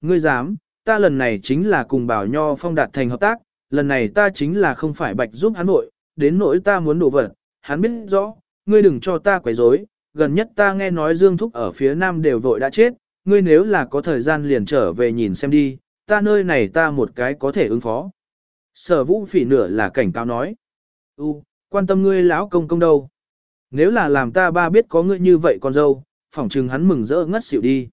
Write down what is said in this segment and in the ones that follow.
Ngươi dám, ta lần này chính là cùng bảo nho phong đạt thành hợp tác, lần này ta chính là không phải bạch giúp hắn nội, đến nỗi ta muốn đổ vật, hắn biết rõ, ngươi đừng cho ta quấy rối. gần nhất ta nghe nói Dương Thúc ở phía nam đều vội đã chết, ngươi nếu là có thời gian liền trở về nhìn xem đi, ta nơi này ta một cái có thể ứng phó. Sở vũ phỉ nửa là cảnh cáo nói. U, quan tâm ngươi lão công công đâu. Nếu là làm ta ba biết có ngươi như vậy con dâu, phỏng chừng hắn mừng rỡ ngất xỉu đi.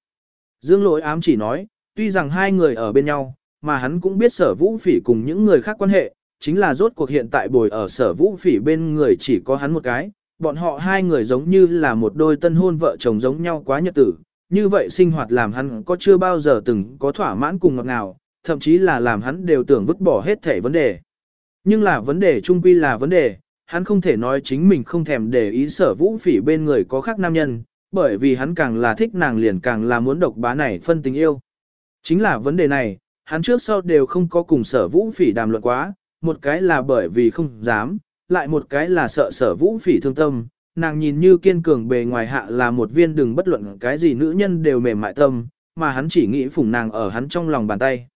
Dương lỗi ám chỉ nói, tuy rằng hai người ở bên nhau, mà hắn cũng biết sở vũ phỉ cùng những người khác quan hệ, chính là rốt cuộc hiện tại bồi ở sở vũ phỉ bên người chỉ có hắn một cái, bọn họ hai người giống như là một đôi tân hôn vợ chồng giống nhau quá nhật tử, như vậy sinh hoạt làm hắn có chưa bao giờ từng có thỏa mãn cùng ngọt ngào, thậm chí là làm hắn đều tưởng vứt bỏ hết thể vấn đề. Nhưng là vấn đề trung quy là vấn đề, hắn không thể nói chính mình không thèm để ý sở vũ phỉ bên người có khác nam nhân, bởi vì hắn càng là thích nàng liền càng là muốn độc bá này phân tình yêu. Chính là vấn đề này, hắn trước sau đều không có cùng sở vũ phỉ đàm luận quá, một cái là bởi vì không dám, lại một cái là sợ sở vũ phỉ thương tâm, nàng nhìn như kiên cường bề ngoài hạ là một viên đừng bất luận cái gì nữ nhân đều mềm mại tâm, mà hắn chỉ nghĩ phủng nàng ở hắn trong lòng bàn tay.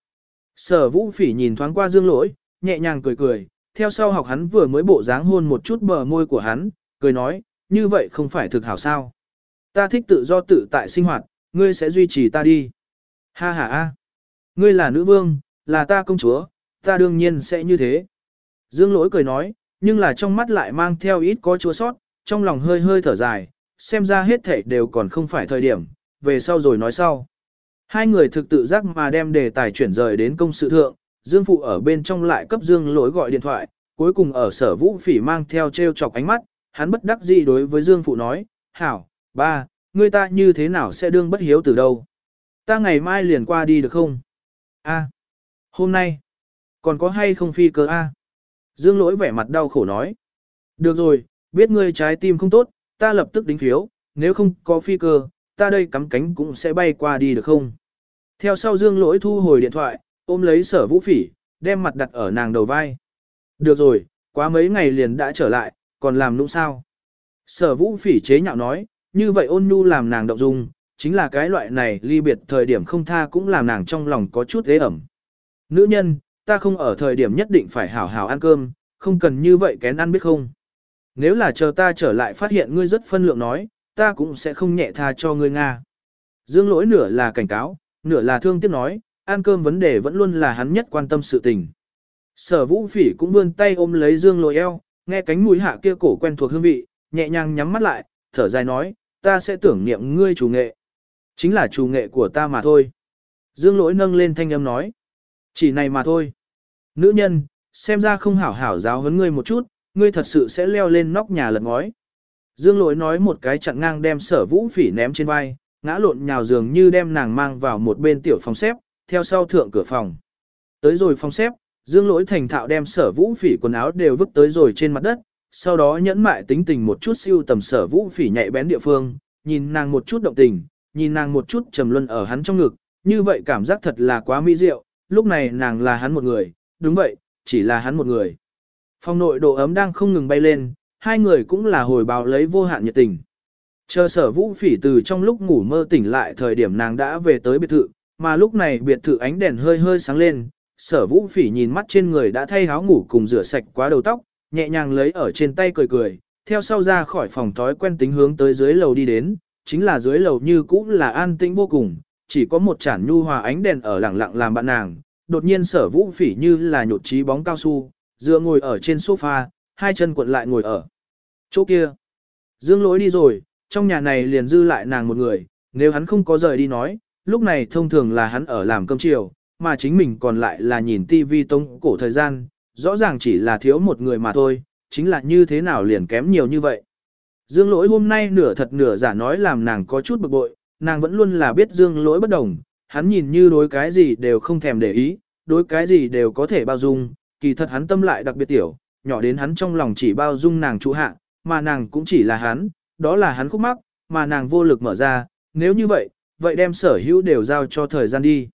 Sở vũ phỉ nhìn thoáng qua dương lỗi, nhẹ nhàng cười cười, theo sau học hắn vừa mới bộ dáng hôn một chút bờ môi của hắn, cười nói, như vậy không phải thực hảo sao. Ta thích tự do tự tại sinh hoạt, ngươi sẽ duy trì ta đi. Ha ha ha. Ngươi là nữ vương, là ta công chúa, ta đương nhiên sẽ như thế. Dương lỗi cười nói, nhưng là trong mắt lại mang theo ít có chua sót, trong lòng hơi hơi thở dài, xem ra hết thảy đều còn không phải thời điểm, về sau rồi nói sau. Hai người thực tự giác mà đem đề tài chuyển rời đến công sự thượng, Dương Phụ ở bên trong lại cấp Dương lỗi gọi điện thoại, cuối cùng ở sở vũ phỉ mang theo treo chọc ánh mắt, hắn bất đắc dĩ đối với Dương Phụ nói, Hảo, ba, ngươi ta như thế nào sẽ đương bất hiếu từ đâu? Ta ngày mai liền qua đi được không? A, hôm nay, còn có hay không phi cơ A? Dương lỗi vẻ mặt đau khổ nói. Được rồi, biết ngươi trái tim không tốt, ta lập tức đính phiếu, nếu không có phi cơ, ta đây cắm cánh cũng sẽ bay qua đi được không? Theo sau Dương lỗi thu hồi điện thoại, ôm lấy sở vũ phỉ, đem mặt đặt ở nàng đầu vai. Được rồi, quá mấy ngày liền đã trở lại, còn làm nũng sao? Sở vũ phỉ chế nhạo nói, như vậy ôn nhu làm nàng động dung, chính là cái loại này ly biệt thời điểm không tha cũng làm nàng trong lòng có chút ghế ẩm. Nữ nhân, ta không ở thời điểm nhất định phải hảo hảo ăn cơm, không cần như vậy kén ăn biết không. Nếu là chờ ta trở lại phát hiện ngươi rất phân lượng nói, ta cũng sẽ không nhẹ tha cho ngươi Nga. Dương lỗi nửa là cảnh cáo, nửa là thương tiếc nói, ăn cơm vấn đề vẫn luôn là hắn nhất quan tâm sự tình. Sở vũ phỉ cũng vươn tay ôm lấy dương lỗi eo, nghe cánh mũi hạ kia cổ quen thuộc hương vị, nhẹ nhàng nhắm mắt lại, thở dài nói, ta sẽ tưởng niệm ngươi chủ nghệ. Chính là chủ nghệ của ta mà thôi. Dương lỗi nâng lên thanh âm nói. Chỉ này mà thôi. Nữ nhân, xem ra không hảo hảo giáo huấn ngươi một chút, ngươi thật sự sẽ leo lên nóc nhà lật ngói. Dương lỗi nói một cái chặn ngang đem sở vũ phỉ ném trên vai, ngã lộn nhào giường như đem nàng mang vào một bên tiểu phòng xếp, theo sau thượng cửa phòng. Tới rồi phòng xếp, dương lỗi thành thạo đem sở vũ phỉ quần áo đều vứt tới rồi trên mặt đất, sau đó nhẫn mại tính tình một chút siêu tầm sở vũ phỉ nhạy bén địa phương, nhìn nàng một chút động tình, nhìn nàng một chút trầm luân ở hắn trong ngực, như vậy cảm giác thật là quá mỹ diệu, lúc này nàng là hắn một người, đúng vậy, chỉ là hắn một người. Phòng nội độ ấm đang không ngừng bay lên, hai người cũng là hồi báo lấy vô hạn nhiệt tình. Chờ sở vũ phỉ từ trong lúc ngủ mơ tỉnh lại thời điểm nàng đã về tới biệt thự, mà lúc này biệt thự ánh đèn hơi hơi sáng lên, sở vũ phỉ nhìn mắt trên người đã thay áo ngủ cùng rửa sạch quá đầu tóc, nhẹ nhàng lấy ở trên tay cười cười, theo sau ra khỏi phòng thói quen tính hướng tới dưới lầu đi đến, chính là dưới lầu như cũng là an tĩnh vô cùng, chỉ có một chản nhu hòa ánh đèn ở lặng lặng làm bạn nàng, đột nhiên sở vũ phỉ như là nhột trí bóng cao su, dựa ngồi ở trên sofa, hai chân cuộn lại ngồi ở chỗ kia. Dương lỗi đi rồi, trong nhà này liền dư lại nàng một người, nếu hắn không có rời đi nói, lúc này thông thường là hắn ở làm cơm chiều, mà chính mình còn lại là nhìn tivi tông cổ thời gian, rõ ràng chỉ là thiếu một người mà thôi, chính là như thế nào liền kém nhiều như vậy. Dương lỗi hôm nay nửa thật nửa giả nói làm nàng có chút bực bội, nàng vẫn luôn là biết dương lỗi bất đồng, hắn nhìn như đối cái gì đều không thèm để ý, đối cái gì đều có thể bao dung, kỳ thật hắn tâm lại đặc biệt tiểu, nhỏ đến hắn trong lòng chỉ bao dung nàng trụ hạ, mà nàng cũng chỉ là hắn, đó là hắn khúc mắc, mà nàng vô lực mở ra, nếu như vậy, vậy đem sở hữu đều giao cho thời gian đi.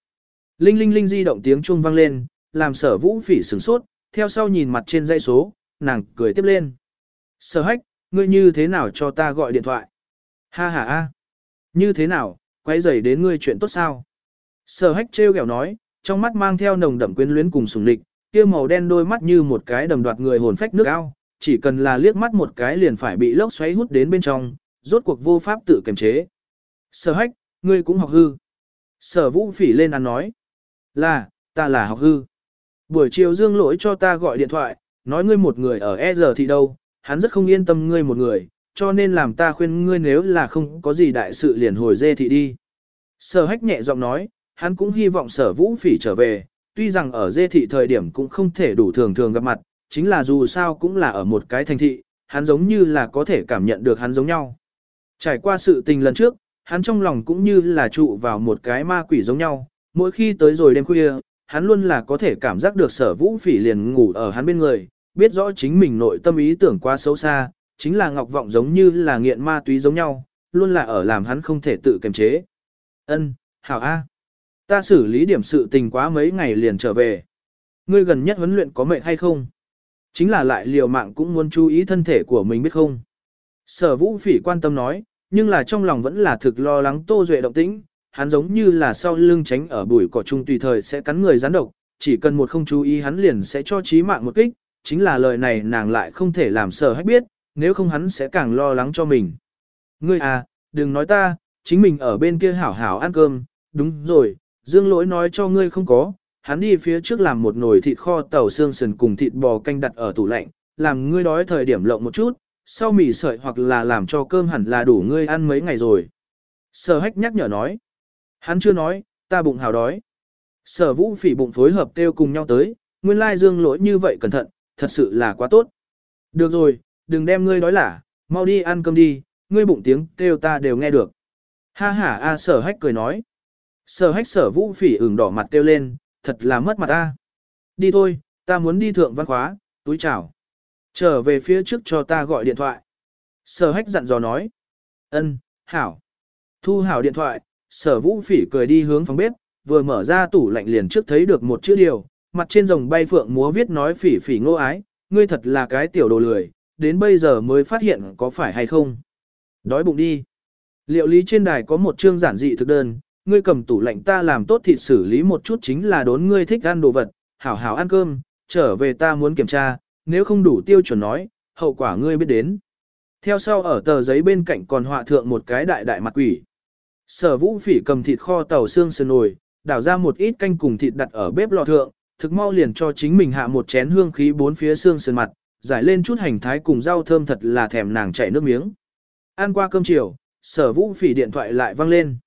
Linh linh linh di động tiếng chuông vang lên, làm sở vũ phỉ sửng sốt, theo sau nhìn mặt trên dây số, nàng cười tiếp lên. Sở hách, ngươi như thế nào cho ta gọi điện thoại? Ha ha ha. Như thế nào, quay dày đến ngươi chuyện tốt sao? Sở hách treo kẹo nói, trong mắt mang theo nồng đậm quyến luyến cùng sùng địch, kia màu đen đôi mắt như một cái đầm đoạt người hồn phách nước ao, chỉ cần là liếc mắt một cái liền phải bị lốc xoáy hút đến bên trong, rốt cuộc vô pháp tự kiềm chế. Sở hách, ngươi cũng học hư. Sở vũ phỉ lên ăn nói. Là, ta là học hư. Buổi chiều dương lỗi cho ta gọi điện thoại, nói ngươi một người ở E giờ thì đâu, hắn rất không yên tâm ngươi một người, cho nên làm ta khuyên ngươi nếu là không có gì đại sự liền hồi dê thị đi. Sở hách nhẹ giọng nói, hắn cũng hy vọng sở vũ phỉ trở về, tuy rằng ở dê thị thời điểm cũng không thể đủ thường thường gặp mặt, chính là dù sao cũng là ở một cái thành thị, hắn giống như là có thể cảm nhận được hắn giống nhau. Trải qua sự tình lần trước, hắn trong lòng cũng như là trụ vào một cái ma quỷ giống nhau, mỗi khi tới rồi đêm khuya, hắn luôn là có thể cảm giác được sở vũ phỉ liền ngủ ở hắn bên người, biết rõ chính mình nội tâm ý tưởng quá xấu xa, chính là ngọc vọng giống như là nghiện ma túy giống nhau, luôn là ở làm hắn không thể tự kiềm chế. Ân, hảo A. Ta xử lý điểm sự tình quá mấy ngày liền trở về. Ngươi gần nhất huấn luyện có mệt hay không? Chính là lại liều mạng cũng muốn chú ý thân thể của mình biết không? Sở vũ phỉ quan tâm nói, nhưng là trong lòng vẫn là thực lo lắng tô duệ động tĩnh, hắn giống như là sau lưng tránh ở bụi cỏ chung tùy thời sẽ cắn người gián độc, chỉ cần một không chú ý hắn liền sẽ cho chí mạng một kích, chính là lời này nàng lại không thể làm sở hách biết, nếu không hắn sẽ càng lo lắng cho mình. Ngươi à, đừng nói ta, chính mình ở bên kia hảo hảo ăn cơm, đúng rồi, dương lỗi nói cho ngươi không có, hắn đi phía trước làm một nồi thịt kho tàu xương sườn cùng thịt bò canh đặt ở tủ lạnh, làm ngươi đói thời điểm lộng một chút, sau mì sợi hoặc là làm cho cơm hẳn là đủ ngươi ăn mấy ngày rồi. Sở hách nhắc nhở nói. Hắn chưa nói, ta bụng hào đói. Sở vũ phỉ bụng phối hợp kêu cùng nhau tới, nguyên lai dương lỗi như vậy cẩn thận, thật sự là quá tốt. Được rồi, đừng đem ngươi đói lả, mau đi ăn cơm đi, ngươi bụng tiếng kêu ta đều nghe được. Ha ha a sở hách cười nói. Sở hách sở vũ phỉ ửng đỏ mặt kêu lên, thật là mất mặt ta. Đi thôi, ta muốn đi thượng văn khóa, túi chào. Trở về phía trước cho ta gọi điện thoại. Sở hách dặn dò nói. ân, hảo. Thu hảo điện thoại, sở vũ phỉ cười đi hướng phòng bếp, vừa mở ra tủ lạnh liền trước thấy được một chữ điều, mặt trên rồng bay phượng múa viết nói phỉ phỉ ngô ái, ngươi thật là cái tiểu đồ lười, đến bây giờ mới phát hiện có phải hay không. Đói bụng đi. Liệu lý trên đài có một chương giản dị thực đơn, ngươi cầm tủ lạnh ta làm tốt thịt xử lý một chút chính là đốn ngươi thích ăn đồ vật, hảo hảo ăn cơm, trở về ta muốn kiểm tra, nếu không đủ tiêu chuẩn nói, hậu quả ngươi biết đến. Theo sau ở tờ giấy bên cạnh còn họa thượng một cái đại đại mặt quỷ. Sở vũ phỉ cầm thịt kho tàu xương sườn nồi, đảo ra một ít canh cùng thịt đặt ở bếp lò thượng, thực mau liền cho chính mình hạ một chén hương khí bốn phía xương sườn mặt, giải lên chút hành thái cùng rau thơm thật là thèm nàng chảy nước miếng. Ăn qua cơm chiều, sở vũ phỉ điện thoại lại vang lên.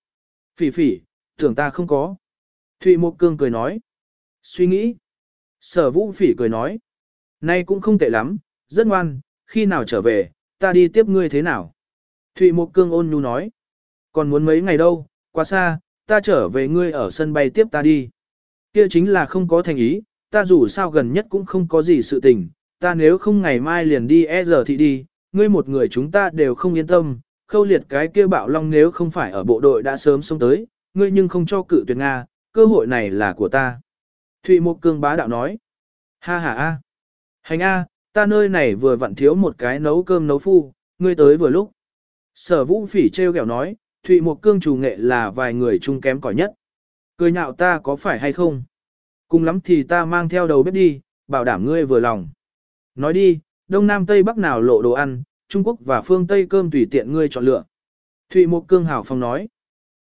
Phỉ phỉ, tưởng ta không có. Thụy Mộc Cương cười nói. Suy nghĩ. Sở vũ phỉ cười nói. Nay cũng không tệ lắm, rất ngoan, khi nào trở về, ta đi tiếp ngươi thế nào? Thụy Mộc Cương ôn nhu nói. Còn muốn mấy ngày đâu, quá xa, ta trở về ngươi ở sân bay tiếp ta đi. Kia chính là không có thành ý, ta dù sao gần nhất cũng không có gì sự tình, ta nếu không ngày mai liền đi e giờ thì đi, ngươi một người chúng ta đều không yên tâm, khâu liệt cái kia bạo long nếu không phải ở bộ đội đã sớm xông tới, ngươi nhưng không cho cự tuyệt Nga, cơ hội này là của ta. Thụy Mộc Cương bá đạo nói, ha ha a, hành a, ta nơi này vừa vặn thiếu một cái nấu cơm nấu phu, ngươi tới vừa lúc. Sở vũ phỉ treo kẹo nói, Thụy Mộc Cương chủ nghệ là vài người chung kém cỏi nhất. Cười nhạo ta có phải hay không? Cùng lắm thì ta mang theo đầu bếp đi, bảo đảm ngươi vừa lòng. Nói đi, Đông Nam Tây Bắc nào lộ đồ ăn, Trung Quốc và phương Tây cơm tùy tiện ngươi chọn lựa. Thụy Mộc Cương hảo phong nói.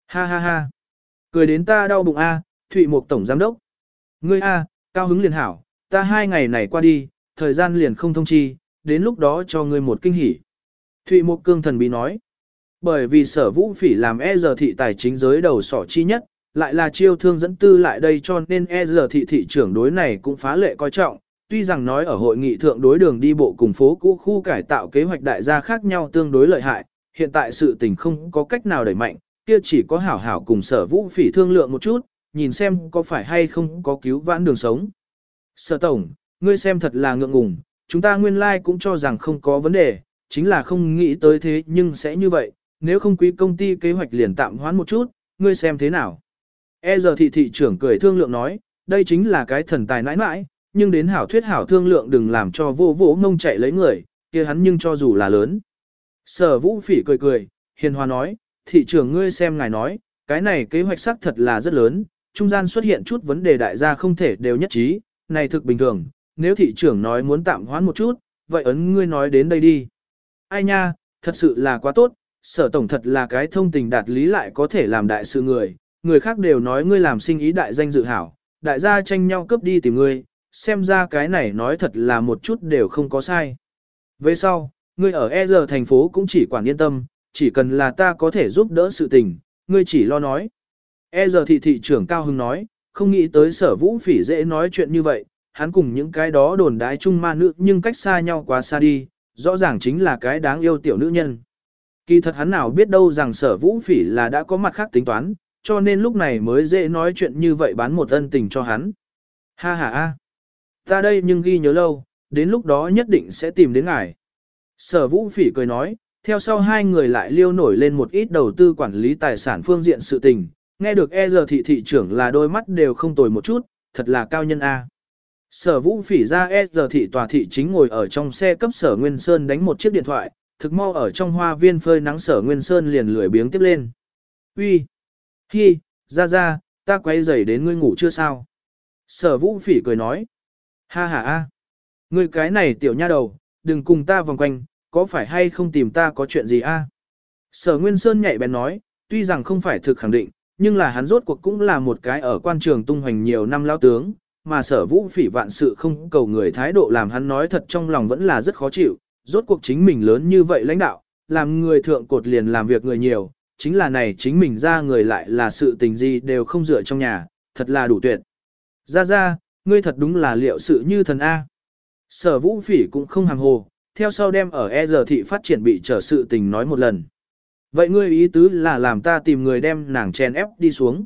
Ha ha ha. Cười đến ta đau bụng A, Thụy Mộc Tổng Giám Đốc. Ngươi A, cao hứng liền hảo, ta hai ngày này qua đi, thời gian liền không thông chi, đến lúc đó cho ngươi một kinh hỉ. Thụy Mộc Cương thần bí nói. Bởi vì sở vũ phỉ làm e giờ thị tài chính giới đầu sỏ chi nhất, lại là chiêu thương dẫn tư lại đây cho nên e giờ thị thị trưởng đối này cũng phá lệ coi trọng. Tuy rằng nói ở hội nghị thượng đối đường đi bộ cùng phố cũ khu cải tạo kế hoạch đại gia khác nhau tương đối lợi hại, hiện tại sự tình không có cách nào đẩy mạnh, kia chỉ có hảo hảo cùng sở vũ phỉ thương lượng một chút, nhìn xem có phải hay không có cứu vãn đường sống. Sở tổng, ngươi xem thật là ngượng ngùng, chúng ta nguyên lai like cũng cho rằng không có vấn đề, chính là không nghĩ tới thế nhưng sẽ như vậy, nếu không quý công ty kế hoạch liền tạm hoãn một chút, ngươi xem thế nào. E giờ thị thị trưởng cười thương lượng nói, đây chính là cái thần tài nãi nãi, nhưng đến hảo thuyết hảo thương lượng đừng làm cho vô vỗ ngông chạy lấy người, kia hắn nhưng cho dù là lớn. Sở vũ phỉ cười cười, hiền hòa nói, thị trưởng ngươi xem ngài nói, cái này kế hoạch xác thật là rất lớn, trung gian xuất hiện chút vấn đề đại gia không thể đều nhất trí, này thực bình thường, nếu thị trưởng nói muốn tạm hoãn một chút, vậy ấn ngươi nói đến đây đi. Ai nha, thật sự là quá tốt, sở tổng thật là cái thông tình đạt lý lại có thể làm đại sự người, người khác đều nói ngươi làm sinh ý đại danh dự hảo, đại gia tranh nhau cướp đi tìm ngươi, xem ra cái này nói thật là một chút đều không có sai. Về sau, ngươi ở E giờ thành phố cũng chỉ quản yên tâm, chỉ cần là ta có thể giúp đỡ sự tình, ngươi chỉ lo nói. E giờ thị thị trưởng Cao Hưng nói, không nghĩ tới sở vũ phỉ dễ nói chuyện như vậy, hắn cùng những cái đó đồn đái chung ma nữ nhưng cách xa nhau quá xa đi, rõ ràng chính là cái đáng yêu tiểu nữ nhân. Kỳ thật hắn nào biết đâu rằng sở vũ phỉ là đã có mặt khác tính toán, cho nên lúc này mới dễ nói chuyện như vậy bán một ân tình cho hắn. Ha ha ha. Ta đây nhưng ghi nhớ lâu, đến lúc đó nhất định sẽ tìm đến ngài. Sở vũ phỉ cười nói, theo sau hai người lại liêu nổi lên một ít đầu tư quản lý tài sản phương diện sự tình, nghe được e giờ thị thị trưởng là đôi mắt đều không tồi một chút, thật là cao nhân A. Sở vũ phỉ ra e giờ thị tòa thị chính ngồi ở trong xe cấp sở Nguyên Sơn đánh một chiếc điện thoại, thực mau ở trong hoa viên phơi nắng sở Nguyên Sơn liền lười biếng tiếp lên. Uy, Hi, ra ra, ta quay dậy đến ngươi ngủ chưa sao? Sở vũ phỉ cười nói. Ha ha a, Ngươi cái này tiểu nha đầu, đừng cùng ta vòng quanh, có phải hay không tìm ta có chuyện gì a? Sở Nguyên Sơn nhạy bén nói, tuy rằng không phải thực khẳng định, nhưng là hắn rốt cuộc cũng là một cái ở quan trường tung hoành nhiều năm lao tướng, mà sở vũ phỉ vạn sự không cầu người thái độ làm hắn nói thật trong lòng vẫn là rất khó chịu, rốt cuộc chính mình lớn như vậy lãnh đạo, làm người thượng cột liền làm việc người nhiều, chính là này chính mình ra người lại là sự tình gì đều không dựa trong nhà, thật là đủ tuyệt. Ra ra, ngươi thật đúng là liệu sự như thần A. Sở vũ phỉ cũng không hàng hồ, theo sau đem ở E giờ thị phát triển bị trở sự tình nói một lần. Vậy ngươi ý tứ là làm ta tìm người đem nàng chen ép đi xuống.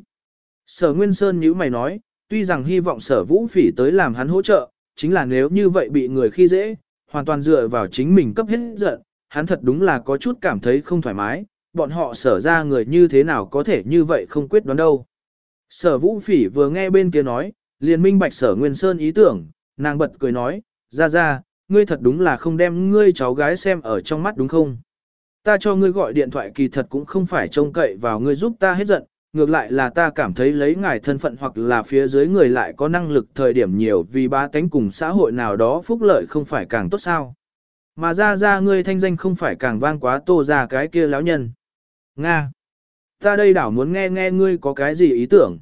Sở Nguyên Sơn nhíu mày nói, tuy rằng hy vọng sở vũ phỉ tới làm hắn hỗ trợ, chính là nếu như vậy bị người khi dễ, hoàn toàn dựa vào chính mình cấp hết giận, hắn thật đúng là có chút cảm thấy không thoải mái, bọn họ sở ra người như thế nào có thể như vậy không quyết đoán đâu. Sở vũ phỉ vừa nghe bên kia nói, liền minh bạch sở Nguyên Sơn ý tưởng, nàng bật cười nói, ra ra, ngươi thật đúng là không đem ngươi cháu gái xem ở trong mắt đúng không? Ta cho ngươi gọi điện thoại kỳ thật cũng không phải trông cậy vào ngươi giúp ta hết giận, ngược lại là ta cảm thấy lấy ngài thân phận hoặc là phía dưới người lại có năng lực thời điểm nhiều vì ba tánh cùng xã hội nào đó phúc lợi không phải càng tốt sao. Mà ra ra ngươi thanh danh không phải càng vang quá tô ra cái kia lão nhân. Nga! Ta đây đảo muốn nghe nghe ngươi có cái gì ý tưởng.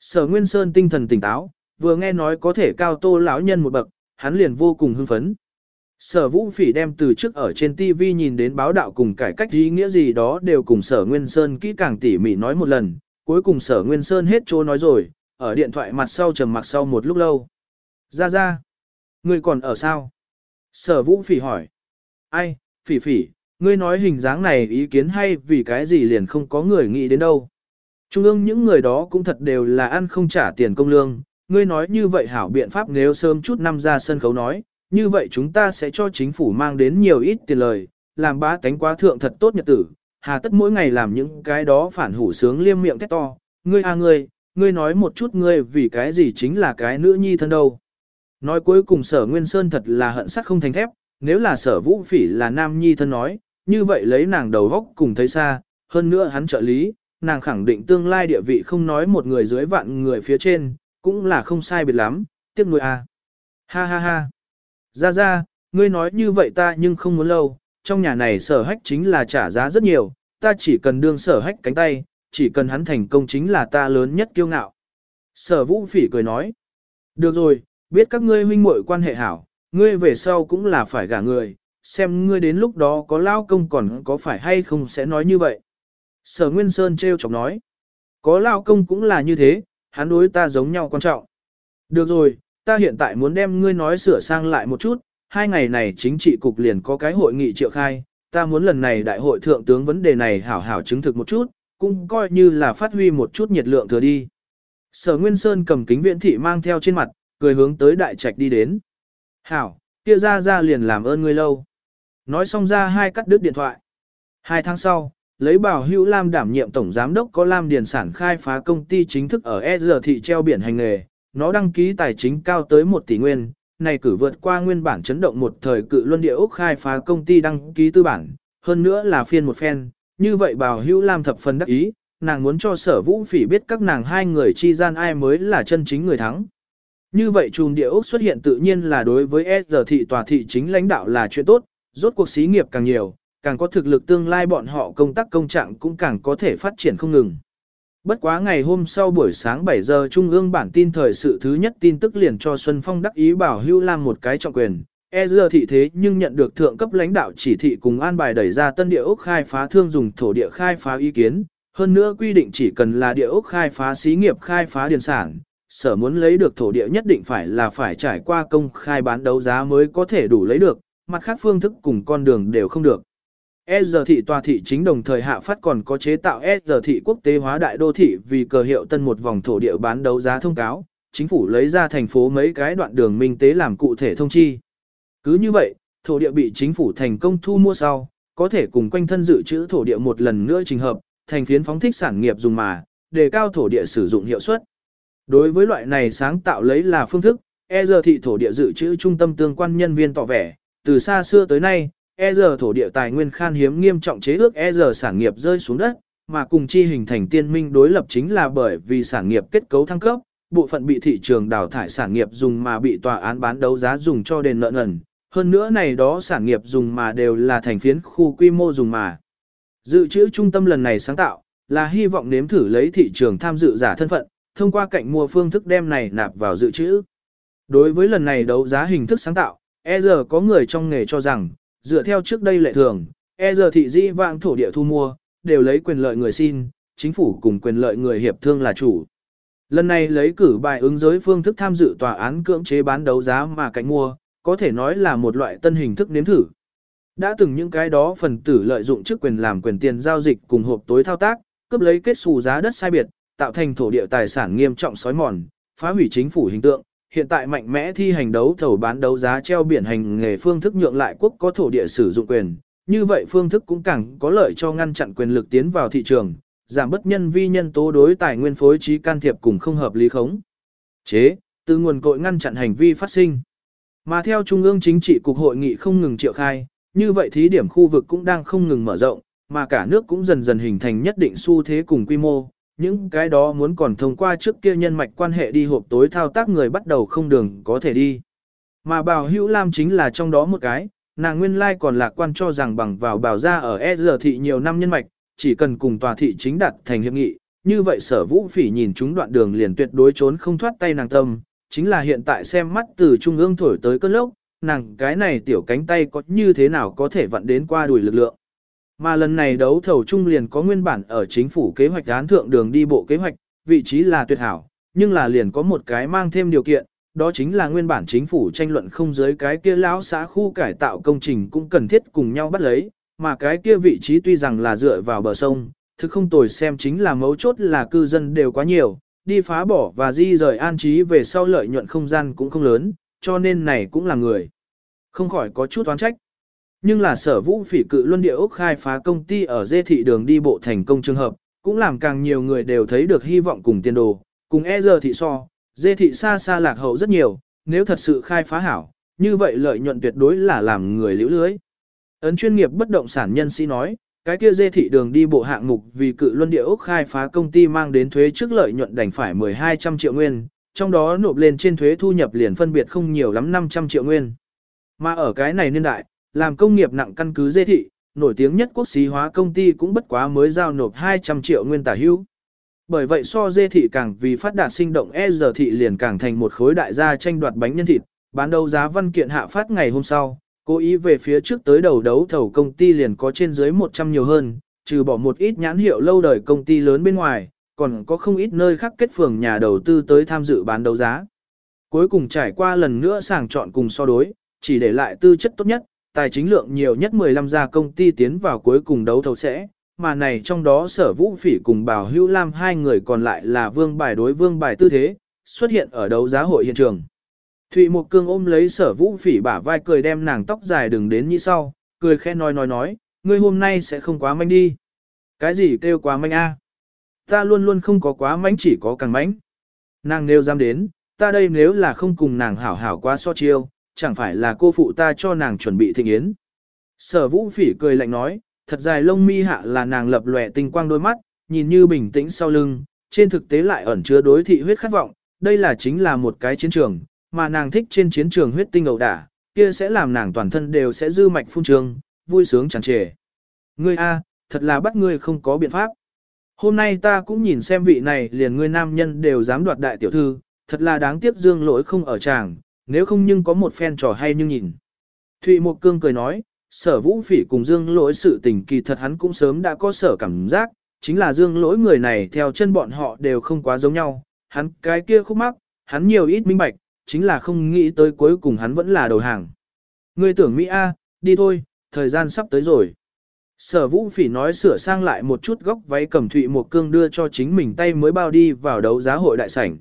Sở Nguyên Sơn tinh thần tỉnh táo, vừa nghe nói có thể cao tô lão nhân một bậc, hắn liền vô cùng hưng phấn. Sở Vũ Phỉ đem từ trước ở trên TV nhìn đến báo đạo cùng cải cách ý nghĩa gì đó đều cùng Sở Nguyên Sơn kỹ càng tỉ mỉ nói một lần, cuối cùng Sở Nguyên Sơn hết chỗ nói rồi, ở điện thoại mặt sau trầm mặc sau một lúc lâu. Ra ra, ngươi còn ở sao? Sở Vũ Phỉ hỏi. Ai, Phỉ Phỉ, ngươi nói hình dáng này ý kiến hay vì cái gì liền không có người nghĩ đến đâu. Trung ương những người đó cũng thật đều là ăn không trả tiền công lương, ngươi nói như vậy hảo biện pháp nếu sớm chút năm ra sân khấu nói, như vậy chúng ta sẽ cho chính phủ mang đến nhiều ít tiền lời, làm bá tánh quá thượng thật tốt nhật tử, hà tất mỗi ngày làm những cái đó phản hủ sướng liêm miệng thét to, ngươi à ngươi, ngươi nói một chút ngươi vì cái gì chính là cái nữ nhi thân đâu. Nói cuối cùng sở Nguyên Sơn thật là hận sắc không thành thép, nếu là sở vũ phỉ là nam nhi thân nói, như vậy lấy nàng đầu góc cùng thấy xa, hơn nữa hắn trợ lý, nàng khẳng định tương lai địa vị không nói một người dưới vạn người phía trên, cũng là không sai biệt lắm, tiếc nuôi à. Ha ha ha. Ra ra, ngươi nói như vậy ta nhưng không muốn lâu, trong nhà này sở hách chính là trả giá rất nhiều, ta chỉ cần đương sở hách cánh tay, chỉ cần hắn thành công chính là ta lớn nhất kiêu ngạo. Sở vũ phỉ cười nói, được rồi, biết các ngươi huynh muội quan hệ hảo, ngươi về sau cũng là phải gả người, xem ngươi đến lúc đó có lao công còn có phải hay không sẽ nói như vậy. Sở Nguyên Sơn treo chọc nói, có lao công cũng là như thế, hắn đối ta giống nhau quan trọng. Được rồi, ta hiện tại muốn đem ngươi nói sửa sang lại một chút, hai ngày này chính trị cục liền có cái hội nghị triệu khai, ta muốn lần này đại hội thượng tướng vấn đề này hảo hảo chứng thực một chút, cũng coi như là phát huy một chút nhiệt lượng thừa đi. Sở Nguyên Sơn cầm kính viễn thị mang theo trên mặt, cười hướng tới đại trạch đi đến. Hảo, kia ra ra liền làm ơn ngươi lâu. Nói xong ra hai cắt đứt điện thoại. Hai tháng sau, lấy bảo hữu Lam đảm nhiệm tổng giám đốc có Lam Điền sản khai phá công ty chính thức ở E giờ thị treo biển hành nghề, nó đăng ký tài chính cao tới 1 tỷ nguyên, này cử vượt qua nguyên bản chấn động một thời cự luân địa ốc khai phá công ty đăng ký tư bản, hơn nữa là phiên một phen, như vậy bảo hữu Lam thập phần đắc ý, nàng muốn cho sở vũ phỉ biết các nàng hai người chi gian ai mới là chân chính người thắng. Như vậy chùm địa ốc xuất hiện tự nhiên là đối với S thị tòa thị chính lãnh đạo là chuyện tốt, rốt cuộc xí nghiệp càng nhiều, càng có thực lực tương lai bọn họ công tác công trạng cũng càng có thể phát triển không ngừng. Bất quá ngày hôm sau buổi sáng 7 giờ Trung ương bản tin thời sự thứ nhất tin tức liền cho Xuân Phong đắc ý bảo Hưu Lam một cái trọng quyền. E giờ thị thế nhưng nhận được thượng cấp lãnh đạo chỉ thị cùng an bài đẩy ra tân địa ốc khai phá thương dùng thổ địa khai phá ý kiến. Hơn nữa quy định chỉ cần là địa ốc khai phá xí nghiệp khai phá điền sản, sở muốn lấy được thổ địa nhất định phải là phải trải qua công khai bán đấu giá mới có thể đủ lấy được, mặt khác phương thức cùng con đường đều không được. E giờ thị tòa thị chính đồng thời hạ phát còn có chế tạo E giờ thị quốc tế hóa đại đô thị vì cờ hiệu tân một vòng thổ địa bán đấu giá thông cáo, chính phủ lấy ra thành phố mấy cái đoạn đường minh tế làm cụ thể thông chi. Cứ như vậy, thổ địa bị chính phủ thành công thu mua sau, có thể cùng quanh thân dự trữ thổ địa một lần nữa trình hợp, thành phiến phóng thích sản nghiệp dùng mà, đề cao thổ địa sử dụng hiệu suất. Đối với loại này sáng tạo lấy là phương thức, E giờ thị thổ địa dự trữ trung tâm tương quan nhân viên tỏ vẻ, từ xa xưa tới nay, e giờ thổ địa tài nguyên khan hiếm nghiêm trọng chế ước e giờ sản nghiệp rơi xuống đất, mà cùng chi hình thành tiên minh đối lập chính là bởi vì sản nghiệp kết cấu thăng cấp, bộ phận bị thị trường đào thải sản nghiệp dùng mà bị tòa án bán đấu giá dùng cho đền nợ nần. Hơn nữa này đó sản nghiệp dùng mà đều là thành phiến khu quy mô dùng mà. Dự trữ trung tâm lần này sáng tạo, là hy vọng nếm thử lấy thị trường tham dự giả thân phận, thông qua cạnh mua phương thức đem này nạp vào dự trữ. Đối với lần này đấu giá hình thức sáng tạo, e giờ có người trong nghề cho rằng, dựa theo trước đây lệ thường, e giờ thị di vãng thổ địa thu mua, đều lấy quyền lợi người xin, chính phủ cùng quyền lợi người hiệp thương là chủ. Lần này lấy cử bài ứng giới phương thức tham dự tòa án cưỡng chế bán đấu giá mà cạnh mua, có thể nói là một loại tân hình thức nếm thử. Đã từng những cái đó phần tử lợi dụng chức quyền làm quyền tiền giao dịch cùng hộp tối thao tác, cướp lấy kết xù giá đất sai biệt, tạo thành thổ địa tài sản nghiêm trọng sói mòn, phá hủy chính phủ hình tượng, hiện tại mạnh mẽ thi hành đấu thầu bán đấu giá treo biển hành nghề phương thức nhượng lại quốc có thổ địa sử dụng quyền, như vậy phương thức cũng càng có lợi cho ngăn chặn quyền lực tiến vào thị trường, giảm bất nhân vi nhân tố đối tài nguyên phối trí can thiệp cùng không hợp lý khống. Chế, từ nguồn cội ngăn chặn hành vi phát sinh. Mà theo Trung ương chính trị cục hội nghị không ngừng triệu khai, như vậy thí điểm khu vực cũng đang không ngừng mở rộng, mà cả nước cũng dần dần hình thành nhất định xu thế cùng quy mô, những cái đó muốn còn thông qua trước kia nhân mạch quan hệ đi hộp tối thao tác người bắt đầu không đường có thể đi. Mà Bảo Hữu Lam chính là trong đó một cái, nàng nguyên lai còn lạc quan cho rằng bằng vào bảo ra ở E giờ thị nhiều năm nhân mạch, chỉ cần cùng tòa thị chính đặt thành hiệp nghị, như vậy sở vũ phỉ nhìn chúng đoạn đường liền tuyệt đối trốn không thoát tay nàng tâm, chính là hiện tại xem mắt từ trung ương thổi tới cơn lốc, nàng cái này tiểu cánh tay có như thế nào có thể vặn đến qua đùi lực lượng. Mà lần này đấu thầu chung liền có nguyên bản ở chính phủ kế hoạch án thượng đường đi bộ kế hoạch, vị trí là tuyệt hảo, nhưng là liền có một cái mang thêm điều kiện, đó chính là nguyên bản chính phủ tranh luận không giới cái kia lão xã khu cải tạo công trình cũng cần thiết cùng nhau bắt lấy, mà cái kia vị trí tuy rằng là dựa vào bờ sông, thực không tồi xem chính là mấu chốt là cư dân đều quá nhiều, đi phá bỏ và di rời an trí về sau lợi nhuận không gian cũng không lớn, cho nên này cũng là người. Không khỏi có chút oán trách. Nhưng là sở vũ phỉ cự luân địa ốc khai phá công ty ở dê thị đường đi bộ thành công trường hợp, cũng làm càng nhiều người đều thấy được hy vọng cùng tiền đồ, cùng e giờ thị so, dê thị xa xa lạc hậu rất nhiều, nếu thật sự khai phá hảo, như vậy lợi nhuận tuyệt đối là làm người liễu lưới. Ấn chuyên nghiệp bất động sản nhân sĩ nói, cái kia dê thị đường đi bộ hạng mục vì cự luân địa ốc khai phá công ty mang đến thuế trước lợi nhuận đành phải 1200 triệu nguyên, trong đó nộp lên trên thuế thu nhập liền phân biệt không nhiều lắm 500 triệu nguyên. Mà ở cái này niên đại, làm công nghiệp nặng căn cứ dê thị, nổi tiếng nhất quốc xí hóa công ty cũng bất quá mới giao nộp 200 triệu nguyên tả hữu. Bởi vậy so dê thị càng vì phát đạt sinh động e giờ thị liền càng thành một khối đại gia tranh đoạt bánh nhân thịt, bán đấu giá văn kiện hạ phát ngày hôm sau, cố ý về phía trước tới đầu đấu thầu công ty liền có trên dưới 100 nhiều hơn, trừ bỏ một ít nhãn hiệu lâu đời công ty lớn bên ngoài, còn có không ít nơi khác kết phường nhà đầu tư tới tham dự bán đấu giá. Cuối cùng trải qua lần nữa sàng chọn cùng so đối, chỉ để lại tư chất tốt nhất, tài chính lượng nhiều nhất 15 gia công ty tiến vào cuối cùng đấu thầu sẽ, mà này trong đó sở vũ phỉ cùng bảo hữu lam hai người còn lại là vương bài đối vương bài tư thế, xuất hiện ở đấu giá hội hiện trường. Thụy Một Cương ôm lấy sở vũ phỉ bả vai cười đem nàng tóc dài đừng đến như sau, cười khẽ nói nói nói, ngươi hôm nay sẽ không quá manh đi. Cái gì kêu quá manh a? Ta luôn luôn không có quá manh chỉ có càng manh. Nàng nêu dám đến, ta đây nếu là không cùng nàng hảo hảo quá so chiêu, chẳng phải là cô phụ ta cho nàng chuẩn bị thịnh yến. Sở vũ phỉ cười lạnh nói, thật dài lông mi hạ là nàng lập lòe tinh quang đôi mắt, nhìn như bình tĩnh sau lưng, trên thực tế lại ẩn chứa đối thị huyết khát vọng, đây là chính là một cái chiến trường, mà nàng thích trên chiến trường huyết tinh ẩu đả, kia sẽ làm nàng toàn thân đều sẽ dư mạch phun trường, vui sướng tràn trề. Ngươi a, thật là bắt ngươi không có biện pháp. Hôm nay ta cũng nhìn xem vị này liền ngươi nam nhân đều dám đoạt đại tiểu thư, thật là đáng tiếc dương lỗi không ở chàng, nếu không nhưng có một phen trò hay như nhìn. Thụy Mộc Cương cười nói, sở vũ phỉ cùng dương lỗi sự tình kỳ thật hắn cũng sớm đã có sở cảm giác, chính là dương lỗi người này theo chân bọn họ đều không quá giống nhau, hắn cái kia khúc mắc, hắn nhiều ít minh bạch, chính là không nghĩ tới cuối cùng hắn vẫn là đầu hàng. Ngươi tưởng Mỹ A, đi thôi, thời gian sắp tới rồi. Sở vũ phỉ nói sửa sang lại một chút góc váy cầm thụy một cương đưa cho chính mình tay mới bao đi vào đấu giá hội đại sảnh.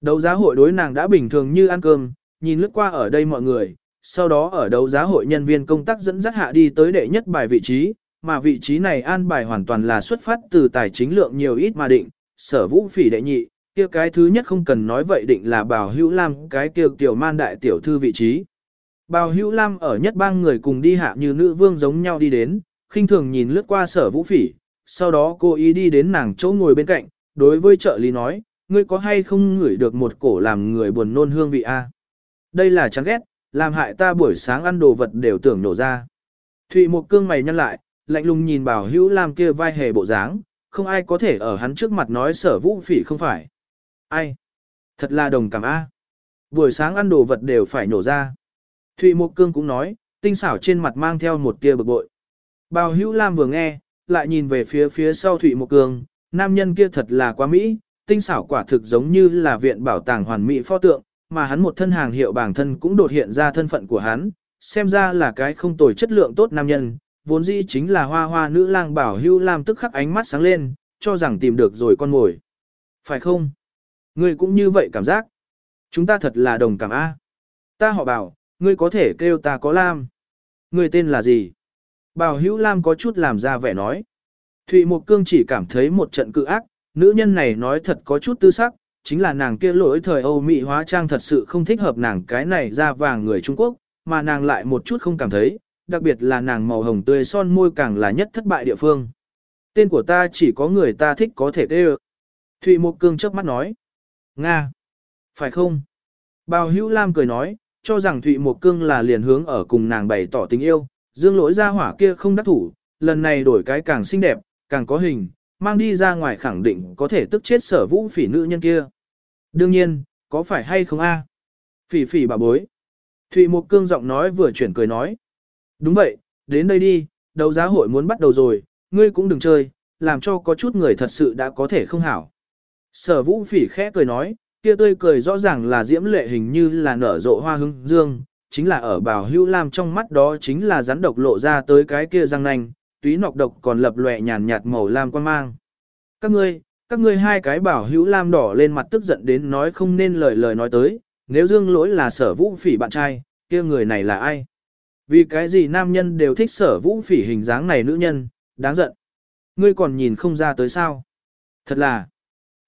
Đấu giá hội đối nàng đã bình thường như ăn cơm, nhìn lướt qua ở đây mọi người, sau đó ở đấu giá hội nhân viên công tác dẫn dắt hạ đi tới đệ nhất bài vị trí, mà vị trí này an bài hoàn toàn là xuất phát từ tài chính lượng nhiều ít mà định, sở vũ phỉ đệ nhị, kia cái thứ nhất không cần nói vậy định là bảo hữu lam cái kia tiểu man đại tiểu thư vị trí. Bào hữu lam ở nhất bang người cùng đi hạ như nữ vương giống nhau đi đến, khinh thường nhìn lướt qua sở vũ phỉ, sau đó cô ý đi đến nàng chỗ ngồi bên cạnh, đối với trợ lý nói, ngươi có hay không ngửi được một cổ làm người buồn nôn hương vị a? Đây là chán ghét, làm hại ta buổi sáng ăn đồ vật đều tưởng nổ ra. Thụy một cương mày nhăn lại, lạnh lùng nhìn bảo hữu lam kia vai hề bộ dáng, không ai có thể ở hắn trước mặt nói sở vũ phỉ không phải. Ai? Thật là đồng cảm a. Buổi sáng ăn đồ vật đều phải nổ ra. Thụy Mộc Cương cũng nói, tinh xảo trên mặt mang theo một tia bực bội. Bào Hữu Lam vừa nghe, lại nhìn về phía phía sau Thụy Mộc Cương, nam nhân kia thật là quá mỹ, tinh xảo quả thực giống như là viện bảo tàng hoàn mỹ pho tượng, mà hắn một thân hàng hiệu bản thân cũng đột hiện ra thân phận của hắn, xem ra là cái không tồi chất lượng tốt nam nhân, vốn dĩ chính là hoa hoa nữ lang Bảo Hưu làm tức khắc ánh mắt sáng lên, cho rằng tìm được rồi con mồi. Phải không? Ngươi cũng như vậy cảm giác. Chúng ta thật là đồng cảm A. Ta họ bảo, ngươi có thể kêu ta có Lam. Ngươi tên là gì? Bảo hữu Lam có chút làm ra vẻ nói. Thụy Mộc Cương chỉ cảm thấy một trận cự ác, nữ nhân này nói thật có chút tư sắc, chính là nàng kia lỗi thời Âu Mỹ hóa trang thật sự không thích hợp nàng cái này da vàng người Trung Quốc, mà nàng lại một chút không cảm thấy, đặc biệt là nàng màu hồng tươi son môi càng là nhất thất bại địa phương. Tên của ta chỉ có người ta thích có thể tê Thụy Mộc Cương chớp mắt nói. Nga. Phải không? Bào hữu Lam cười nói, cho rằng Thụy Mộc Cương là liền hướng ở cùng nàng bày tỏ tình yêu, dương lỗi ra hỏa kia không đắc thủ, lần này đổi cái càng xinh đẹp, càng có hình, mang đi ra ngoài khẳng định có thể tức chết sở vũ phỉ nữ nhân kia. Đương nhiên, có phải hay không a? Phỉ phỉ bà bối. Thụy Mộc Cương giọng nói vừa chuyển cười nói. Đúng vậy, đến đây đi, đấu giá hội muốn bắt đầu rồi, ngươi cũng đừng chơi, làm cho có chút người thật sự đã có thể không hảo. Sở vũ phỉ khẽ cười nói, kia tươi cười rõ ràng là diễm lệ hình như là nở rộ hoa hương dương, chính là ở bào hữu lam trong mắt đó chính là rắn độc lộ ra tới cái kia răng nanh, túy nọc độc còn lập lòe nhàn nhạt màu lam quan mang. Các ngươi, các ngươi hai cái bảo hữu lam đỏ lên mặt tức giận đến nói không nên lời lời nói tới, nếu dương lỗi là sở vũ phỉ bạn trai, kia người này là ai? Vì cái gì nam nhân đều thích sở vũ phỉ hình dáng này nữ nhân, đáng giận. Ngươi còn nhìn không ra tới sao? Thật là,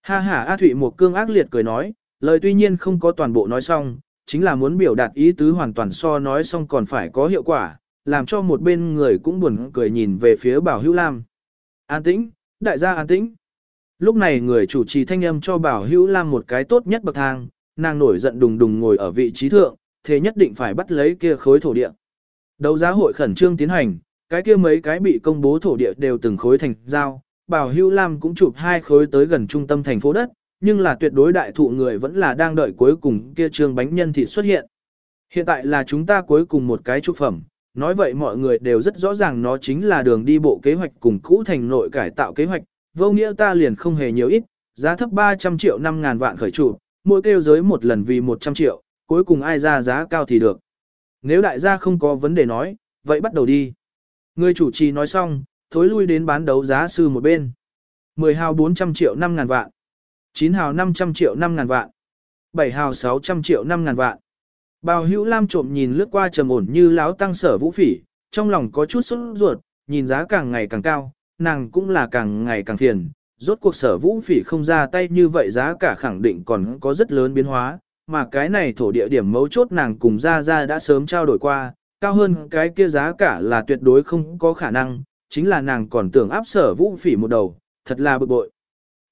Ha ha A Thụy một cương ác liệt cười nói, lời tuy nhiên không có toàn bộ nói xong, chính là muốn biểu đạt ý tứ hoàn toàn so nói xong còn phải có hiệu quả, làm cho một bên người cũng buồn cười nhìn về phía Bảo Hữu Lam. An tĩnh, đại gia an tĩnh. Lúc này người chủ trì thanh âm cho Bảo Hữu Lam một cái tốt nhất bậc thang, nàng nổi giận đùng đùng ngồi ở vị trí thượng, thế nhất định phải bắt lấy kia khối thổ địa. Đấu giá hội khẩn trương tiến hành, cái kia mấy cái bị công bố thổ địa đều từng khối thành giao, Bảo Hữu Lam cũng chụp hai khối tới gần trung tâm thành phố đất, nhưng là tuyệt đối đại thụ người vẫn là đang đợi cuối cùng kia trương bánh nhân thịt xuất hiện. Hiện tại là chúng ta cuối cùng một cái trục phẩm, nói vậy mọi người đều rất rõ ràng nó chính là đường đi bộ kế hoạch cùng cũ thành nội cải tạo kế hoạch, vô nghĩa ta liền không hề nhiều ít, giá thấp 300 triệu 5 ngàn vạn khởi trụ, mỗi kêu giới một lần vì 100 triệu, cuối cùng ai ra giá cao thì được. Nếu đại gia không có vấn đề nói, vậy bắt đầu đi. Người chủ trì nói xong, thối lui đến bán đấu giá sư một bên. 10 hào 400 triệu 5 ngàn vạn. 9 hào 500 triệu 5 ngàn vạn. 7 hào 600 triệu 5 ngàn vạn. Bào hữu lam trộm nhìn lướt qua trầm ổn như láo tăng sở vũ phỉ, trong lòng có chút sốt ruột, nhìn giá càng ngày càng cao, nàng cũng là càng ngày càng phiền. Rốt cuộc sở vũ phỉ không ra tay như vậy giá cả khẳng định còn có rất lớn biến hóa, mà cái này thổ địa điểm mấu chốt nàng cùng ra ra đã sớm trao đổi qua, cao hơn cái kia giá cả là tuyệt đối không có khả năng, chính là nàng còn tưởng áp sở vũ phỉ một đầu, thật là bực bội.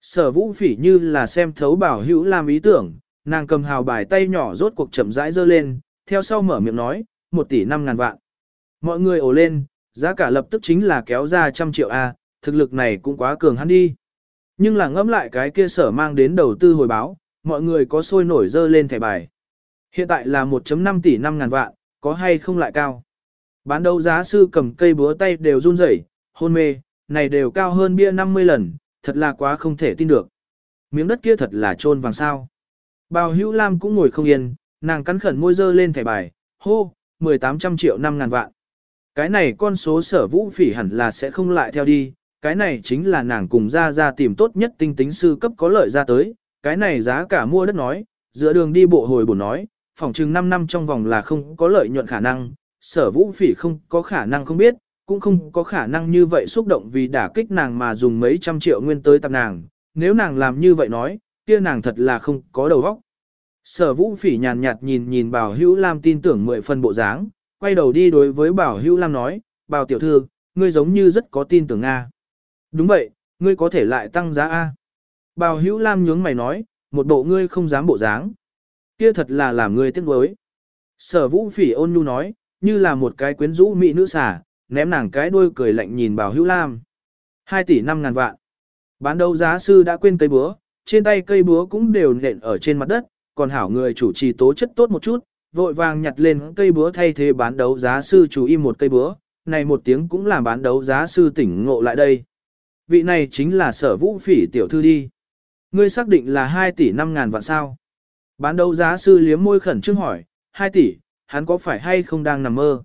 Sở vũ phỉ như là xem thấu bảo hữu làm ý tưởng, nàng cầm hào bài tay nhỏ rốt cuộc chậm rãi dơ lên, theo sau mở miệng nói, một tỷ năm ngàn vạn. Mọi người ồ lên, giá cả lập tức chính là kéo ra trăm triệu A, thực lực này cũng quá cường hắn đi. Nhưng là ngẫm lại cái kia sở mang đến đầu tư hồi báo, mọi người có sôi nổi dơ lên thẻ bài. Hiện tại là 1.5 tỷ 5 ngàn vạn, có hay không lại cao. Bán đấu giá sư cầm cây búa tay đều run rẩy, hôn mê, này đều cao hơn bia 50 lần, thật là quá không thể tin được. Miếng đất kia thật là trôn vàng sao. Bào hữu lam cũng ngồi không yên, nàng cắn khẩn môi dơ lên thẻ bài, hô, 1800 triệu 5 ngàn vạn. Cái này con số sở vũ phỉ hẳn là sẽ không lại theo đi, cái này chính là nàng cùng ra ra tìm tốt nhất tinh tính sư cấp có lợi ra tới, cái này giá cả mua đất nói, giữa đường đi bộ hồi bổ nói, phòng chừng 5 năm trong vòng là không có lợi nhuận khả năng, sở vũ phỉ không có khả năng không biết, cũng không có khả năng như vậy xúc động vì đả kích nàng mà dùng mấy trăm triệu nguyên tới tập nàng, nếu nàng làm như vậy nói, kia nàng thật là không có đầu óc. Sở vũ phỉ nhàn nhạt nhìn nhìn bảo hữu lam tin tưởng mười phần bộ dáng, quay đầu đi đối với bảo hữu lam nói, bảo tiểu thư, ngươi giống như rất có tin tưởng Nga. Đúng vậy, ngươi có thể lại tăng giá A. Bảo hữu lam nhướng mày nói, một bộ ngươi không dám bộ dáng. Kia thật là làm ngươi tiếc nuối. Sở vũ phỉ ôn nhu nói, như là một cái quyến rũ mỹ nữ xà, ném nàng cái đuôi cười lạnh nhìn bảo hữu lam. 2 tỷ 5 ngàn vạn. Bán đấu giá sư đã quên cây búa, trên tay cây búa cũng đều nện ở trên mặt đất, còn hảo người chủ trì tố chất tốt một chút, vội vàng nhặt lên cây búa thay thế bán đấu giá sư chú ý một cây búa, này một tiếng cũng làm bán đấu giá sư tỉnh ngộ lại đây. Vị này chính là sở vũ phỉ tiểu thư đi. Ngươi xác định là 2 tỷ 5 ngàn vạn sao. Bán đấu giá sư liếm môi khẩn trương hỏi, 2 tỷ, hắn có phải hay không đang nằm mơ?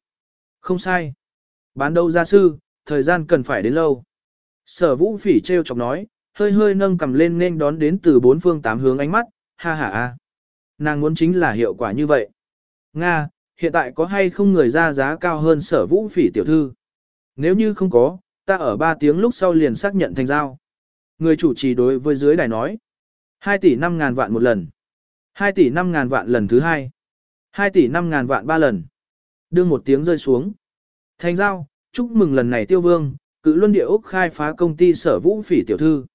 Không sai. Bán đấu giá sư, thời gian cần phải đến lâu. Sở vũ phỉ treo chọc nói, hơi hơi nâng cầm lên nên đón đến từ bốn phương tám hướng ánh mắt, ha ha ha. Nàng muốn chính là hiệu quả như vậy. Nga, hiện tại có hay không người ra giá cao hơn sở vũ phỉ tiểu thư? Nếu như không có, ta ở 3 tiếng lúc sau liền xác nhận thành giao. Người chủ trì đối với dưới đài nói. 2 tỷ 5 ngàn vạn một lần. 2 tỷ 5 ngàn vạn lần thứ hai. 2 tỷ 5 ngàn vạn ba lần. Đưa một tiếng rơi xuống. Thành giao, chúc mừng lần này tiêu vương, cự luân địa ốc khai phá công ty sở vũ phỉ tiểu thư.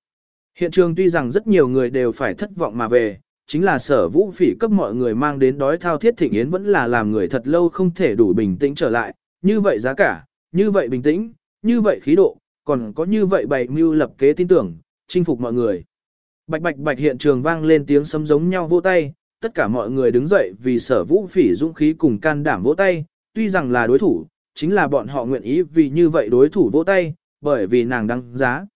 Hiện trường tuy rằng rất nhiều người đều phải thất vọng mà về, chính là sở vũ phỉ cấp mọi người mang đến đói thao thiết thịnh yến vẫn là làm người thật lâu không thể đủ bình tĩnh trở lại, như vậy giá cả, như vậy bình tĩnh, như vậy khí độ, còn có như vậy bày mưu lập kế tin tưởng, chinh phục mọi người. Bạch bạch bạch hiện trường vang lên tiếng sấm giống nhau vỗ tay, tất cả mọi người đứng dậy vì sở vũ phỉ dũng khí cùng can đảm vỗ tay, tuy rằng là đối thủ, chính là bọn họ nguyện ý vì như vậy đối thủ vỗ tay, bởi vì nàng đăng giá.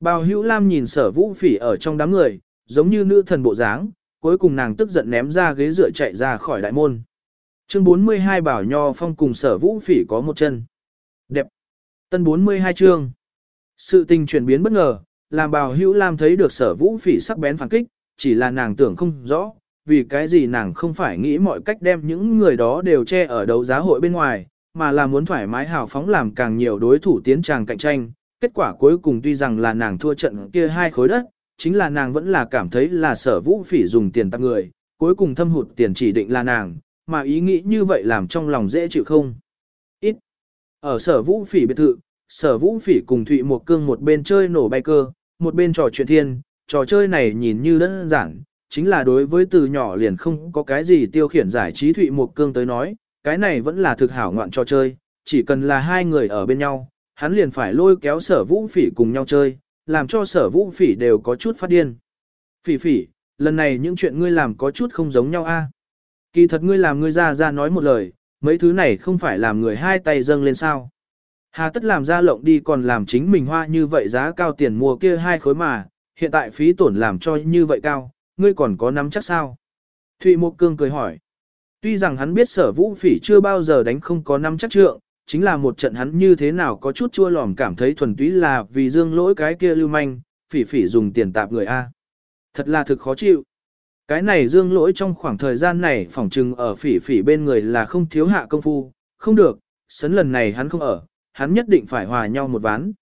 Bào hữu lam nhìn sở vũ phỉ ở trong đám người, giống như nữ thần bộ dáng, cuối cùng nàng tức giận ném ra ghế dựa chạy ra khỏi đại môn. Chương 42 bảo nho phong cùng sở vũ phỉ có một chân. Đẹp. Tân 42 chương. Sự tình chuyển biến bất ngờ, làm bào hữu lam thấy được sở vũ phỉ sắc bén phản kích, chỉ là nàng tưởng không rõ, vì cái gì nàng không phải nghĩ mọi cách đem những người đó đều che ở đấu giá hội bên ngoài, mà là muốn thoải mái hào phóng làm càng nhiều đối thủ tiến tràng cạnh tranh. Kết quả cuối cùng tuy rằng là nàng thua trận kia hai khối đất, chính là nàng vẫn là cảm thấy là sở vũ phỉ dùng tiền tặng người, cuối cùng thâm hụt tiền chỉ định là nàng, mà ý nghĩ như vậy làm trong lòng dễ chịu không. Ít. Ở sở vũ phỉ biệt thự, sở vũ phỉ cùng Thụy một Cương một bên chơi nổ bay cơ, một bên trò chuyện thiên, trò chơi này nhìn như đơn giản, chính là đối với từ nhỏ liền không có cái gì tiêu khiển giải trí Thụy một Cương tới nói, cái này vẫn là thực hảo ngoạn trò chơi, chỉ cần là hai người ở bên nhau, hắn liền phải lôi kéo sở vũ phỉ cùng nhau chơi, làm cho sở vũ phỉ đều có chút phát điên. Phỉ phỉ, lần này những chuyện ngươi làm có chút không giống nhau a. Kỳ thật ngươi làm ngươi ra ra nói một lời, mấy thứ này không phải làm người hai tay dâng lên sao. Hà tất làm ra lộng đi còn làm chính mình hoa như vậy giá cao tiền mua kia hai khối mà, hiện tại phí tổn làm cho như vậy cao, ngươi còn có nắm chắc sao? Thụy Mộc Cương cười hỏi. Tuy rằng hắn biết sở vũ phỉ chưa bao giờ đánh không có nắm chắc trượng, chính là một trận hắn như thế nào có chút chua lòm cảm thấy thuần túy là vì dương lỗi cái kia lưu manh, phỉ phỉ dùng tiền tạp người A. Thật là thực khó chịu. Cái này dương lỗi trong khoảng thời gian này phỏng trừng ở phỉ phỉ bên người là không thiếu hạ công phu, không được, sấn lần này hắn không ở, hắn nhất định phải hòa nhau một ván.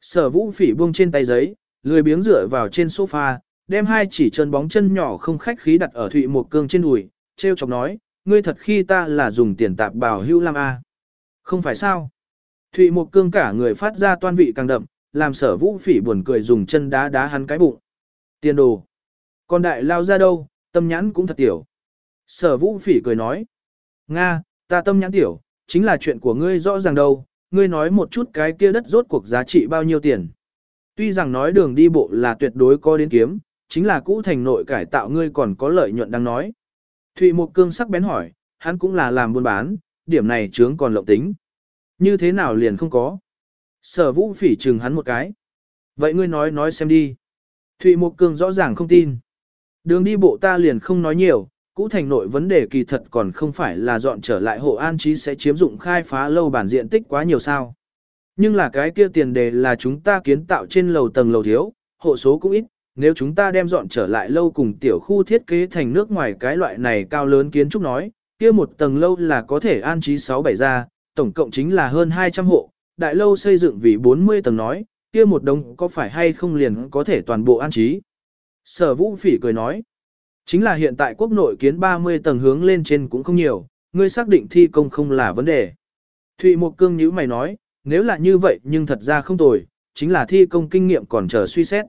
Sở vũ phỉ buông trên tay giấy, lười biếng dựa vào trên sofa, đem hai chỉ chân bóng chân nhỏ không khách khí đặt ở thụy một cương trên đùi, treo chọc nói, ngươi thật khi ta là dùng tiền tạp bảo hưu lam A. Không phải sao? Thụy Mộc cương cả người phát ra toan vị càng đậm, làm sở vũ phỉ buồn cười dùng chân đá đá hắn cái bụng. Tiền đồ. Còn đại lao ra đâu, tâm nhãn cũng thật tiểu. Sở vũ phỉ cười nói. Nga, ta tâm nhãn tiểu, chính là chuyện của ngươi rõ ràng đâu, ngươi nói một chút cái kia đất rốt cuộc giá trị bao nhiêu tiền. Tuy rằng nói đường đi bộ là tuyệt đối có đến kiếm, chính là cũ thành nội cải tạo ngươi còn có lợi nhuận đang nói. Thụy Mộc Cương sắc bén hỏi, hắn cũng là làm buôn bán, điểm này chướng còn lộng tính. Như thế nào liền không có. Sở vũ phỉ trừng hắn một cái. Vậy ngươi nói nói xem đi. Thụy Mộc cường rõ ràng không tin. Đường đi bộ ta liền không nói nhiều, cũ thành nội vấn đề kỳ thật còn không phải là dọn trở lại hộ an trí sẽ chiếm dụng khai phá lâu bản diện tích quá nhiều sao. Nhưng là cái kia tiền đề là chúng ta kiến tạo trên lầu tầng lầu thiếu, hộ số cũng ít, nếu chúng ta đem dọn trở lại lâu cùng tiểu khu thiết kế thành nước ngoài cái loại này cao lớn kiến trúc nói, kia một tầng lâu là có thể an trí 6-7 gia, tổng cộng chính là hơn 200 hộ, đại lâu xây dựng vì 40 tầng nói, kia một đống có phải hay không liền có thể toàn bộ an trí. Sở vũ phỉ cười nói, chính là hiện tại quốc nội kiến 30 tầng hướng lên trên cũng không nhiều, ngươi xác định thi công không là vấn đề. Thụy Mộc Cương nhíu mày nói, nếu là như vậy nhưng thật ra không tồi, chính là thi công kinh nghiệm còn chờ suy xét.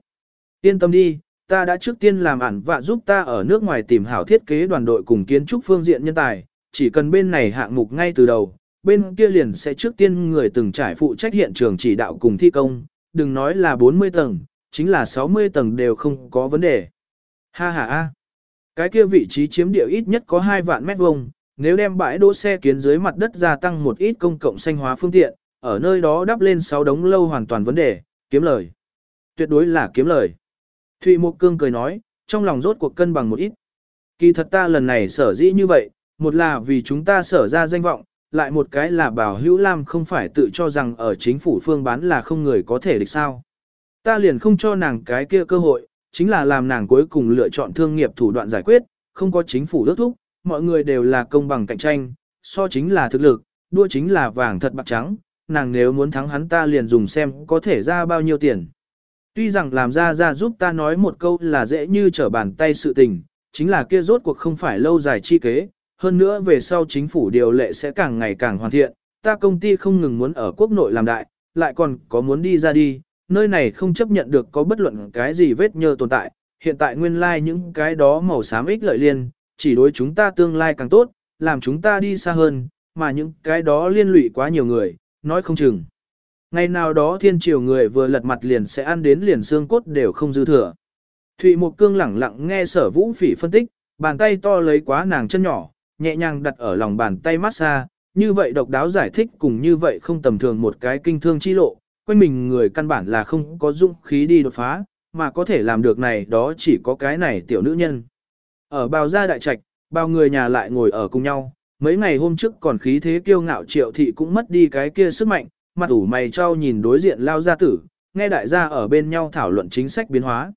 Yên tâm đi, ta đã trước tiên làm ản và giúp ta ở nước ngoài tìm hảo thiết kế đoàn đội cùng kiến trúc phương diện nhân tài, chỉ cần bên này hạng mục ngay từ đầu, bên kia liền sẽ trước tiên người từng trải phụ trách hiện trường chỉ đạo cùng thi công, đừng nói là 40 tầng, chính là 60 tầng đều không có vấn đề. Ha ha ha. Cái kia vị trí chiếm địa ít nhất có 2 vạn mét vuông, nếu đem bãi đỗ xe kiến dưới mặt đất gia tăng một ít công cộng xanh hóa phương tiện, ở nơi đó đắp lên 6 đống lâu hoàn toàn vấn đề, kiếm lời. Tuyệt đối là kiếm lời. Thụy Mộc Cương cười nói, trong lòng rốt cuộc cân bằng một ít. Kỳ thật ta lần này sở dĩ như vậy, một là vì chúng ta sở ra danh vọng, lại một cái là bảo hữu lam không phải tự cho rằng ở chính phủ phương bán là không người có thể địch sao. Ta liền không cho nàng cái kia cơ hội, chính là làm nàng cuối cùng lựa chọn thương nghiệp thủ đoạn giải quyết, không có chính phủ đốc thúc, mọi người đều là công bằng cạnh tranh, so chính là thực lực, đua chính là vàng thật bạc trắng, nàng nếu muốn thắng hắn ta liền dùng xem có thể ra bao nhiêu tiền. Tuy rằng làm ra ra giúp ta nói một câu là dễ như trở bàn tay sự tình, chính là kia rốt cuộc không phải lâu dài chi kế, hơn nữa về sau chính phủ điều lệ sẽ càng ngày càng hoàn thiện, ta công ty không ngừng muốn ở quốc nội làm đại, lại còn có muốn đi ra đi, nơi này không chấp nhận được có bất luận cái gì vết nhơ tồn tại, hiện tại nguyên lai like những cái đó màu xám ích lợi liên, chỉ đối chúng ta tương lai càng tốt, làm chúng ta đi xa hơn, mà những cái đó liên lụy quá nhiều người, nói không chừng. Ngày nào đó thiên triều người vừa lật mặt liền sẽ ăn đến liền xương cốt đều không dư thừa. Thụy Mộc Cương lẳng lặng nghe sở vũ phỉ phân tích, bàn tay to lấy quá nàng chân nhỏ, nhẹ nhàng đặt ở lòng bàn tay massage, như vậy độc đáo giải thích cùng như vậy không tầm thường một cái kinh thương chi lộ, quanh mình người căn bản là không có dũng khí đi đột phá, mà có thể làm được này đó chỉ có cái này tiểu nữ nhân. Ở bào gia đại trạch, bao người nhà lại ngồi ở cùng nhau, mấy ngày hôm trước còn khí thế kiêu ngạo triệu thị cũng mất đi cái kia sức mạnh, mặt ủ mày trao nhìn đối diện lao gia tử, nghe đại gia ở bên nhau thảo luận chính sách biến hóa.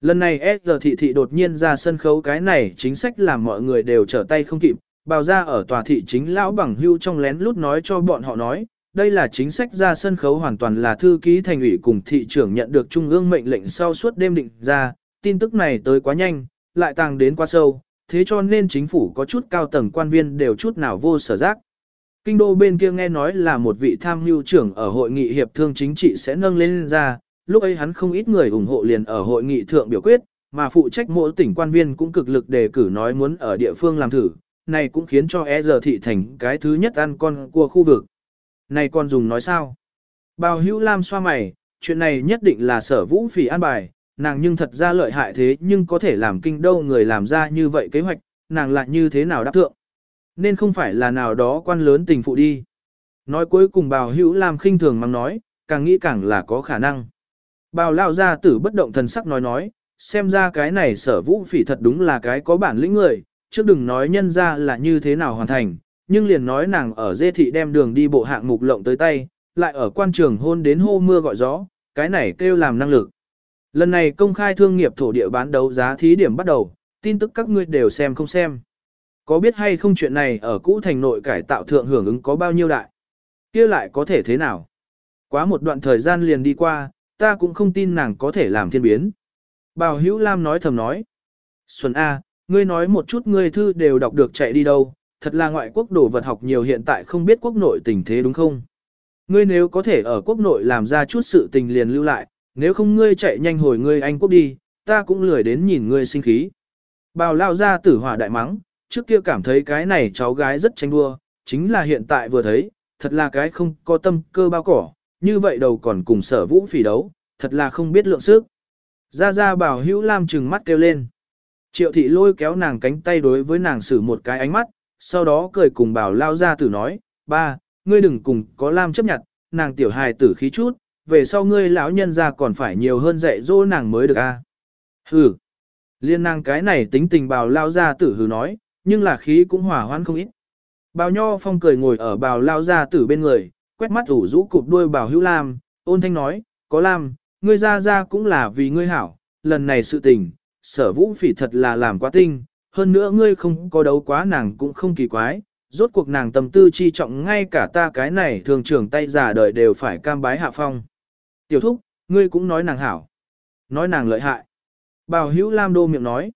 Lần này S thị thị đột nhiên ra sân khấu cái này chính sách làm mọi người đều trở tay không kịp, bào ra ở tòa thị chính lão bằng hưu trong lén lút nói cho bọn họ nói, đây là chính sách ra sân khấu hoàn toàn là thư ký thành ủy cùng thị trưởng nhận được trung ương mệnh lệnh sau suốt đêm định ra, tin tức này tới quá nhanh, lại tàng đến quá sâu, thế cho nên chính phủ có chút cao tầng quan viên đều chút nào vô sở giác. Kinh đô bên kia nghe nói là một vị tham mưu trưởng ở hội nghị hiệp thương chính trị sẽ nâng lên ra, lúc ấy hắn không ít người ủng hộ liền ở hội nghị thượng biểu quyết, mà phụ trách mỗi tỉnh quan viên cũng cực lực đề cử nói muốn ở địa phương làm thử, này cũng khiến cho e giờ thị thành cái thứ nhất ăn con của khu vực. Này con dùng nói sao? Bào hữu lam xoa mày, chuyện này nhất định là sở vũ phỉ an bài, nàng nhưng thật ra lợi hại thế nhưng có thể làm kinh đô người làm ra như vậy kế hoạch, nàng lại như thế nào đáp thượng. Nên không phải là nào đó quan lớn tình phụ đi. Nói cuối cùng bào hữu làm khinh thường mang nói, càng nghĩ càng là có khả năng. Bào lao ra tử bất động thần sắc nói nói, xem ra cái này sở vũ phỉ thật đúng là cái có bản lĩnh người, trước đừng nói nhân ra là như thế nào hoàn thành, nhưng liền nói nàng ở dê thị đem đường đi bộ hạng mục lộng tới tay, lại ở quan trường hôn đến hô mưa gọi gió, cái này kêu làm năng lực. Lần này công khai thương nghiệp thổ địa bán đấu giá thí điểm bắt đầu, tin tức các ngươi đều xem không xem. Có biết hay không chuyện này ở cũ thành nội cải tạo thượng hưởng ứng có bao nhiêu đại? kia lại có thể thế nào? Quá một đoạn thời gian liền đi qua, ta cũng không tin nàng có thể làm thiên biến. Bào Hữu Lam nói thầm nói. Xuân A, ngươi nói một chút ngươi thư đều đọc được chạy đi đâu, thật là ngoại quốc đồ vật học nhiều hiện tại không biết quốc nội tình thế đúng không? ngươi nếu có thể ở quốc nội làm ra chút sự tình liền lưu lại, nếu không ngươi chạy nhanh hồi ngươi anh quốc đi, ta cũng lười đến nhìn ngươi sinh khí. Bào lao ra tử hỏa đại mắng, trước kia cảm thấy cái này cháu gái rất tranh đua, chính là hiện tại vừa thấy, thật là cái không có tâm cơ bao cỏ, như vậy đầu còn cùng sở vũ phỉ đấu, thật là không biết lượng sức. Ra ra bảo hữu lam trừng mắt kêu lên. Triệu thị lôi kéo nàng cánh tay đối với nàng sử một cái ánh mắt, sau đó cười cùng bảo lao ra tử nói, ba, ngươi đừng cùng có lam chấp nhận, nàng tiểu hài tử khí chút, về sau ngươi lão nhân ra còn phải nhiều hơn dạy dỗ nàng mới được a. Hừ. Liên nàng cái này tính tình bảo lao ra tử hừ nói, nhưng là khí cũng hỏa hoãn không ít. Bào nho phong cười ngồi ở bào lao ra tử bên người, quét mắt ủ rũ cụp đuôi bào hữu lam, ôn thanh nói, có lam, ngươi ra ra cũng là vì ngươi hảo, lần này sự tình, sở vũ phỉ thật là làm quá tinh, hơn nữa ngươi không có đấu quá nàng cũng không kỳ quái, rốt cuộc nàng tâm tư chi trọng ngay cả ta cái này thường trưởng tay giả đời đều phải cam bái hạ phong. Tiểu thúc, ngươi cũng nói nàng hảo, nói nàng lợi hại. Bào hữu lam đô miệng nói,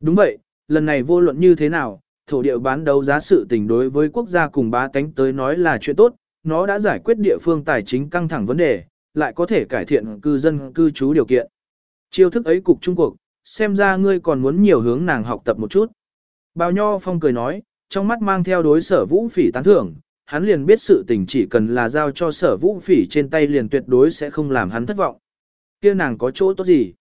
đúng vậy, lần này vô luận như thế nào, thổ địa bán đấu giá sự tình đối với quốc gia cùng bá tánh tới nói là chuyện tốt, nó đã giải quyết địa phương tài chính căng thẳng vấn đề, lại có thể cải thiện cư dân cư trú điều kiện. Chiêu thức ấy cục Trung Quốc, xem ra ngươi còn muốn nhiều hướng nàng học tập một chút. Bào Nho Phong cười nói, trong mắt mang theo đối sở vũ phỉ tán thưởng, hắn liền biết sự tình chỉ cần là giao cho sở vũ phỉ trên tay liền tuyệt đối sẽ không làm hắn thất vọng. kia nàng có chỗ tốt gì?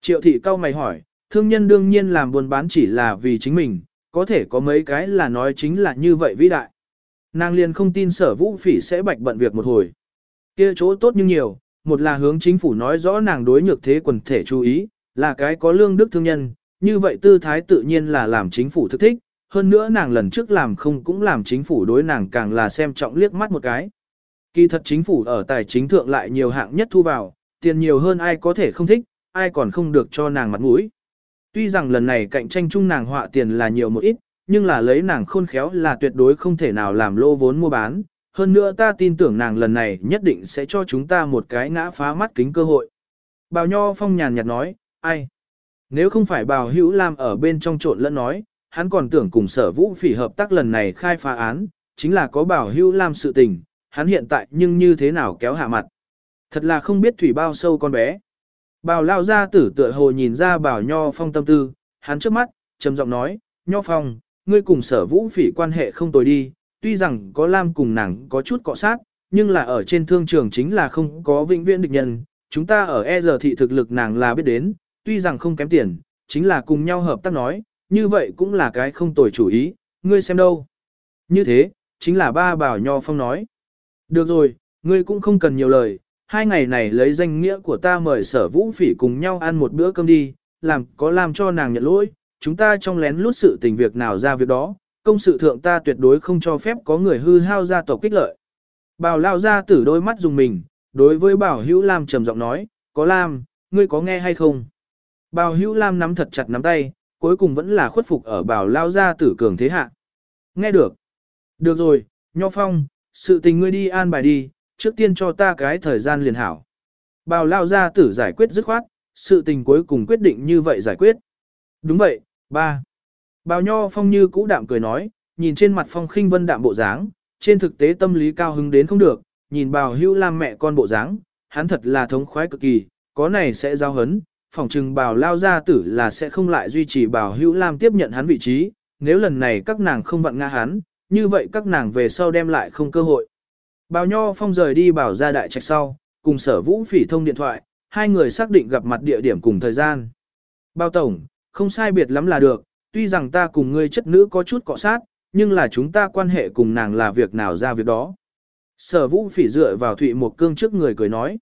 Triệu thị cao mày hỏi, thương nhân đương nhiên làm buôn bán chỉ là vì chính mình, có thể có mấy cái là nói chính là như vậy vĩ đại. Nàng liền không tin sở vũ phỉ sẽ bạch bận việc một hồi. kia chỗ tốt nhưng nhiều, một là hướng chính phủ nói rõ nàng đối nhược thế quần thể chú ý, là cái có lương đức thương nhân, như vậy tư thái tự nhiên là làm chính phủ thức thích, hơn nữa nàng lần trước làm không cũng làm chính phủ đối nàng càng là xem trọng liếc mắt một cái. Kỳ thật chính phủ ở tài chính thượng lại nhiều hạng nhất thu vào, tiền nhiều hơn ai có thể không thích, ai còn không được cho nàng mặt mũi. Tuy rằng lần này cạnh tranh chung nàng họa tiền là nhiều một ít, nhưng là lấy nàng khôn khéo là tuyệt đối không thể nào làm lô vốn mua bán. Hơn nữa ta tin tưởng nàng lần này nhất định sẽ cho chúng ta một cái ngã phá mắt kính cơ hội. Bào Nho Phong nhàn nhạt nói, ai? Nếu không phải bào hữu Lam ở bên trong trộn lẫn nói, hắn còn tưởng cùng sở vũ phỉ hợp tác lần này khai phá án, chính là có bảo hữu Lam sự tình, hắn hiện tại nhưng như thế nào kéo hạ mặt. Thật là không biết thủy bao sâu con bé. Bào lao ra tử tựa hồ nhìn ra bảo Nho Phong tâm tư, hắn trước mắt, trầm giọng nói, Nho Phong, ngươi cùng sở vũ phỉ quan hệ không tồi đi, tuy rằng có Lam cùng nàng có chút cọ sát, nhưng là ở trên thương trường chính là không có vĩnh viễn địch nhân, chúng ta ở e giờ thị thực lực nàng là biết đến, tuy rằng không kém tiền, chính là cùng nhau hợp tác nói, như vậy cũng là cái không tồi chủ ý, ngươi xem đâu. Như thế, chính là ba bảo Nho Phong nói. Được rồi, ngươi cũng không cần nhiều lời, hai ngày này lấy danh nghĩa của ta mời sở vũ phỉ cùng nhau ăn một bữa cơm đi, làm có làm cho nàng nhận lỗi, chúng ta trong lén lút sự tình việc nào ra việc đó, công sự thượng ta tuyệt đối không cho phép có người hư hao gia tộc kích lợi. Bảo lao ra tử đôi mắt dùng mình, đối với bảo hữu Lam trầm giọng nói, có Lam, ngươi có nghe hay không? Bảo hữu Lam nắm thật chặt nắm tay, cuối cùng vẫn là khuất phục ở bảo lao ra tử cường thế hạ. Nghe được. Được rồi, Nho Phong, sự tình ngươi đi an bài đi, trước tiên cho ta cái thời gian liền hảo. Bào lao ra tử giải quyết dứt khoát, sự tình cuối cùng quyết định như vậy giải quyết. Đúng vậy, ba. Bào Nho Phong như cũ đạm cười nói, nhìn trên mặt Phong khinh vân đạm bộ dáng, trên thực tế tâm lý cao hứng đến không được, nhìn bào hữu lam mẹ con bộ dáng, hắn thật là thống khoái cực kỳ, có này sẽ giao hấn, phỏng chừng bào lao gia tử là sẽ không lại duy trì bào hữu lam tiếp nhận hắn vị trí, nếu lần này các nàng không vặn ngã hắn, như vậy các nàng về sau đem lại không cơ hội. Bào Nho Phong rời đi bảo ra đại trạch sau, cùng sở vũ phỉ thông điện thoại, hai người xác định gặp mặt địa điểm cùng thời gian. Bao tổng, không sai biệt lắm là được, tuy rằng ta cùng ngươi chất nữ có chút cọ sát, nhưng là chúng ta quan hệ cùng nàng là việc nào ra việc đó. Sở vũ phỉ dựa vào thụy một cương trước người cười nói.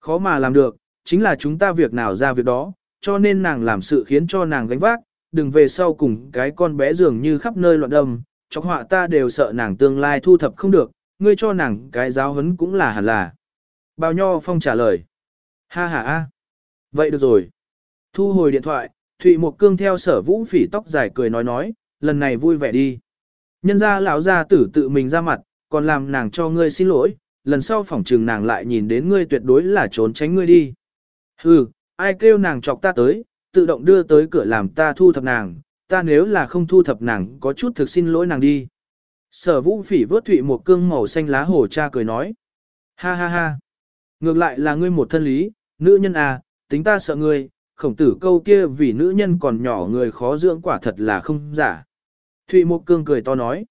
Khó mà làm được, chính là chúng ta việc nào ra việc đó, cho nên nàng làm sự khiến cho nàng gánh vác, đừng về sau cùng cái con bé dường như khắp nơi loạn đâm, chọc họa ta đều sợ nàng tương lai thu thập không được, ngươi cho nàng cái giáo huấn cũng là hẳn là. Bao Nho Phong trả lời. Ha ha ha. Vậy được rồi. Thu hồi điện thoại, Thụy Mộc Cương theo sở vũ phỉ tóc dài cười nói nói, lần này vui vẻ đi. Nhân ra lão gia tử tự mình ra mặt, còn làm nàng cho ngươi xin lỗi, lần sau phỏng trừng nàng lại nhìn đến ngươi tuyệt đối là trốn tránh ngươi đi. Hừ, ai kêu nàng chọc ta tới, tự động đưa tới cửa làm ta thu thập nàng, ta nếu là không thu thập nàng có chút thực xin lỗi nàng đi. Sở vũ phỉ vớt thụy một cương màu xanh lá hổ cha cười nói. Ha ha ha. Ngược lại là ngươi một thân lý, nữ nhân à, tính ta sợ ngươi, khổng tử câu kia vì nữ nhân còn nhỏ người khó dưỡng quả thật là không giả. Thụy Mộc Cương cười to nói.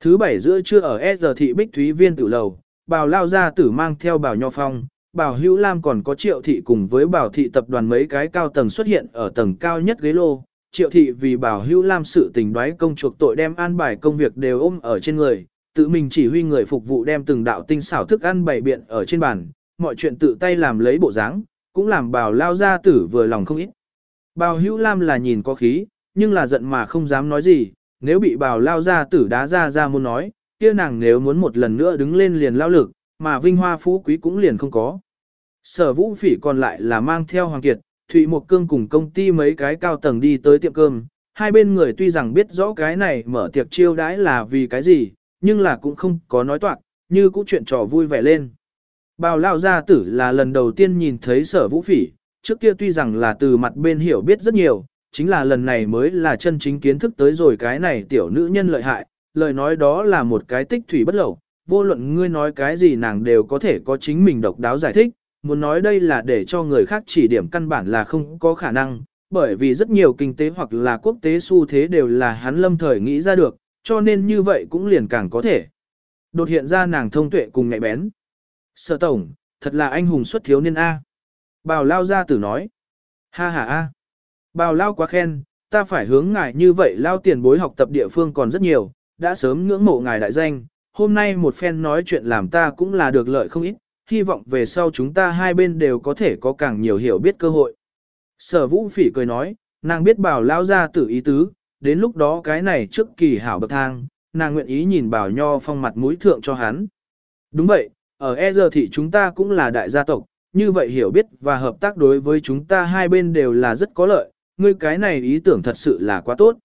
Thứ bảy giữa trưa ở S giờ thị Bích Thúy Viên tử lầu, bào lao ra tử mang theo bào nho phong, bào hữu lam còn có triệu thị cùng với bào thị tập đoàn mấy cái cao tầng xuất hiện ở tầng cao nhất ghế lô. Triệu thị vì Bảo hữu lam sự tình đoái công chuộc tội đem an bài công việc đều ôm ở trên người, tự mình chỉ huy người phục vụ đem từng đạo tinh xảo thức ăn bày biện ở trên bàn, mọi chuyện tự tay làm lấy bộ dáng, cũng làm Bảo lao gia tử vừa lòng không ít. Bảo hữu lam là nhìn có khí, nhưng là giận mà không dám nói gì, nếu bị Bảo lao gia tử đá ra ra muốn nói, kia nàng nếu muốn một lần nữa đứng lên liền lao lực, mà vinh hoa phú quý cũng liền không có. Sở vũ phỉ còn lại là mang theo Hoàng Kiệt, Thụy Mộc Cương cùng công ty mấy cái cao tầng đi tới tiệm cơm, hai bên người tuy rằng biết rõ cái này mở tiệc chiêu đãi là vì cái gì, nhưng là cũng không có nói toạc, như cũng chuyện trò vui vẻ lên. Bào lao gia tử là lần đầu tiên nhìn thấy sở vũ phỉ, trước kia tuy rằng là từ mặt bên hiểu biết rất nhiều, chính là lần này mới là chân chính kiến thức tới rồi cái này tiểu nữ nhân lợi hại, lời nói đó là một cái tích thủy bất lẩu, vô luận ngươi nói cái gì nàng đều có thể có chính mình độc đáo giải thích, muốn nói đây là để cho người khác chỉ điểm căn bản là không có khả năng, bởi vì rất nhiều kinh tế hoặc là quốc tế xu thế đều là hắn lâm thời nghĩ ra được, cho nên như vậy cũng liền càng có thể. Đột hiện ra nàng thông tuệ cùng ngại bén. Sở tổng, thật là anh hùng xuất thiếu niên A. Bào lao ra tử nói. Ha ha A. Bào lao quá khen, ta phải hướng ngài như vậy lao tiền bối học tập địa phương còn rất nhiều, đã sớm ngưỡng mộ ngài đại danh. Hôm nay một phen nói chuyện làm ta cũng là được lợi không ít, hy vọng về sau chúng ta hai bên đều có thể có càng nhiều hiểu biết cơ hội. Sở vũ phỉ cười nói, nàng biết bảo lao ra tử ý tứ, đến lúc đó cái này trước kỳ hảo bậc thang, nàng nguyện ý nhìn bảo nho phong mặt mũi thượng cho hắn. Đúng vậy, ở E giờ thị chúng ta cũng là đại gia tộc, như vậy hiểu biết và hợp tác đối với chúng ta hai bên đều là rất có lợi, ngươi cái này ý tưởng thật sự là quá tốt.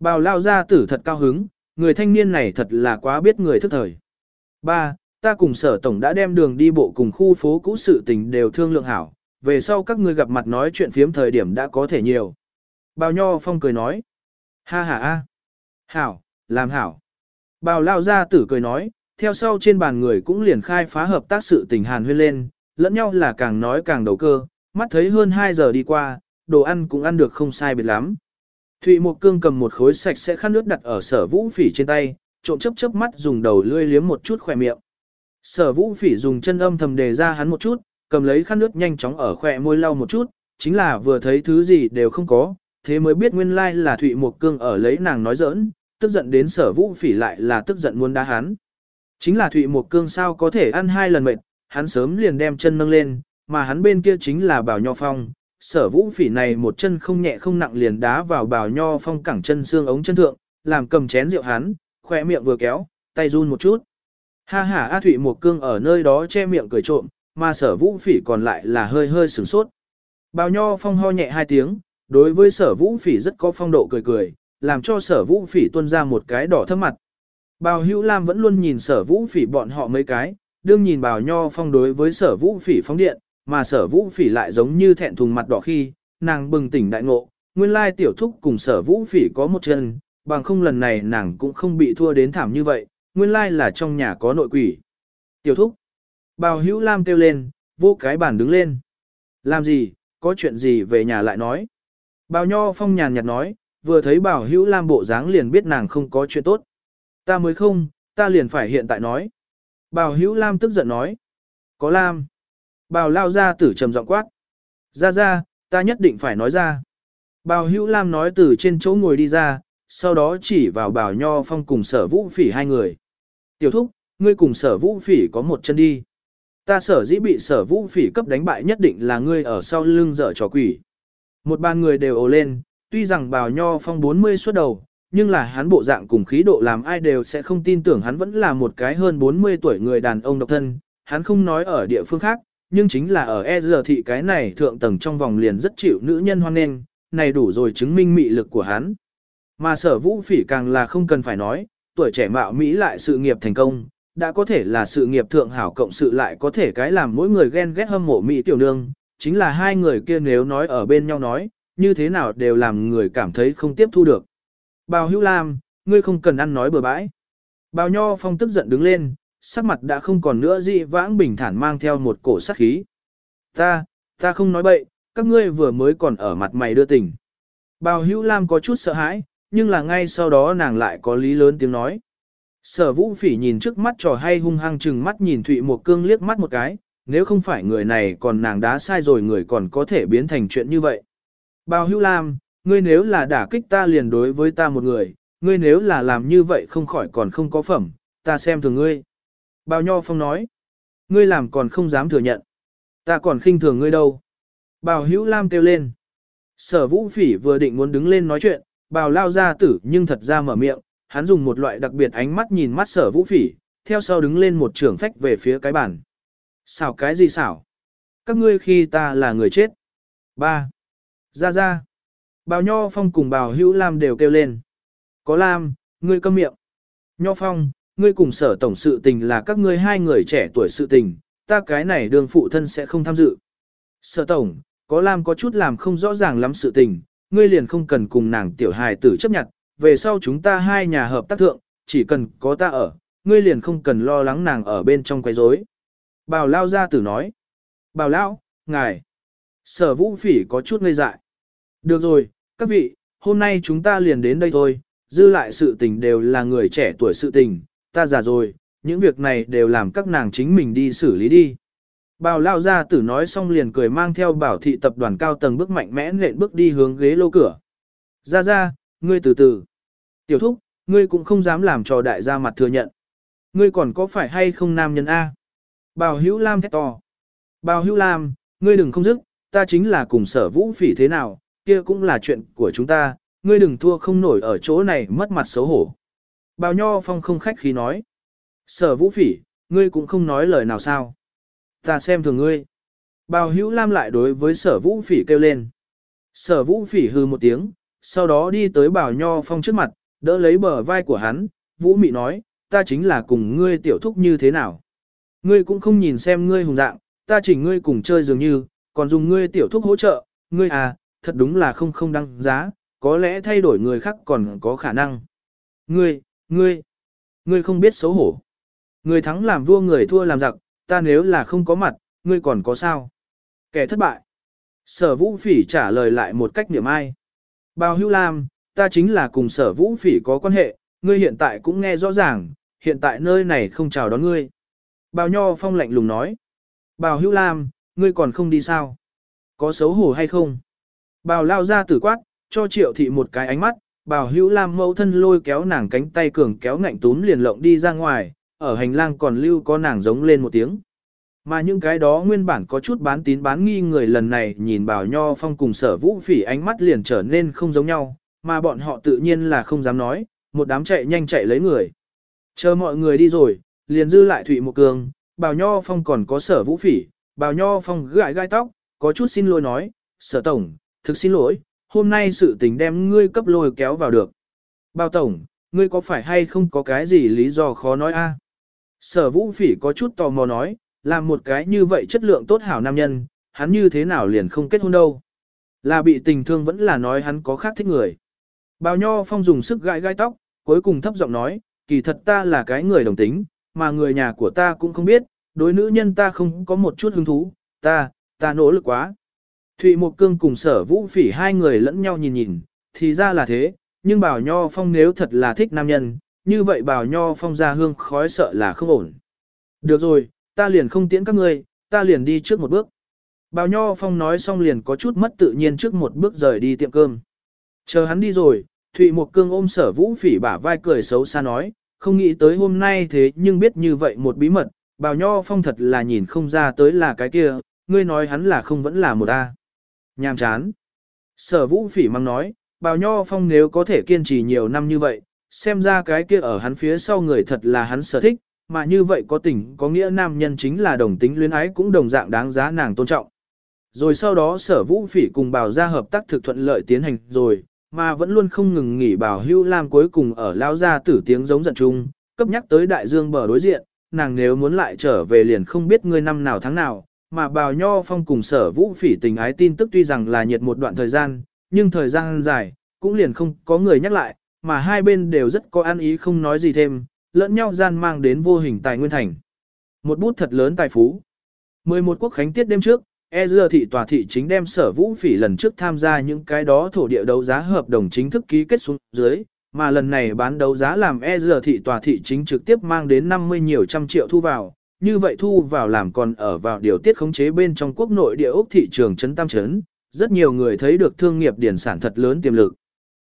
Bào lao gia tử thật cao hứng, người thanh niên này thật là quá biết người thức thời. 3. Ta cùng sở tổng đã đem đường đi bộ cùng khu phố cũ sự tình đều thương lượng hảo, về sau các ngươi gặp mặt nói chuyện phiếm thời điểm đã có thể nhiều. Bào Nho Phong cười nói. Ha ha a. Hảo, làm hảo. Bào lao gia tử cười nói, theo sau trên bàn người cũng liền khai phá hợp tác sự tình hàn huyên lên, lẫn nhau là càng nói càng đầu cơ, mắt thấy hơn 2 giờ đi qua, đồ ăn cũng ăn được không sai biệt lắm. Thụy Mộc Cương cầm một khối sạch sẽ khăn nước đặt ở sở vũ phỉ trên tay, trộm chớp chớp mắt dùng đầu lươi liếm một chút khỏe miệng. Sở vũ phỉ dùng chân âm thầm đề ra hắn một chút, cầm lấy khăn nước nhanh chóng ở khỏe môi lau một chút, chính là vừa thấy thứ gì đều không có, thế mới biết nguyên lai là Thụy Mộc Cương ở lấy nàng nói giỡn, tức giận đến sở vũ phỉ lại là tức giận muốn đá hắn. Chính là Thụy Mộc Cương sao có thể ăn hai lần mệt, hắn sớm liền đem chân nâng lên, mà hắn bên kia chính là Bảo Nho Phong. Sở vũ phỉ này một chân không nhẹ không nặng liền đá vào Bảo Nho Phong cẳng chân xương ống chân thượng, làm cầm chén rượu hắn, khỏe miệng vừa kéo, tay run một chút. Ha ha A Thụy Mộc Cương ở nơi đó che miệng cười trộm, mà sở vũ phỉ còn lại là hơi hơi sửng sốt. Bào Nho Phong ho nhẹ hai tiếng, đối với sở vũ phỉ rất có phong độ cười cười, làm cho sở vũ phỉ tuân ra một cái đỏ thấp mặt. Bào Hữu Lam vẫn luôn nhìn sở vũ phỉ bọn họ mấy cái, đương nhìn bào nho phong đối với sở vũ phỉ phóng điện, mà sở vũ phỉ lại giống như thẹn thùng mặt đỏ khi, nàng bừng tỉnh đại ngộ, nguyên lai tiểu thúc cùng sở vũ phỉ có một chân, bằng không lần này nàng cũng không bị thua đến thảm như vậy, nguyên lai là trong nhà có nội quỷ. Tiểu thúc, bào Hữu Lam kêu lên, vô cái bàn đứng lên. Làm gì, có chuyện gì về nhà lại nói. Bào nho phong nhàn nhạt nói, vừa thấy bảo Hữu Lam bộ dáng liền biết nàng không có chuyện tốt. Ta mới không, ta liền phải hiện tại nói. Bào hữu Lam tức giận nói. Có Lam. Bào lao ra tử trầm giọng quát. Ra ra, ta nhất định phải nói ra. Bào hữu Lam nói từ trên chỗ ngồi đi ra, sau đó chỉ vào bào nho phong cùng sở vũ phỉ hai người. Tiểu thúc, ngươi cùng sở vũ phỉ có một chân đi. Ta sở dĩ bị sở vũ phỉ cấp đánh bại nhất định là ngươi ở sau lưng dở trò quỷ. Một bàn người đều ồ lên, tuy rằng bào nho phong 40 suốt đầu, nhưng là hắn bộ dạng cùng khí độ làm ai đều sẽ không tin tưởng hắn vẫn là một cái hơn 40 tuổi người đàn ông độc thân, hắn không nói ở địa phương khác, nhưng chính là ở E giờ thị cái này thượng tầng trong vòng liền rất chịu nữ nhân hoan nghênh, này đủ rồi chứng minh mị lực của hắn. Mà sở vũ phỉ càng là không cần phải nói, tuổi trẻ mạo Mỹ lại sự nghiệp thành công, đã có thể là sự nghiệp thượng hảo cộng sự lại có thể cái làm mỗi người ghen ghét hâm mộ Mỹ tiểu nương, chính là hai người kia nếu nói ở bên nhau nói, như thế nào đều làm người cảm thấy không tiếp thu được. Bào hữu lam, ngươi không cần ăn nói bừa bãi. Bào nho phong tức giận đứng lên, sắc mặt đã không còn nữa dị vãng bình thản mang theo một cổ sát khí. Ta, ta không nói bậy, các ngươi vừa mới còn ở mặt mày đưa tình. Bào hữu lam có chút sợ hãi, nhưng là ngay sau đó nàng lại có lý lớn tiếng nói. Sở vũ phỉ nhìn trước mắt trò hay hung hăng chừng mắt nhìn Thụy một cương liếc mắt một cái, nếu không phải người này còn nàng đá sai rồi người còn có thể biến thành chuyện như vậy. Bào hữu lam, ngươi nếu là đả kích ta liền đối với ta một người, ngươi nếu là làm như vậy không khỏi còn không có phẩm, ta xem thường ngươi. Bào Nho Phong nói, ngươi làm còn không dám thừa nhận. Ta còn khinh thường ngươi đâu. Bào Hữu Lam kêu lên. Sở Vũ Phỉ vừa định muốn đứng lên nói chuyện, bào lao ra tử nhưng thật ra mở miệng, hắn dùng một loại đặc biệt ánh mắt nhìn mắt sở Vũ Phỉ, theo sau đứng lên một trường phách về phía cái bàn. Xảo cái gì xảo? Các ngươi khi ta là người chết. Ba. Ra ra. Bào Nho Phong cùng bào Hữu Lam đều kêu lên. Có Lam, ngươi câm miệng. Nho Phong, ngươi cùng sở tổng sự tình là các ngươi hai người trẻ tuổi sự tình, ta cái này đường phụ thân sẽ không tham dự. Sở tổng, có Lam có chút làm không rõ ràng lắm sự tình, ngươi liền không cần cùng nàng tiểu hài tử chấp nhận, về sau chúng ta hai nhà hợp tác thượng, chỉ cần có ta ở, ngươi liền không cần lo lắng nàng ở bên trong quấy rối. Bào lao ra tử nói. Bào lao, ngài. Sở vũ phỉ có chút ngây dại. Được rồi, các vị, hôm nay chúng ta liền đến đây thôi, dư lại sự tình đều là người trẻ tuổi sự tình, ta già rồi, những việc này đều làm các nàng chính mình đi xử lý đi. Bào lao ra tử nói xong liền cười mang theo bảo thị tập đoàn cao tầng bước mạnh mẽ nện bước đi hướng ghế lô cửa. Ra ra, ngươi từ từ. Tiểu thúc, ngươi cũng không dám làm cho đại gia mặt thừa nhận. Ngươi còn có phải hay không nam nhân A? Bào hữu lam thét to. Bào hữu lam, ngươi đừng không dứt, ta chính là cùng sở vũ phỉ thế nào, kia cũng là chuyện của chúng ta, ngươi đừng thua không nổi ở chỗ này mất mặt xấu hổ. Bào Nho Phong không khách khí nói. Sở vũ phỉ, ngươi cũng không nói lời nào sao. Ta xem thường ngươi. Bào Hữu Lam lại đối với sở vũ phỉ kêu lên. Sở vũ phỉ hư một tiếng, sau đó đi tới Bào Nho Phong trước mặt, đỡ lấy bờ vai của hắn, vũ mị nói, ta chính là cùng ngươi tiểu thúc như thế nào. Ngươi cũng không nhìn xem ngươi hùng dạng, ta chỉ ngươi cùng chơi dường như, còn dùng ngươi tiểu thúc hỗ trợ, ngươi à, thật đúng là không không đăng giá, có lẽ thay đổi người khác còn có khả năng. Ngươi, ngươi, ngươi không biết xấu hổ. Người thắng làm vua người thua làm giặc, ta nếu là không có mặt, ngươi còn có sao? Kẻ thất bại. Sở vũ phỉ trả lời lại một cách niệm ai. Bào hưu lam, ta chính là cùng sở vũ phỉ có quan hệ, ngươi hiện tại cũng nghe rõ ràng, hiện tại nơi này không chào đón ngươi. Bào nho phong lạnh lùng nói. Bào hưu lam, ngươi còn không đi sao? Có xấu hổ hay không? Bào lao ra tử quát, cho triệu thị một cái ánh mắt, bào hữu lam mẫu thân lôi kéo nàng cánh tay cường kéo ngạnh túm liền lộng đi ra ngoài, ở hành lang còn lưu có nàng giống lên một tiếng. Mà những cái đó nguyên bản có chút bán tín bán nghi người lần này nhìn bảo nho phong cùng sở vũ phỉ ánh mắt liền trở nên không giống nhau, mà bọn họ tự nhiên là không dám nói, một đám chạy nhanh chạy lấy người. Chờ mọi người đi rồi, liền dư lại thủy một cường, bảo nho phong còn có sở vũ phỉ, bảo nho phong gãi gai tóc, có chút xin lỗi nói, sở tổng, thực xin lỗi, hôm nay sự tình đem ngươi cấp lôi kéo vào được. Bao tổng, ngươi có phải hay không có cái gì lý do khó nói a? Sở vũ phỉ có chút tò mò nói, làm một cái như vậy chất lượng tốt hảo nam nhân, hắn như thế nào liền không kết hôn đâu. Là bị tình thương vẫn là nói hắn có khác thích người. Bào Nho Phong dùng sức gãi gai tóc, cuối cùng thấp giọng nói, kỳ thật ta là cái người đồng tính, mà người nhà của ta cũng không biết, đối nữ nhân ta không có một chút hứng thú, ta, ta nỗ lực quá. Thụy Mộc Cương cùng sở vũ phỉ hai người lẫn nhau nhìn nhìn, thì ra là thế, nhưng Bảo Nho Phong nếu thật là thích nam nhân, như vậy bào Nho Phong ra hương khói sợ là không ổn. Được rồi, ta liền không tiễn các ngươi, ta liền đi trước một bước. Bào Nho Phong nói xong liền có chút mất tự nhiên trước một bước rời đi tiệm cơm. Chờ hắn đi rồi, Thụy Mộc Cương ôm sở vũ phỉ bả vai cười xấu xa nói, không nghĩ tới hôm nay thế nhưng biết như vậy một bí mật, Bào Nho Phong thật là nhìn không ra tới là cái kia, ngươi nói hắn là không vẫn là một A. Nhàm chán. Sở vũ phỉ mang nói, bào nho phong nếu có thể kiên trì nhiều năm như vậy, xem ra cái kia ở hắn phía sau người thật là hắn sở thích, mà như vậy có tình có nghĩa nam nhân chính là đồng tính luyến ái cũng đồng dạng đáng giá nàng tôn trọng. Rồi sau đó sở vũ phỉ cùng bào ra hợp tác thực thuận lợi tiến hành rồi, mà vẫn luôn không ngừng nghỉ bào hưu lam cuối cùng ở lao ra tử tiếng giống giận chung, cấp nhắc tới đại dương bờ đối diện, nàng nếu muốn lại trở về liền không biết ngươi năm nào tháng nào, mà bào nho phong cùng sở vũ phỉ tình ái tin tức tuy rằng là nhiệt một đoạn thời gian, nhưng thời gian dài, cũng liền không có người nhắc lại, mà hai bên đều rất có ăn ý không nói gì thêm, lẫn nhau gian mang đến vô hình tài nguyên thành. Một bút thật lớn tài phú. 11 quốc khánh tiết đêm trước, E dưa thị tòa thị chính đem sở vũ phỉ lần trước tham gia những cái đó thổ địa đấu giá hợp đồng chính thức ký kết xuống dưới, mà lần này bán đấu giá làm E dưa thị tòa thị chính trực tiếp mang đến 50 nhiều trăm triệu thu vào, như vậy thu vào làm còn ở vào điều tiết khống chế bên trong quốc nội địa ốc thị trường chấn tam chấn, rất nhiều người thấy được thương nghiệp điển sản thật lớn tiềm lực.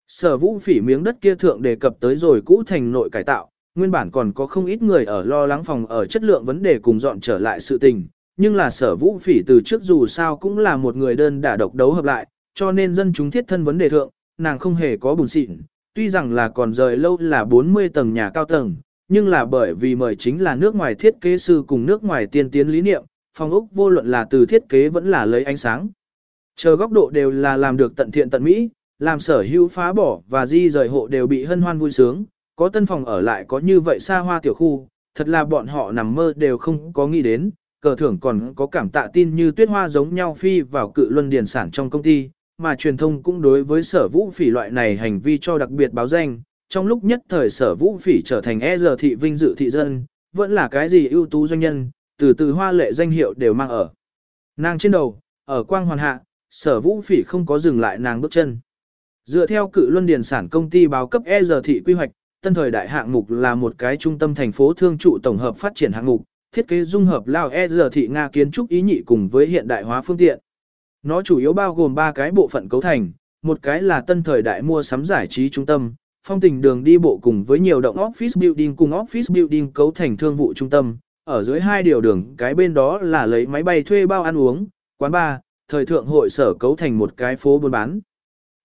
Sở vũ phỉ miếng đất kia thượng đề cập tới rồi cũ thành nội cải tạo, nguyên bản còn có không ít người ở lo lắng phòng ở chất lượng vấn đề cùng dọn trở lại sự tình, nhưng là sở vũ phỉ từ trước dù sao cũng là một người đơn đả độc đấu hợp lại, cho nên dân chúng thiết thân vấn đề thượng, nàng không hề có bùn xịn, tuy rằng là còn rời lâu là 40 tầng nhà cao tầng, nhưng là bởi vì mời chính là nước ngoài thiết kế sư cùng nước ngoài tiên tiến lý niệm, phòng ốc vô luận là từ thiết kế vẫn là lấy ánh sáng. Chờ góc độ đều là làm được tận thiện tận mỹ, làm sở hữu phá bỏ và di rời hộ đều bị hân hoan vui sướng, có tân phòng ở lại có như vậy xa hoa tiểu khu, thật là bọn họ nằm mơ đều không có nghĩ đến, cờ thưởng còn có cảm tạ tin như tuyết hoa giống nhau phi vào cự luân điển sản trong công ty, mà truyền thông cũng đối với sở vũ phỉ loại này hành vi cho đặc biệt báo danh, trong lúc nhất thời sở vũ phỉ trở thành e giờ thị vinh dự thị dân, vẫn là cái gì ưu tú doanh nhân, từ từ hoa lệ danh hiệu đều mang ở. Nàng trên đầu, ở quang hoàn hạ, sở vũ phỉ không có dừng lại nàng bước chân. Dựa theo cự luân Điền sản công ty báo cấp e giờ thị quy hoạch, tân thời đại hạng mục là một cái trung tâm thành phố thương trụ tổng hợp phát triển hạng mục, thiết kế dung hợp lao e giờ thị Nga kiến trúc ý nhị cùng với hiện đại hóa phương tiện. Nó chủ yếu bao gồm 3 cái bộ phận cấu thành, một cái là tân thời đại mua sắm giải trí trung tâm, phong tình đường đi bộ cùng với nhiều động office building cùng office building cấu thành thương vụ trung tâm, ở dưới hai điều đường cái bên đó là lấy máy bay thuê bao ăn uống, quán bar, thời thượng hội sở cấu thành một cái phố buôn bán.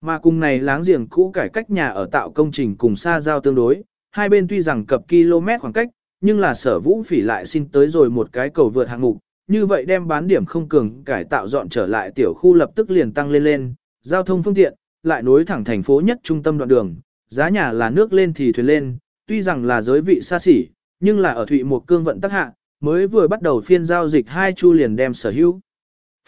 Mà cùng này láng giềng cũ cải cách nhà ở tạo công trình cùng xa giao tương đối, hai bên tuy rằng cập km khoảng cách, nhưng là sở vũ phỉ lại xin tới rồi một cái cầu vượt hạng mục, như vậy đem bán điểm không cường cải tạo dọn trở lại tiểu khu lập tức liền tăng lên lên, giao thông phương tiện, lại nối thẳng thành phố nhất trung tâm đoạn đường, giá nhà là nước lên thì thuyền lên, tuy rằng là giới vị xa xỉ, nhưng là ở Thụy một cương vận tắc hạ, mới vừa bắt đầu phiên giao dịch hai chu liền đem sở hữu.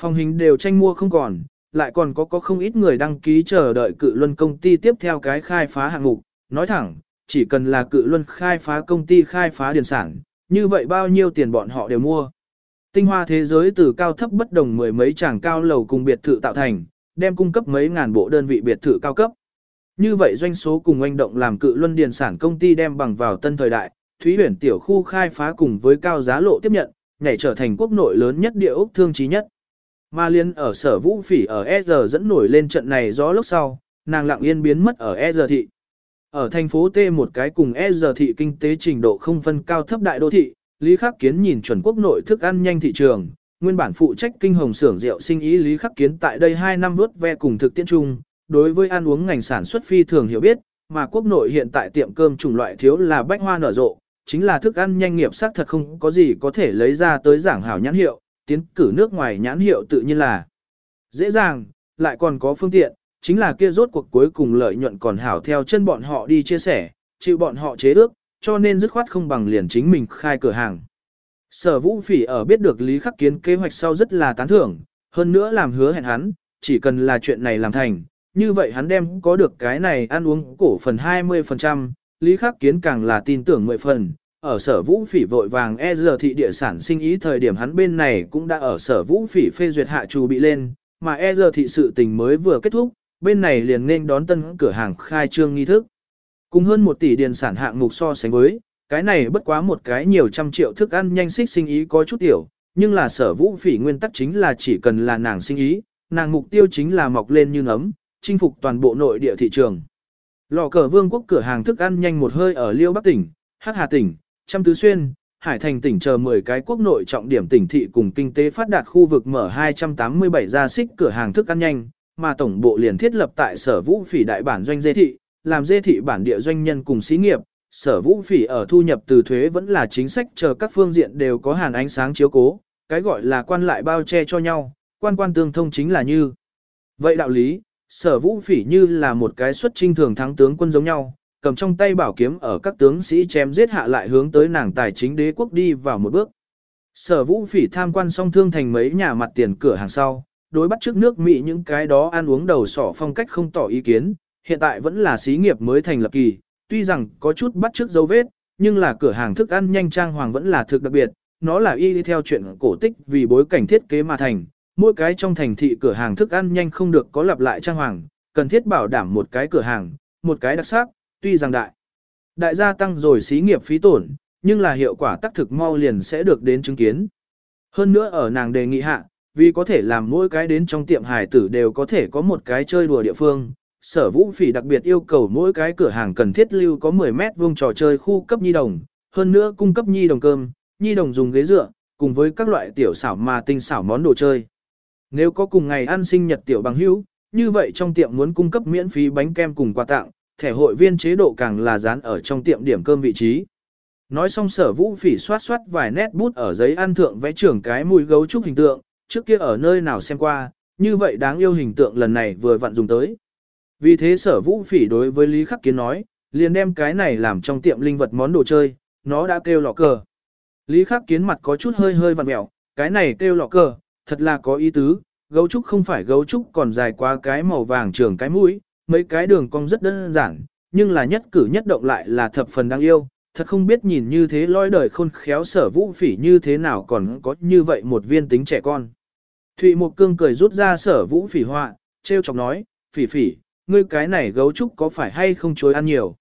Phòng hình đều tranh mua không còn, lại còn có có không ít người đăng ký chờ đợi cự luân công ty tiếp theo cái khai phá hạng mục, nói thẳng, chỉ cần là cự luân khai phá công ty khai phá điền sản, như vậy bao nhiêu tiền bọn họ đều mua. Tinh hoa thế giới từ cao thấp bất đồng mười mấy tràng cao lầu cùng biệt thự tạo thành, đem cung cấp mấy ngàn bộ đơn vị biệt thự cao cấp. Như vậy doanh số cùng oanh động làm cự luân điền sản công ty đem bằng vào tân thời đại, Thúy Huyền tiểu khu khai phá cùng với cao giá lộ tiếp nhận, nhảy trở thành quốc nội lớn nhất địa ốc thương trí nhất. Ma liên ở sở vũ phỉ ở E dẫn nổi lên trận này gió lúc sau, nàng lặng yên biến mất ở E thị. Ở thành phố T một cái cùng E thị kinh tế trình độ không phân cao thấp đại đô thị, Lý Khắc Kiến nhìn chuẩn quốc nội thức ăn nhanh thị trường, nguyên bản phụ trách kinh hồng xưởng rượu sinh ý Lý Khắc Kiến tại đây 2 năm vớt ve cùng thực tiễn chung, đối với ăn uống ngành sản xuất phi thường hiểu biết, mà quốc nội hiện tại tiệm cơm chủng loại thiếu là bách hoa nở rộ, chính là thức ăn nhanh nghiệp xác thật không có gì có thể lấy ra tới giảng hảo nhãn hiệu, tiến cử nước ngoài nhãn hiệu tự nhiên là dễ dàng, lại còn có phương tiện, chính là kia rốt cuộc cuối cùng lợi nhuận còn hảo theo chân bọn họ đi chia sẻ, chịu bọn họ chế ước, cho nên dứt khoát không bằng liền chính mình khai cửa hàng. Sở vũ phỉ ở biết được Lý Khắc Kiến kế hoạch sau rất là tán thưởng, hơn nữa làm hứa hẹn hắn, chỉ cần là chuyện này làm thành, như vậy hắn đem có được cái này ăn uống cổ phần 20%, Lý Khắc Kiến càng là tin tưởng 10 phần. Ở sở vũ phỉ vội vàng e giờ thị địa sản sinh ý thời điểm hắn bên này cũng đã ở sở vũ phỉ phê duyệt hạ trù bị lên, mà e giờ thị sự tình mới vừa kết thúc, bên này liền nên đón tân cửa hàng khai trương nghi thức. Cùng hơn một tỷ điền sản hạng mục so sánh với, cái này bất quá một cái nhiều trăm triệu thức ăn nhanh xích sinh ý có chút tiểu, nhưng là sở vũ phỉ nguyên tắc chính là chỉ cần là nàng sinh ý, nàng mục tiêu chính là mọc lên như nấm, chinh phục toàn bộ nội địa thị trường. Lò cờ vương quốc cửa hàng thức ăn nhanh một hơi ở Liêu Bắc tỉnh, Hắc Hà tỉnh, Trăm Tứ Xuyên, Hải Thành tỉnh chờ 10 cái quốc nội trọng điểm tỉnh thị cùng kinh tế phát đạt khu vực mở 287 gia xích cửa hàng thức ăn nhanh, mà tổng bộ liền thiết lập tại Sở Vũ Phỉ đại bản doanh dê thị, làm dê thị bản địa doanh nhân cùng xí nghiệp. Sở Vũ Phỉ ở thu nhập từ thuế vẫn là chính sách chờ các phương diện đều có hàn ánh sáng chiếu cố, cái gọi là quan lại bao che cho nhau, quan quan tương thông chính là như. Vậy đạo lý, sở vũ phỉ như là một cái xuất trinh thường thắng tướng quân giống nhau, cầm trong tay bảo kiếm ở các tướng sĩ chém giết hạ lại hướng tới nàng tài chính đế quốc đi vào một bước. Sở vũ phỉ tham quan song thương thành mấy nhà mặt tiền cửa hàng sau, đối bắt trước nước Mỹ những cái đó ăn uống đầu sỏ phong cách không tỏ ý kiến, hiện tại vẫn là xí nghiệp mới thành lập kỳ, tuy rằng có chút bắt trước dấu vết, nhưng là cửa hàng thức ăn nhanh trang hoàng vẫn là thực đặc biệt, nó là y theo chuyện cổ tích vì bối cảnh thiết kế mà thành, mỗi cái trong thành thị cửa hàng thức ăn nhanh không được có lặp lại trang hoàng, cần thiết bảo đảm một cái cửa hàng, một cái đặc sắc, tuy rằng đại. Đại gia tăng rồi xí nghiệp phí tổn, nhưng là hiệu quả tác thực mau liền sẽ được đến chứng kiến. Hơn nữa ở nàng đề nghị hạ, vì có thể làm mỗi cái đến trong tiệm hài tử đều có thể có một cái chơi đùa địa phương. Sở vũ phỉ đặc biệt yêu cầu mỗi cái cửa hàng cần thiết lưu có 10 mét vuông trò chơi khu cấp nhi đồng, hơn nữa cung cấp nhi đồng cơm, nhi đồng dùng ghế dựa, cùng với các loại tiểu xảo mà tinh xảo món đồ chơi. Nếu có cùng ngày ăn sinh nhật tiểu bằng hữu, như vậy trong tiệm muốn cung cấp miễn phí bánh kem cùng quà tặng, thẻ hội viên chế độ càng là dán ở trong tiệm điểm cơm vị trí. Nói xong sở vũ phỉ soát soát vài nét bút ở giấy ăn thượng vẽ trưởng cái mùi gấu trúc hình tượng, trước kia ở nơi nào xem qua, như vậy đáng yêu hình tượng lần này vừa vặn dùng tới. Vì thế sở vũ phỉ đối với Lý Khắc Kiến nói, liền đem cái này làm trong tiệm linh vật món đồ chơi, nó đã kêu lọ cờ. Lý Khắc Kiến mặt có chút hơi hơi vặn mẹo, cái này kêu lọ cờ, thật là có ý tứ, gấu trúc không phải gấu trúc còn dài qua cái màu vàng trưởng cái mũi, mấy cái đường cong rất đơn giản, nhưng là nhất cử nhất động lại là thập phần đáng yêu, thật không biết nhìn như thế lôi đời khôn khéo sở vũ phỉ như thế nào còn có như vậy một viên tính trẻ con. Thụy Mộc Cương cười rút ra sở vũ phỉ họa, treo chọc nói, phỉ phỉ, ngươi cái này gấu trúc có phải hay không chối ăn nhiều?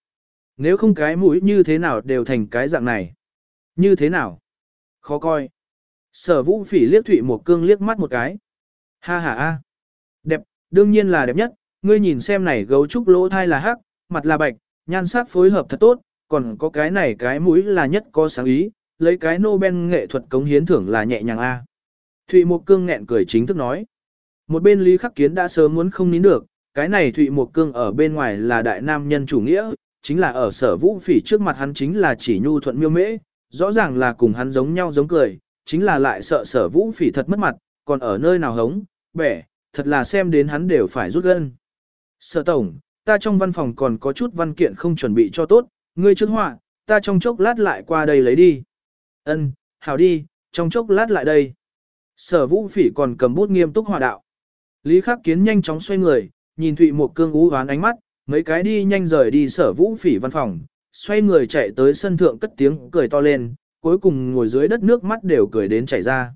Nếu không cái mũi như thế nào đều thành cái dạng này? Như thế nào? Khó coi. Sở vũ phỉ liếc Thụy Mộc Cương liếc mắt một cái. Ha ha a, Đẹp, đương nhiên là đẹp nhất, ngươi nhìn xem này gấu trúc lỗ thai là hắc, mặt là bạch, nhan sắc phối hợp thật tốt, còn có cái này cái mũi là nhất có sáng ý, lấy cái Nobel nghệ thuật cống hiến thưởng là nhẹ nhàng a. Thụy Mộc Cương nghẹn cười chính thức nói. Một bên Lý Khắc Kiến đã sớm muốn không nín được, cái này Thụy Mộc Cương ở bên ngoài là đại nam nhân chủ nghĩa, chính là ở sở vũ phỉ trước mặt hắn chính là chỉ nhu thuận miêu mễ, rõ ràng là cùng hắn giống nhau giống cười, chính là lại sợ sở vũ phỉ thật mất mặt, còn ở nơi nào hống, bẻ, thật là xem đến hắn đều phải rút gân. Sở tổng, ta trong văn phòng còn có chút văn kiện không chuẩn bị cho tốt, ngươi trước họa, ta trong chốc lát lại qua đây lấy đi. Ân, hảo đi, trong chốc lát lại đây. Sở vũ phỉ còn cầm bút nghiêm túc hòa đạo. Lý khắc kiến nhanh chóng xoay người, nhìn Thụy một cương ú hoán ánh mắt, mấy cái đi nhanh rời đi sở vũ phỉ văn phòng, xoay người chạy tới sân thượng cất tiếng cười to lên, cuối cùng ngồi dưới đất nước mắt đều cười đến chảy ra.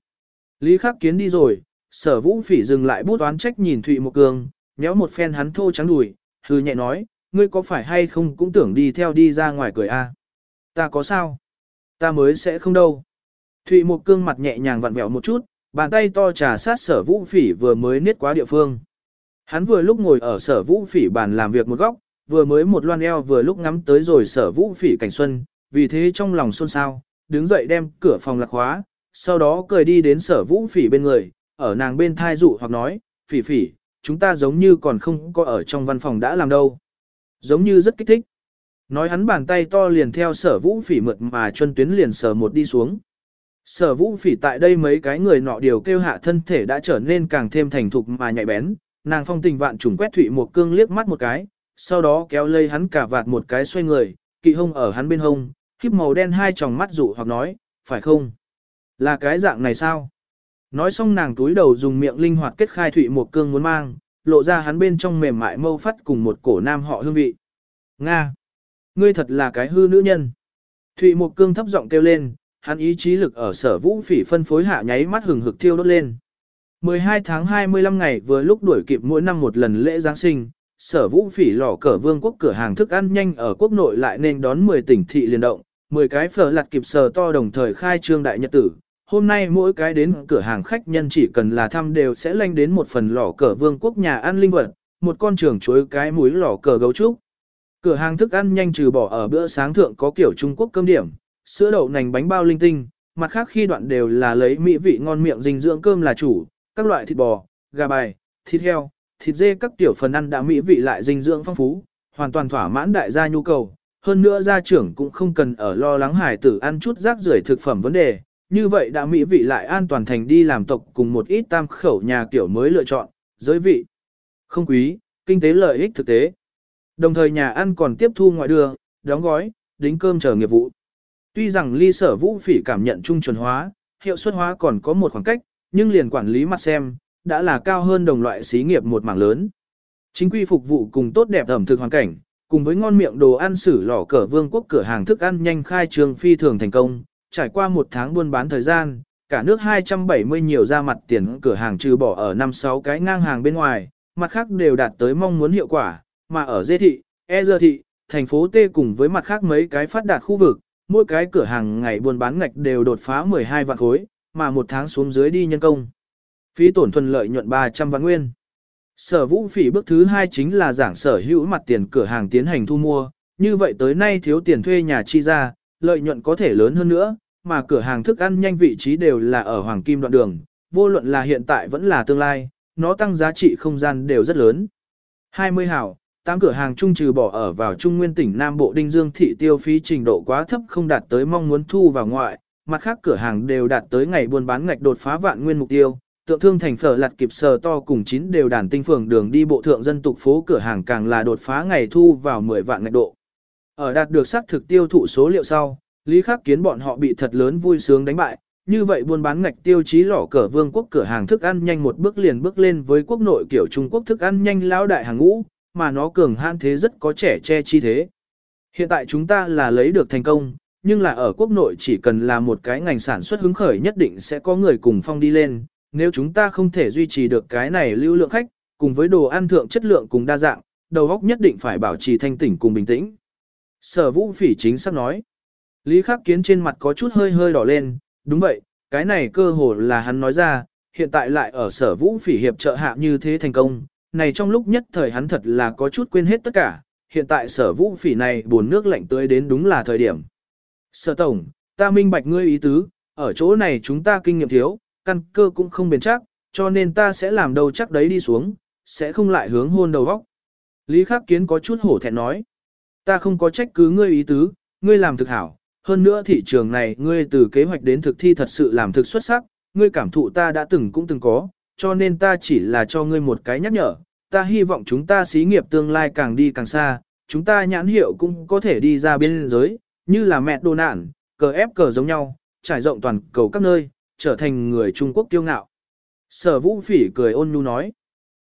Lý khắc kiến đi rồi, sở vũ phỉ dừng lại bút toán trách nhìn Thụy một cương, nhéo một phen hắn thô trắng đùi, hư nhẹ nói, ngươi có phải hay không cũng tưởng đi theo đi ra ngoài cười a? Ta có sao? Ta mới sẽ không đâu. Thụy một cương mặt nhẹ nhàng vặn vẹo một chút, Bàn tay to trà sát sở vũ phỉ vừa mới niết quá địa phương. Hắn vừa lúc ngồi ở sở vũ phỉ bàn làm việc một góc, vừa mới một loan eo vừa lúc ngắm tới rồi sở vũ phỉ cảnh xuân, vì thế trong lòng xôn xao, đứng dậy đem cửa phòng lạc khóa, sau đó cười đi đến sở vũ phỉ bên người, ở nàng bên thai dụ hoặc nói, phỉ phỉ, chúng ta giống như còn không có ở trong văn phòng đã làm đâu. Giống như rất kích thích. Nói hắn bàn tay to liền theo sở vũ phỉ mượt mà chân tuyến liền sờ một đi xuống. Sở vũ phỉ tại đây mấy cái người nọ điều kêu hạ thân thể đã trở nên càng thêm thành thục mà nhạy bén, nàng phong tình vạn trùng quét thụy một cương liếc mắt một cái, sau đó kéo lây hắn cả vạt một cái xoay người, kỵ hông ở hắn bên hông, khiếp màu đen hai tròng mắt dụ hoặc nói, phải không? Là cái dạng này sao? Nói xong nàng túi đầu dùng miệng linh hoạt kết khai thụy một cương muốn mang, lộ ra hắn bên trong mềm mại mâu phát cùng một cổ nam họ hương vị. Nga! Ngươi thật là cái hư nữ nhân. Thụy một cương thấp giọng kêu lên, hắn ý chí lực ở sở vũ phỉ phân phối hạ nháy mắt hừng hực thiêu đốt lên. 12 tháng 25 ngày vừa lúc đuổi kịp mỗi năm một lần lễ Giáng sinh, sở vũ phỉ lò cờ vương quốc cửa hàng thức ăn nhanh ở quốc nội lại nên đón 10 tỉnh thị liên động, 10 cái phở lặt kịp sờ to đồng thời khai trương đại nhật tử. Hôm nay mỗi cái đến cửa hàng khách nhân chỉ cần là thăm đều sẽ lanh đến một phần lò cờ vương quốc nhà ăn linh vật, một con trường chuối cái muối lò cờ gấu trúc. Cửa hàng thức ăn nhanh trừ bỏ ở bữa sáng thượng có kiểu Trung Quốc cơm điểm, sữa đậu nành bánh bao linh tinh, mặt khác khi đoạn đều là lấy mỹ vị ngon miệng dinh dưỡng cơm là chủ, các loại thịt bò, gà bài, thịt heo, thịt dê các tiểu phần ăn đã mỹ vị lại dinh dưỡng phong phú, hoàn toàn thỏa mãn đại gia nhu cầu. Hơn nữa gia trưởng cũng không cần ở lo lắng hải tử ăn chút rác rưởi thực phẩm vấn đề, như vậy đã mỹ vị lại an toàn thành đi làm tộc cùng một ít tam khẩu nhà kiểu mới lựa chọn, giới vị. Không quý, kinh tế lợi ích thực tế. Đồng thời nhà ăn còn tiếp thu ngoại đưa, đóng gói, đính cơm chờ nghiệp vụ. Tuy rằng ly sở vũ phỉ cảm nhận trung chuẩn hóa, hiệu suất hóa còn có một khoảng cách, nhưng liền quản lý mặt xem, đã là cao hơn đồng loại xí nghiệp một mảng lớn. Chính quy phục vụ cùng tốt đẹp ẩm thực hoàn cảnh, cùng với ngon miệng đồ ăn sử lò cờ vương quốc cửa hàng thức ăn nhanh khai trường phi thường thành công, trải qua một tháng buôn bán thời gian, cả nước 270 nhiều ra mặt tiền cửa hàng trừ bỏ ở 5-6 cái ngang hàng bên ngoài, mặt khác đều đạt tới mong muốn hiệu quả, mà ở dê thị, e dơ thị, thành phố T cùng với mặt khác mấy cái phát đạt khu vực, mỗi cái cửa hàng ngày buôn bán ngạch đều đột phá 12 vạn khối, mà một tháng xuống dưới đi nhân công. Phí tổn thuần lợi nhuận 300 vạn nguyên. Sở vũ phỉ bước thứ hai chính là giảng sở hữu mặt tiền cửa hàng tiến hành thu mua, như vậy tới nay thiếu tiền thuê nhà chi ra, lợi nhuận có thể lớn hơn nữa, mà cửa hàng thức ăn nhanh vị trí đều là ở hoàng kim đoạn đường, vô luận là hiện tại vẫn là tương lai, nó tăng giá trị không gian đều rất lớn. 20 hảo, tám cửa hàng trung trừ bỏ ở vào trung nguyên tỉnh Nam Bộ Đinh Dương thị tiêu phí trình độ quá thấp không đạt tới mong muốn thu vào ngoại, mặt khác cửa hàng đều đạt tới ngày buôn bán ngạch đột phá vạn nguyên mục tiêu. Tượng thương thành phở lặt kịp sờ to cùng chín đều đàn tinh phường đường đi bộ thượng dân tục phố cửa hàng càng là đột phá ngày thu vào 10 vạn ngạch độ. Ở đạt được xác thực tiêu thụ số liệu sau, Lý Khắc Kiến bọn họ bị thật lớn vui sướng đánh bại, như vậy buôn bán ngạch tiêu chí lỏ cờ vương quốc cửa hàng thức ăn nhanh một bước liền bước lên với quốc nội kiểu Trung Quốc thức ăn nhanh lão đại hàng ngũ, mà nó cường han thế rất có trẻ che chi thế. Hiện tại chúng ta là lấy được thành công, nhưng là ở quốc nội chỉ cần là một cái ngành sản xuất hứng khởi nhất định sẽ có người cùng phong đi lên, nếu chúng ta không thể duy trì được cái này lưu lượng khách, cùng với đồ ăn thượng chất lượng cùng đa dạng, đầu óc nhất định phải bảo trì thanh tỉnh cùng bình tĩnh. Sở vũ phỉ chính xác nói. Lý Khắc Kiến trên mặt có chút hơi hơi đỏ lên, đúng vậy, cái này cơ hồ là hắn nói ra, hiện tại lại ở sở vũ phỉ hiệp trợ hạ như thế thành công, này trong lúc nhất thời hắn thật là có chút quên hết tất cả, hiện tại sở vũ phỉ này buồn nước lạnh tươi đến đúng là thời điểm. Sở tổng, ta minh bạch ngươi ý tứ, ở chỗ này chúng ta kinh nghiệm thiếu, căn cơ cũng không bền chắc, cho nên ta sẽ làm đầu chắc đấy đi xuống, sẽ không lại hướng hôn đầu vóc. Lý Khắc Kiến có chút hổ thẹn nói, ta không có trách cứ ngươi ý tứ, ngươi làm thực hảo, hơn nữa thị trường này ngươi từ kế hoạch đến thực thi thật sự làm thực xuất sắc, ngươi cảm thụ ta đã từng cũng từng có, cho nên ta chỉ là cho ngươi một cái nhắc nhở, ta hy vọng chúng ta xí nghiệp tương lai càng đi càng xa, chúng ta nhãn hiệu cũng có thể đi ra biên giới, như là mẹ đồ nạn, cờ ép cờ giống nhau, trải rộng toàn cầu các nơi, trở thành người Trung Quốc kiêu ngạo. Sở vũ phỉ cười ôn nhu nói.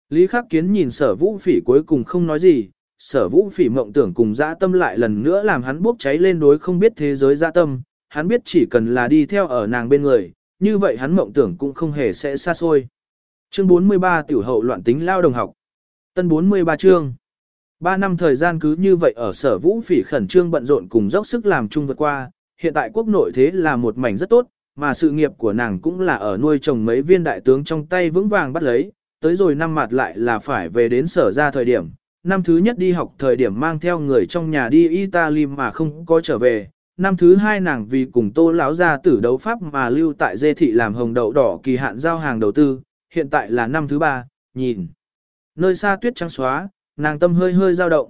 Lý Khắc Kiến nhìn sở vũ phỉ cuối cùng không nói gì, sở vũ phỉ mộng tưởng cùng dã tâm lại lần nữa làm hắn bốc cháy lên đối không biết thế giới dã tâm, hắn biết chỉ cần là đi theo ở nàng bên người, như vậy hắn mộng tưởng cũng không hề sẽ xa xôi. Chương 43 tiểu hậu loạn tính lao đồng học. Tân 43 chương. Ba năm thời gian cứ như vậy ở sở vũ phỉ khẩn trương bận rộn cùng dốc sức làm chung vượt qua, hiện tại quốc nội thế là một mảnh rất tốt, mà sự nghiệp của nàng cũng là ở nuôi chồng mấy viên đại tướng trong tay vững vàng bắt lấy, tới rồi năm mặt lại là phải về đến sở ra thời điểm. Năm thứ nhất đi học thời điểm mang theo người trong nhà đi Italy mà không có trở về. Năm thứ hai nàng vì cùng tô lão ra tử đấu pháp mà lưu tại dê thị làm hồng đậu đỏ kỳ hạn giao hàng đầu tư. Hiện tại là năm thứ ba, nhìn. Nơi xa tuyết trắng xóa, nàng tâm hơi hơi dao động.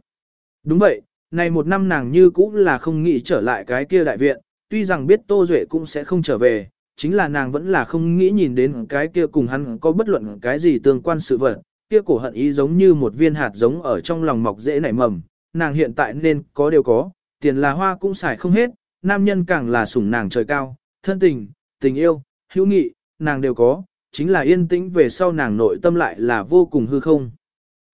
Đúng vậy, này một năm nàng như cũ là không nghĩ trở lại cái kia đại viện, tuy rằng biết Tô Duệ cũng sẽ không trở về, chính là nàng vẫn là không nghĩ nhìn đến cái kia cùng hắn có bất luận cái gì tương quan sự vật, kia cổ hận ý giống như một viên hạt giống ở trong lòng mọc dễ nảy mầm, nàng hiện tại nên có đều có, tiền là hoa cũng xài không hết, nam nhân càng là sủng nàng trời cao, thân tình, tình yêu, hữu nghị, nàng đều có, chính là yên tĩnh về sau nàng nội tâm lại là vô cùng hư không.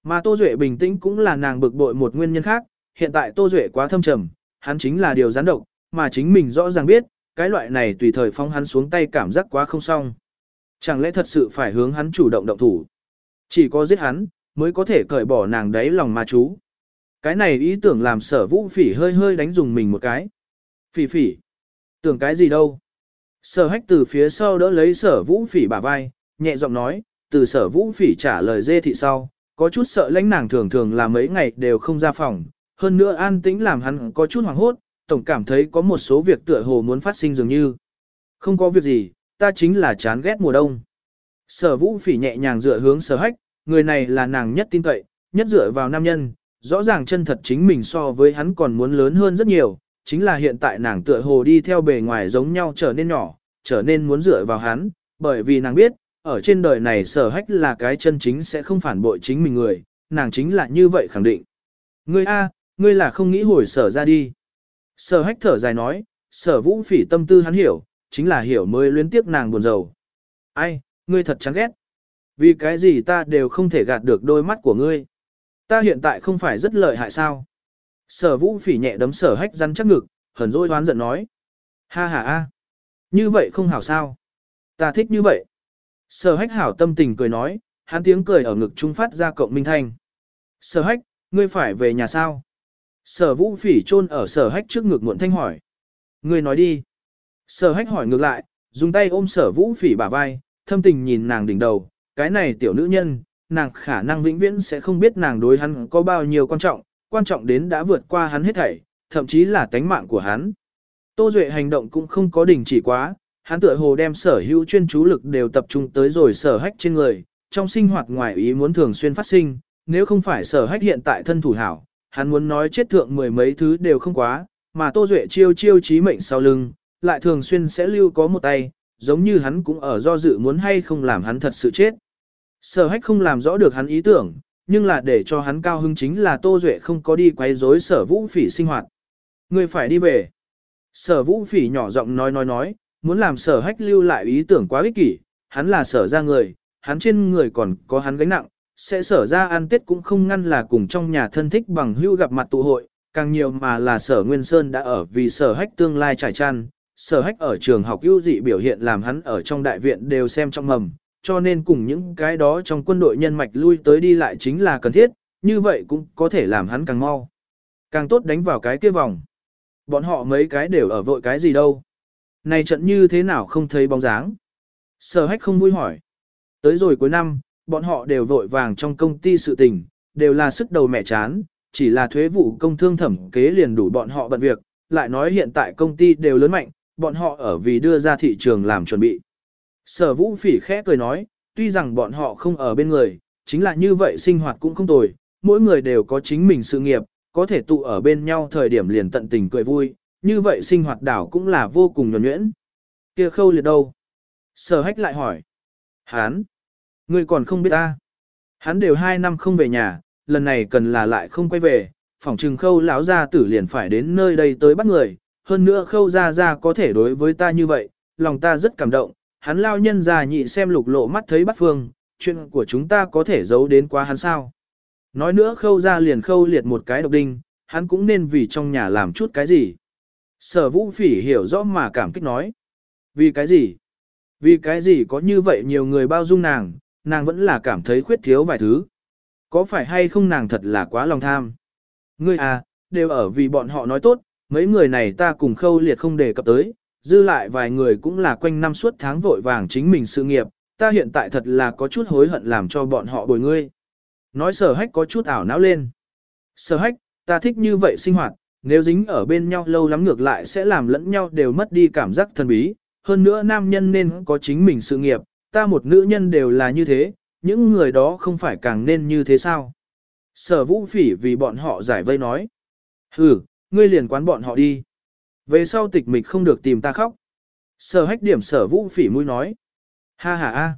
Mà Tô Duệ bình tĩnh cũng là nàng bực bội một nguyên nhân khác, hiện tại Tô Duệ quá thâm trầm, hắn chính là điều gián độc, mà chính mình rõ ràng biết, cái loại này tùy thời phong hắn xuống tay cảm giác quá không xong. Chẳng lẽ thật sự phải hướng hắn chủ động động thủ? Chỉ có giết hắn, mới có thể cởi bỏ nàng đấy lòng ma chú. Cái này ý tưởng làm sở vũ phỉ hơi hơi đánh dùng mình một cái. Phỉ phỉ. Tưởng cái gì đâu? Sở hách từ phía sau đỡ lấy sở vũ phỉ bả vai, nhẹ giọng nói, từ sở vũ phỉ trả lời dê thị sau, có chút sợ lãnh nàng thường thường là mấy ngày đều không ra phòng, hơn nữa an tĩnh làm hắn có chút hoảng hốt, tổng cảm thấy có một số việc tựa hồ muốn phát sinh dường như. Không có việc gì, ta chính là chán ghét mùa đông. Sở vũ phỉ nhẹ nhàng dựa hướng sở hách, người này là nàng nhất tin cậy, nhất dựa vào nam nhân, rõ ràng chân thật chính mình so với hắn còn muốn lớn hơn rất nhiều, chính là hiện tại nàng tựa hồ đi theo bề ngoài giống nhau trở nên nhỏ, trở nên muốn dựa vào hắn, bởi vì nàng biết, ở trên đời này sở hách là cái chân chính sẽ không phản bội chính mình người, nàng chính là như vậy khẳng định. Ngươi A, ngươi là không nghĩ hồi sở ra đi. Sở hách thở dài nói, sở vũ phỉ tâm tư hắn hiểu, chính là hiểu mới luyến tiếc nàng buồn rầu. Ai, ngươi thật chán ghét. Vì cái gì ta đều không thể gạt được đôi mắt của ngươi. Ta hiện tại không phải rất lợi hại sao. Sở vũ phỉ nhẹ đấm sở hách rắn chắc ngực, hờn dỗi hoán giận nói. Ha ha a, Như vậy không hảo sao. Ta thích như vậy. Sở hách hảo tâm tình cười nói, hắn tiếng cười ở ngực trung phát ra cộng minh thanh. Sở hách, ngươi phải về nhà sao? Sở vũ phỉ chôn ở sở hách trước ngực muộn thanh hỏi. Ngươi nói đi. Sở hách hỏi ngược lại, dùng tay ôm sở vũ phỉ bả vai, thâm tình nhìn nàng đỉnh đầu, cái này tiểu nữ nhân, nàng khả năng vĩnh viễn sẽ không biết nàng đối hắn có bao nhiêu quan trọng, quan trọng đến đã vượt qua hắn hết thảy, thậm chí là tánh mạng của hắn. Tô Duệ hành động cũng không có đình chỉ quá, hắn tựa hồ đem sở hữu chuyên chú lực đều tập trung tới rồi sở hách trên người, trong sinh hoạt ngoài ý muốn thường xuyên phát sinh, nếu không phải sở hách hiện tại thân thủ hảo, hắn muốn nói chết thượng mười mấy thứ đều không quá, mà Tô Duệ chiêu chiêu trí mệnh sau lưng, lại thường xuyên sẽ lưu có một tay, giống như hắn cũng ở do dự muốn hay không làm hắn thật sự chết. Sở hách không làm rõ được hắn ý tưởng, nhưng là để cho hắn cao hứng chính là Tô Duệ không có đi quấy rối sở vũ phỉ sinh hoạt. Người phải đi về. Sở vũ phỉ nhỏ giọng nói nói nói, muốn làm sở hách lưu lại ý tưởng quá ích kỷ, hắn là sở ra người, hắn trên người còn có hắn gánh nặng, sẽ sở ra ăn tết cũng không ngăn là cùng trong nhà thân thích bằng hưu gặp mặt tụ hội, càng nhiều mà là sở Nguyên Sơn đã ở vì sở hách tương lai trải trăn sở hách ở trường học ưu dị biểu hiện làm hắn ở trong đại viện đều xem trong mầm, cho nên cùng những cái đó trong quân đội nhân mạch lui tới đi lại chính là cần thiết, như vậy cũng có thể làm hắn càng mau. Càng tốt đánh vào cái kia vòng. Bọn họ mấy cái đều ở vội cái gì đâu. Này trận như thế nào không thấy bóng dáng. Sở hách không vui hỏi. Tới rồi cuối năm, bọn họ đều vội vàng trong công ty sự tình, đều là sức đầu mẹ chán, chỉ là thuế vụ công thương thẩm kế liền đủ bọn họ bận việc, lại nói hiện tại công ty đều lớn mạnh, bọn họ ở vì đưa ra thị trường làm chuẩn bị. Sở vũ phỉ khẽ cười nói, tuy rằng bọn họ không ở bên người, chính là như vậy sinh hoạt cũng không tồi, mỗi người đều có chính mình sự nghiệp, có thể tụ ở bên nhau thời điểm liền tận tình cười vui, như vậy sinh hoạt đảo cũng là vô cùng nhuẩn nhuyễn. Kia khâu liệt đâu? Sở hách lại hỏi. Hán? Ngươi còn không biết ta. Hắn đều hai năm không về nhà, lần này cần là lại không quay về, phỏng trừng khâu lão gia tử liền phải đến nơi đây tới bắt người, hơn nữa khâu gia gia có thể đối với ta như vậy, lòng ta rất cảm động, hắn lao nhân già nhị xem lục lộ mắt thấy bắt phương, chuyện của chúng ta có thể giấu đến quá hắn sao. Nói nữa khâu ra liền khâu liệt một cái độc đinh, hắn cũng nên vì trong nhà làm chút cái gì. Sở vũ phỉ hiểu rõ mà cảm kích nói. Vì cái gì? Vì cái gì có như vậy nhiều người bao dung nàng, nàng vẫn là cảm thấy khuyết thiếu vài thứ. Có phải hay không nàng thật là quá lòng tham? Ngươi à, đều ở vì bọn họ nói tốt, mấy người này ta cùng khâu liệt không đề cập tới, dư lại vài người cũng là quanh năm suốt tháng vội vàng chính mình sự nghiệp, ta hiện tại thật là có chút hối hận làm cho bọn họ bồi ngươi. Nói sở hách có chút ảo não lên. Sở hách, ta thích như vậy sinh hoạt, nếu dính ở bên nhau lâu lắm ngược lại sẽ làm lẫn nhau đều mất đi cảm giác thần bí. Hơn nữa nam nhân nên có chính mình sự nghiệp, ta một nữ nhân đều là như thế, những người đó không phải càng nên như thế sao? Sở vũ phỉ vì bọn họ giải vây nói. Ừ, ngươi liền quán bọn họ đi. Về sau tịch mịch không được tìm ta khóc. Sở hách điểm sở vũ phỉ mũi nói. Ha ha a,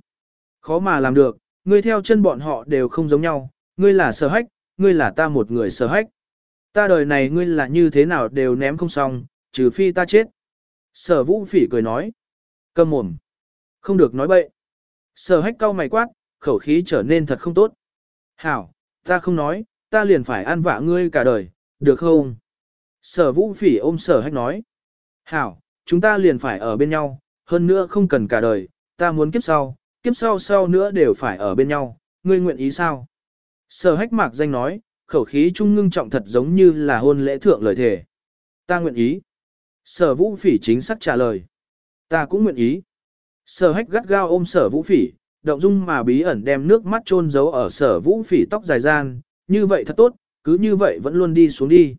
Khó mà làm được, ngươi theo chân bọn họ đều không giống nhau, ngươi là sở hách, ngươi là ta một người sở hách. Ta đời này ngươi là như thế nào đều ném không xong, trừ phi ta chết. Sở vũ phỉ cười nói. Cầm mồm. Không được nói bậy. Sở hách cau mày quát, khẩu khí trở nên thật không tốt. Hảo, ta không nói, ta liền phải ăn vạ ngươi cả đời, được không? Sở vũ phỉ ôm sở hách nói. Hảo, chúng ta liền phải ở bên nhau, hơn nữa không cần cả đời, ta muốn kiếp sau, kiếp sau sau nữa đều phải ở bên nhau, ngươi nguyện ý sao? Sở hách mạc danh nói, khẩu khí trung ngưng trọng thật giống như là hôn lễ thượng lời thề. Ta nguyện ý. Sở vũ phỉ chính xác trả lời. Ta cũng nguyện ý. Sở hách gắt gao ôm sở vũ phỉ, động dung mà bí ẩn đem nước mắt chôn giấu ở sở vũ phỉ tóc dài gian, như vậy thật tốt, cứ như vậy vẫn luôn đi xuống đi.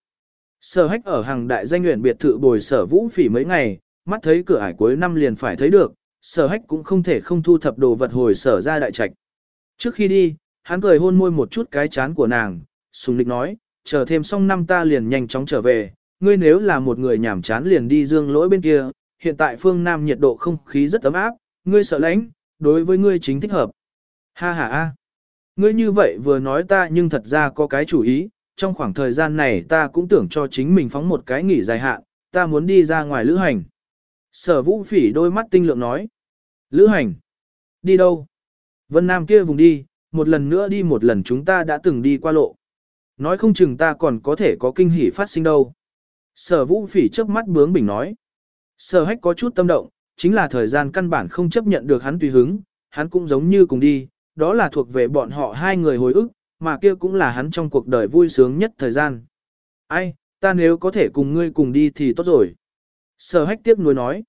Sở hách ở hàng đại danh nguyện biệt thự bồi sở vũ phỉ mấy ngày, mắt thấy cửa ải cuối năm liền phải thấy được, sở hách cũng không thể không thu thập đồ vật hồi sở ra đại trạch. Trước khi đi, hắn cười hôn môi một chút cái chán của nàng, sùng lịch nói, chờ thêm xong năm ta liền nhanh chóng trở về, ngươi nếu là một người nhảm chán liền đi dương lỗi bên kia, hiện tại phương Nam nhiệt độ không khí rất ấm áp, ngươi sợ lãnh, đối với ngươi chính thích hợp. Ha ha ha. Ngươi như vậy vừa nói ta nhưng thật ra có cái chủ ý, trong khoảng thời gian này ta cũng tưởng cho chính mình phóng một cái nghỉ dài hạn, ta muốn đi ra ngoài lữ hành. Sở vũ phỉ đôi mắt tinh lượng nói. Lữ hành? Đi đâu? Vân Nam kia vùng đi, một lần nữa đi một lần chúng ta đã từng đi qua lộ. Nói không chừng ta còn có thể có kinh hỉ phát sinh đâu. Sở vũ phỉ trước mắt bướng bỉnh nói. Sở hách có chút tâm động, chính là thời gian căn bản không chấp nhận được hắn tùy hứng, hắn cũng giống như cùng đi, đó là thuộc về bọn họ hai người hồi ức, mà kia cũng là hắn trong cuộc đời vui sướng nhất thời gian. Ai, ta nếu có thể cùng ngươi cùng đi thì tốt rồi. Sở hách tiếc nuối nói.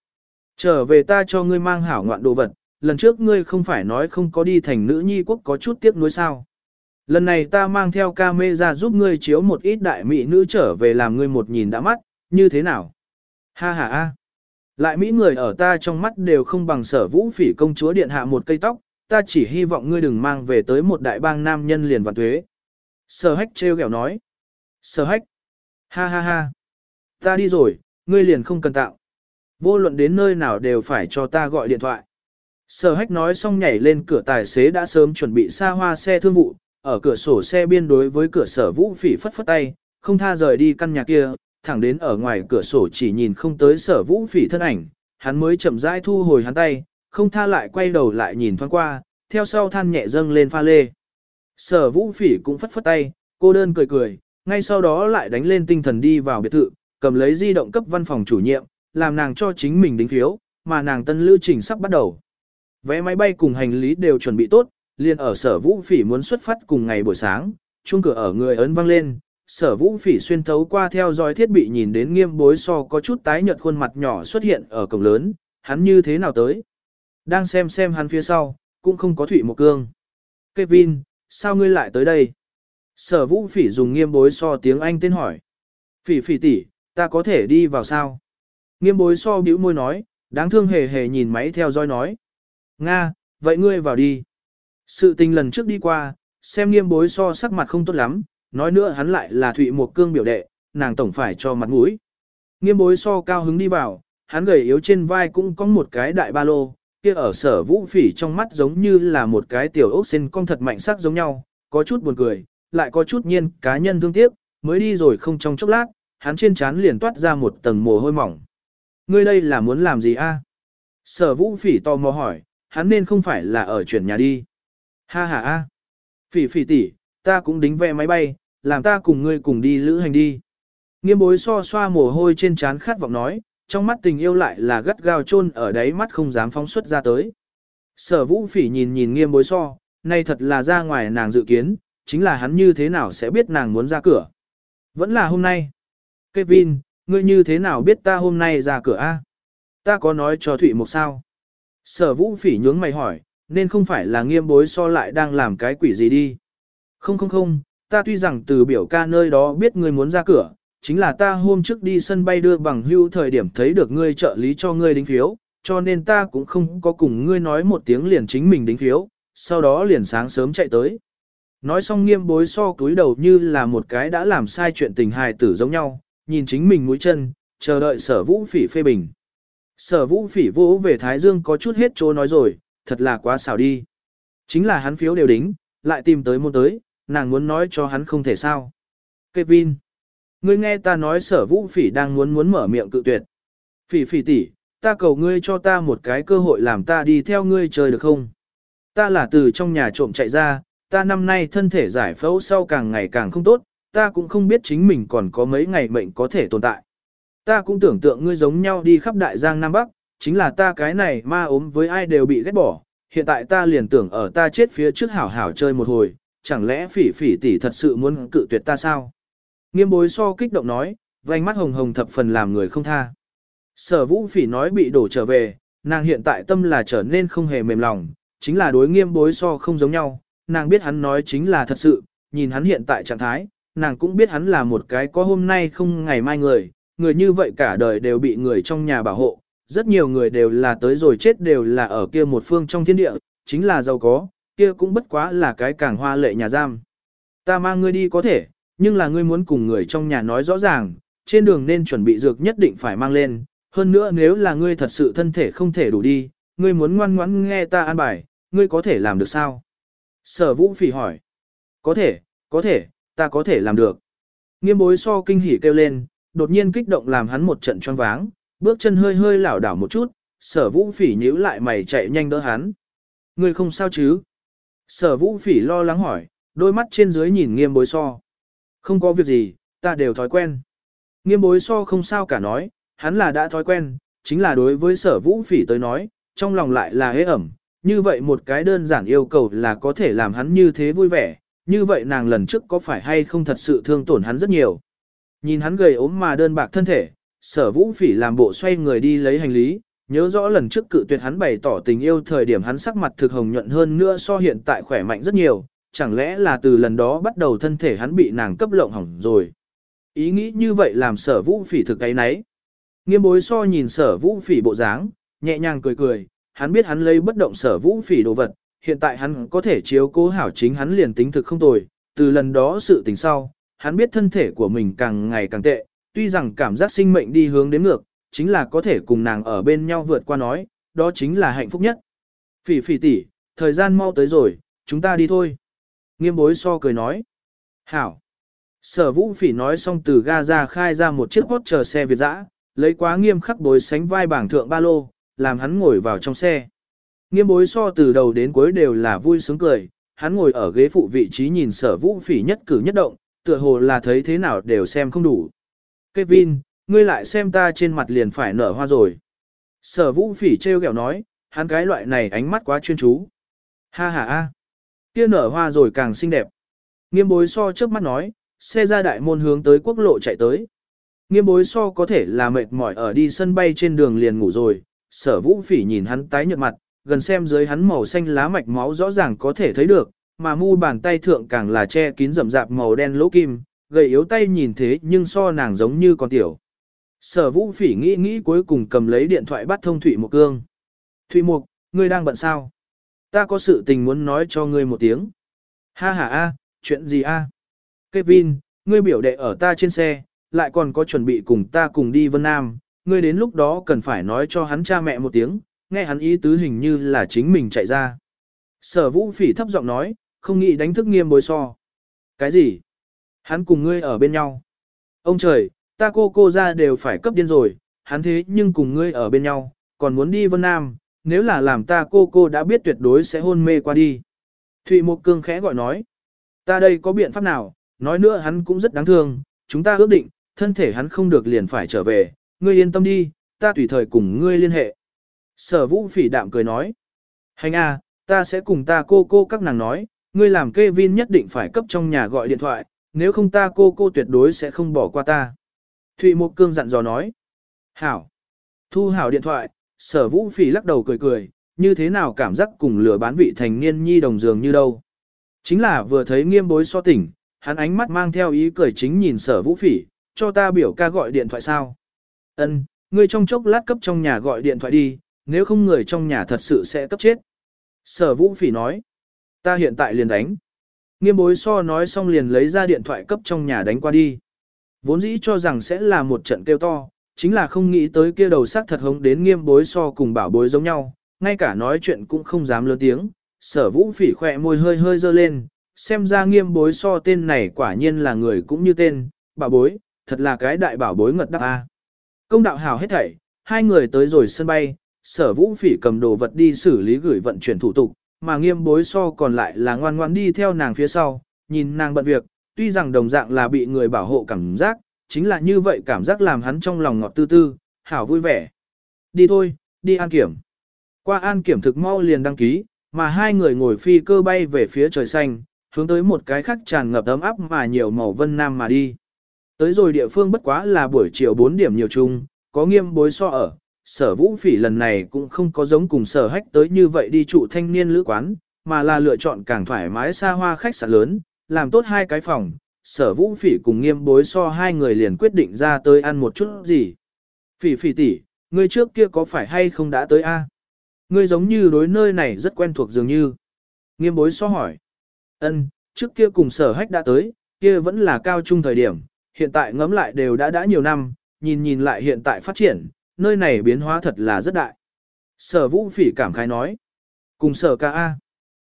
Trở về ta cho ngươi mang hảo ngoạn đồ vật, lần trước ngươi không phải nói không có đi thành nữ nhi quốc có chút tiếc nuối sao. Lần này ta mang theo ca mê ra giúp ngươi chiếu một ít đại mỹ nữ trở về làm ngươi một nhìn đã mắt, như thế nào? Ha ha ha. Lại mỹ người ở ta trong mắt đều không bằng sở vũ phỉ công chúa điện hạ một cây tóc, ta chỉ hy vọng ngươi đừng mang về tới một đại bang nam nhân liền vạn tuế. Sở hách treo kẹo nói. Sở hách. Ha ha ha. Ta đi rồi, ngươi liền không cần tạo. Vô luận đến nơi nào đều phải cho ta gọi điện thoại. Sở hách nói xong nhảy lên cửa tài xế đã sớm chuẩn bị xa hoa xe thương vụ, ở cửa sổ xe biên đối với cửa sở vũ phỉ phất phất tay, không tha rời đi căn nhà kia, thẳng đến ở ngoài cửa sổ chỉ nhìn không tới sở vũ phỉ thân ảnh, hắn mới chậm rãi thu hồi hắn tay, không tha lại quay đầu lại nhìn thoáng qua, theo sau than nhẹ dâng lên pha lê. Sở vũ phỉ cũng phất phất tay, cô đơn cười cười, ngay sau đó lại đánh lên tinh thần đi vào biệt thự, cầm lấy di động cấp văn phòng chủ nhiệm, làm nàng cho chính mình đính phiếu, mà nàng tân lưu trình sắp bắt đầu. Vé máy bay cùng hành lý đều chuẩn bị tốt, liền ở sở vũ phỉ muốn xuất phát cùng ngày buổi sáng, chuông cửa ở người ấn vang lên, sở vũ phỉ xuyên thấu qua theo dõi thiết bị nhìn đến nghiêm bối so có chút tái nhợt khuôn mặt nhỏ xuất hiện ở cổng lớn, hắn như thế nào tới. Đang xem xem hắn phía sau, cũng không có thủy một cương. Kevin, sao ngươi lại tới đây? Sở vũ phỉ dùng nghiêm bối so tiếng Anh tên hỏi. Phỉ phỉ tỷ, ta có thể đi vào sao? Nghiêm bối so bĩu môi nói, đáng thương hề hề nhìn máy theo dõi nói. Nga, vậy ngươi vào đi. Sự tình lần trước đi qua, xem nghiêm bối so sắc mặt không tốt lắm, nói nữa hắn lại là thụy một cương biểu đệ, nàng tổng phải cho mặt mũi. Nghiêm bối so cao hứng đi vào, hắn gầy yếu trên vai cũng có một cái đại ba lô, kia ở sở vũ phỉ trong mắt giống như là một cái tiểu ốc sen con thật mạnh sắc giống nhau, có chút buồn cười, lại có chút nhiên cá nhân thương tiếc, mới đi rồi không trong chốc lát, hắn trên trán liền toát ra một tầng mồ hôi mỏng. Ngươi đây là muốn làm gì a? Sở vũ phỉ tò mò hỏi, hắn nên không phải là ở chuyển nhà đi. Ha ha a. Phỉ phỉ tỷ, ta cũng đính vé máy bay, làm ta cùng ngươi cùng đi lữ hành đi. Nghiêm bối so xoa mồ hôi trên trán khát vọng nói, trong mắt tình yêu lại là gắt gao chôn ở đáy mắt không dám phóng xuất ra tới. Sở vũ phỉ nhìn nhìn nghiêm bối so, nay thật là ra ngoài nàng dự kiến, chính là hắn như thế nào sẽ biết nàng muốn ra cửa. Vẫn là hôm nay. Kevin, ngươi như thế nào biết ta hôm nay ra cửa a? Ta có nói cho Thụy Mộc sao? Sở vũ phỉ nhướng mày hỏi, nên không phải là nghiêm bối so lại đang làm cái quỷ gì đi. Không không không, ta tuy rằng từ biểu ca nơi đó biết ngươi muốn ra cửa, chính là ta hôm trước đi sân bay đưa bằng hưu thời điểm thấy được ngươi trợ lý cho ngươi đính phiếu, cho nên ta cũng không có cùng ngươi nói một tiếng liền chính mình đính phiếu, sau đó liền sáng sớm chạy tới. Nói xong nghiêm bối so túi đầu như là một cái đã làm sai chuyện tình hài tử giống nhau, nhìn chính mình mũi chân, chờ đợi sở vũ phỉ phê bình. Sở vũ phỉ vô về Thái Dương có chút hết chỗ nói rồi, thật là quá xảo đi. Chính là hắn phiếu đều đính, lại tìm tới môn tới, nàng muốn nói cho hắn không thể sao. Kevin, ngươi nghe ta nói sở vũ phỉ đang muốn muốn mở miệng cự tuyệt. Phỉ phỉ tỷ, ta cầu ngươi cho ta một cái cơ hội làm ta đi theo ngươi chơi được không? Ta là từ trong nhà trộm chạy ra, ta năm nay thân thể giải phẫu sau càng ngày càng không tốt, ta cũng không biết chính mình còn có mấy ngày mệnh có thể tồn tại. Ta cũng tưởng tượng ngươi giống nhau đi khắp đại giang Nam Bắc, chính là ta cái này ma ốm với ai đều bị ghét bỏ, hiện tại ta liền tưởng ở ta chết phía trước hảo hảo chơi một hồi, chẳng lẽ phỉ phỉ tỷ thật sự muốn cự tuyệt ta sao? Nghiêm bối so kích động nói, vành mắt hồng hồng thập phần làm người không tha. Sở vũ phỉ nói bị đổ trở về, nàng hiện tại tâm là trở nên không hề mềm lòng, chính là đối nghiêm bối so không giống nhau, nàng biết hắn nói chính là thật sự, nhìn hắn hiện tại trạng thái, nàng cũng biết hắn là một cái có hôm nay không ngày mai người, người như vậy cả đời đều bị người trong nhà bảo hộ, rất nhiều người đều là tới rồi chết đều là ở kia một phương trong thiên địa, chính là giàu có, kia cũng bất quá là cái càng hoa lệ nhà giam. Ta mang ngươi đi có thể, nhưng là ngươi muốn cùng người trong nhà nói rõ ràng, trên đường nên chuẩn bị dược nhất định phải mang lên, hơn nữa nếu là ngươi thật sự thân thể không thể đủ đi, ngươi muốn ngoan ngoãn nghe ta an bài, ngươi có thể làm được sao? Sở vũ phỉ hỏi. Có thể, có thể, ta có thể làm được. Nghiêm bối so kinh hỉ kêu lên, đột nhiên kích động làm hắn một trận choáng váng, bước chân hơi hơi lảo đảo một chút, sở vũ phỉ nhíu lại mày chạy nhanh đỡ hắn. Ngươi không sao chứ? Sở vũ phỉ lo lắng hỏi, đôi mắt trên dưới nhìn nghiêm bối so. Không có việc gì, ta đều thói quen. Nghiêm bối so không sao cả nói, hắn là đã thói quen, chính là đối với sở vũ phỉ tới nói, trong lòng lại là hế ẩm, như vậy một cái đơn giản yêu cầu là có thể làm hắn như thế vui vẻ, như vậy nàng lần trước có phải hay không thật sự thương tổn hắn rất nhiều. Nhìn hắn gầy ốm mà đơn bạc thân thể, sở vũ phỉ làm bộ xoay người đi lấy hành lý, nhớ rõ lần trước cự tuyệt hắn bày tỏ tình yêu thời điểm hắn sắc mặt thực hồng nhuận hơn nữa so hiện tại khỏe mạnh rất nhiều, chẳng lẽ là từ lần đó bắt đầu thân thể hắn bị nàng cấp lộng hỏng rồi. Ý nghĩ như vậy làm sở vũ phỉ thực ấy nấy. Nghiêm bối so nhìn sở vũ phỉ bộ dáng, nhẹ nhàng cười cười, hắn biết hắn lấy bất động sở vũ phỉ đồ vật, hiện tại hắn có thể chiếu cố hảo chính hắn liền tính thực không tồi, từ lần đó sự tình sau, hắn biết thân thể của mình càng ngày càng tệ, tuy rằng cảm giác sinh mệnh đi hướng đến ngược, chính là có thể cùng nàng ở bên nhau vượt qua nói, đó chính là hạnh phúc nhất. Phỉ phỉ tỷ, thời gian mau tới rồi, chúng ta đi thôi. Nghiêm bối so cười nói. Hảo. Sở vũ phỉ nói xong từ ga ra khai ra một chiếc hốt chờ xe Việt dã, lấy quá nghiêm khắc bối sánh vai bảng thượng ba lô, làm hắn ngồi vào trong xe. Nghiêm bối so từ đầu đến cuối đều là vui sướng cười, hắn ngồi ở ghế phụ vị trí nhìn sở vũ phỉ nhất cử nhất động, tựa hồ là thấy thế nào đều xem không đủ. Kevin, ngươi lại xem ta trên mặt liền phải nở hoa rồi. Sở vũ phỉ treo kẹo nói, hắn cái loại này ánh mắt quá chuyên chú. Ha ha ha kia nở hoa rồi càng xinh đẹp. Nghiêm bối so trước mắt nói, xe ra đại môn hướng tới quốc lộ chạy tới. Nghiêm bối so có thể là mệt mỏi ở đi sân bay trên đường liền ngủ rồi, sở vũ phỉ nhìn hắn tái nhợt mặt, gần xem dưới hắn màu xanh lá mạch máu rõ ràng có thể thấy được, mà mu bàn tay thượng càng là che kín rậm rạp màu đen lỗ kim, gầy yếu tay nhìn thế nhưng so nàng giống như con tiểu. Sở vũ phỉ nghĩ nghĩ cuối cùng cầm lấy điện thoại bắt thông Thụy Mục Cương. Thụy Mục, ngươi đang bận sao? Ta có sự tình muốn nói cho ngươi một tiếng. Ha ha a, chuyện gì a? Kevin, ngươi biểu đệ ở ta trên xe, lại còn có chuẩn bị cùng ta cùng đi Vân Nam, ngươi đến lúc đó cần phải nói cho hắn cha mẹ một tiếng, nghe hắn ý tứ hình như là chính mình chạy ra. Sở vũ phỉ thấp giọng nói, không nghĩ đánh thức nghiêm bối so. Cái gì? Hắn cùng ngươi ở bên nhau. Ông trời, ta cô cô ra đều phải cấp điên rồi, hắn thế nhưng cùng ngươi ở bên nhau, còn muốn đi Vân Nam, nếu là làm ta cô cô đã biết tuyệt đối sẽ hôn mê qua đi. Thụy Mộc Cương khẽ gọi nói, ta đây có biện pháp nào, nói nữa hắn cũng rất đáng thương, chúng ta ước định, thân thể hắn không được liền phải trở về, ngươi yên tâm đi, ta tùy thời cùng ngươi liên hệ. Sở vũ phỉ đạm cười nói, hành a, ta sẽ cùng ta cô cô các nàng nói, ngươi làm kê vin nhất định phải cấp trong nhà gọi điện thoại, nếu không ta cô cô tuyệt đối sẽ không bỏ qua ta. Thụy Mộc Cương dặn dò nói, hảo, thu hảo điện thoại, sở vũ phỉ lắc đầu cười cười, như thế nào cảm giác cùng lừa bán vị thành niên nhi đồng dường như đâu. Chính là vừa thấy nghiêm bối so tỉnh, hắn ánh mắt mang theo ý cười chính nhìn sở vũ phỉ, cho ta biểu ca gọi điện thoại sao. Ân, người trong chốc lát cấp trong nhà gọi điện thoại đi, nếu không người trong nhà thật sự sẽ cấp chết. Sở vũ phỉ nói, ta hiện tại liền đánh. Nghiêm bối so nói xong liền lấy ra điện thoại cấp trong nhà đánh qua đi. Vốn dĩ cho rằng sẽ là một trận kêu to, chính là không nghĩ tới kia đầu sắc thật hống đến nghiêm bối so cùng bảo bối giống nhau, ngay cả nói chuyện cũng không dám lớn tiếng. Sở vũ phỉ khỏe môi hơi hơi dơ lên, xem ra nghiêm bối so tên này quả nhiên là người cũng như tên, bảo bối, thật là cái đại bảo bối ngật đáp a. Công đạo hào hết thảy, hai người tới rồi sân bay, sở vũ phỉ cầm đồ vật đi xử lý gửi vận chuyển thủ tục, mà nghiêm bối so còn lại là ngoan ngoan đi theo nàng phía sau, nhìn nàng bận việc, tuy rằng đồng dạng là bị người bảo hộ cảm giác, chính là như vậy cảm giác làm hắn trong lòng ngọt tư tư, hảo vui vẻ. Đi thôi, đi an kiểm. Qua an kiểm thực mau liền đăng ký, mà hai người ngồi phi cơ bay về phía trời xanh, hướng tới một cái khắc tràn ngập ấm áp mà nhiều màu vân nam mà đi. Tới rồi địa phương bất quá là buổi chiều 4 điểm nhiều chung, có nghiêm bối so ở, sở vũ phỉ lần này cũng không có giống cùng sở hách tới như vậy đi trụ thanh niên lữ quán, mà là lựa chọn càng thoải mái xa hoa khách sạn lớn, làm tốt hai cái phòng, sở vũ phỉ cùng nghiêm bối so hai người liền quyết định ra tới ăn một chút gì. Phỉ phỉ tỷ, ngươi trước kia có phải hay không đã tới a? Ngươi giống như đối nơi này rất quen thuộc dường như. Nghiêm bối so hỏi. Ân, trước kia cùng sở hách đã tới, kia vẫn là cao trung thời điểm, hiện tại ngẫm lại đều đã đã nhiều năm, nhìn nhìn lại hiện tại phát triển, nơi này biến hóa thật là rất đại. Sở vũ phỉ cảm khái nói. Cùng sở ca A.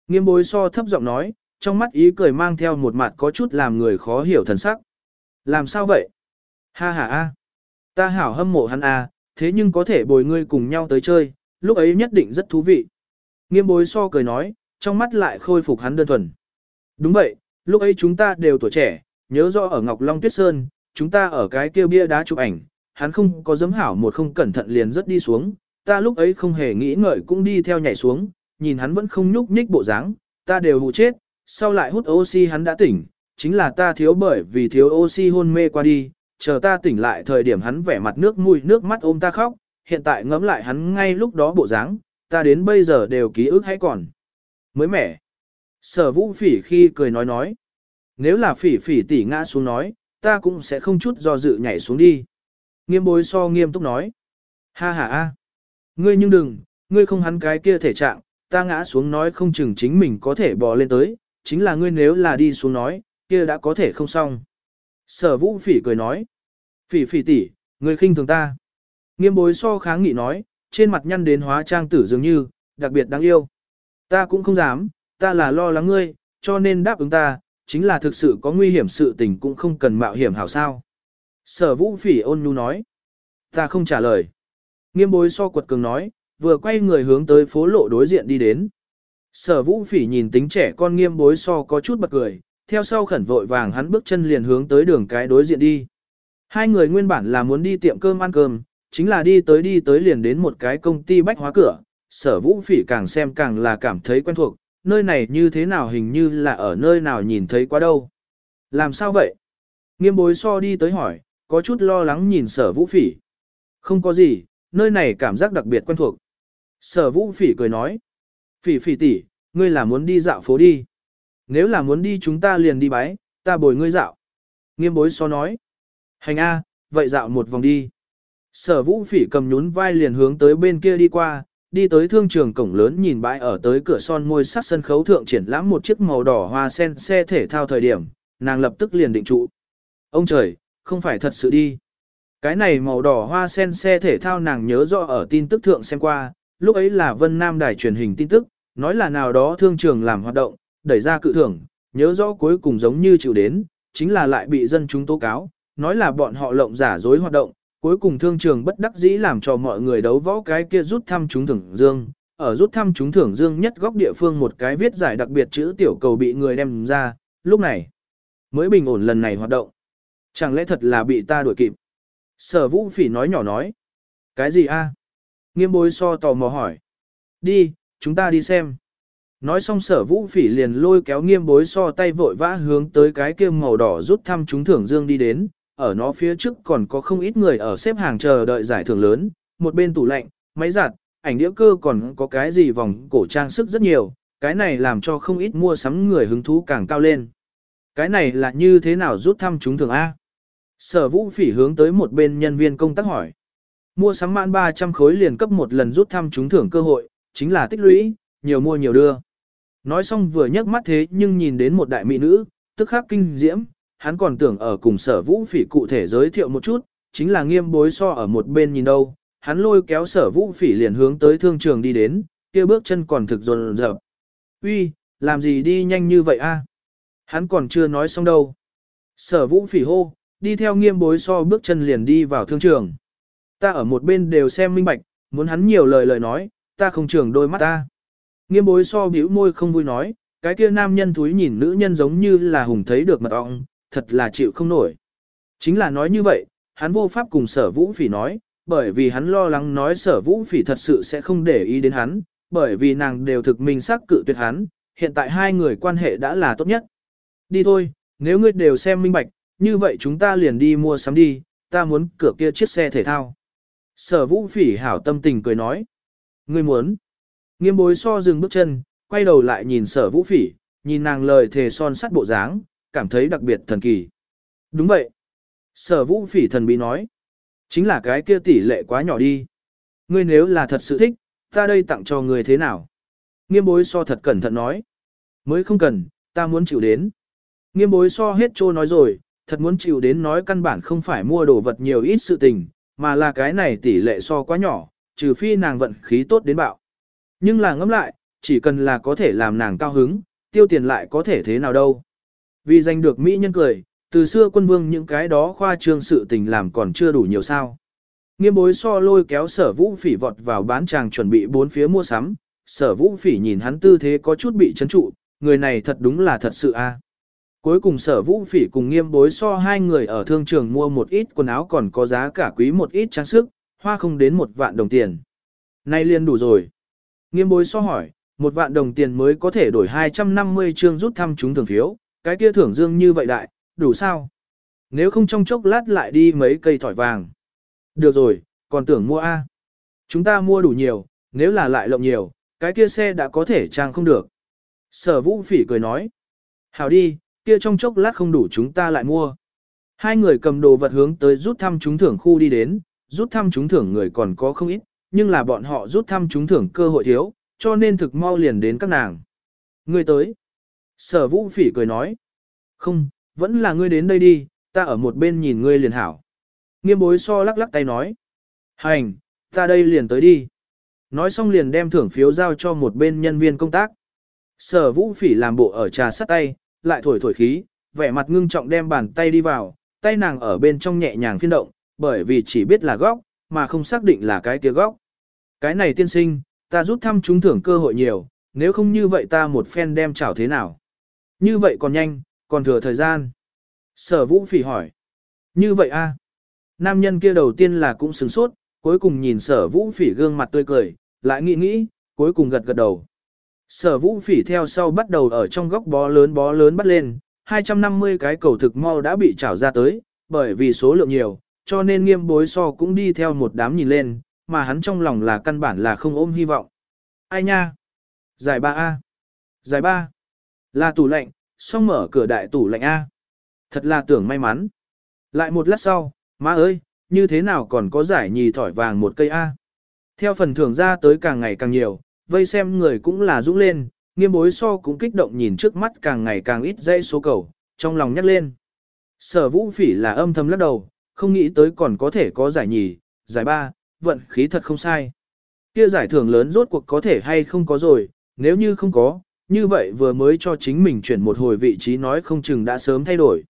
Nghiêm bối so thấp giọng nói, trong mắt ý cười mang theo một mặt có chút làm người khó hiểu thần sắc. Làm sao vậy? Ha ha A. Ta hảo hâm mộ hắn A, thế nhưng có thể bồi ngươi cùng nhau tới chơi, lúc ấy nhất định rất thú vị. Nghiêm bối so cười nói, trong mắt lại khôi phục hắn đơn thuần. Đúng vậy, lúc ấy chúng ta đều tuổi trẻ, nhớ rõ ở Ngọc Long Tuyết Sơn, chúng ta ở cái kia bia đá chụp ảnh, hắn không có giấm hảo một không cẩn thận liền rất đi xuống, ta lúc ấy không hề nghĩ ngợi cũng đi theo nhảy xuống, nhìn hắn vẫn không nhúc nhích bộ dáng, ta đều hụ chết, sau lại hút oxy hắn đã tỉnh, chính là ta thiếu bởi vì thiếu oxy hôn mê qua đi, chờ ta tỉnh lại thời điểm hắn vẻ mặt nước mũi nước mắt ôm ta khóc, hiện tại ngẫm lại hắn ngay lúc đó bộ dáng, ta đến bây giờ đều ký ức hay còn. Mới mẻ. Sở vũ phỉ khi cười nói nói. Nếu là phỉ phỉ tỉ ngã xuống nói, ta cũng sẽ không chút do dự nhảy xuống đi. Nghiêm bối so nghiêm túc nói. Ha ha ha. Ngươi nhưng đừng, ngươi không hắn cái kia thể trạng, ta ngã xuống nói không chừng chính mình có thể bò lên tới, chính là ngươi nếu là đi xuống nói, kia đã có thể không xong. Sở vũ phỉ cười nói. Phỉ phỉ tỷ ngươi khinh thường ta. Nghiêm bối so kháng nghị nói, trên mặt nhăn đến hóa trang tử dường như, đặc biệt đáng yêu. Ta cũng không dám, ta là lo lắng ngươi, cho nên đáp ứng ta, chính là thực sự có nguy hiểm sự tình cũng không cần mạo hiểm hảo sao. Sở vũ phỉ ôn nhu nói. Ta không trả lời. Nghiêm bối so quật cường nói, vừa quay người hướng tới phố lộ đối diện đi đến. Sở vũ phỉ nhìn tính trẻ con nghiêm bối so có chút bật cười, theo sau khẩn vội vàng hắn bước chân liền hướng tới đường cái đối diện đi. Hai người nguyên bản là muốn đi tiệm cơm ăn cơm, chính là đi tới đi tới liền đến một cái công ty bách hóa cửa, sở vũ phỉ càng xem càng là cảm thấy quen thuộc, nơi này như thế nào hình như là ở nơi nào nhìn thấy quá đâu. Làm sao vậy? Nghiêm bối so đi tới hỏi, có chút lo lắng nhìn sở vũ phỉ. Không có gì, nơi này cảm giác đặc biệt quen thuộc. Sở vũ phỉ cười nói. Phỉ phỉ tỷ, ngươi là muốn đi dạo phố đi. Nếu là muốn đi chúng ta liền đi bái, ta bồi ngươi dạo. Nghiêm bối so nói. Hành A, vậy dạo một vòng đi. Sở vũ phỉ cầm nhún vai liền hướng tới bên kia đi qua, đi tới thương trường cổng lớn nhìn bãi ở tới cửa son môi sắc sân khấu thượng triển lãm một chiếc màu đỏ hoa sen xe thể thao thời điểm, nàng lập tức liền định trụ. Ông trời, không phải thật sự đi. Cái này màu đỏ hoa sen xe thể thao nàng nhớ rõ ở tin tức thượng xem qua, lúc ấy là Vân Nam đài truyền hình tin tức, nói là nào đó thương trường làm hoạt động, đẩy ra cự thưởng, nhớ rõ cuối cùng giống như chịu đến, chính là lại bị dân chúng tố cáo, nói là bọn họ lộng giả dối hoạt động, cuối cùng thương trường bất đắc dĩ làm cho mọi người đấu võ cái kia rút thăm chúng thưởng dương. Ở rút thăm chúng thưởng dương nhất góc địa phương một cái viết giải đặc biệt chữ tiểu cầu bị người đem ra, lúc này mới bình ổn lần này hoạt động. Chẳng lẽ thật là bị ta đuổi kịp? Sở vũ phỉ nói nhỏ nói. Cái gì a? Nghiêm bối so tò mò hỏi. Đi, chúng ta đi xem. Nói xong sở vũ phỉ liền lôi kéo nghiêm bối so tay vội vã hướng tới cái kia màu đỏ rút thăm trúng thưởng dương đi đến, ở nó phía trước còn có không ít người ở xếp hàng chờ đợi giải thưởng lớn, một bên tủ lạnh, máy giặt, ảnh đĩa cơ còn có cái gì vòng cổ trang sức rất nhiều, cái này làm cho không ít mua sắm người hứng thú càng cao lên. Cái này là như thế nào rút thăm chúng thưởng A? Sở vũ phỉ hướng tới một bên nhân viên công tác hỏi. Mua sắm mãn 300 khối liền cấp một lần rút thăm trúng thưởng cơ hội, chính là tích lũy, nhiều mua nhiều đưa. Nói xong vừa nhấc mắt thế nhưng nhìn đến một đại mỹ nữ, tức khắc kinh diễm, hắn còn tưởng ở cùng sở vũ phỉ cụ thể giới thiệu một chút, chính là nghiêm bối so ở một bên nhìn đâu, hắn lôi kéo sở vũ phỉ liền hướng tới thương trường đi đến, kia bước chân còn thực dồn dập. Uy, làm gì đi nhanh như vậy a? Hắn còn chưa nói xong đâu. Sở vũ phỉ hô, đi theo nghiêm bối so bước chân liền đi vào thương trường. Ta ở một bên đều xem minh bạch, muốn hắn nhiều lời lời nói, ta không trường đôi mắt ta. Nghiêm bối so bĩu môi không vui nói, cái kia nam nhân thúi nhìn nữ nhân giống như là hùng thấy được mật ong, thật là chịu không nổi. Chính là nói như vậy, hắn vô pháp cùng sở vũ phỉ nói, bởi vì hắn lo lắng nói sở vũ phỉ thật sự sẽ không để ý đến hắn, bởi vì nàng đều thực minh xác cự tuyệt hắn, hiện tại hai người quan hệ đã là tốt nhất. Đi thôi, nếu ngươi đều xem minh bạch, như vậy chúng ta liền đi mua sắm đi, ta muốn cửa kia chiếc xe thể thao. Sở vũ phỉ hảo tâm tình cười nói. Ngươi muốn. Nghiêm bối so dừng bước chân, quay đầu lại nhìn sở vũ phỉ, nhìn nàng lời thề son sắt bộ dáng, cảm thấy đặc biệt thần kỳ. Đúng vậy. Sở vũ phỉ thần bí nói. Chính là cái kia tỷ lệ quá nhỏ đi. Ngươi nếu là thật sự thích, ta đây tặng cho ngươi thế nào? Nghiêm bối so thật cẩn thận nói. Mới không cần, ta muốn chịu đến. Nghiêm bối so hết trô nói rồi, thật muốn chịu đến nói căn bản không phải mua đồ vật nhiều ít sự tình, mà là cái này tỷ lệ so quá nhỏ, trừ phi nàng vận khí tốt đến bạo. Nhưng là ngẫm lại, chỉ cần là có thể làm nàng cao hứng, tiêu tiền lại có thể thế nào đâu. Vì giành được Mỹ nhân cười, từ xưa quân vương những cái đó khoa trương sự tình làm còn chưa đủ nhiều sao. Nghiêm bối so lôi kéo sở vũ phỉ vọt vào bán chàng chuẩn bị bốn phía mua sắm, sở vũ phỉ nhìn hắn tư thế có chút bị chấn trụ, người này thật đúng là thật sự a. Cuối cùng sở vũ phỉ cùng nghiêm bối so hai người ở thương trường mua một ít quần áo còn có giá cả quý một ít trang sức, hoa không đến một vạn đồng tiền. Nay liền đủ rồi. Nghiêm bối so hỏi, một vạn đồng tiền mới có thể đổi 250 chương rút thăm chúng thưởng phiếu, cái kia thưởng dương như vậy đại, đủ sao? Nếu không trong chốc lát lại đi mấy cây thỏi vàng. Được rồi, còn tưởng mua A. Chúng ta mua đủ nhiều, nếu là lại lộng nhiều, cái kia xe đã có thể trang không được. Sở vũ phỉ cười nói. Hảo đi, kia trong chốc lát không đủ chúng ta lại mua. Hai người cầm đồ vật hướng tới rút thăm trúng thưởng khu đi đến, rút thăm trúng thưởng người còn có không ít, nhưng là bọn họ rút thăm trúng thưởng cơ hội thiếu, cho nên thực mau liền đến các nàng. Ngươi tới. Sở vũ phỉ cười nói. Không, vẫn là ngươi đến đây đi, ta ở một bên nhìn ngươi liền hảo. Nghiêm bối so lắc lắc tay nói. Hành, ta đây liền tới đi. Nói xong liền đem thưởng phiếu giao cho một bên nhân viên công tác. Sở vũ phỉ làm bộ ở trà sắt tay, lại thổi thổi khí, vẻ mặt ngưng trọng đem bàn tay đi vào, tay nàng ở bên trong nhẹ nhàng phiên động, bởi vì chỉ biết là góc, mà không xác định là cái kia góc. Cái này tiên sinh, ta rút thăm trúng thưởng cơ hội nhiều, nếu không như vậy ta một phen đem chảo thế nào. Như vậy còn nhanh, còn thừa thời gian. Sở vũ phỉ hỏi. Như vậy a Nam nhân kia đầu tiên là cũng sừng sốt, cuối cùng nhìn sở vũ phỉ gương mặt tươi cười, lại nghĩ nghĩ, cuối cùng gật gật đầu. Sở vũ phỉ theo sau bắt đầu ở trong góc bó lớn bó lớn bắt lên, 250 cái cầu thực mau đã bị trảo ra tới, bởi vì số lượng nhiều, cho nên nghiêm bối so cũng đi theo một đám nhìn lên, mà hắn trong lòng là căn bản là không ôm hy vọng. Ai nha? Giải 3A. Giải 3. Là tủ lạnh, xong mở cửa đại tủ lạnh A. Thật là tưởng may mắn. Lại một lát sau, má ơi, như thế nào còn có giải nhì thỏi vàng một cây A. Theo phần thưởng ra tới càng ngày càng nhiều, vây xem người cũng là dũng lên, nghiêm bối so cũng kích động nhìn trước mắt càng ngày càng ít dây số cầu, trong lòng nhắc lên. Sở vũ phỉ là âm thầm lắc đầu, không nghĩ tới còn có thể có giải nhì, giải ba, vận khí thật không sai. Kia giải thưởng lớn rốt cuộc có thể hay không có rồi, nếu như không có, như vậy vừa mới cho chính mình chuyển một hồi vị trí nói không chừng đã sớm thay đổi.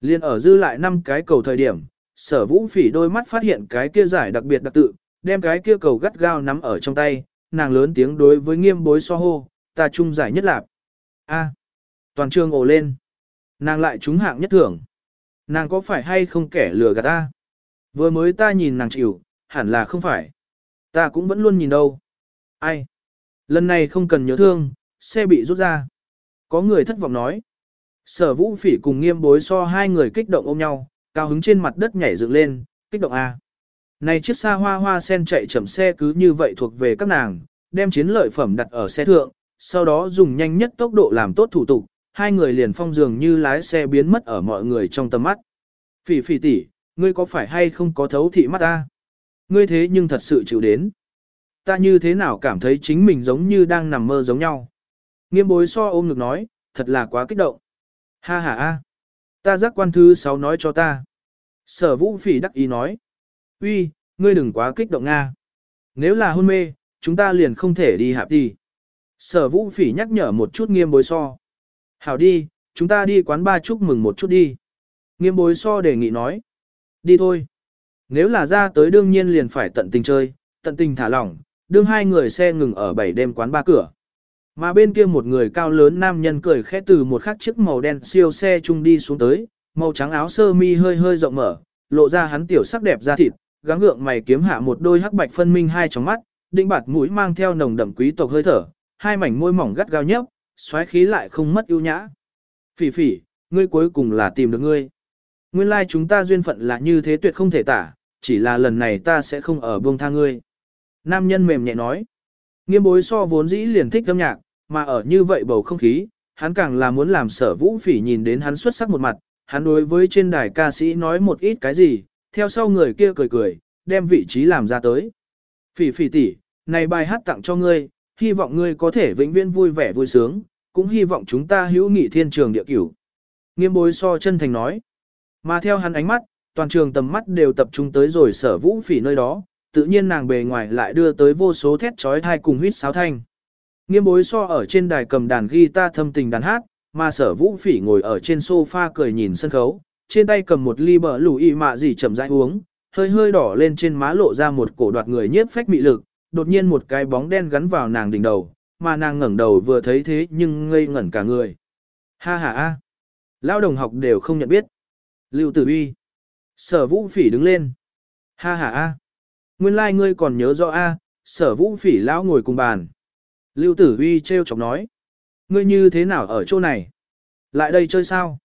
Liên ở dư lại năm cái cầu thời điểm, sở vũ phỉ đôi mắt phát hiện cái kia giải đặc biệt đặc tự, đem cái kia cầu gắt gao nắm ở trong tay, nàng lớn tiếng đối với nghiêm bối so hô, ta trung giải nhất lạp. A. toàn trường ồ lên. Nàng lại trúng hạng nhất thưởng. Nàng có phải hay không kẻ lừa gạt ta? Vừa mới ta nhìn nàng chịu, hẳn là không phải. Ta cũng vẫn luôn nhìn đâu. Ai? Lần này không cần nhớ thương, xe bị rút ra. Có người thất vọng nói. Sở vũ phỉ cùng nghiêm bối so hai người kích động ôm nhau, cao hứng trên mặt đất nhảy dựng lên, kích động A. Này chiếc xa hoa hoa sen chạy chậm xe cứ như vậy thuộc về các nàng, đem chiến lợi phẩm đặt ở xe thượng, sau đó dùng nhanh nhất tốc độ làm tốt thủ tục, hai người liền phong dường như lái xe biến mất ở mọi người trong tầm mắt. Phỉ phỉ tỷ, ngươi có phải hay không có thấu thị mắt ta? Ngươi thế nhưng thật sự chịu đến. Ta như thế nào cảm thấy chính mình giống như đang nằm mơ giống nhau. Nghiêm bối so ôm ngực nói, thật là quá kích động. Ha ha a, ta giác quan thứ sáu nói cho ta. Sở vũ phỉ đắc ý nói uy, ngươi đừng quá kích động Nga. Nếu là hôn mê, chúng ta liền không thể đi hạp đi. Sở vũ phỉ nhắc nhở một chút nghiêm bối so. Hảo đi, chúng ta đi quán ba chúc mừng một chút đi. Nghiêm bối so đề nghị nói. Đi thôi. Nếu là ra tới đương nhiên liền phải tận tình chơi, tận tình thả lỏng, đương hai người xe ngừng ở bảy đêm quán ba cửa. Mà bên kia một người cao lớn nam nhân cười khẽ từ một khắc chiếc màu đen siêu xe chung đi xuống tới, màu trắng áo sơ mi hơi hơi rộng mở, lộ ra hắn tiểu sắc đẹp da thịt, gắng gượng mày kiếm hạ một đôi hắc bạch phân minh hai tròng mắt, định bạt mũi mang theo nồng đậm quý tộc hơi thở, hai mảnh môi mỏng gắt gao nhấp, xoáy khí lại không mất ưu nhã. Phỉ phỉ, ngươi cuối cùng là tìm được ngươi. Nguyên lai like chúng ta duyên phận là như thế tuyệt không thể tả, chỉ là lần này ta sẽ không ở buông tha ngươi. Nam nhân mềm nhẹ nói. Nghiêm bối so vốn dĩ liền thích âm nhạc, mà ở như vậy bầu không khí, hắn càng là muốn làm sở vũ phỉ nhìn đến hắn xuất sắc một mặt, hắn đối với trên đài ca sĩ nói một ít cái gì, theo sau người kia cười cười, đem vị trí làm ra tới. Phỉ phỉ tỷ, này bài hát tặng cho ngươi, hy vọng ngươi có thể vĩnh viễn vui vẻ vui sướng, cũng hy vọng chúng ta hữu nghị thiên trường địa cửu. Nghiêm bối so chân thành nói. Mà theo hắn ánh mắt, toàn trường tầm mắt đều tập trung tới rồi sở vũ phỉ nơi đó, tự nhiên nàng bề ngoài lại đưa tới vô số thét trói thai cùng huyết sáo thanh. Nghiêm bối so ở trên đài cầm đàn guitar thâm tình đàn hát, mà sở vũ phỉ ngồi ở trên sofa cười nhìn sân khấu, trên tay cầm một ly bờ lù y mạ gì chậm rãi uống, hơi hơi đỏ lên trên má lộ ra một cổ đoạt người nhiếp phách mị lực, đột nhiên một cái bóng đen gắn vào nàng đỉnh đầu, mà nàng ngẩng đầu vừa thấy thế nhưng ngây ngẩn cả người. Ha ha a. Lao đồng học đều không nhận biết. Lưu Tử Uy. Sở Vũ Phỉ đứng lên. Ha ha a. Nguyên lai like ngươi còn nhớ rõ a, Sở Vũ Phỉ lão ngồi cùng bàn. Lưu Tử Uy treo chọc nói. Ngươi như thế nào ở chỗ này? Lại đây chơi sao?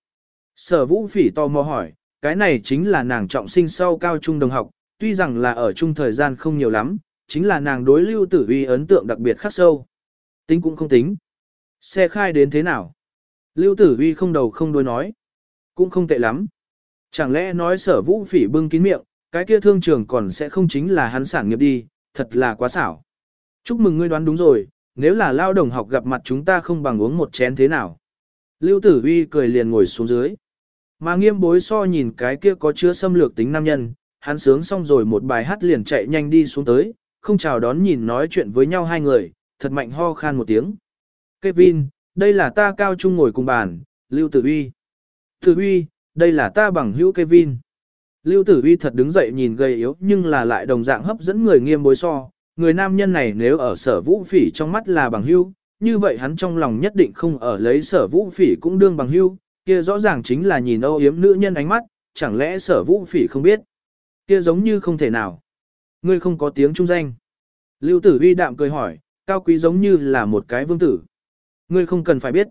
Sở Vũ Phỉ tò mò hỏi, cái này chính là nàng trọng sinh sau cao trung đồng học, tuy rằng là ở chung thời gian không nhiều lắm, chính là nàng đối Lưu Tử Uy ấn tượng đặc biệt khắc sâu. Tính cũng không tính. Xe khai đến thế nào? Lưu Tử Uy không đầu không đuôi nói. Cũng không tệ lắm. Chẳng lẽ nói sở vũ phỉ bưng kín miệng, cái kia thương trường còn sẽ không chính là hắn sản nghiệp đi, thật là quá xảo. Chúc mừng ngươi đoán đúng rồi, nếu là lao đồng học gặp mặt chúng ta không bằng uống một chén thế nào. Lưu Tử Uy cười liền ngồi xuống dưới. Mà nghiêm bối so nhìn cái kia có chứa xâm lược tính nam nhân, hắn sướng xong rồi một bài hát liền chạy nhanh đi xuống tới, không chào đón nhìn nói chuyện với nhau hai người, thật mạnh ho khan một tiếng. Kevin, đây là ta cao trung ngồi cùng bàn, Lưu Tử Uy. Tử Uy, đây là ta bằng hữu Kevin. Lưu Tử Uy thật đứng dậy nhìn gầy yếu nhưng là lại đồng dạng hấp dẫn người nghiêm bối so. Người nam nhân này nếu ở sở vũ phỉ trong mắt là bằng hữu, như vậy hắn trong lòng nhất định không ở lấy sở vũ phỉ cũng đương bằng hữu, kia rõ ràng chính là nhìn âu yếm nữ nhân ánh mắt, chẳng lẽ sở vũ phỉ không biết. Kia giống như không thể nào. Ngươi không có tiếng trung danh. Lưu Tử vi đạm cười hỏi, cao quý giống như là một cái vương tử. Ngươi không cần phải biết.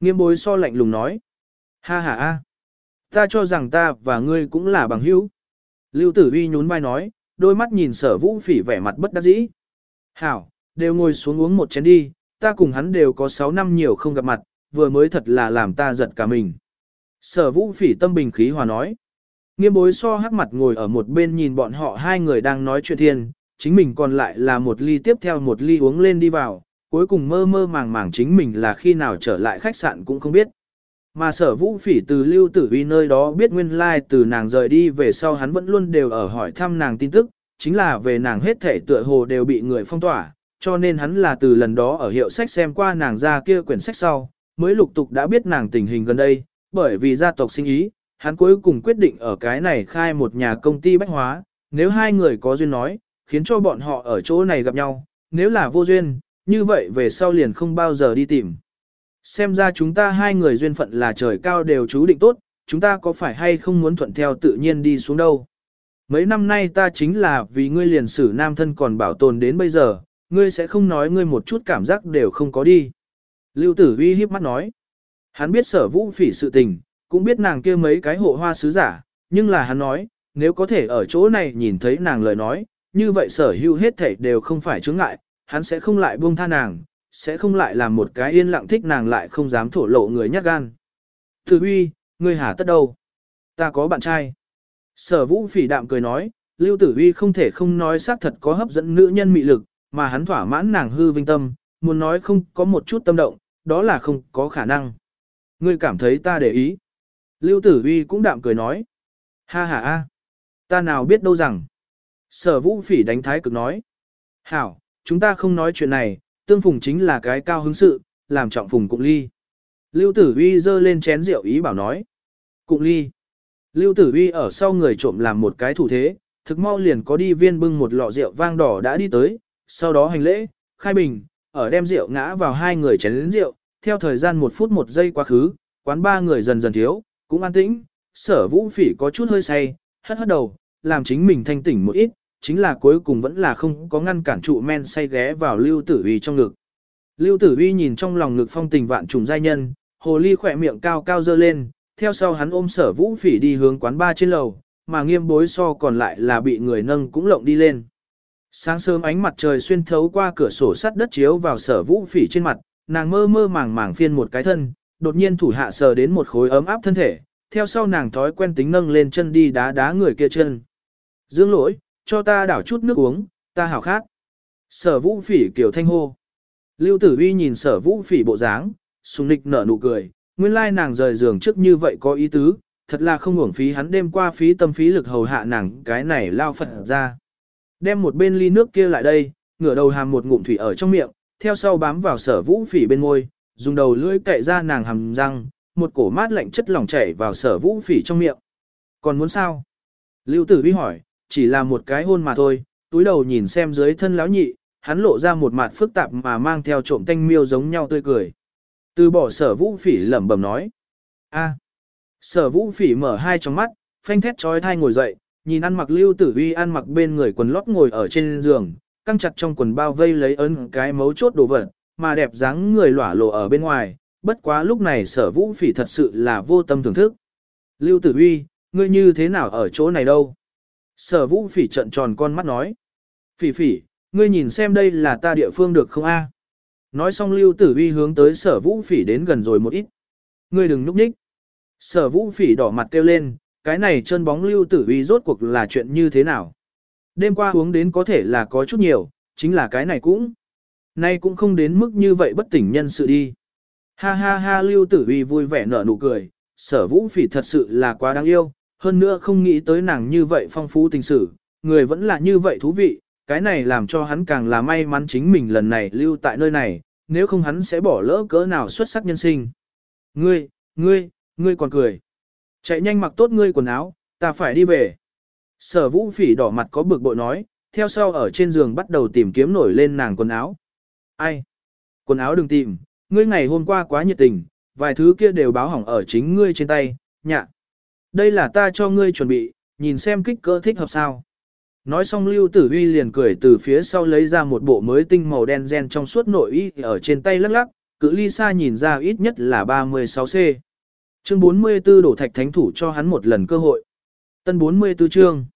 Nghiêm bối so lạnh lùng nói. Ha ha a, Ta cho rằng ta và ngươi cũng là bằng hữu. Lưu tử vi nhún vai nói, đôi mắt nhìn sở vũ phỉ vẻ mặt bất đắc dĩ. Hảo, đều ngồi xuống uống một chén đi, ta cùng hắn đều có 6 năm nhiều không gặp mặt, vừa mới thật là làm ta giật cả mình. Sở vũ phỉ tâm bình khí hòa nói. Nghiêm bối so hắc mặt ngồi ở một bên nhìn bọn họ hai người đang nói chuyện thiên, chính mình còn lại là một ly tiếp theo một ly uống lên đi vào, cuối cùng mơ mơ màng màng chính mình là khi nào trở lại khách sạn cũng không biết. Mà sở vũ phỉ từ lưu tử vi nơi đó biết nguyên lai like từ nàng rời đi về sau hắn vẫn luôn đều ở hỏi thăm nàng tin tức, chính là về nàng hết thể tựa hồ đều bị người phong tỏa, cho nên hắn là từ lần đó ở hiệu sách xem qua nàng ra kia quyển sách sau, mới lục tục đã biết nàng tình hình gần đây, bởi vì gia tộc sinh ý, hắn cuối cùng quyết định ở cái này khai một nhà công ty bách hóa, nếu hai người có duyên nói, khiến cho bọn họ ở chỗ này gặp nhau, nếu là vô duyên, như vậy về sau liền không bao giờ đi tìm. Xem ra chúng ta hai người duyên phận là trời cao đều chú định tốt, chúng ta có phải hay không muốn thuận theo tự nhiên đi xuống đâu. Mấy năm nay ta chính là vì ngươi liền sử nam thân còn bảo tồn đến bây giờ, ngươi sẽ không nói ngươi một chút cảm giác đều không có đi. Lưu tử vi híp mắt nói. Hắn biết sở vũ phỉ sự tình, cũng biết nàng kia mấy cái hộ hoa sứ giả, nhưng là hắn nói, nếu có thể ở chỗ này nhìn thấy nàng lời nói, như vậy sở hữu hết thảy đều không phải chướng ngại, hắn sẽ không lại buông tha nàng, sẽ không lại làm một cái yên lặng thích nàng lại không dám thổ lộ người nhát gan. Tử huy, ngươi hả tất đâu? Ta có bạn trai. Sở vũ phỉ đạm cười nói, Lưu Tử Huy không thể không nói xác thật có hấp dẫn nữ nhân mị lực, mà hắn thỏa mãn nàng hư vinh tâm, muốn nói không có một chút tâm động, đó là không có khả năng. Ngươi cảm thấy ta để ý. Lưu Tử Huy cũng đạm cười nói. Ha ha a, ta nào biết đâu rằng. Sở vũ phỉ đánh thái cực nói. Hảo, chúng ta không nói chuyện này, tương phùng chính là cái cao hứng sự, làm trọng phùng cụng ly. Lưu tử Huy dơ lên chén rượu ý bảo nói. Cụng ly. Lưu tử Huy ở sau người trộm làm một cái thủ thế, thực mau liền có đi viên bưng một lọ rượu vang đỏ đã đi tới, sau đó hành lễ, khai bình, ở đem rượu ngã vào hai người chén lĩnh rượu, theo thời gian một phút một giây quá khứ, quán ba người dần dần thiếu, cũng an tĩnh, sở vũ phỉ có chút hơi say, hất hất đầu, làm chính mình thanh tỉnh một ít, chính là cuối cùng vẫn là không có ngăn cản trụ men say ghé vào Lưu Tử Uy trong ngực. Lưu Tử Uy nhìn trong lòng ngực phong tình vạn trùng giai nhân, hồ ly khỏe miệng cao cao dơ lên, theo sau hắn ôm sở vũ phỉ đi hướng quán ba trên lầu, mà nghiêm bối so còn lại là bị người nâng cũng lộng đi lên. Sáng sớm ánh mặt trời xuyên thấu qua cửa sổ sắt đất chiếu vào sở vũ phỉ trên mặt, nàng mơ mơ màng màng phiên một cái thân, đột nhiên thủ hạ sờ đến một khối ấm áp thân thể, theo sau nàng thói quen tính nâng lên chân đi đá đá người kia chân. Dương lỗi, cho ta đảo chút nước uống, ta hảo khát. Sở vũ phỉ kiểu thanh hô. Lưu tử uy nhìn sở vũ phỉ bộ dáng, sùng nịch nở nụ cười, nguyên lai nàng rời giường trước như vậy có ý tứ, thật là không uổng phí hắn đêm qua phí tâm phí lực hầu hạ nàng cái này lao phật ra. Đem một bên ly nước kia lại đây, ngửa đầu hàm một ngụm thủy ở trong miệng, theo sau bám vào sở vũ phỉ bên môi, dùng đầu lưỡi cậy ra nàng hàm răng, một cổ mát lạnh chất lỏng chảy vào sở vũ phỉ trong miệng. Còn muốn sao? Lưu tử Vi hỏi, chỉ là một cái hôn mà thôi, túi đầu nhìn xem dưới thân lão nhị, hắn lộ ra một mặt phức tạp mà mang theo trộm tanh miêu giống nhau tươi cười. Từ bỏ sở vũ phỉ lẩm bẩm nói. a Sở vũ phỉ mở hai tròng mắt, phanh thét trói thai ngồi dậy, nhìn ăn mặc lưu tử uy ăn mặc bên người quần lót ngồi ở trên giường, căng chặt trong quần bao vây lấy ấn cái mấu chốt đồ vật, mà đẹp dáng người lỏa lộ ở bên ngoài, bất quá lúc này sở vũ phỉ thật sự là vô tâm thưởng thức. Lưu tử uy, ngươi như thế nào ở chỗ này đâu? Sở vũ phỉ trận tròn con mắt nói. Phỉ phỉ, ngươi nhìn xem đây là ta địa phương được không a? Nói xong lưu tử uy hướng tới sở vũ phỉ đến gần rồi một ít. Ngươi đừng núp nhích. Sở vũ phỉ đỏ mặt kêu lên, cái này chân bóng lưu tử uy rốt cuộc là chuyện như thế nào? Đêm qua uống đến có thể là có chút nhiều, chính là cái này cũng. Nay cũng không đến mức như vậy bất tỉnh nhân sự đi. Ha ha ha lưu tử uy vui vẻ nở nụ cười, sở vũ phỉ thật sự là quá đáng yêu, hơn nữa không nghĩ tới nàng như vậy phong phú tình sử, người vẫn là như vậy thú vị, cái này làm cho hắn càng là may mắn chính mình lần này lưu tại nơi này, nếu không hắn sẽ bỏ lỡ cỡ nào xuất sắc nhân sinh. Ngươi, ngươi, ngươi còn cười. Chạy nhanh mặc tốt ngươi quần áo, ta phải đi về. Sở vũ phỉ đỏ mặt có bực bội nói, theo sau ở trên giường bắt đầu tìm kiếm nổi lên nàng quần áo. Ai? Quần áo đừng tìm, ngươi ngày hôm qua quá nhiệt tình, vài thứ kia đều báo hỏng ở chính ngươi trên tay, nhạ. Đây là ta cho ngươi chuẩn bị, nhìn xem kích cỡ thích hợp sao. Nói xong Lưu Tử Huy liền cười từ phía sau lấy ra một bộ mới tinh màu đen gen trong suốt nội y ở trên tay lắc lắc, cự ly xa nhìn ra ít nhất là 36C. Chương 44 đổ thạch thánh thủ cho hắn một lần cơ hội. Tân 44 chương.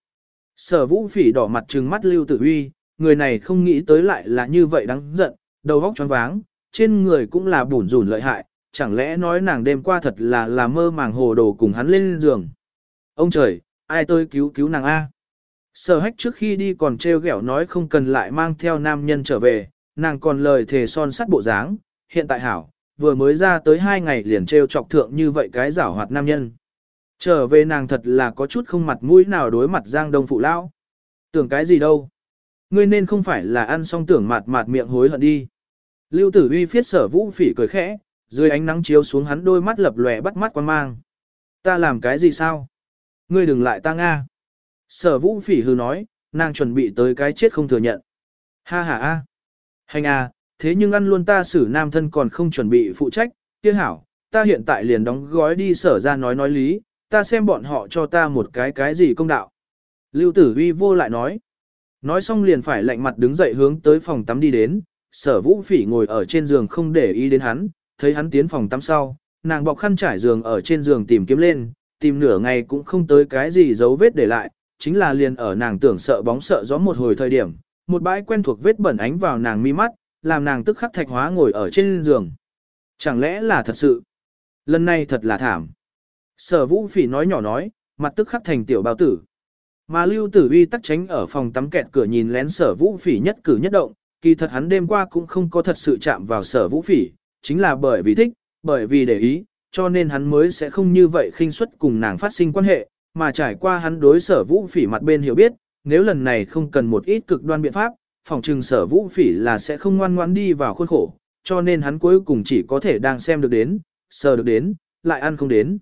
Sở vũ phỉ đỏ mặt trừng mắt Lưu Tử Huy, người này không nghĩ tới lại là như vậy đáng giận, đầu vóc choáng váng, trên người cũng là bủn rủn lợi hại, chẳng lẽ nói nàng đêm qua thật là là mơ màng hồ đồ cùng hắn lên giường. Ông trời, ai tôi cứu cứu nàng A. Sở hách trước khi đi còn treo ghẹo nói không cần lại mang theo nam nhân trở về, nàng còn lời thề son sắt bộ dáng, hiện tại hảo, vừa mới ra tới hai ngày liền treo chọc thượng như vậy cái giảo hoạt nam nhân. Trở về nàng thật là có chút không mặt mũi nào đối mặt giang đông phụ lão. Tưởng cái gì đâu. Ngươi nên không phải là ăn xong tưởng mạt mạt miệng hối hận đi. Lưu tử uy phiết sở vũ phỉ cười khẽ, dưới ánh nắng chiếu xuống hắn đôi mắt lập lòe bắt mắt quan mang. Ta làm cái gì sao? Ngươi đừng lại ta Nga. Sở vũ phỉ hư nói, nàng chuẩn bị tới cái chết không thừa nhận. Ha ha a. Hành a, thế nhưng ăn luôn ta xử nam thân còn không chuẩn bị phụ trách, kia hảo, ta hiện tại liền đóng gói đi sở ra nói nói lý, ta xem bọn họ cho ta một cái cái gì công đạo. Lưu tử Huy vô lại nói. Nói xong liền phải lạnh mặt đứng dậy hướng tới phòng tắm đi đến, sở vũ phỉ ngồi ở trên giường không để ý đến hắn, thấy hắn tiến phòng tắm sau, nàng bọc khăn trải giường ở trên giường tìm kiếm lên, tìm nửa ngày cũng không tới cái gì dấu vết để lại, chính là liền ở nàng tưởng sợ bóng sợ gió một hồi thời điểm, một bãi quen thuộc vết bẩn ánh vào nàng mi mắt, làm nàng tức khắc thạch hóa ngồi ở trên giường. Chẳng lẽ là thật sự? Lần này thật là thảm. Sở vũ phỉ nói nhỏ nói, mặt tức khắc thành tiểu bao tử. Mà lưu tử uy tắc tránh ở phòng tắm kẹt cửa nhìn lén sở vũ phỉ nhất cử nhất động, kỳ thật hắn đêm qua cũng không có thật sự chạm vào sở vũ phỉ, chính là bởi vì thích, bởi vì để ý, cho nên hắn mới sẽ không như vậy khinh suất cùng nàng phát sinh quan hệ, mà trải qua hắn đối sở vũ phỉ mặt bên hiểu biết, nếu lần này không cần một ít cực đoan biện pháp, phòng trừng sở vũ phỉ là sẽ không ngoan ngoãn đi vào khuôn khổ, cho nên hắn cuối cùng chỉ có thể đang xem được đến, sờ được đến, lại ăn không đến.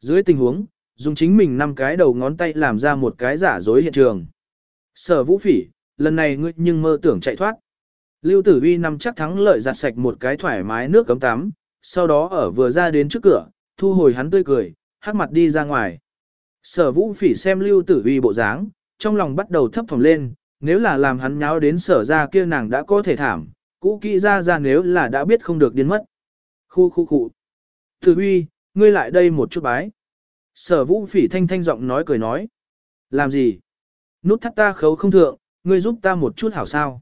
Dưới tình huống, dùng chính mình năm cái đầu ngón tay làm ra một cái giả dối hiện trường. Sở vũ phỉ, lần này ngươi nhưng mơ tưởng chạy thoát. Lưu Tử Vi nằm chắc thắng lợi giặt sạch một cái thoải mái nước cấm tắm, sau đó ở vừa ra đến trước cửa, thu hồi hắn tươi cười, hắc mặt đi ra ngoài. Sở Vũ Phỉ xem Lưu Tử Vi bộ dáng, trong lòng bắt đầu thấp phòng lên, nếu là làm hắn nháo đến sở ra kia nàng đã có thể thảm, cũ kỹ ra ra nếu là đã biết không được điên mất. Khu khu khu. Tử Huy, ngươi lại đây một chút bái. Sở Vũ Phỉ thanh thanh giọng nói cười nói. Làm gì? Nút thắt ta khấu không thượng, ngươi giúp ta một chút hảo sao?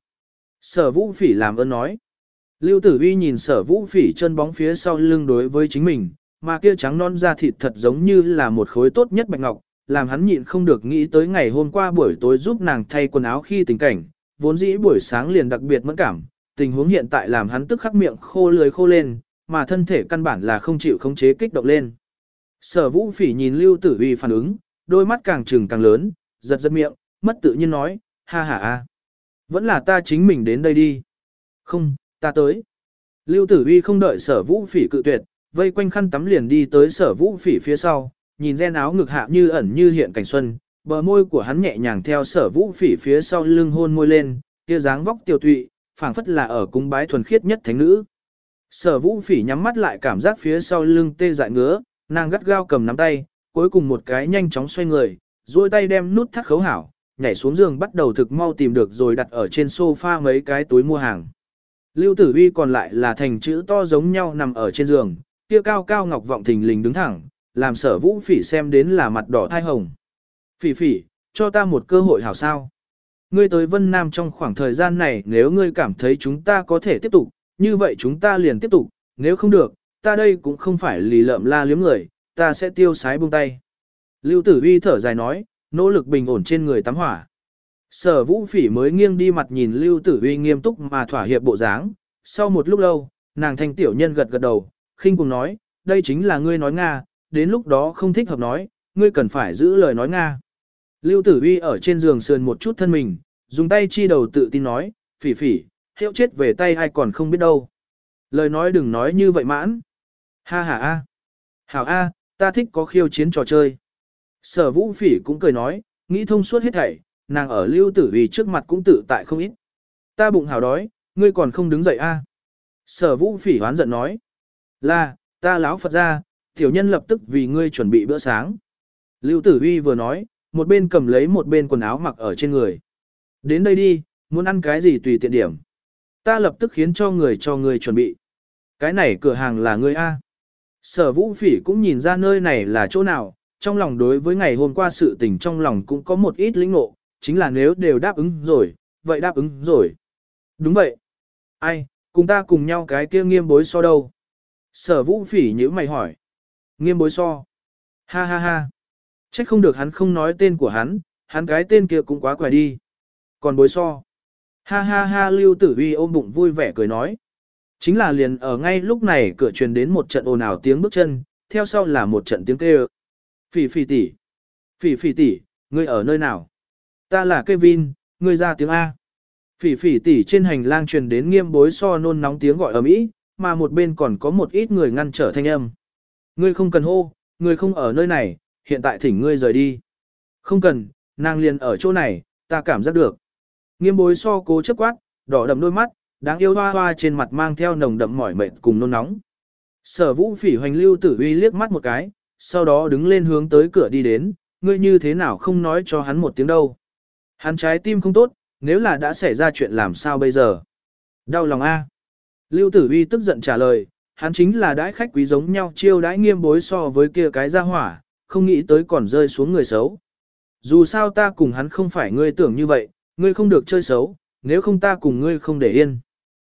Sở vũ phỉ làm ơn nói. Lưu tử Huy nhìn sở vũ phỉ chân bóng phía sau lưng đối với chính mình, mà kia trắng non da thịt thật giống như là một khối tốt nhất bạch ngọc, làm hắn nhịn không được nghĩ tới ngày hôm qua buổi tối giúp nàng thay quần áo khi tình cảnh, vốn dĩ buổi sáng liền đặc biệt mẫn cảm, tình huống hiện tại làm hắn tức khắc miệng khô lưới khô lên, mà thân thể căn bản là không chịu khống chế kích động lên. Sở vũ phỉ nhìn lưu tử uy phản ứng, đôi mắt càng trừng càng lớn, giật giật miệng, mất tự nhiên nói, ha ha a. Vẫn là ta chính mình đến đây đi. Không, ta tới. Lưu tử uy không đợi sở vũ phỉ cự tuyệt, vây quanh khăn tắm liền đi tới sở vũ phỉ phía sau, nhìn ren áo ngực hạ như ẩn như hiện cảnh xuân, bờ môi của hắn nhẹ nhàng theo sở vũ phỉ phía sau lưng hôn môi lên, kia dáng vóc tiêu tụy, phảng phất là ở cung bái thuần khiết nhất thánh nữ. Sở vũ phỉ nhắm mắt lại cảm giác phía sau lưng tê dại ngứa, Nàng gắt gao cầm nắm tay, cuối cùng một cái nhanh chóng xoay người, duỗi tay đem nút thắt khấu hảo, nhảy xuống giường bắt đầu thực mau tìm được rồi đặt ở trên sofa mấy cái túi mua hàng. Lưu Tử Uy còn lại là thành chữ to giống nhau nằm ở trên giường, kia cao cao ngọc vọng thình lình đứng thẳng, làm sở vũ phỉ xem đến là mặt đỏ thai hồng. Phỉ phỉ, cho ta một cơ hội hảo sao. Ngươi tới Vân Nam trong khoảng thời gian này nếu ngươi cảm thấy chúng ta có thể tiếp tục, như vậy chúng ta liền tiếp tục, nếu không được, ta đây cũng không phải lì lợm la liếm người, ta sẽ tiêu sái buông tay. Lưu Tử Uy thở dài nói, nỗ lực bình ổn trên người tắm hỏa. Sở vũ phỉ mới nghiêng đi mặt nhìn Lưu Tử Uy nghiêm túc mà thỏa hiệp bộ dáng, sau một lúc lâu, nàng thanh tiểu nhân gật gật đầu, khinh cùng nói, đây chính là ngươi nói Nga, đến lúc đó không thích hợp nói, ngươi cần phải giữ lời nói Nga. Lưu Tử Uy ở trên giường sườn một chút thân mình, dùng tay chi đầu tự tin nói, phỉ phỉ, hiệu chết về tay ai còn không biết đâu. Lời nói đừng nói như vậy mãn. Ha ha a. Hảo a, ta thích có khiêu chiến trò chơi. Sở vũ phỉ cũng cười nói, nghĩ thông suốt hết thảy, nàng ở lưu tử Uy trước mặt cũng tự tại không ít. Ta bụng hào đói, ngươi còn không đứng dậy a? Sở vũ phỉ hoán giận nói. Là, ta láo Phật ra, tiểu nhân lập tức vì ngươi chuẩn bị bữa sáng. Lưu tử Huy vừa nói, một bên cầm lấy một bên quần áo mặc ở trên người. Đến đây đi, muốn ăn cái gì tùy tiện điểm. Ta lập tức khiến cho người cho người chuẩn bị. Cái này cửa hàng là ngươi A. Sở vũ phỉ cũng nhìn ra nơi này là chỗ nào, trong lòng đối với ngày hôm qua sự tình trong lòng cũng có một ít lĩnh ngộ, chính là nếu đều đáp ứng rồi, vậy đáp ứng rồi. Đúng vậy. Ai, cùng ta cùng nhau cái kia nghiêm bối so đâu? Sở vũ phỉ nhữ mày hỏi. Nghiêm bối so. Ha ha ha. Trách không được hắn không nói tên của hắn, hắn cái tên kia cũng quá quài đi. Còn bối so. Ha ha ha lưu tử uy ôm bụng vui vẻ cười nói. Chính là liền ở ngay lúc này cửa truyền đến một trận ồn ào tiếng bước chân, theo sau là một trận tiếng kêu. Phỉ phỉ tỷ, Phỉ phỉ tỷ, ngươi ở nơi nào? Ta là Kevin, ngươi ra tiếng A. Phỉ phỉ tỷ trên hành lang truyền đến nghiêm bối so nôn nóng tiếng gọi ở mỹ, mà một bên còn có một ít người ngăn trở thanh âm. Ngươi không cần hô, ngươi không ở nơi này, hiện tại thỉnh ngươi rời đi. Không cần, nàng liền ở chỗ này, ta cảm giác được. Nghiêm bối so cố chấp quát, đỏ đậm đôi mắt, đáng yêu hoa hoa trên mặt mang theo nồng đậm mỏi mệt cùng nôn nóng. Sở vũ phỉ hoành lưu tử uy liếc mắt một cái, sau đó đứng lên hướng tới cửa đi đến, ngươi như thế nào không nói cho hắn một tiếng đâu. Hắn trái tim không tốt, nếu là đã xảy ra chuyện làm sao bây giờ? Đau lòng a. Lưu tử uy tức giận trả lời, hắn chính là đãi khách quý giống nhau chiêu đãi nghiêm bối so với kia cái gia hỏa, không nghĩ tới còn rơi xuống người xấu. Dù sao ta cùng hắn không phải ngươi tưởng như vậy, ngươi không được chơi xấu, nếu không ta cùng ngươi không để yên.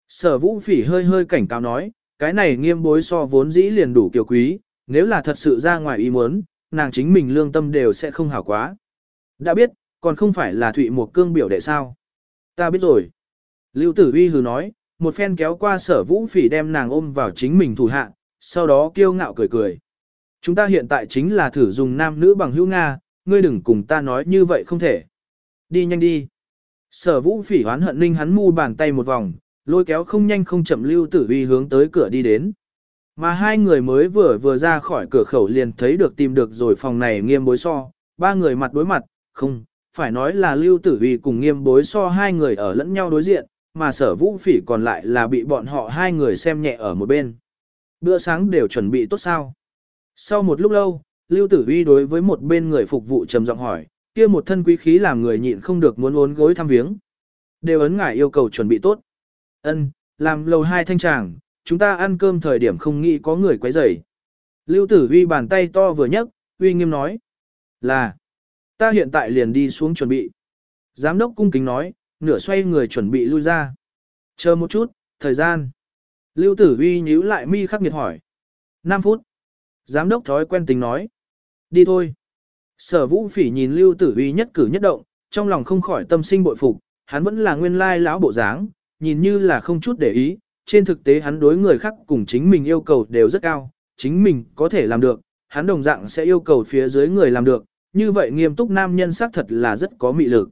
Sở vũ phỉ hơi hơi cảnh cáo nói, cái này nghiêm bối so vốn dĩ liền đủ kiều quý, nếu là thật sự ra ngoài ý muốn, nàng chính mình lương tâm đều sẽ không hảo quá. Đã biết, còn không phải là Thụy một cương biểu đệ sao. Ta biết rồi. Lưu tử Huy hừ nói, một phen kéo qua sở vũ phỉ đem nàng ôm vào chính mình thủ hạ, sau đó kiêu ngạo cười cười. Chúng ta hiện tại chính là thử dùng nam nữ bằng hữu Nga, ngươi đừng cùng ta nói như vậy không thể. Đi nhanh đi. Sở vũ phỉ hoán hận ninh hắn mu bàn tay một vòng, lôi kéo không nhanh không chậm lưu tử vi hướng tới cửa đi đến. Mà hai người mới vừa vừa ra khỏi cửa khẩu liền thấy được tìm được rồi phòng này nghiêm bối so, ba người mặt đối mặt, không, phải nói là lưu tử vi cùng nghiêm bối so hai người ở lẫn nhau đối diện, mà sở vũ phỉ còn lại là bị bọn họ hai người xem nhẹ ở một bên. Bữa sáng đều chuẩn bị tốt sao. Sau một lúc lâu, lưu tử uy đối với một bên người phục vụ trầm giọng hỏi, kia một thân quý khí làm người nhịn không được muốn uốn gối thăm viếng. Đều ấn ngải yêu cầu chuẩn bị tốt. Ân, làm lầu hai thanh tràng, chúng ta ăn cơm thời điểm không nghĩ có người quấy rầy. Lưu tử uy bàn tay to vừa nhấc, uy nghiêm nói. Là, ta hiện tại liền đi xuống chuẩn bị. Giám đốc cung kính nói, nửa xoay người chuẩn bị lui ra. Chờ một chút, thời gian. Lưu tử Huy nhíu lại mi khắc nghiệt hỏi. 5 phút. Giám đốc thói quen tính nói. Đi thôi. Sở vũ phỉ nhìn lưu tử Huy nhất cử nhất động, trong lòng không khỏi tâm sinh bội phục, hắn vẫn là nguyên lai lão bộ dáng, nhìn như là không chút để ý, trên thực tế hắn đối người khác cùng chính mình yêu cầu đều rất cao, chính mình có thể làm được, hắn đồng dạng sẽ yêu cầu phía dưới người làm được, như vậy nghiêm túc nam nhân xác thật là rất có mị lực.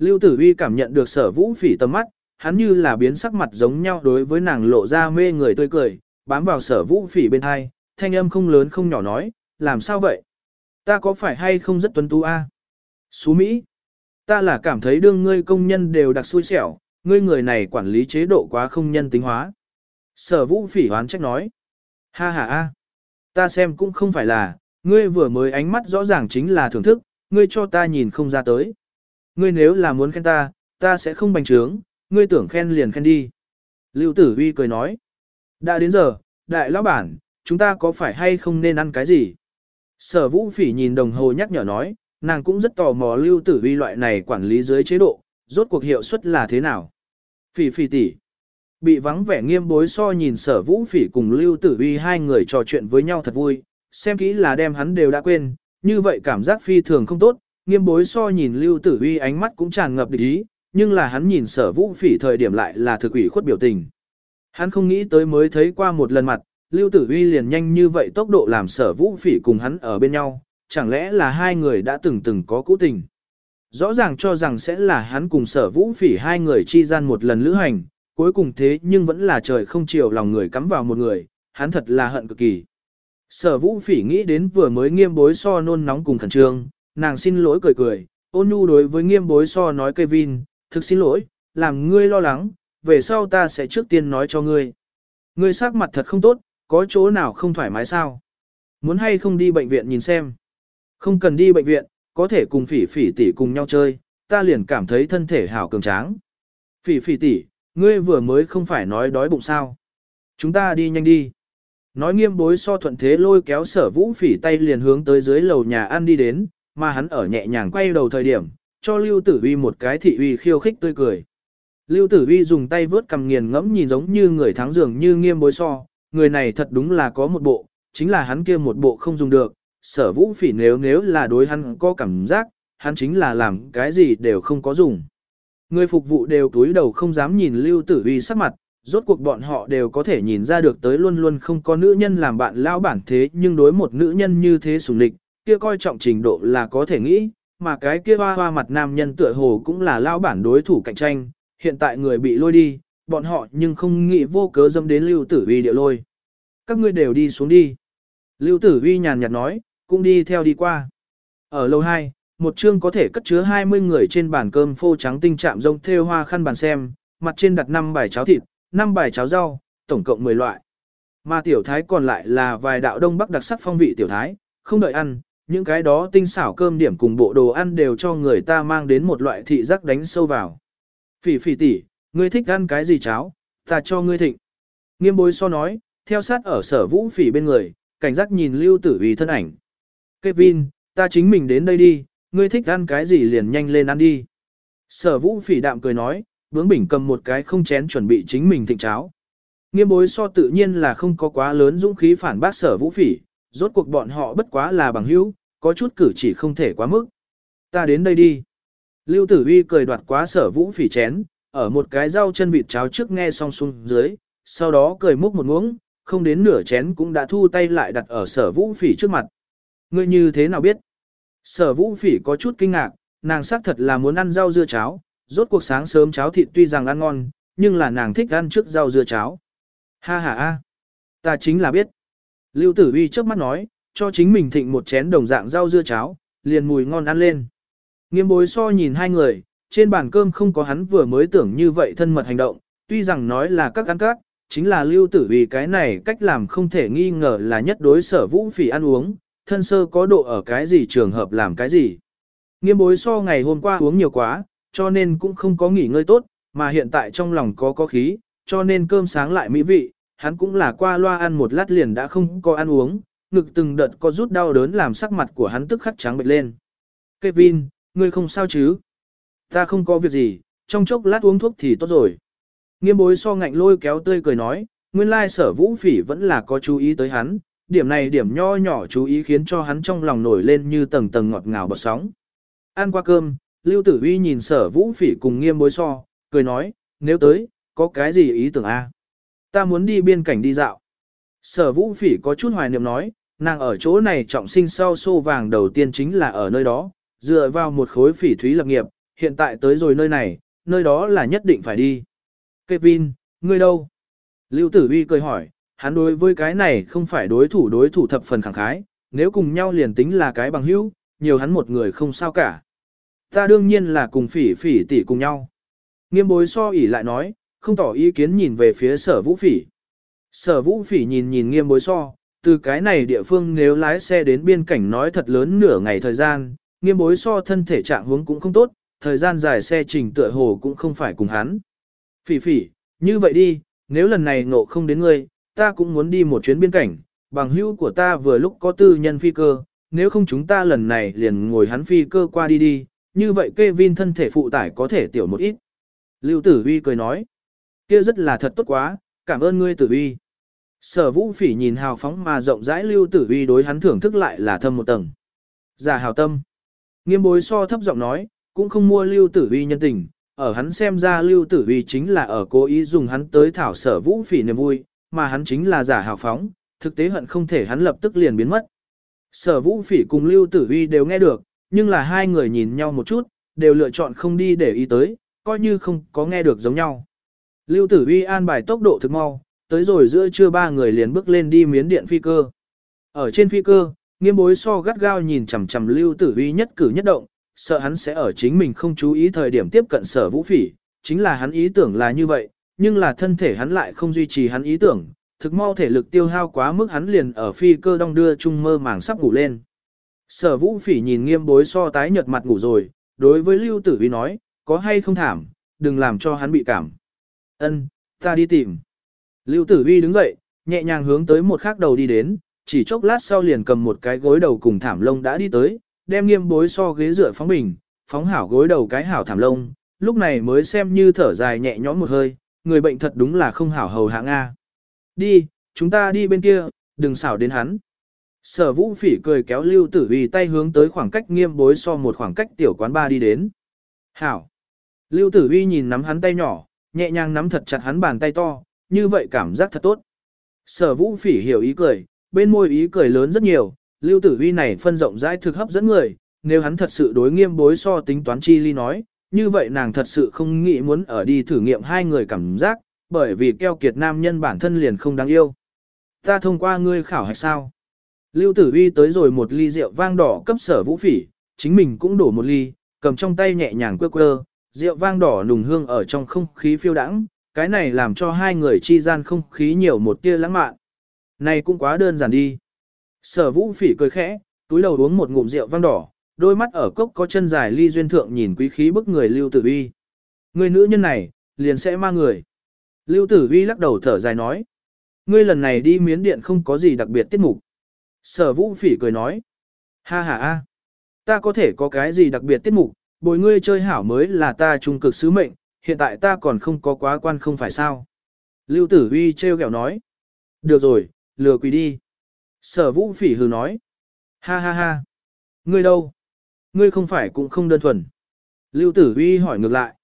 Lưu Tử Uy cảm nhận được sở vũ phỉ tầm mắt, hắn như là biến sắc mặt giống nhau đối với nàng lộ ra mê người tươi cười, bám vào sở vũ phỉ bên hai, thanh âm không lớn không nhỏ nói, làm sao vậy? Ta có phải hay không rất tuấn tú a? À? Xú Mỹ. Ta là cảm thấy đương ngươi công nhân đều đặc xui xẻo, ngươi người này quản lý chế độ quá không nhân tính hóa. Sở vũ phỉ hoán trách nói. Ha ha a. Ta xem cũng không phải là, ngươi vừa mới ánh mắt rõ ràng chính là thưởng thức, ngươi cho ta nhìn không ra tới. Ngươi nếu là muốn khen ta, ta sẽ không bành trướng, ngươi tưởng khen liền khen đi. Lưu tử vi cười nói. Đã đến giờ, đại lão bản, chúng ta có phải hay không nên ăn cái gì? Sở vũ phỉ nhìn đồng hồ nhắc nhở nói, nàng cũng rất tò mò lưu tử vi loại này quản lý dưới chế độ, rốt cuộc hiệu suất là thế nào? Phỉ phỉ tỷ Bị vắng vẻ nghiêm bối so nhìn sở vũ phỉ cùng lưu tử vi hai người trò chuyện với nhau thật vui, xem kỹ là đem hắn đều đã quên, như vậy cảm giác phi thường không tốt, nghiêm bối so nhìn lưu tử uy ánh mắt cũng tràn ngập địch ý, nhưng là hắn nhìn sở vũ phỉ thời điểm lại là thực ủy khuất biểu tình. Hắn không nghĩ tới mới thấy qua một lần mặt, lưu tử uy liền nhanh như vậy tốc độ làm sở vũ phỉ cùng hắn ở bên nhau, chẳng lẽ là hai người đã từng từng có cũ tình. Rõ ràng cho rằng sẽ là hắn cùng sở vũ phỉ hai người chi gian một lần lữ hành, cuối cùng thế nhưng vẫn là trời không chiều lòng người cắm vào một người, hắn thật là hận cực kỳ. Sở vũ phỉ nghĩ đến vừa mới nghiêm bối so nôn nóng cùng khẩn trương, nàng xin lỗi cười cười, ôn nhu đối với nghiêm bối so nói Kevin, thực xin lỗi, làm ngươi lo lắng, về sau ta sẽ trước tiên nói cho ngươi. Ngươi sắc mặt thật không tốt, có chỗ nào không thoải mái sao? Muốn hay không đi bệnh viện nhìn xem? Không cần đi bệnh viện, có thể cùng phỉ phỉ tỷ cùng nhau chơi, ta liền cảm thấy thân thể hảo cường tráng. Phỉ phỉ tỷ, ngươi vừa mới không phải nói đói bụng sao? Chúng ta đi nhanh đi. Nói nghiêm bối so thuận thế lôi kéo sở vũ phỉ tay liền hướng tới dưới lầu nhà ăn đi đến, mà hắn ở nhẹ nhàng quay đầu thời điểm, cho Lưu Tử Vi một cái thị uy khiêu khích tươi cười. Lưu Tử Vi dùng tay vớt cầm nghiền ngẫm nhìn giống như người thắng dường như nghiêm bối so, người này thật đúng là có một bộ, chính là hắn kia một bộ không dùng được, sở vũ phỉ nếu nếu là đối hắn có cảm giác, hắn chính là làm cái gì đều không có dùng. Người phục vụ đều túi đầu không dám nhìn Lưu Tử Vi sắc mặt, rốt cuộc bọn họ đều có thể nhìn ra được tới luôn luôn không có nữ nhân làm bạn lao bản thế nhưng đối một nữ nhân như thế sủng lịch, kia coi trọng trình độ là có thể nghĩ, mà cái kia hoa hoa mặt nam nhân tựa hồ cũng là lao bản đối thủ cạnh tranh, hiện tại người bị lôi đi, bọn họ nhưng không nghĩ vô cớ dâm đến Lưu Tử Vi địa lôi. Các ngươi đều đi xuống đi. Lưu Tử Vi nhàn nhạt nói, cũng đi theo đi qua. Ở lâu 2, một chương có thể cất chứa 20 người trên bàn cơm phô trắng tinh chạm rông theo hoa khăn bàn xem, mặt trên đặt 5 bài cháo thịt, 5 bài cháo rau, tổng cộng 10 loại. Mà tiểu thái còn lại là vài đạo đông bắc đặc sắc phong vị tiểu thái, không đợi ăn, những cái đó tinh xảo cơm điểm cùng bộ đồ ăn đều cho người ta mang đến một loại thị giác đánh sâu vào. Phỉ phỉ tỷ, ngươi thích ăn cái gì cháo, ta cho ngươi thịnh. Nghiêm bối so nói, theo sát ở sở vũ phỉ bên người, cảnh giác nhìn lưu tử vì thân ảnh. Kevin, ta chính mình đến đây đi, ngươi thích ăn cái gì liền nhanh lên ăn đi. Sở vũ phỉ đạm cười nói, bướng bỉnh cầm một cái không chén chuẩn bị chính mình thịnh cháo. Nghiêm bối so tự nhiên là không có quá lớn dũng khí phản bác sở vũ phỉ, rốt cuộc bọn họ bất quá là bằng hữu, có chút cử chỉ không thể quá mức. Ta đến đây đi. Lưu tử uy cười đoạt quá sở vũ phỉ chén, ở một cái rau chân vịt cháo trước nghe xong xuống dưới, sau đó cười múc một muỗng, không đến nửa chén cũng đã thu tay lại đặt ở sở vũ phỉ trước mặt. Ngươi như thế nào biết? Sở vũ phỉ có chút kinh ngạc, nàng xác thật là muốn ăn rau dưa cháo, rốt cuộc sáng sớm cháo thịt tuy rằng ăn ngon, nhưng là nàng thích ăn trước rau dưa cháo. Ha ha ha, ta chính là biết. Lưu tử uy trước mắt nói, cho chính mình thịnh một chén đồng dạng rau dưa cháo, liền mùi ngon ăn lên. Nghiêm bối so nhìn hai người, trên bàn cơm không có hắn vừa mới tưởng như vậy thân mật hành động, tuy rằng nói là các ăn các, chính là lưu tử vì cái này cách làm không thể nghi ngờ là nhất đối sở vũ phỉ ăn uống, thân sơ có độ ở cái gì trường hợp làm cái gì. Nghiêm bối so ngày hôm qua uống nhiều quá, cho nên cũng không có nghỉ ngơi tốt, mà hiện tại trong lòng có có khí, cho nên cơm sáng lại mỹ vị, hắn cũng là qua loa ăn một lát liền đã không có ăn uống, ngực từng đợt có rút đau đớn làm sắc mặt của hắn tức khắc trắng bệch lên. Kevin, ngươi không sao chứ? Ta không có việc gì, trong chốc lát uống thuốc thì tốt rồi. Nghiêm bối so ngạnh lôi kéo tươi cười nói, nguyên lai sở vũ phỉ vẫn là có chú ý tới hắn, điểm này điểm nho nhỏ chú ý khiến cho hắn trong lòng nổi lên như tầng tầng ngọt ngào bọt sóng. Ăn qua cơm, Lưu Tử Uy nhìn sở vũ phỉ cùng nghiêm bối so, cười nói, nếu tới, có cái gì ý tưởng a? Ta muốn đi biên cảnh đi dạo. Sở vũ phỉ có chút hoài niệm nói, nàng ở chỗ này trọng sinh sau xô vàng đầu tiên chính là ở nơi đó, dựa vào một khối phỉ thúy lập nghiệp, hiện tại tới rồi nơi này, nơi đó là nhất định phải đi. Kevin, ngươi đâu? Lưu Tử Uy cười hỏi, hắn đối với cái này không phải đối thủ đối thủ thập phần khẳng khái, nếu cùng nhau liền tính là cái bằng hữu, nhiều hắn một người không sao cả. Ta đương nhiên là cùng phỉ phỉ tỷ cùng nhau. Nghiêm bối so ỉ lại nói, không tỏ ý kiến nhìn về phía sở vũ phỉ. Sở vũ phỉ nhìn nhìn nghiêm bối so, từ cái này địa phương nếu lái xe đến biên cảnh nói thật lớn nửa ngày thời gian, nghiêm bối so thân thể trạng huống cũng không tốt, thời gian dài xe trình tựa hồ cũng không phải cùng hắn. Phỉ phỉ, như vậy đi, nếu lần này ngộ không đến ngươi, ta cũng muốn đi một chuyến biên cảnh, bằng hữu của ta vừa lúc có tư nhân phi cơ, nếu không chúng ta lần này liền ngồi hắn phi cơ qua đi đi, như vậy Kevin thân thể phụ tải có thể tiểu một ít. Lưu Tử Uy cười nói, kia rất là thật tốt quá, cảm ơn ngươi Tử Uy. Sở Vũ Phỉ nhìn hào phóng mà rộng rãi Lưu Tử Uy đối hắn thưởng thức lại là thâm một tầng. Giả hào tâm. Nghiêm bối so thấp giọng nói, cũng không mua Lưu Tử Uy nhân tình, ở hắn xem ra Lưu Tử Uy chính là ở cố ý dùng hắn tới thảo Sở Vũ Phỉ niềm vui, mà hắn chính là giả hào phóng, thực tế hận không thể hắn lập tức liền biến mất. Sở Vũ Phỉ cùng Lưu Tử Uy đều nghe được, nhưng là hai người nhìn nhau một chút, đều lựa chọn không đi để ý tới, coi như không có nghe được giống nhau. Lưu Tử Uy an bài tốc độ thực mau, tới rồi giữa trưa ba người liền bước lên đi miến điện phi cơ. Ở trên phi cơ, nghiêm bối so gắt gao nhìn chằm chằm Lưu Tử Uy nhất cử nhất động, sợ hắn sẽ ở chính mình không chú ý thời điểm tiếp cận sở vũ phỉ, chính là hắn ý tưởng là như vậy, nhưng là thân thể hắn lại không duy trì hắn ý tưởng, thực mau thể lực tiêu hao quá mức hắn liền ở phi cơ đong đưa chung mơ màng sắp ngủ lên. Sở vũ phỉ nhìn nghiêm bối so tái nhợt mặt ngủ rồi, đối với Lưu Tử Uy nói, có hay không thảm, đừng làm cho hắn bị cảm. Ân, ta đi tìm. Lưu Tử Vi đứng dậy, nhẹ nhàng hướng tới một khác đầu đi đến, chỉ chốc lát sau liền cầm một cái gối đầu cùng thảm lông đã đi tới, đem nghiêm bối so ghế dựa phóng bình, phóng hảo gối đầu cái hảo thảm lông, lúc này mới xem như thở dài nhẹ nhõm một hơi, người bệnh thật đúng là không hảo hầu hạ Nga. Đi, chúng ta đi bên kia, đừng xảo đến hắn. Sở vũ phỉ cười kéo lưu tử uy tay hướng tới khoảng cách nghiêm bối so một khoảng cách tiểu quán ba đi đến. Hảo. Lưu tử vi nhìn nắm hắn tay nhỏ, nhẹ nhàng nắm thật chặt hắn bàn tay to, như vậy cảm giác thật tốt. Sở vũ phỉ hiểu ý cười, bên môi ý cười lớn rất nhiều, lưu tử uy này phân rộng rãi thực hấp dẫn người, nếu hắn thật sự đối nghiêm bối so tính toán chi ly nói, như vậy nàng thật sự không nghĩ muốn ở đi thử nghiệm hai người cảm giác, bởi vì keo kiệt nam nhân bản thân liền không đáng yêu. Ta thông qua ngươi khảo hạch sao? Lưu tử uy tới rồi một ly rượu vang đỏ cấp sở vũ phỉ, chính mình cũng đổ một ly, cầm trong tay nhẹ nhàng quơ quơ, rượu vang đỏ nùng hương ở trong không khí phiêu đãng, cái này làm cho hai người chi gian không khí nhiều một tia lãng mạn. Này cũng quá đơn giản đi. Sở vũ phỉ cười khẽ, túi đầu uống một ngụm rượu vang đỏ, đôi mắt ở cốc có chân dài ly duyên thượng nhìn quý khí bức người lưu tử vi. Người nữ nhân này, liền sẽ ma người. Lưu tử vi lắc đầu thở dài nói. Ngươi lần này đi miến điện không có gì đặc biệt tiết mục. Sở vũ phỉ cười nói. Ha ha ha. Ta có thể có cái gì đặc biệt tiết mục, bồi ngươi chơi hảo mới là ta trung cực sứ mệnh, hiện tại ta còn không có quá quan không phải sao. Lưu tử huy treo kẹo nói. Được rồi, lừa quỷ đi. Sở vũ phỉ hừ nói. Ha ha ha. Ngươi đâu? Ngươi không phải cũng không đơn thuần. Lưu tử huy hỏi ngược lại.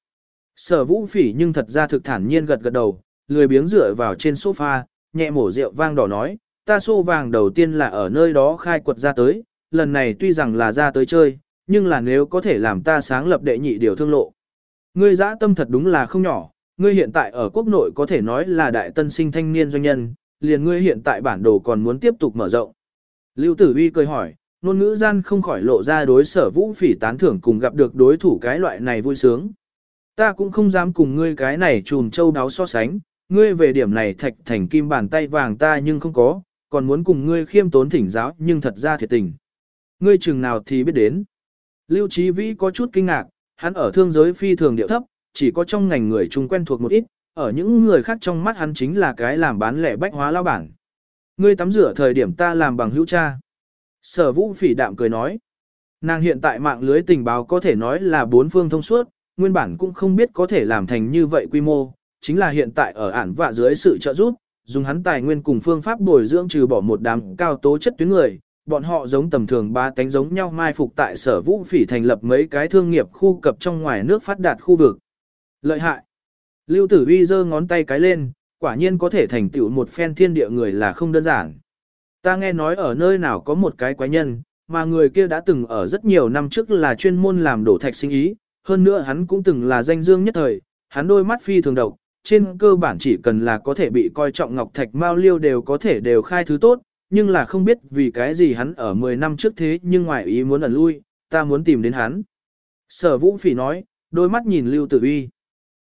Sở vũ phỉ nhưng thật ra thực thản nhiên gật gật đầu, lười biếng dựa vào trên sofa, nhẹ mổ rượu vang đỏ nói, ta xô vàng đầu tiên là ở nơi đó khai quật ra tới, lần này tuy rằng là ra tới chơi, nhưng là nếu có thể làm ta sáng lập đệ nhị điều thương lộ. Ngươi dã tâm thật đúng là không nhỏ, ngươi hiện tại ở quốc nội có thể nói là đại tân sinh thanh niên doanh nhân, liền ngươi hiện tại bản đồ còn muốn tiếp tục mở rộng. Lưu Tử Uy cười hỏi, ngôn ngữ gian không khỏi lộ ra đối sở vũ phỉ tán thưởng cùng gặp được đối thủ cái loại này vui sướng. Ta cũng không dám cùng ngươi cái này trùm châu đáo so sánh, ngươi về điểm này thạch thành kim bàn tay vàng ta nhưng không có, còn muốn cùng ngươi khiêm tốn thỉnh giáo nhưng thật ra thiệt tình. Ngươi chừng nào thì biết đến. Lưu Chí Vĩ có chút kinh ngạc, hắn ở thương giới phi thường điệu thấp, chỉ có trong ngành người chung quen thuộc một ít, ở những người khác trong mắt hắn chính là cái làm bán lẻ bách hóa lao bản. Ngươi tắm rửa thời điểm ta làm bằng hữu cha. Sở vũ phỉ đạm cười nói. Nàng hiện tại mạng lưới tình báo có thể nói là bốn phương thông suốt, nguyên bản cũng không biết có thể làm thành như vậy quy mô, chính là hiện tại ở ản vạ dưới sự trợ giúp, dùng hắn tài nguyên cùng phương pháp bồi dưỡng trừ bỏ một đám cao tố chất tuyến người, bọn họ giống tầm thường ba tánh giống nhau mai phục tại sở vũ phỉ thành lập mấy cái thương nghiệp khu cập trong ngoài nước phát đạt khu vực. Lợi hại. Lưu tử uy giơ ngón tay cái lên, quả nhiên có thể thành tựu một phen thiên địa người là không đơn giản. Ta nghe nói ở nơi nào có một cái quái nhân, mà người kia đã từng ở rất nhiều năm trước là chuyên môn làm đổ thạch sinh ý, hơn nữa hắn cũng từng là danh dương nhất thời, hắn đôi mắt phi thường độc, trên cơ bản chỉ cần là có thể bị coi trọng ngọc thạch mao liêu đều có thể đều khai thứ tốt, nhưng là không biết vì cái gì hắn ở 10 năm trước thế nhưng ngoài ý muốn ẩn lui, ta muốn tìm đến hắn. Sở vũ phỉ nói, đôi mắt nhìn Lưu Tử Uy.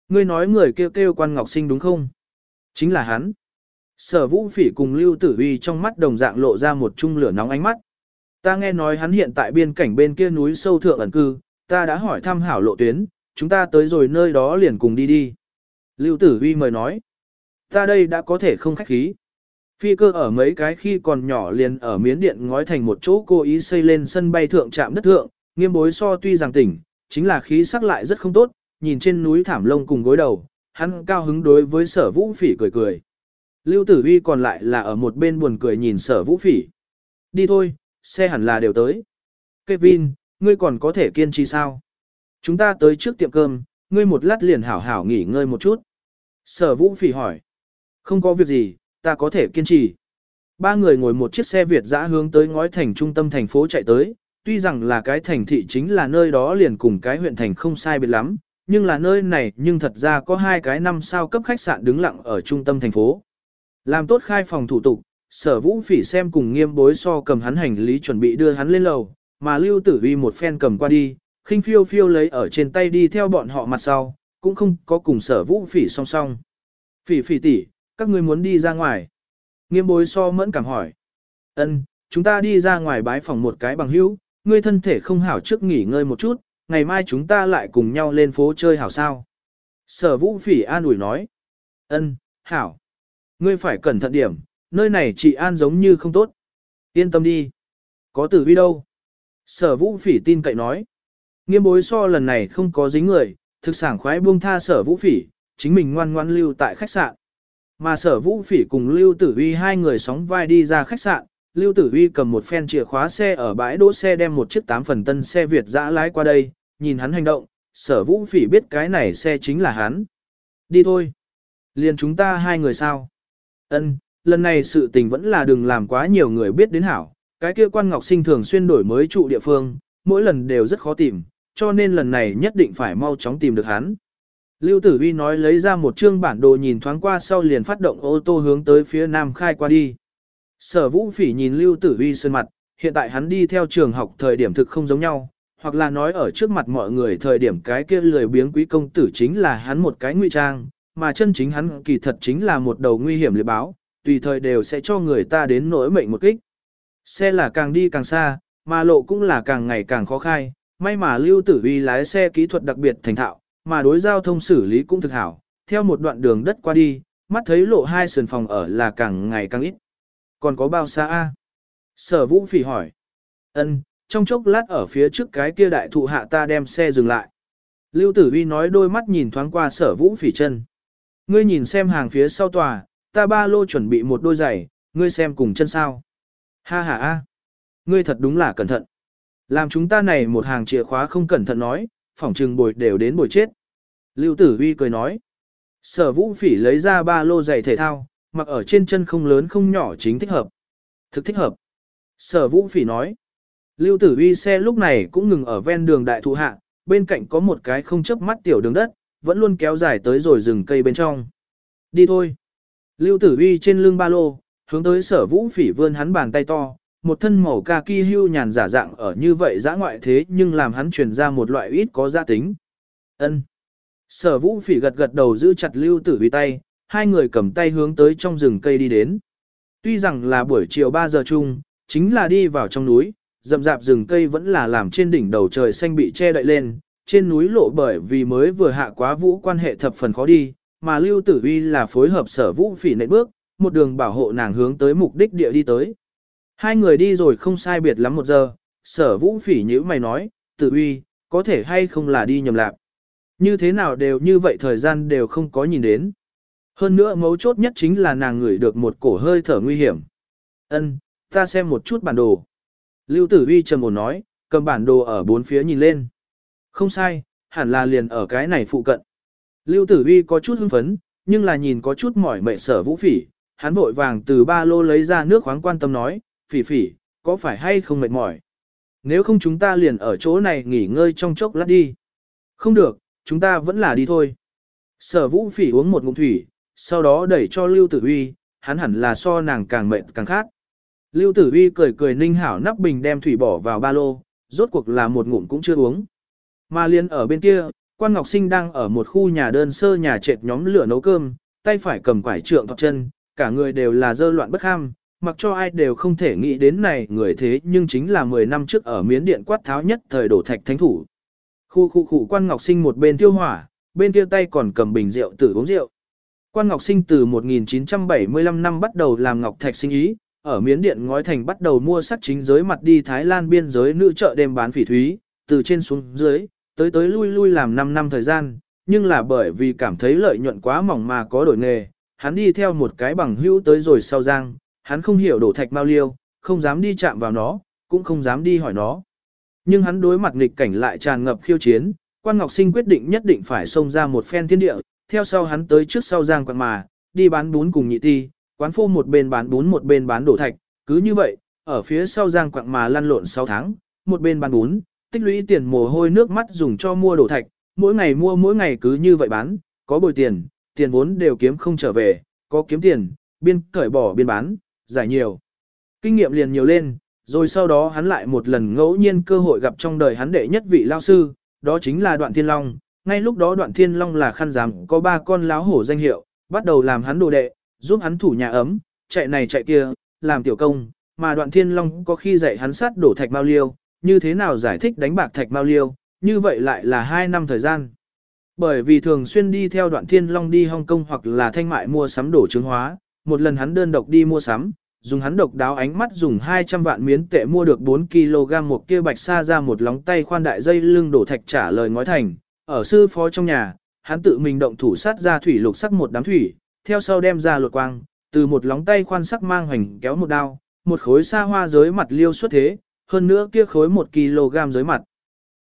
Ngươi nói người kêu kêu quan ngọc sinh đúng không? Chính là hắn. Sở vũ phỉ cùng Lưu Tử Uy trong mắt đồng dạng lộ ra một chung lửa nóng ánh mắt. Ta nghe nói hắn hiện tại biên cảnh bên kia núi sâu thượng ẩn cư, ta đã hỏi thăm hảo lộ tuyến, chúng ta tới rồi nơi đó liền cùng đi đi. Lưu Tử Uy mời nói, ta đây đã có thể không khách khí. Phi cơ ở mấy cái khi còn nhỏ liền ở miến điện ngói thành một chỗ cố ý xây lên sân bay thượng trạm đất thượng, nghiêm bối so tuy rằng tỉnh, chính là khí sắc lại rất không tốt, nhìn trên núi thảm lông cùng gối đầu, hắn cao hứng đối với sở vũ phỉ cười cười. Lưu tử huy còn lại là ở một bên buồn cười nhìn sở vũ phỉ. Đi thôi, xe hẳn là đều tới. Kevin, ngươi còn có thể kiên trì sao? Chúng ta tới trước tiệm cơm, ngươi một lát liền hảo hảo nghỉ ngơi một chút. Sở vũ phỉ hỏi. Không có việc gì, ta có thể kiên trì. Ba người ngồi một chiếc xe Việt dã hướng tới ngói thành trung tâm thành phố chạy tới, tuy rằng là cái thành thị chính là nơi đó liền cùng cái huyện thành không sai biệt lắm, nhưng là nơi này nhưng thật ra có hai cái năm sao cấp khách sạn đứng lặng ở trung tâm thành phố. Làm tốt khai phòng thủ tục, sở vũ phỉ xem cùng nghiêm bối so cầm hắn hành lý chuẩn bị đưa hắn lên lầu, mà lưu tử vi một phen cầm qua đi, khinh phiêu phiêu lấy ở trên tay đi theo bọn họ mặt sau, cũng không có cùng sở vũ phỉ song song. Phỉ phỉ tỷ, các ngươi muốn đi ra ngoài. Nghiêm bối so mẫn cảm hỏi. Ân, chúng ta đi ra ngoài bái phòng một cái bằng hữu, ngươi thân thể không hảo trước nghỉ ngơi một chút, ngày mai chúng ta lại cùng nhau lên phố chơi hảo sao. Sở vũ phỉ an ủi nói. Ân, hảo. Ngươi phải cẩn thận điểm, nơi này chị an giống như không tốt. Yên tâm đi. Có tử vi đâu. Sở vũ phỉ tin cậy nói. Nghiêm bối so lần này không có dính người, thực sản khoái buông tha sở vũ phỉ, chính mình ngoan ngoan lưu tại khách sạn. Mà sở vũ phỉ cùng Lưu Tử Uy hai người sóng vai đi ra khách sạn, Lưu Tử Uy cầm một phen chìa khóa xe ở bãi đỗ xe đem một chiếc tám phần tân xe Việt dã lái qua đây, nhìn hắn hành động, sở vũ phỉ biết cái này xe chính là hắn. Đi thôi. Liền chúng ta hai người sao? Ân, lần này sự tình vẫn là đừng làm quá nhiều người biết đến hảo. Cái kia quan ngọc sinh thường xuyên đổi mới trụ địa phương, mỗi lần đều rất khó tìm, cho nên lần này nhất định phải mau chóng tìm được hắn. Lưu Tử Vi nói lấy ra một chương bản đồ nhìn thoáng qua sau liền phát động ô tô hướng tới phía nam khai qua đi. Sở Vũ Phỉ nhìn Lưu Tử Vi sơn mặt, hiện tại hắn đi theo trường học thời điểm thực không giống nhau, hoặc là nói ở trước mặt mọi người thời điểm cái kia lười biếng quý công tử chính là hắn một cái nguy trang, mà chân chính hắn kỳ thật chính là một đầu nguy hiểm liệt báo, tùy thời đều sẽ cho người ta đến nỗi mệnh một kích. Xe là càng đi càng xa, mà lộ cũng là càng ngày càng khó khai, may mà Lưu Tử Vi lái xe kỹ thuật đặc biệt thành thạo, mà đối giao thông xử lý cũng thực hảo, theo một đoạn đường đất qua đi, mắt thấy lộ hai sườn phòng ở là càng ngày càng ít. Còn có bao xa a? Sở Vũ Phỉ hỏi. Ân, trong chốc lát ở phía trước cái kia đại thụ hạ ta đem xe dừng lại. Lưu Tử Vi nói đôi mắt nhìn thoáng qua Sở Vũ Phỉ chân. Ngươi nhìn xem hàng phía sau tòa, ta ba lô chuẩn bị một đôi giày, ngươi xem cùng chân sao. Ha ha a, ngươi thật đúng là cẩn thận. Làm chúng ta này một hàng chìa khóa không cẩn thận nói, phỏng trừng bồi đều đến bồi chết. Lưu Tử Vi cười nói. Sở vũ phỉ lấy ra ba lô giày thể thao, mặc ở trên chân không lớn không nhỏ chính thích hợp. Thực thích hợp. Sở vũ phỉ nói. Lưu Tử Vi xe lúc này cũng ngừng ở ven đường đại thụ hạ, bên cạnh có một cái không chấp mắt tiểu đường đất, vẫn luôn kéo dài tới rồi rừng cây bên trong. Đi thôi. Lưu Tử Vi trên lưng ba lô, hướng tới sở vũ phỉ vươn hắn bàn tay to, một thân màu kaki hưu nhàn giả dạng ở như vậy dã ngoại thế nhưng làm hắn truyền ra một loại ít có gia tính. Ân. Sở vũ phỉ gật gật đầu giữ chặt lưu tử vi tay, hai người cầm tay hướng tới trong rừng cây đi đến. Tuy rằng là buổi chiều 3 giờ chung, chính là đi vào trong núi, rậm rạp rừng cây vẫn là làm trên đỉnh đầu trời xanh bị che đậy lên, trên núi lộ bởi vì mới vừa hạ quá vũ quan hệ thập phần khó đi, mà lưu tử vi là phối hợp sở vũ phỉ nệ bước, một đường bảo hộ nàng hướng tới mục đích địa đi tới. Hai người đi rồi không sai biệt lắm một giờ, sở vũ phỉ nhữ mày nói, tử uy, có thể hay không là đi nhầm lạc. Như thế nào đều như vậy thời gian đều không có nhìn đến. Hơn nữa mấu chốt nhất chính là nàng ngửi được một cổ hơi thở nguy hiểm. Ân, ta xem một chút bản đồ. Lưu tử uy trầm ổn nói, cầm bản đồ ở bốn phía nhìn lên. Không sai, hẳn là liền ở cái này phụ cận. Lưu tử uy có chút hưng phấn, nhưng là nhìn có chút mỏi mệt sở vũ phỉ, hắn vội vàng từ ba lô lấy ra nước khoáng quan tâm nói, phỉ phỉ, có phải hay không mệt mỏi? Nếu không chúng ta liền ở chỗ này nghỉ ngơi trong chốc lát đi. Không được, chúng ta vẫn là đi thôi. Sở vũ phỉ uống một ngụm thủy, sau đó đẩy cho Lưu Tử huy, hắn hẳn là so nàng càng mệt càng khát. Lưu Tử huy cười cười ninh hảo nắp bình đem thủy bỏ vào ba lô, rốt cuộc là một ngụm cũng chưa uống. Mà liền ở bên kia, quan ngọc sinh đang ở một khu nhà đơn sơ nhà trệt nhóm lửa nấu cơm, tay phải cầm quải trượng thọc chân, cả người đều là dơ loạn bất ham, mặc cho ai đều không thể nghĩ đến này người thế nhưng chính là 10 năm trước ở miến điện quát tháo nhất thời đổ thạch thánh thủ. Khu khu khu quan ngọc sinh một bên tiêu hỏa, bên kia tay còn cầm bình rượu tử uống rượu. Quan Ngọc Sinh từ 1975 năm bắt đầu làm ngọc thạch sinh ý, ở miến điện ngói thành bắt đầu mua sắt chính giới mặt đi Thái Lan biên giới nữ chợ đêm bán phỉ thúy, từ trên xuống dưới, tới tới lui lui làm 5 năm thời gian, nhưng là bởi vì cảm thấy lợi nhuận quá mỏng mà có đổi nghề, hắn đi theo một cái bằng hữu tới rồi sau giang, hắn không hiểu đổ thạch bao liêu, không dám đi chạm vào nó, cũng không dám đi hỏi nó. Nhưng hắn đối mặt nghịch cảnh lại tràn ngập khiêu chiến, quan ngọc sinh quyết định nhất định phải xông ra một phen thiên địa, theo sau hắn tới trước sau giang quạng mà, đi bán bún cùng nhị ti, quán phô một bên bán bún một bên bán đổ thạch, cứ như vậy, ở phía sau giang quạng mà lăn lộn 6 tháng, một bên bán bún, tích lũy tiền mồ hôi nước mắt dùng cho mua đổ thạch, mỗi ngày mua mỗi ngày cứ như vậy bán, có bồi tiền, tiền vốn đều kiếm không trở về, có kiếm tiền, biên cởi bỏ biên bán, giải nhiều. Kinh nghiệm liền nhiều lên, rồi sau đó hắn lại một lần ngẫu nhiên cơ hội gặp trong đời hắn đệ nhất vị lao sư, đó chính là đoạn thiên long. Ngay lúc đó đoạn thiên long là khăn giám có ba con láo hổ danh hiệu, bắt đầu làm hắn đồ đệ, giúp hắn thủ nhà ấm, chạy này chạy kia, làm tiểu công, mà đoạn thiên long có khi dạy hắn sát đổ thạch mao liêu, như thế nào giải thích đánh bạc thạch mao liêu, như vậy lại là hai năm thời gian. Bởi vì thường xuyên đi theo đoạn thiên long đi Hong Kong hoặc là thanh mại mua sắm đổ trứng hóa, một lần hắn đơn độc đi mua sắm, dùng hắn độc đáo ánh mắt dùng 200 vạn miến tệ mua được 4 kg một kia bạch sa ra một lóng tay khoan đại dây lưng đổ thạch trả lời ngói thành, ở sư phó trong nhà, hắn tự mình động thủ sát ra thủy lục sắc một đám thủy, theo sau đem ra lột quang, từ một lóng tay khoan sắc mang hoành kéo một đao, một khối sa hoa giới mặt liêu xuất thế, hơn nữa kia khối 1 kg giới mặt.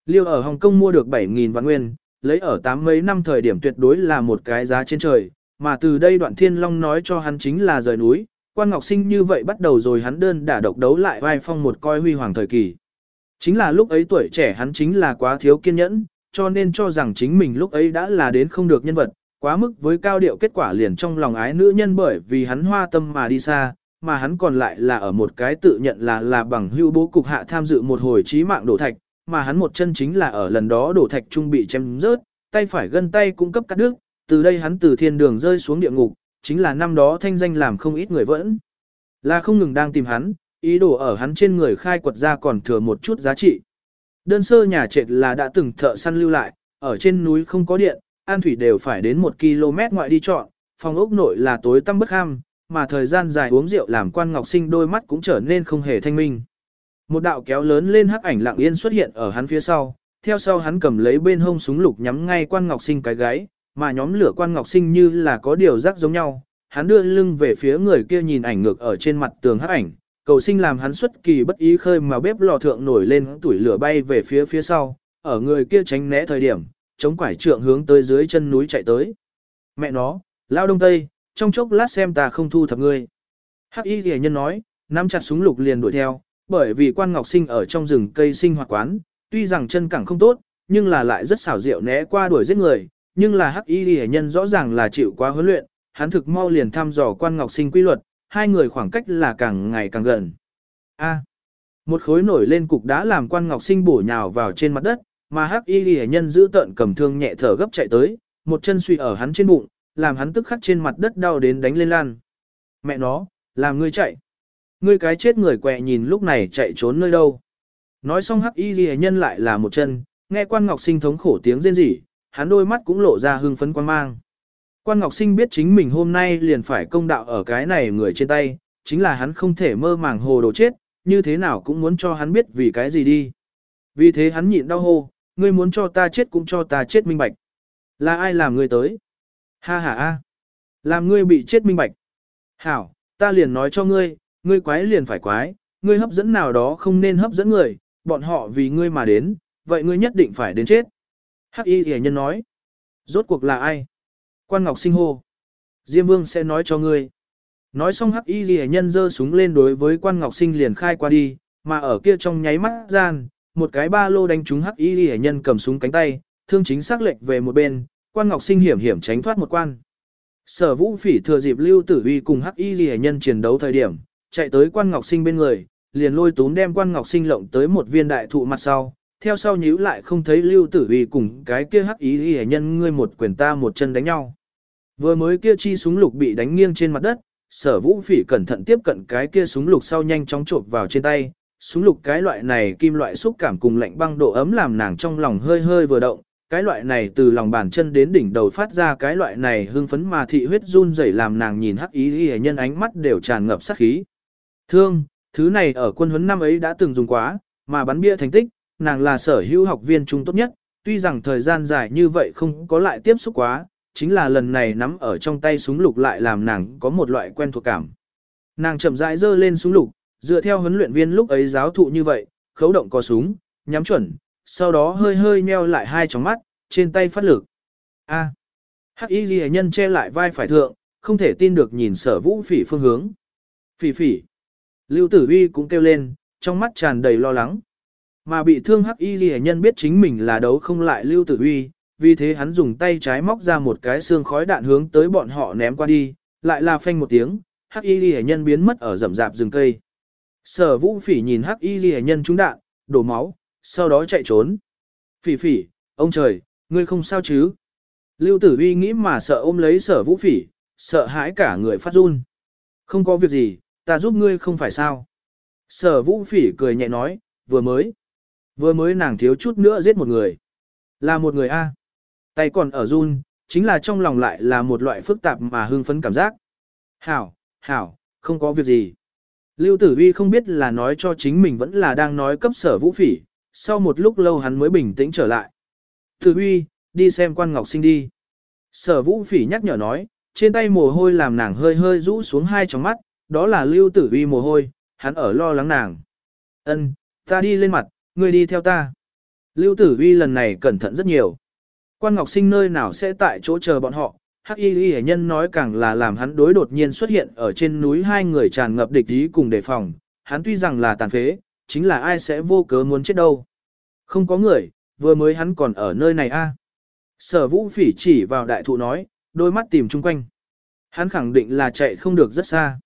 Liêu ở Hồng Kông mua được 7.000 vạn nguyên, lấy ở tám mấy năm thời điểm tuyệt đối là một cái giá trên trời, mà từ đây đoạn thiên long nói cho hắn chính là rời núi, quan ngọc sinh như vậy bắt đầu rồi hắn đơn đả độc đấu lại vai phong một coi huy hoàng thời kỳ. Chính là lúc ấy tuổi trẻ hắn chính là quá thiếu kiên nhẫn, cho nên cho rằng chính mình lúc ấy đã là đến không được nhân vật, quá mức với cao điệu kết quả liền trong lòng ái nữ nhân bởi vì hắn hoa tâm mà đi xa, mà hắn còn lại là ở một cái tự nhận là là bằng hưu bố cục hạ tham dự một hồi trí mạng đổ thạch, mà hắn một chân chính là ở lần đó đổ thạch trung bị chém rớt, tay phải gân tay cung cấp cắt đứt, từ đây hắn từ thiên đường rơi xuống địa ngục, chính là năm đó thanh danh làm không ít người vẫn. Là không ngừng đang tìm hắn, ý đồ ở hắn trên người khai quật ra còn thừa một chút giá trị. Đơn sơ nhà trệt là đã từng thợ săn lưu lại, ở trên núi không có điện, an thủy đều phải đến một km ngoại đi chọn, phòng ốc nội là tối tăm bất ham, mà thời gian dài uống rượu làm quan ngọc sinh đôi mắt cũng trở nên không hề thanh minh. Một đạo kéo lớn lên hắc ảnh lặng yên xuất hiện ở hắn phía sau, theo sau hắn cầm lấy bên hông súng lục nhắm ngay quan ngọc sinh cái gáy, mà nhóm lửa quan ngọc sinh như là có điều rắc giống nhau, hắn đưa lưng về phía người kia nhìn ảnh ngược ở trên mặt tường hắc ảnh, cầu sinh làm hắn xuất kỳ bất ý khơi mà bếp lò thượng nổi lên tuổi lửa bay về phía phía sau, ở người kia tránh né thời điểm, chống quải trượng hướng tới dưới chân núi chạy tới. Mẹ nó, lao đông tây, trong chốc lát xem ta không thu thập ngươi. Hắc y rìa nhân nói, nắm chặt súng lục liền đuổi theo, bởi vì quan ngọc sinh ở trong rừng cây sinh hoạt quán, tuy rằng chân cẳng không tốt, nhưng là lại rất xảo diệu né qua đuổi giết người, nhưng là hắc y hệ nhân rõ ràng là chịu quá huấn luyện, hắn thực mau liền thăm dò quan ngọc sinh quy luật, hai người khoảng cách là càng ngày càng gần. A. một khối nổi lên cục đá làm quan ngọc sinh bổ nhào vào trên mặt đất, mà hắc y hệ nhân giữ tận cầm thương nhẹ thở gấp chạy tới, một chân suy ở hắn trên bụng, làm hắn tức khắc trên mặt đất đau đến đánh lên lan. Mẹ nó, làm ngươi chạy. Ngươi cái chết người quẹ nhìn lúc này chạy trốn nơi đâu. Nói xong hắc y ghi nhân lại là một chân, nghe quan ngọc sinh thống khổ tiếng rên rỉ, hắn đôi mắt cũng lộ ra hưng phấn quan mang. Quan ngọc sinh biết chính mình hôm nay liền phải công đạo ở cái này người trên tay, chính là hắn không thể mơ màng hồ đồ chết, như thế nào cũng muốn cho hắn biết vì cái gì đi. Vì thế hắn nhịn đau hô, ngươi muốn cho ta chết cũng cho ta chết minh bạch. Là ai làm ngươi tới? Ha ha a, Làm ngươi bị chết minh bạch. Hảo, ta liền nói cho ngươi, ngươi quái liền phải quái, ngươi hấp dẫn nào đó không nên hấp dẫn người, bọn họ vì ngươi mà đến, vậy ngươi nhất định phải đến chết. Hắc y hề nhân nói, rốt cuộc là ai? Quan Ngọc sinh hô. Diêm Vương sẽ nói cho ngươi. Nói xong hắc y hề nhân giơ súng lên đối với quan Ngọc sinh liền khai qua đi, mà ở kia trong nháy mắt gian, một cái ba lô đánh trúng hắc y hề nhân cầm súng cánh tay, thương chính xác lệch về một bên, quan Ngọc sinh hiểm hiểm tránh thoát một quan. Sở vũ phỉ thừa dịp lưu tử uy cùng hắc y hề nhân chiến đấu thời điểm, chạy tới quan ngọc sinh bên người, liền lôi túm đem quan ngọc sinh lộng tới một viên đại thụ mặt sau, theo sau nhíu lại không thấy lưu tử vì cùng cái kia hắc ý y nhân ngươi một quyền ta một chân đánh nhau. Vừa mới kia chi súng lục bị đánh nghiêng trên mặt đất, sở vũ phỉ cẩn thận tiếp cận cái kia súng lục sau nhanh chóng trộn vào trên tay. Súng lục cái loại này kim loại xúc cảm cùng lạnh băng độ ấm làm nàng trong lòng hơi hơi vừa động, cái loại này từ lòng bàn chân đến đỉnh đầu phát ra cái loại này hưng phấn mà thị huyết run rẩy làm nàng nhìn hắc ý y nhân ánh mắt đều tràn ngập sát khí. Thương, thứ này ở quân huấn năm ấy đã từng dùng quá, mà bắn bia thành tích, nàng là sở hữu học viên trung tốt nhất, tuy rằng thời gian dài như vậy không có lại tiếp xúc quá, chính là lần này nắm ở trong tay súng lục lại làm nàng có một loại quen thuộc cảm. Nàng chậm rãi giơ lên súng lục, dựa theo huấn luyện viên lúc ấy giáo thụ như vậy, khấu động có súng, nhắm chuẩn, sau đó hơi hơi nheo lại hai tròng mắt, trên tay phát lực. A. Hắc Y Ghi nhân che lại vai phải thượng, không thể tin được nhìn sở vũ phỉ phương hướng. Phỉ phỉ. Lưu Tử Uy cũng kêu lên, trong mắt tràn đầy lo lắng. Mà bị thương Hắc Y Ghi nhân biết chính mình là đấu không lại Lưu Tử Uy, vì thế hắn dùng tay trái móc ra một cái xương khói đạn hướng tới bọn họ ném qua đi, lại là phanh một tiếng, Hắc Y Ghi nhân biến mất ở rậm rạp rừng cây. Sở Vũ Phỉ nhìn Hắc Y Ghi nhân trúng đạn, đổ máu, sau đó chạy trốn. Phỉ phỉ, ông trời, ngươi không sao chứ? Lưu Tử Uy nghĩ mà sợ ôm lấy Sở Vũ Phỉ, sợ hãi cả người phát run. Không có việc gì, ta giúp ngươi không phải sao? Sở Vũ Phỉ cười nhẹ nói, vừa mới, vừa mới nàng thiếu chút nữa giết một người. Là một người A. Tay còn ở run, chính là trong lòng lại là một loại phức tạp mà hưng phấn cảm giác. Hảo, hảo, không có việc gì. Lưu Tử Vi không biết là nói cho chính mình vẫn là đang nói cấp sở vũ phỉ, sau một lúc lâu hắn mới bình tĩnh trở lại. Tử Vi, đi xem quan ngọc sinh đi. Sở vũ phỉ nhắc nhở nói, trên tay mồ hôi làm nàng hơi hơi rũ xuống hai tròng mắt, đó là Lưu Tử Vi mồ hôi, hắn ở lo lắng nàng. Ân, ta đi lên mặt, ngươi đi theo ta. Lưu Tử Vi lần này cẩn thận rất nhiều. Quan Ngọc Sinh nơi nào sẽ tại chỗ chờ bọn họ, Hắc Y Ghi nhân nói càng là làm hắn đối đột nhiên xuất hiện ở trên núi hai người tràn ngập địch ý cùng đề phòng, hắn tuy rằng là tàn phế, chính là ai sẽ vô cớ muốn chết đâu. Không có người, vừa mới hắn còn ở nơi này a. Sở Vũ Phỉ chỉ vào đại thụ nói, đôi mắt tìm chung quanh. Hắn khẳng định là chạy không được rất xa.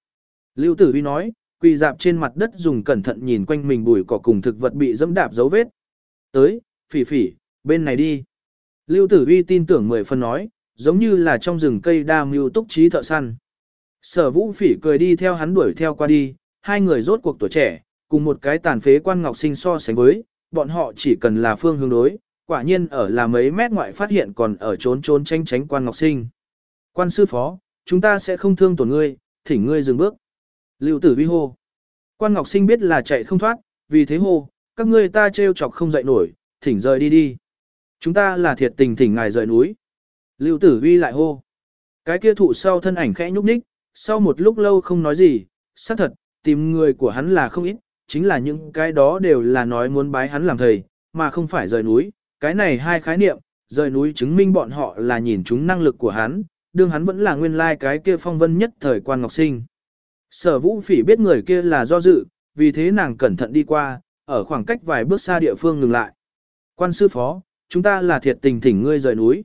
Lưu Tử Vi nói, quỳ dạp trên mặt đất dùng cẩn thận nhìn quanh mình bùi cỏ cùng thực vật bị dẫm đạp dấu vết. Tới, phỉ phỉ, bên này đi. Lưu Tử Vi tin tưởng mười phần nói, giống như là trong rừng cây đa mưu túc trí thợ săn. Sở vũ phỉ cười đi theo hắn đuổi theo qua đi, hai người rốt cuộc tuổi trẻ, cùng một cái tàn phế quan ngọc sinh so sánh với, bọn họ chỉ cần là phương hướng đối, quả nhiên ở là mấy mét ngoại phát hiện còn ở trốn trốn tranh tránh quan ngọc sinh. Quan sư phó, chúng ta sẽ không thương tổn ngươi, thỉnh ngươi dừng bước. Lưu tử vi hô. Quan ngọc sinh biết là chạy không thoát, vì thế hô, các ngươi ta trêu chọc không dậy nổi, thỉnh rời đi đi. Chúng ta là thiệt tình thỉnh ngài rời núi. Lưu tử vi lại hô. Cái kia thụ sau thân ảnh khẽ nhúc nhích, sau một lúc lâu không nói gì, xác thật, tìm người của hắn là không ít, chính là những cái đó đều là nói muốn bái hắn làm thầy, mà không phải rời núi. Cái này hai khái niệm, rời núi chứng minh bọn họ là nhìn chúng năng lực của hắn, đương hắn vẫn là nguyên lai like cái kia phong vân nhất thời quan ngọc sinh. Sở vũ phỉ biết người kia là do dự, vì thế nàng cẩn thận đi qua, ở khoảng cách vài bước xa địa phương ngừng lại. Quan sư phó, chúng ta là thiệt tình thỉnh ngươi rời núi.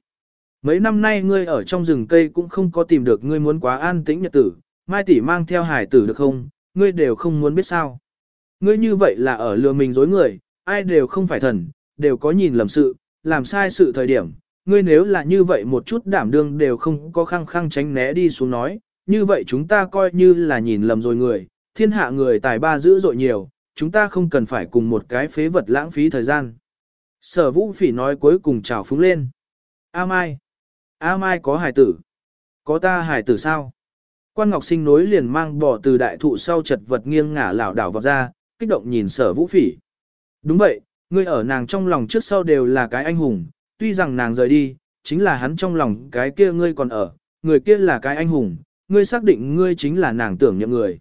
Mấy năm nay ngươi ở trong rừng cây cũng không có tìm được ngươi muốn quá an tĩnh nhật tử, mai tỷ mang theo hải tử được không, ngươi đều không muốn biết sao. Ngươi như vậy là ở lừa mình dối người, ai đều không phải thần, đều có nhìn lầm sự, làm sai sự thời điểm. Ngươi nếu là như vậy một chút đảm đương đều không có khăng khăng tránh né đi xuống nói, như vậy chúng ta coi như là nhìn lầm rồi người, thiên hạ người tài ba dữ dội nhiều, chúng ta không cần phải cùng một cái phế vật lãng phí thời gian. Sở vũ phỉ nói cuối cùng chào phúng lên. A Mai. A Mai có hài tử. Có ta hài tử sao? Quan Ngọc Sinh nối liền mang bỏ từ đại thụ sau chật vật nghiêng ngả lảo đảo vào ra, kích động nhìn sở vũ phỉ. Đúng vậy, ngươi ở nàng trong lòng trước sau đều là cái anh hùng, tuy rằng nàng rời đi, chính là hắn trong lòng cái kia ngươi còn ở, người kia là cái anh hùng, ngươi xác định ngươi chính là nàng tưởng nhậm người.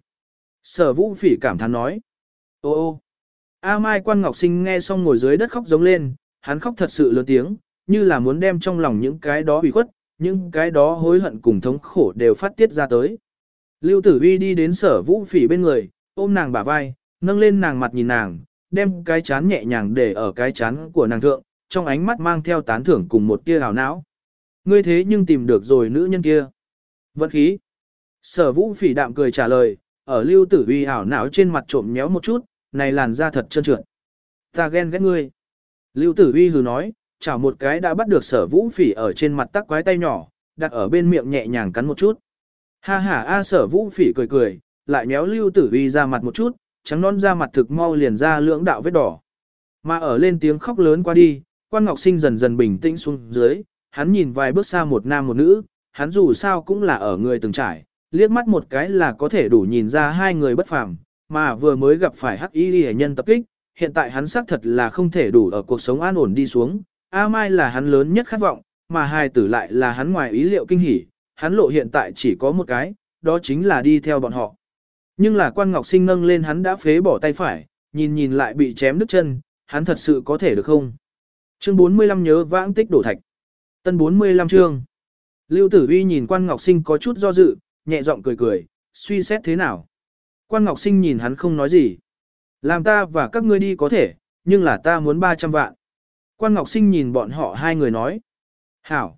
Sở vũ phỉ cảm thán nói. Ô ô. A Mai quan ngọc sinh nghe xong ngồi dưới đất khóc giống lên, hắn khóc thật sự lớn tiếng, như là muốn đem trong lòng những cái đó bị khuất, những cái đó hối hận cùng thống khổ đều phát tiết ra tới. Lưu Tử Vi đi đến sở vũ phỉ bên người, ôm nàng bả vai, nâng lên nàng mặt nhìn nàng, đem cái chán nhẹ nhàng để ở cái chán của nàng thượng, trong ánh mắt mang theo tán thưởng cùng một tia hào não. Ngươi thế nhưng tìm được rồi nữ nhân kia. Vận khí. Sở vũ phỉ đạm cười trả lời, ở lưu tử vi ảo não trên mặt trộm nhéo một chút, này làn da thật trơn trượt. Ta ghen ghét ngươi. Lưu tử vi hừ nói, chảo một cái đã bắt được sở vũ phỉ ở trên mặt tắc quái tay nhỏ, đặt ở bên miệng nhẹ nhàng cắn một chút. Ha ha a sở vũ phỉ cười cười, lại méo lưu tử uy ra mặt một chút, trắng non ra mặt thực mau liền ra lưỡng đạo vết đỏ. Mà ở lên tiếng khóc lớn qua đi, quan ngọc sinh dần dần bình tĩnh xuống dưới, hắn nhìn vài bước xa một nam một nữ, hắn dù sao cũng là ở người từng trải, liếc mắt một cái là có thể đủ nhìn ra hai người bất phàm, mà vừa mới gặp phải hắc y hệ nhân tập kích, hiện tại hắn xác thật là không thể đủ ở cuộc sống an ổn đi xuống. A Mai là hắn lớn nhất khát vọng, mà hai tử lại là hắn ngoài ý liệu kinh hỉ, hắn lộ hiện tại chỉ có một cái, đó chính là đi theo bọn họ. Nhưng là quan ngọc sinh nâng lên hắn đã phế bỏ tay phải, nhìn nhìn lại bị chém đứt chân, hắn thật sự có thể được không? Chương 45 nhớ vãng tích đổ thạch. Tân 45 chương. Lưu Tử Uy nhìn quan ngọc sinh có chút do dự, nhẹ giọng cười cười, suy xét thế nào? Quan ngọc sinh nhìn hắn không nói gì. Làm ta và các ngươi đi có thể, nhưng là ta muốn 300 vạn. Quan ngọc sinh nhìn bọn họ hai người nói. Hảo.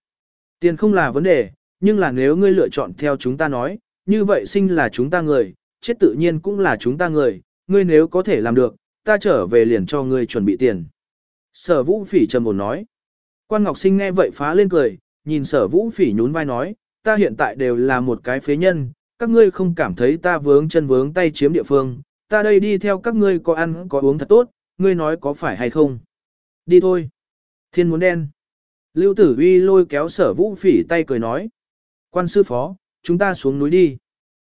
Tiền không là vấn đề, nhưng là nếu ngươi lựa chọn theo chúng ta nói, như vậy sinh là chúng ta người, chết tự nhiên cũng là chúng ta người, ngươi nếu có thể làm được, ta trở về liền cho ngươi chuẩn bị tiền. Sở vũ phỉ trầm ổn nói. Quan Ngọc Sinh nghe vậy phá lên cười, nhìn sở vũ phỉ nhún vai nói, ta hiện tại đều là một cái phế nhân, các ngươi không cảm thấy ta vướng chân vướng tay chiếm địa phương, ta đây đi theo các ngươi có ăn có uống thật tốt, ngươi nói có phải hay không? Đi thôi. Thiên muốn đen. Lưu tử uy lôi kéo sở vũ phỉ tay cười nói. Quan sư phó, chúng ta xuống núi đi.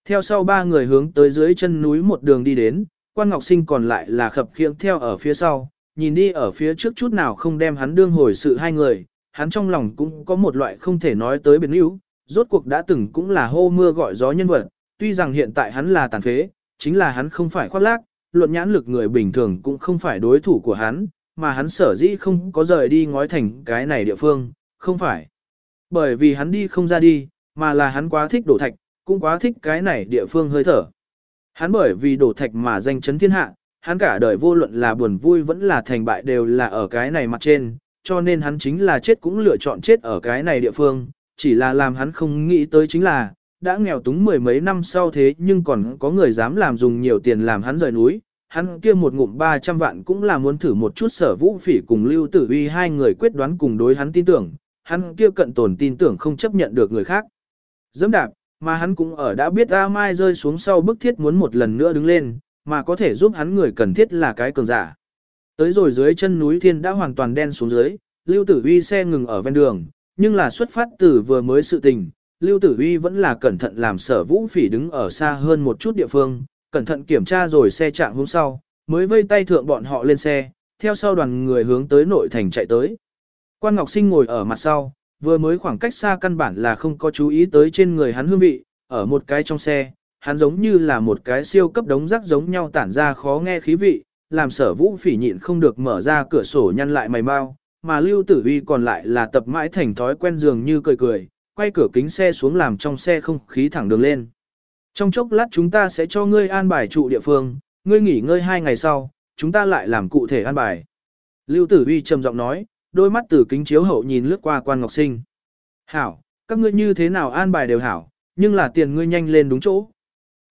Theo sau ba người hướng tới dưới chân núi một đường đi đến, quan ngọc sinh còn lại là khập khiễng theo ở phía sau, nhìn đi ở phía trước chút nào không đem hắn đương hồi sự hai người, hắn trong lòng cũng có một loại không thể nói tới biến yếu, rốt cuộc đã từng cũng là hô mưa gọi gió nhân vật, tuy rằng hiện tại hắn là tàn phế, chính là hắn không phải khoác lác, luận nhãn lực người bình thường cũng không phải đối thủ của hắn, mà hắn sở dĩ không có rời đi ngói thành cái này địa phương, không phải. Bởi vì hắn đi không ra đi, mà là hắn quá thích đổ thạch, cũng quá thích cái này địa phương hơi thở. Hắn bởi vì đổ thạch mà danh chấn thiên hạ, hắn cả đời vô luận là buồn vui vẫn là thành bại đều là ở cái này mặt trên, cho nên hắn chính là chết cũng lựa chọn chết ở cái này địa phương, chỉ là làm hắn không nghĩ tới chính là, đã nghèo túng mười mấy năm sau thế nhưng còn có người dám làm dùng nhiều tiền làm hắn rời núi, hắn kia một ngụm 300 vạn cũng là muốn thử một chút sở vũ phỉ cùng lưu tử uy hai người quyết đoán cùng đối hắn tin tưởng, hắn kia cận tồn tin tưởng không chấp nhận được người khác. Dẫm đạp, mà hắn cũng ở đã biết A Mai rơi xuống sau bức thiết muốn một lần nữa đứng lên, mà có thể giúp hắn người cần thiết là cái cường giả. Tới rồi dưới chân núi thiên đã hoàn toàn đen xuống dưới, Lưu Tử Uy xe ngừng ở ven đường, nhưng là xuất phát từ vừa mới sự tình, Lưu Tử Uy vẫn là cẩn thận làm sở vũ phỉ đứng ở xa hơn một chút địa phương, cẩn thận kiểm tra rồi xe chạm hôm sau, mới vây tay thượng bọn họ lên xe, theo sau đoàn người hướng tới nội thành chạy tới. Quan Ngọc Sinh ngồi ở mặt sau, vừa mới khoảng cách xa căn bản là không có chú ý tới trên người hắn hương vị, ở một cái trong xe, hắn giống như là một cái siêu cấp đống rác giống nhau tản ra khó nghe khí vị, làm sở vũ phỉ nhịn không được mở ra cửa sổ nhăn lại mày mau, mà lưu tử uy còn lại là tập mãi thành thói quen dường như cười cười, quay cửa kính xe xuống làm trong xe không khí thẳng đường lên. Trong chốc lát chúng ta sẽ cho ngươi an bài trụ địa phương, ngươi nghỉ ngơi hai ngày sau, chúng ta lại làm cụ thể an bài. Lưu tử uy trầm giọng nói, đôi mắt từ kính chiếu hậu nhìn lướt qua quan ngọc sinh. Hảo, các ngươi như thế nào an bài đều hảo, nhưng là tiền ngươi nhanh lên đúng chỗ.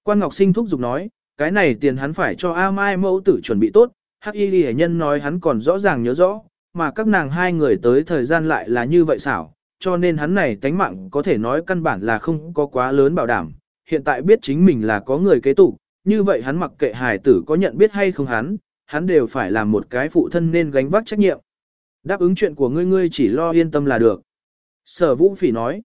Quan ngọc sinh thúc giục nói, cái này tiền hắn phải cho A Mai mẫu tử chuẩn bị tốt, hắc y Lệ nhân nói hắn còn rõ ràng nhớ rõ, mà các nàng hai người tới thời gian lại là như vậy xảo, cho nên hắn này tánh mạng có thể nói căn bản là không có quá lớn bảo đảm, hiện tại biết chính mình là có người kế tục, như vậy hắn mặc kệ hài tử có nhận biết hay không hắn, hắn đều phải làm một cái phụ thân nên gánh vác trách nhiệm. Đáp ứng chuyện của ngươi ngươi chỉ lo yên tâm là được. Sở vũ phỉ nói,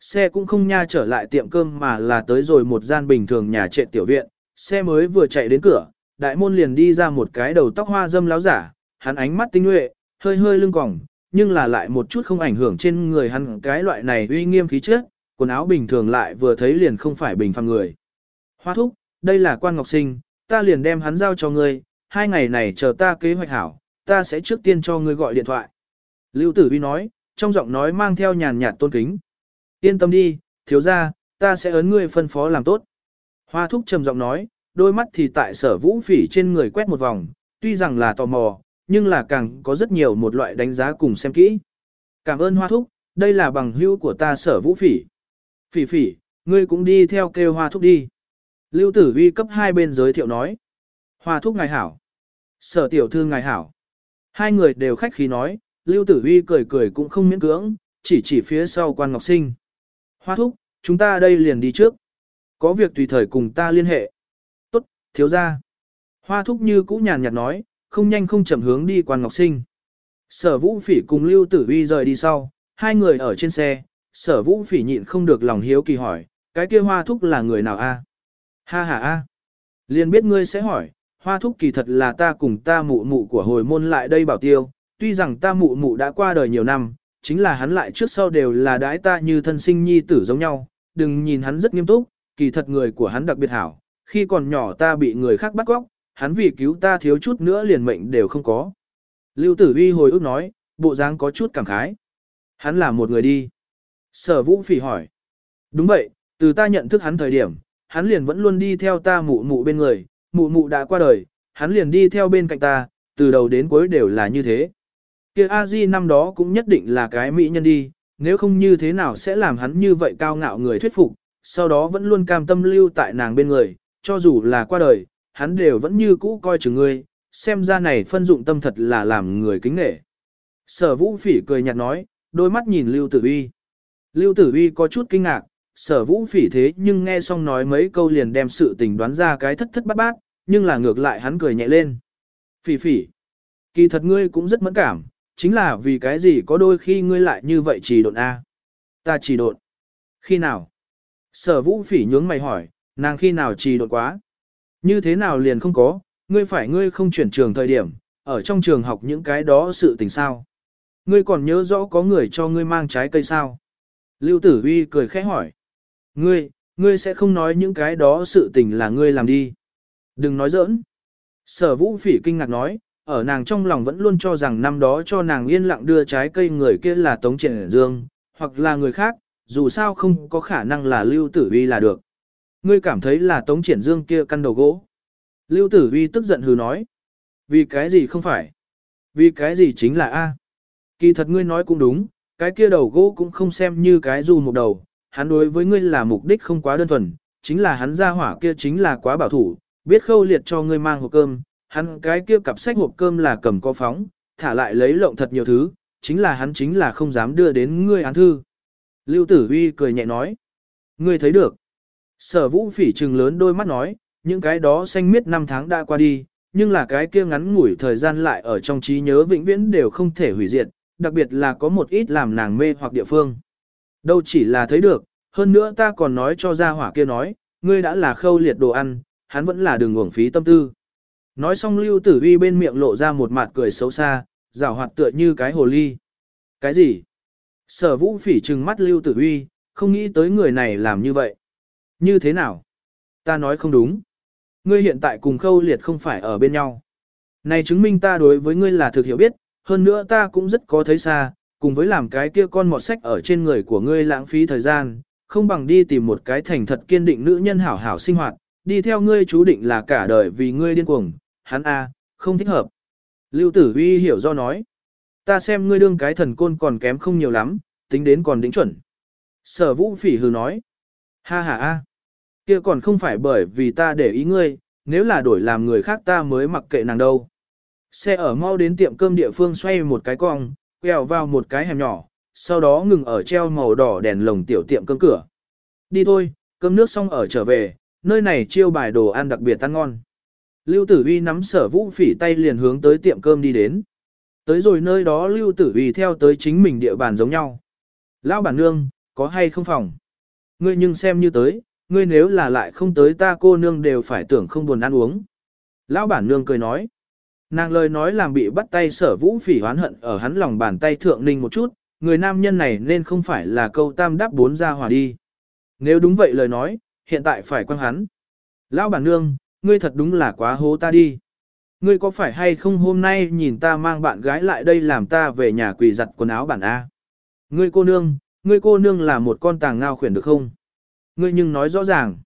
xe cũng không nha trở lại tiệm cơm mà là tới rồi một gian bình thường nhà trệ tiểu viện, xe mới vừa chạy đến cửa, đại môn liền đi ra một cái đầu tóc hoa dâm láo giả, hắn ánh mắt tinh nhuệ, hơi hơi lưng còng, nhưng là lại một chút không ảnh hưởng trên người hắn cái loại này uy nghiêm khí chất, quần áo bình thường lại vừa thấy liền không phải bình phàm người. Hoa thúc, đây là quan ngọc sinh, ta liền đem hắn giao cho ngươi, hai ngày này chờ ta kế hoạch hảo, ta sẽ trước tiên cho ngươi gọi điện thoại. Lưu tử vi nói, trong giọng nói mang theo nhàn nhạt tôn kính. Yên tâm đi, thiếu ra, ta sẽ ấn ngươi phân phó làm tốt. Hoa thúc trầm giọng nói, đôi mắt thì tại sở vũ phỉ trên người quét một vòng, tuy rằng là tò mò, nhưng là càng có rất nhiều một loại đánh giá cùng xem kỹ. Cảm ơn hoa thúc, đây là bằng hữu của ta sở vũ phỉ. Phỉ phỉ, ngươi cũng đi theo kêu hoa thúc đi. Lưu tử vi cấp hai bên giới thiệu nói. Hoa thúc ngài hảo. Sở tiểu thư ngài hảo. Hai người đều khách khí nói, Lưu tử vi cười cười cũng không miễn cưỡng, chỉ chỉ phía sau quan ngọc sinh. Hoa thúc, chúng ta đây liền đi trước. Có việc tùy thời cùng ta liên hệ. Tốt, thiếu gia. Hoa thúc như cũ nhàn nhạt nói, không nhanh không chậm hướng đi quan ngọc sinh. Sở vũ phỉ cùng Lưu Tử Uy rời đi sau, hai người ở trên xe, sở vũ phỉ nhịn không được lòng hiếu kỳ hỏi, cái kia hoa thúc là người nào a? Ha ha a. Liền biết ngươi sẽ hỏi, hoa thúc kỳ thật là ta cùng ta mụ mụ của hồi môn lại đây bảo tiêu, tuy rằng ta mụ mụ đã qua đời nhiều năm, chính là hắn lại trước sau đều là đãi ta như thân sinh nhi tử giống nhau, đừng nhìn hắn rất nghiêm túc, kỳ thật người của hắn đặc biệt hảo, khi còn nhỏ ta bị người khác bắt cóc, hắn vì cứu ta thiếu chút nữa liền mệnh đều không có. Lưu tử vi hồi ức nói, bộ dáng có chút cảm khái. Hắn là một người đi. Sở vũ phỉ hỏi. Đúng vậy, từ ta nhận thức hắn thời điểm, hắn liền vẫn luôn đi theo ta mụ mụ bên người, mụ mụ đã qua đời, hắn liền đi theo bên cạnh ta, từ đầu đến cuối đều là như thế. Kia a di năm đó cũng nhất định là cái mỹ nhân đi, nếu không như thế nào sẽ làm hắn như vậy cao ngạo người thuyết phục, sau đó vẫn luôn cam tâm lưu tại nàng bên người, cho dù là qua đời, hắn đều vẫn như cũ coi chừng ngươi, xem ra này phân dụng tâm thật là làm người kính nể. Sở vũ phỉ cười nhạt nói, đôi mắt nhìn Lưu Tử Uy. Lưu Tử Uy có chút kinh ngạc, sở vũ phỉ thế nhưng nghe xong nói mấy câu liền đem sự tình đoán ra cái thất thất bát bát, nhưng là ngược lại hắn cười nhẹ lên. Phỉ phỉ, kỳ thật ngươi cũng rất mẫn cảm, chính là vì cái gì có đôi khi ngươi lại như vậy trì độn A. Ta trì độn. Khi nào? Sở vũ phỉ nhướng mày hỏi, nàng khi nào trì độn quá? Như thế nào liền không có, ngươi phải ngươi không chuyển trường thời điểm, ở trong trường học những cái đó sự tình sao? Ngươi còn nhớ rõ có người cho ngươi mang trái cây sao? Lưu Tử Huy cười khẽ hỏi. Ngươi, ngươi sẽ không nói những cái đó sự tình là ngươi làm đi. Đừng nói giỡn. Sở vũ phỉ kinh ngạc nói, ở nàng trong lòng vẫn luôn cho rằng năm đó cho nàng yên lặng đưa trái cây người kia là Tống Triển Dương, hoặc là người khác, dù sao không có khả năng là Lưu Tử Huy là được. Ngươi cảm thấy là Tống Triển Dương kia căn đầu gỗ. Lưu Tử Uy tức giận hừ nói. Vì cái gì không phải? Vì cái gì chính là A. Kỳ thật ngươi nói cũng đúng, cái kia đầu gỗ cũng không xem như cái dù một đầu, hắn đối với ngươi là mục đích không quá đơn thuần, chính là hắn ra hỏa kia chính là quá bảo thủ, biết khâu liệt cho ngươi mang hộp cơm, hắn cái kia cặp sách hộp cơm là cầm có phóng, thả lại lấy lộng thật nhiều thứ, chính là hắn chính là không dám đưa đến ngươi án thư. Lưu Tử Huy cười nhẹ nói, ngươi thấy được. Sở vũ phỉ trừng lớn đôi mắt nói, những cái đó xanh miết năm tháng đã qua đi, nhưng là cái kia ngắn ngủi thời gian lại ở trong trí nhớ vĩnh viễn đều không thể hủy diệt, đặc biệt là có một ít làm nàng mê hoặc địa phương. Đâu chỉ là thấy được, hơn nữa ta còn nói cho gia hỏa kia nói, ngươi đã là khâu liệt đồ ăn, hắn vẫn là đường uổng phí tâm tư. Nói xong lưu tử uy bên miệng lộ ra một mặt cười xấu xa, rào hoạt tựa như cái hồ ly. Cái gì? Sở vũ phỉ trừng mắt lưu tử uy, không nghĩ tới người này làm như vậy. Như thế nào? Ta nói không đúng. Ngươi hiện tại cùng khâu liệt không phải ở bên nhau. Này chứng minh ta đối với ngươi là thực hiểu biết, hơn nữa ta cũng rất có thấy xa, cùng với làm cái kia con mọt sách ở trên người của ngươi lãng phí thời gian, không bằng đi tìm một cái thành thật kiên định nữ nhân hảo hảo sinh hoạt, đi theo ngươi chú định là cả đời vì ngươi điên cuồng, hắn a, không thích hợp. Lưu Tử Huy hiểu do nói, ta xem ngươi đương cái thần côn còn kém không nhiều lắm, tính đến còn đính chuẩn. Sở Vũ Phỉ hừ nói, ha ha a, kia còn không phải bởi vì ta để ý ngươi, nếu là đổi làm người khác ta mới mặc kệ nàng đâu. Xe ở mau đến tiệm cơm địa phương xoay một cái cong, quẹo vào một cái hẻm nhỏ, sau đó ngừng ở treo màu đỏ đèn lồng tiểu tiệm cơm cửa. Đi thôi, cơm nước xong ở trở về, nơi này chiêu bài đồ ăn đặc biệt ăn ngon. Lưu Tử Uy nắm sở vũ phỉ tay liền hướng tới tiệm cơm đi đến. Tới rồi nơi đó Lưu Tử Uy theo tới chính mình địa bàn giống nhau. Lão bản nương, có hay không phòng? Ngươi nhưng xem như tới, ngươi nếu là lại không tới ta cô nương đều phải tưởng không buồn ăn uống. Lão bản nương cười nói. Nàng lời nói làm bị bắt tay sở vũ phỉ hoán hận ở hắn lòng bàn tay thượng ninh một chút, người nam nhân này nên không phải là câu tam đáp bốn ra hòa đi. Nếu đúng vậy lời nói, hiện tại phải quăng hắn. Lão bản nương, ngươi thật đúng là quá hố ta đi. Ngươi có phải hay không hôm nay nhìn ta mang bạn gái lại đây làm ta về nhà quỳ giặt quần áo bản A. Ngươi cô nương, ngươi cô nương là một con tàng ngao khuyển được không? Ngươi nhưng nói rõ ràng.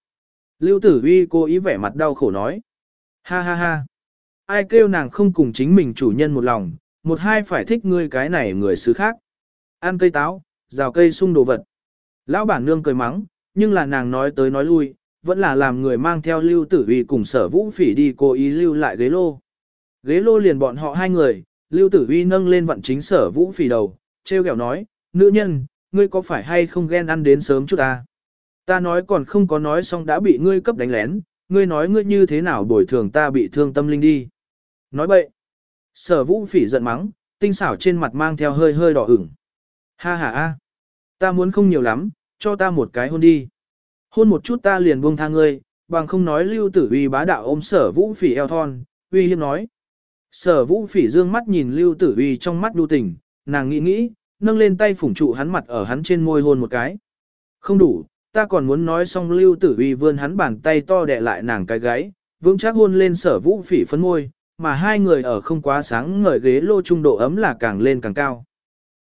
Lưu tử Huy cố ý vẻ mặt đau khổ nói. Ha ha ha ai kêu nàng không cùng chính mình chủ nhân một lòng, một hai phải thích ngươi cái này người xứ khác. Ăn cây táo, rào cây sung đồ vật. Lão bản nương cười mắng, nhưng là nàng nói tới nói lui, vẫn là làm người mang theo lưu tử Huy cùng sở vũ phỉ đi cố ý lưu lại ghế lô. Ghế lô liền bọn họ hai người, lưu tử Huy nâng lên vận chính sở vũ phỉ đầu, treo kẹo nói, nữ nhân, ngươi có phải hay không ghen ăn đến sớm chút ta? Ta nói còn không có nói xong đã bị ngươi cấp đánh lén, ngươi nói ngươi như thế nào bồi thường ta bị thương tâm linh đi. Nói bậy. Sở vũ phỉ giận mắng, tinh xảo trên mặt mang theo hơi hơi đỏ ửng. Ha ha ha. ta muốn không nhiều lắm, cho ta một cái hôn đi. Hôn một chút ta liền buông tha ngươi, bằng không nói lưu tử uy bá đạo ôm sở vũ phỉ eo thon, uy hiếp nói. Sở vũ phỉ dương mắt nhìn lưu tử uy trong mắt đu tình, nàng nghĩ nghĩ, nâng lên tay phủng trụ hắn mặt ở hắn trên môi hôn một cái. Không đủ, ta còn muốn nói xong lưu tử uy vươn hắn bàn tay to đè lại nàng cái gáy, vững chắc hôn lên sở vũ phỉ phấn môi, mà hai người ở không quá sáng ngời ghế lô trung độ ấm là càng lên càng cao.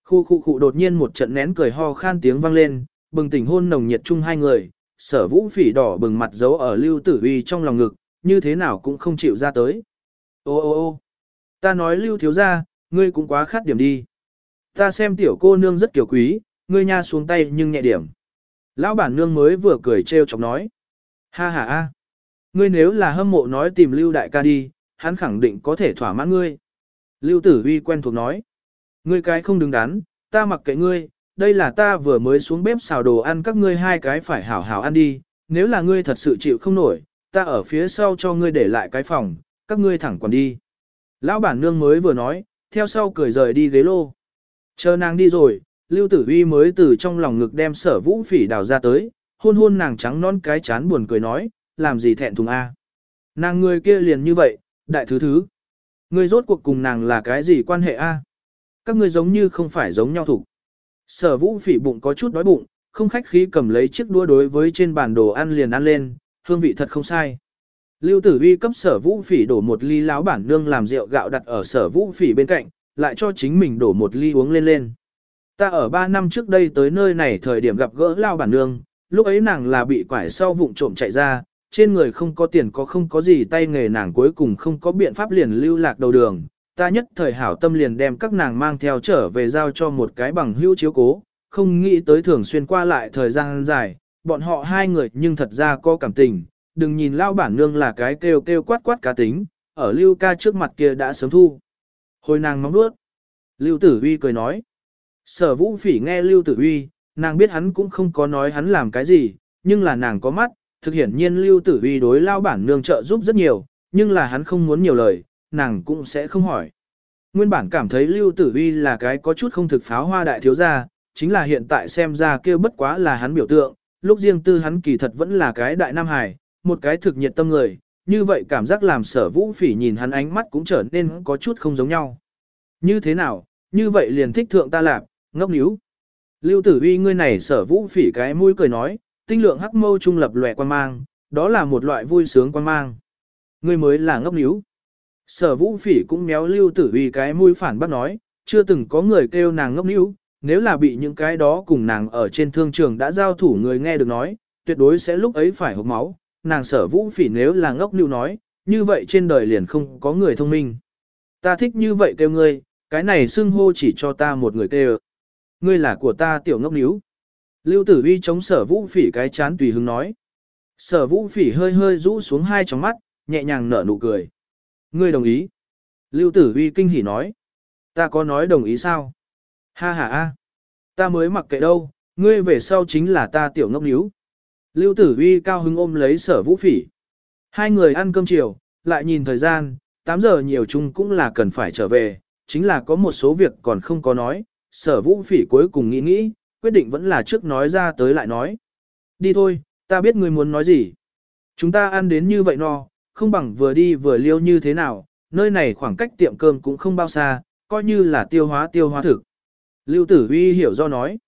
Khu khu khu đột nhiên một trận nén cười ho khan tiếng vang lên, bừng tỉnh hôn nồng nhiệt chung hai người, sở vũ phỉ đỏ bừng mặt giấu ở lưu tử uy trong lòng ngực, như thế nào cũng không chịu ra tới. Ô ô ô ta nói lưu thiếu ra, ngươi cũng quá khát điểm đi. Ta xem tiểu cô nương rất kiểu quý, ngươi nha xuống tay nhưng nhẹ điểm. Lão bản nương mới vừa cười trêu chọc nói. Ha ha a, ngươi nếu là hâm mộ nói tìm lưu đại ca đi, hắn khẳng định có thể thỏa mãn ngươi. Lưu tử uy quen thuộc nói. Ngươi cái không đứng đắn, ta mặc kệ ngươi, đây là ta vừa mới xuống bếp xào đồ ăn các ngươi hai cái phải hảo hảo ăn đi, nếu là ngươi thật sự chịu không nổi, ta ở phía sau cho ngươi để lại cái phòng, các ngươi thẳng còn đi. Lão bản nương mới vừa nói, theo sau cười rời đi ghế lô. Chờ nàng đi rồi, Lưu Tử Uy mới từ trong lòng ngực đem sở vũ phỉ đào ra tới, hôn hôn nàng trắng non cái chán buồn cười nói, làm gì thẹn thùng a? Nàng người kia liền như vậy, đại thứ thứ. Ngươi rốt cuộc cùng nàng là cái gì quan hệ a? Các ngươi giống như không phải giống nhau thủ. Sở vũ phỉ bụng có chút đói bụng, không khách khí cầm lấy chiếc đũa đối với trên bàn đồ ăn liền ăn lên, hương vị thật không sai. Lưu tử uy cấp sở vũ phỉ đổ một ly láo bản nương làm rượu gạo đặt ở sở vũ phỉ bên cạnh, lại cho chính mình đổ một ly uống lên lên. Ta ở 3 năm trước đây tới nơi này thời điểm gặp gỡ lao bản nương, lúc ấy nàng là bị quải sau vụng trộm chạy ra, trên người không có tiền có không có gì tay nghề nàng cuối cùng không có biện pháp liền lưu lạc đầu đường. Ta nhất thời hảo tâm liền đem các nàng mang theo trở về giao cho một cái bằng hữu chiếu cố, không nghĩ tới thường xuyên qua lại thời gian dài, bọn họ hai người nhưng thật ra có cảm tình, đừng nhìn lao bản nương là cái kêu kêu quát quát cá tính, ở lưu ca trước mặt kia đã sớm thu. Hồi nàng mong nuốt. Lưu tử Huy cười nói. Sở vũ phỉ nghe Lưu tử uy, nàng biết hắn cũng không có nói hắn làm cái gì, nhưng là nàng có mắt, thực hiện nhiên Lưu tử uy đối lao bản nương trợ giúp rất nhiều, nhưng là hắn không muốn nhiều lời, nàng cũng sẽ không hỏi. Nguyên bản cảm thấy Lưu Tử Uy là cái có chút không thực pháo hoa đại thiếu gia, chính là hiện tại xem ra kêu bất quá là hắn biểu tượng, lúc riêng tư hắn kỳ thật vẫn là cái đại nam hài, một cái thực nhiệt tâm người, như vậy cảm giác làm sở vũ phỉ nhìn hắn ánh mắt cũng trở nên có chút không giống nhau. Như thế nào, như vậy liền thích thượng ta lạp, ngốc níu. Lưu tử uy ngươi này sở vũ phỉ cái mũi cười nói, tinh lượng hắc mâu trung lập lòe quan mang, đó là một loại vui sướng quan mang. Ngươi mới là ngốc níu. Sở vũ phỉ cũng méo lưu tử uy cái mũi phản bác nói, chưa từng có người kêu nàng ngốc níu, nếu là bị những cái đó cùng nàng ở trên thương trường đã giao thủ người nghe được nói, tuyệt đối sẽ lúc ấy phải hộp máu, nàng sở vũ phỉ nếu là ngốc níu nói, như vậy trên đời liền không có người thông minh. Ta thích như vậy kêu ngươi, cái này xưng hô chỉ cho ta một người kêu. Ngươi là của ta tiểu ngốc níu. Lưu tử vi chống sở vũ phỉ cái chán tùy hứng nói. Sở vũ phỉ hơi hơi rũ xuống hai tròng mắt, nhẹ nhàng nở nụ cười. Ngươi đồng ý. Lưu tử vi kinh hỉ nói. Ta có nói đồng ý sao? Ha ha ha. Ta mới mặc kệ đâu, ngươi về sau chính là ta tiểu ngốc níu. Lưu tử vi cao hứng ôm lấy sở vũ phỉ. Hai người ăn cơm chiều, lại nhìn thời gian, 8 giờ nhiều chung cũng là cần phải trở về, chính là có một số việc còn không có nói, sở vũ phỉ cuối cùng nghĩ nghĩ, quyết định vẫn là trước nói ra tới lại nói. Đi thôi, ta biết ngươi muốn nói gì. Chúng ta ăn đến như vậy no, không bằng vừa đi vừa liêu như thế nào, nơi này khoảng cách tiệm cơm cũng không bao xa, coi như là tiêu hóa tiêu hóa thực. Lưu tử huy hiểu do nói.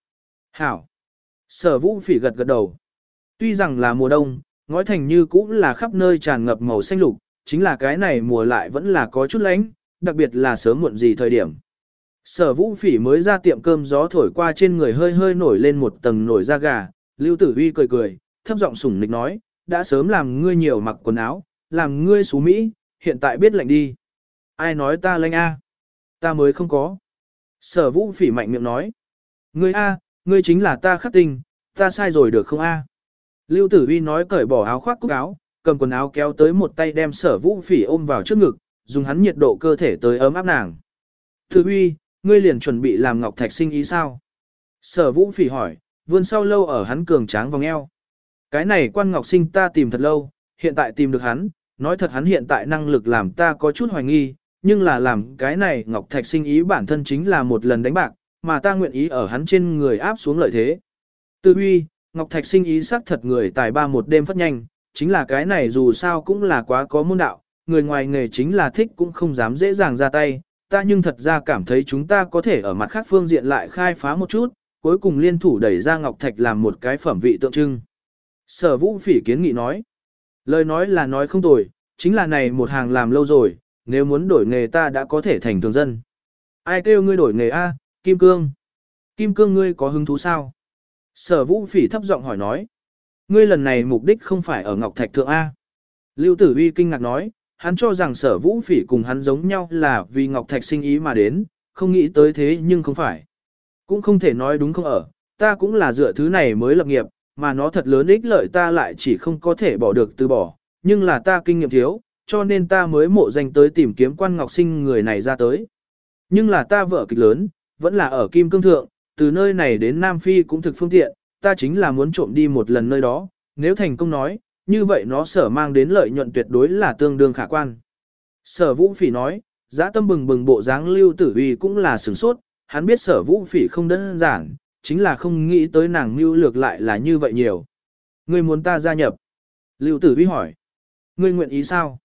Hảo. Sở vũ phỉ gật gật đầu. Tuy rằng là mùa đông, ngói thành như cũng là khắp nơi tràn ngập màu xanh lục, chính là cái này mùa lại vẫn là có chút lánh, đặc biệt là sớm muộn gì thời điểm. Sở vũ phỉ mới ra tiệm cơm gió thổi qua trên người hơi hơi nổi lên một tầng nổi da gà, Lưu Tử Huy cười cười, thấp giọng sủng nịch nói, đã sớm làm ngươi nhiều mặc quần áo, làm ngươi xú Mỹ, hiện tại biết lạnh đi. Ai nói ta lạnh a? Ta mới không có. Sở vũ phỉ mạnh miệng nói. Ngươi a, ngươi chính là ta khắc tinh, ta sai rồi được không a? Lưu Tử Huy nói cởi bỏ áo khoác cúc áo, cầm quần áo kéo tới một tay đem sở vũ phỉ ôm vào trước ngực, dùng hắn nhiệt độ cơ thể tới ấm áp nàng. Tử Huy, ngươi liền chuẩn bị làm ngọc thạch sinh ý sao? Sở vũ phỉ hỏi, vươn sau lâu ở hắn cường tráng vòng eo. Cái này quan ngọc sinh ta tìm thật lâu, hiện tại tìm được hắn, nói thật hắn hiện tại năng lực làm ta có chút hoài nghi, nhưng là làm cái này Ngọc Thạch sinh ý bản thân chính là một lần đánh bạc, mà ta nguyện ý ở hắn trên người áp xuống lợi thế. Tư huy, Ngọc Thạch sinh ý xác thật người tài ba một đêm phát nhanh, chính là cái này dù sao cũng là quá có môn đạo, người ngoài nghề chính là thích cũng không dám dễ dàng ra tay, ta nhưng thật ra cảm thấy chúng ta có thể ở mặt khác phương diện lại khai phá một chút, cuối cùng liên thủ đẩy ra Ngọc Thạch làm một cái phẩm vị tượng trưng. Sở vũ phỉ kiến nghị nói, lời nói là nói không tồi, chính là này một hàng làm lâu rồi, nếu muốn đổi nghề ta đã có thể thành thường dân. Ai kêu ngươi đổi nghề A, Kim Cương? Kim Cương ngươi có hứng thú sao? Sở vũ phỉ thấp giọng hỏi nói. Ngươi lần này mục đích không phải ở Ngọc Thạch Thượng A. Lưu Tử Uy kinh ngạc nói, hắn cho rằng sở vũ phỉ cùng hắn giống nhau là vì Ngọc Thạch sinh ý mà đến, không nghĩ tới thế nhưng không phải. Cũng không thể nói đúng không ở, ta cũng là dựa thứ này mới lập nghiệp, mà nó thật lớn ích lợi ta lại chỉ không có thể bỏ được từ bỏ, nhưng là ta kinh nghiệm thiếu, cho nên ta mới mộ danh tới tìm kiếm quan ngọc sinh người này ra tới. Nhưng là ta vợ kịch lớn, vẫn là ở Kim Cương Thượng, từ nơi này đến Nam Phi cũng thực phương tiện, ta chính là muốn trộm đi một lần nơi đó, nếu thành công nói, như vậy nó sở mang đến lợi nhuận tuyệt đối là tương đương khả quan. Sở Vũ Phỉ nói, giã tâm bừng bừng bộ dáng lưu tử uy cũng là sửng sốt, hắn biết sở Vũ Phỉ không đơn giản, chính là không nghĩ tới nàng mưu lược lại là như vậy nhiều. Ngươi muốn ta gia nhập? Lưu tử uy hỏi. Ngươi nguyện ý sao?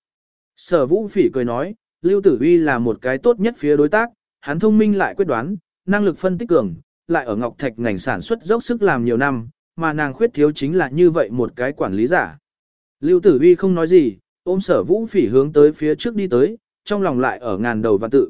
Sở Vũ Phỉ cười nói, Lưu Tử Uy là một cái tốt nhất phía đối tác, hắn thông minh lại quyết đoán, năng lực phân tích cường, lại ở Ngọc Thạch ngành sản xuất dốc sức làm nhiều năm, mà nàng khuyết thiếu chính là như vậy một cái quản lý giả. Lưu Tử Huy không nói gì, ôm sở vũ phỉ hướng tới phía trước đi tới, trong lòng lại ở ngàn đầu và tự.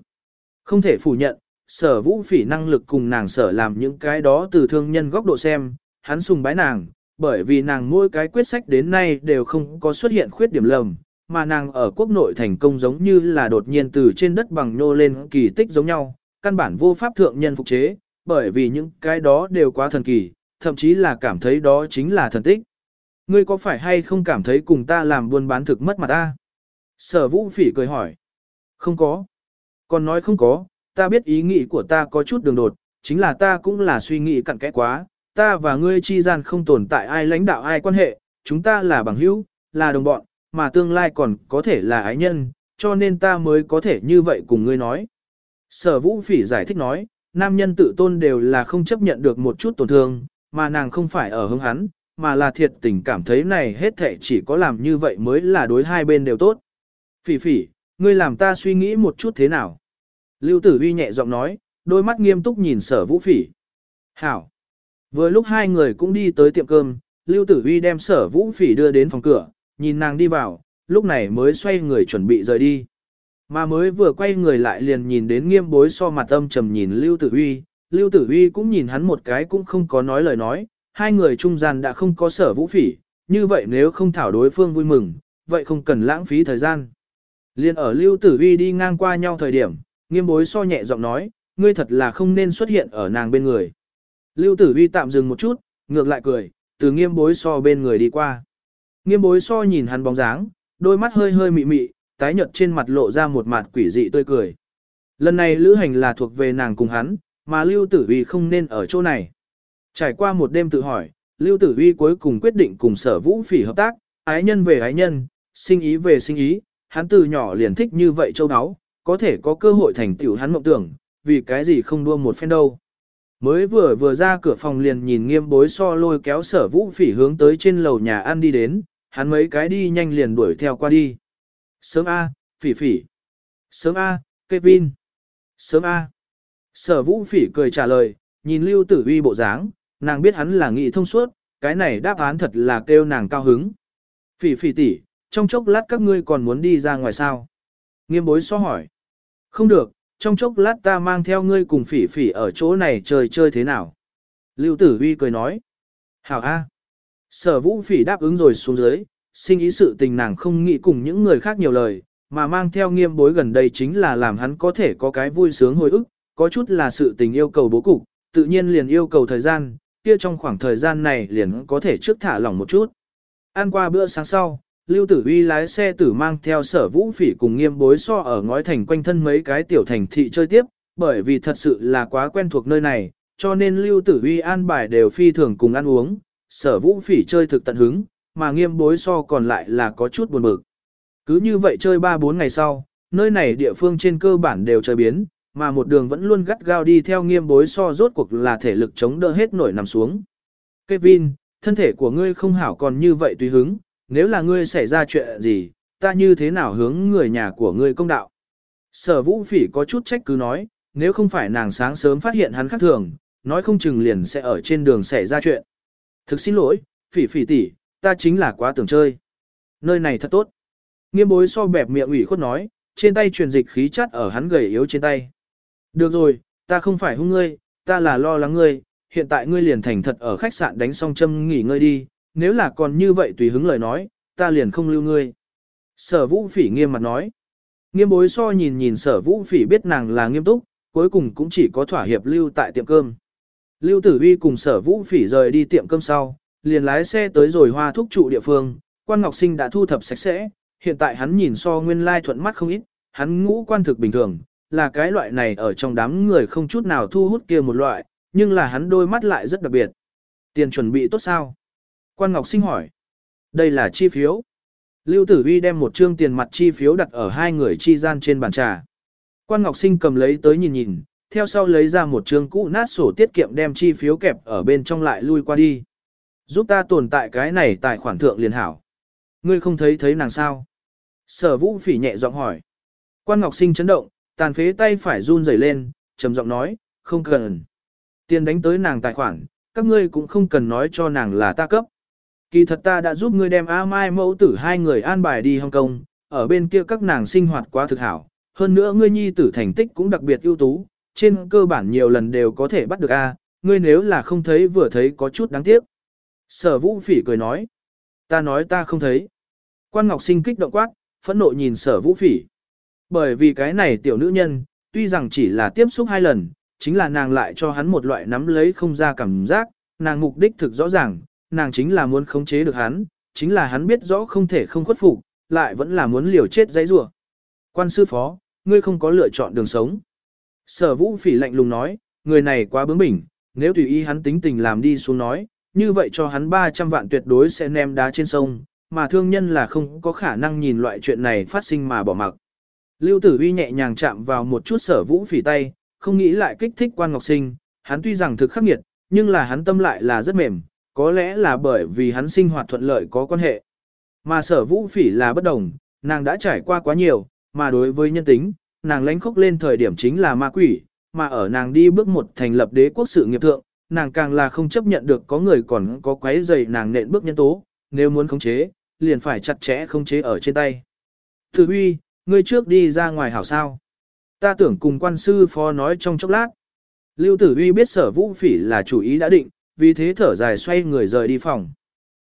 Không thể phủ nhận, sở vũ phỉ năng lực cùng nàng sở làm những cái đó từ thương nhân góc độ xem, hắn sùng bái nàng, bởi vì nàng mỗi cái quyết sách đến nay đều không có xuất hiện khuyết điểm lầm, mà nàng ở quốc nội thành công giống như là đột nhiên từ trên đất bằng nô lên kỳ tích giống nhau, căn bản vô pháp thượng nhân phục chế, bởi vì những cái đó đều quá thần kỳ, thậm chí là cảm thấy đó chính là thần tích. Ngươi có phải hay không cảm thấy cùng ta làm buôn bán thực mất mặt ta? Sở vũ phỉ cười hỏi. Không có. Còn nói không có, ta biết ý nghĩ của ta có chút đường đột, chính là ta cũng là suy nghĩ cặn kẽ quá, ta và ngươi chi gian không tồn tại ai lãnh đạo ai quan hệ, chúng ta là bằng hữu, là đồng bọn, mà tương lai còn có thể là ái nhân, cho nên ta mới có thể như vậy cùng ngươi nói. Sở vũ phỉ giải thích nói, nam nhân tự tôn đều là không chấp nhận được một chút tổn thương, mà nàng không phải ở hướng hắn, mà là thiệt tình cảm thấy này hết thệ chỉ có làm như vậy mới là đối hai bên đều tốt. Phỉ phỉ, ngươi làm ta suy nghĩ một chút thế nào? Lưu tử Huy nhẹ giọng nói, đôi mắt nghiêm túc nhìn sở vũ phỉ. Hảo! Vừa lúc hai người cũng đi tới tiệm cơm, Lưu tử Huy đem sở vũ phỉ đưa đến phòng cửa, nhìn nàng đi vào, lúc này mới xoay người chuẩn bị rời đi. Mà mới vừa quay người lại liền nhìn đến nghiêm bối so mặt âm trầm nhìn Lưu Tử Huy, Lưu Tử Huy cũng nhìn hắn một cái cũng không có nói lời nói, hai người trung gian đã không có sở vũ phỉ, như vậy nếu không thảo đối phương vui mừng, vậy không cần lãng phí thời gian. Liên ở Lưu Tử Uy đi ngang qua nhau thời điểm, nghiêm bối so nhẹ giọng nói, ngươi thật là không nên xuất hiện ở nàng bên người. Lưu Tử Uy tạm dừng một chút, ngược lại cười, từ nghiêm bối so bên người đi qua. Nghiêm bối so nhìn hắn bóng dáng, đôi mắt hơi hơi mị mị, tái nhợt trên mặt lộ ra một mặt quỷ dị tươi cười. Lần này lữ hành là thuộc về nàng cùng hắn, mà Lưu Tử Uy không nên ở chỗ này. Trải qua một đêm tự hỏi, Lưu Tử Uy cuối cùng quyết định cùng sở vũ phỉ hợp tác, ái nhân về ái nhân, sinh ý về sinh ý, hắn từ nhỏ liền thích như vậy châu áo, có thể có cơ hội thành tựu hắn mộng tưởng, vì cái gì không đua một phen đâu. Mới vừa vừa ra cửa phòng liền nhìn nghiêm bối so lôi kéo sở vũ phỉ hướng tới trên lầu nhà ăn đi đến, hắn mấy cái đi nhanh liền đuổi theo qua đi. Sớm A, phỉ phỉ. Sớm A, Kevin. Sớm A. Sở vũ phỉ cười trả lời, nhìn lưu tử uy bộ dáng, nàng biết hắn là nghị thông suốt, cái này đáp án thật là kêu nàng cao hứng. Phỉ phỉ tỷ, trong chốc lát các ngươi còn muốn đi ra ngoài sao? Nghiêm bối so hỏi. Không được, trong chốc lát ta mang theo ngươi cùng phỉ phỉ ở chỗ này chơi chơi thế nào? Lưu tử Huy cười nói. Hảo A. Sở vũ phỉ đáp ứng rồi xuống dưới, sinh ý sự tình nàng không nghĩ cùng những người khác nhiều lời, mà mang theo nghiêm bối gần đây chính là làm hắn có thể có cái vui sướng hồi ức, có chút là sự tình yêu cầu bố cục, tự nhiên liền yêu cầu thời gian, kia trong khoảng thời gian này liền có thể trước thả lỏng một chút. Ăn qua bữa sáng sau, Lưu Tử Uy lái xe tử mang theo sở vũ phỉ cùng nghiêm bối so ở ngói thành quanh thân mấy cái tiểu thành thị chơi tiếp, bởi vì thật sự là quá quen thuộc nơi này, cho nên Lưu Tử Uy an bài đều phi thường cùng ăn uống, sở vũ phỉ chơi thực tận hứng, mà nghiêm bối so còn lại là có chút buồn bực. Cứ như vậy chơi 3-4 ngày sau, nơi này địa phương trên cơ bản đều chơi biến, mà một đường vẫn luôn gắt gao đi theo nghiêm bối so rốt cuộc là thể lực chống đỡ hết nổi nằm xuống. Kevin, thân thể của ngươi không hảo còn như vậy tùy hứng, nếu là ngươi xảy ra chuyện gì, ta như thế nào hướng người nhà của ngươi công đạo. Sở vũ phỉ có chút trách cứ nói, nếu không phải nàng sáng sớm phát hiện hắn khác thường, nói không chừng liền sẽ ở trên đường xảy ra chuyện. Thực xin lỗi, phỉ phỉ tỷ, ta chính là quá tưởng chơi. Nơi này thật tốt. Nghiêm bối so bẹp miệng ủy khuất nói, trên tay truyền dịch khí chát ở hắn gầy yếu trên tay. Được rồi, ta không phải hung ngươi, ta là lo lắng ngươi, hiện tại ngươi liền thành thật ở khách sạn đánh xong châm nghỉ ngơi đi, nếu là còn như vậy tùy hứng lời nói, ta liền không lưu ngươi. Sở vũ phỉ nghiêm mặt nói. Nghiêm bối so nhìn nhìn sở vũ phỉ biết nàng là nghiêm túc, cuối cùng cũng chỉ có thỏa hiệp lưu tại tiệm cơm. Lưu tử uy cùng sở vũ phỉ rời đi tiệm cơm sau, liền lái xe tới rồi hoa thúc trụ địa phương, quan ngọc sinh đã thu thập sạch sẽ, hiện tại hắn nhìn so nguyên lai thuận mắt không ít, hắn ngũ quan thực bình thường, là cái loại này ở trong đám người không chút nào thu hút kia một loại, nhưng là hắn đôi mắt lại rất đặc biệt. Tiền chuẩn bị tốt sao? Quan Ngọc Sinh hỏi. Đây là chi phiếu. Lưu Tử Vi đem một trương tiền mặt chi phiếu đặt ở hai người chi gian trên bàn trà. Quan Ngọc Sinh cầm lấy tới nhìn nhìn, theo sau lấy ra một trương cũ nát sổ tiết kiệm đem chi phiếu kẹp ở bên trong lại lui qua đi. Giúp ta tồn tại cái này tài khoản thượng liền hảo. Ngươi không thấy thấy nàng sao? Sở vũ phỉ nhẹ giọng hỏi. Quan Ngọc Sinh chấn động, tàn phế tay phải run rẩy lên, trầm giọng nói, không cần. Tiền đánh tới nàng tài khoản, các ngươi cũng không cần nói cho nàng là ta cấp. Kỳ thật ta đã giúp ngươi đem A Mai mẫu tử hai người an bài đi Hong Kong, ở bên kia các nàng sinh hoạt quá thực hảo. Hơn nữa ngươi nhi tử thành tích cũng đặc biệt ưu tú, trên cơ bản nhiều lần đều có thể bắt được A, ngươi nếu là không thấy vừa thấy có chút đáng tiếc. Sở vũ phỉ cười nói, ta nói ta không thấy. Quan Ngọc Sinh kích động quát, phẫn nộ nhìn sở vũ phỉ. Bởi vì cái này tiểu nữ nhân, tuy rằng chỉ là tiếp xúc hai lần, chính là nàng lại cho hắn một loại nắm lấy không ra cảm giác, nàng mục đích thực rõ ràng, nàng chính là muốn khống chế được hắn, chính là hắn biết rõ không thể không khuất phục, lại vẫn là muốn liều chết dãy rủa. Quan sư phó, ngươi không có lựa chọn đường sống. Sở vũ phỉ lạnh lùng nói, người này quá bướng bỉnh, nếu tùy ý hắn tính tình làm đi xuống nói, như vậy cho hắn 300 vạn tuyệt đối sẽ ném đá trên sông, mà thương nhân là không có khả năng nhìn loại chuyện này phát sinh mà bỏ mặc. Lưu tử uy nhẹ nhàng chạm vào một chút sở vũ phỉ tay, không nghĩ lại kích thích quan ngọc sinh, hắn tuy rằng thực khắc nghiệt, nhưng là hắn tâm lại là rất mềm, có lẽ là bởi vì hắn sinh hoạt thuận lợi có quan hệ. Mà sở vũ phỉ là bất đồng, nàng đã trải qua quá nhiều, mà đối với nhân tính, nàng lánh khốc lên thời điểm chính là ma quỷ, mà ở nàng đi bước một thành lập đế quốc sự nghiệp thượng, nàng càng là không chấp nhận được có người còn có quấy dày nàng nện bước nhân tố, nếu muốn khống chế, liền phải chặt chẽ khống chế ở trên tay. Tử uy, ngươi trước đi ra ngoài hảo sao. Ta tưởng cùng quan sư phó nói trong chốc lát. Lưu tử Huy biết sở vũ phỉ là chủ ý đã định, vì thế thở dài xoay người rời đi phòng.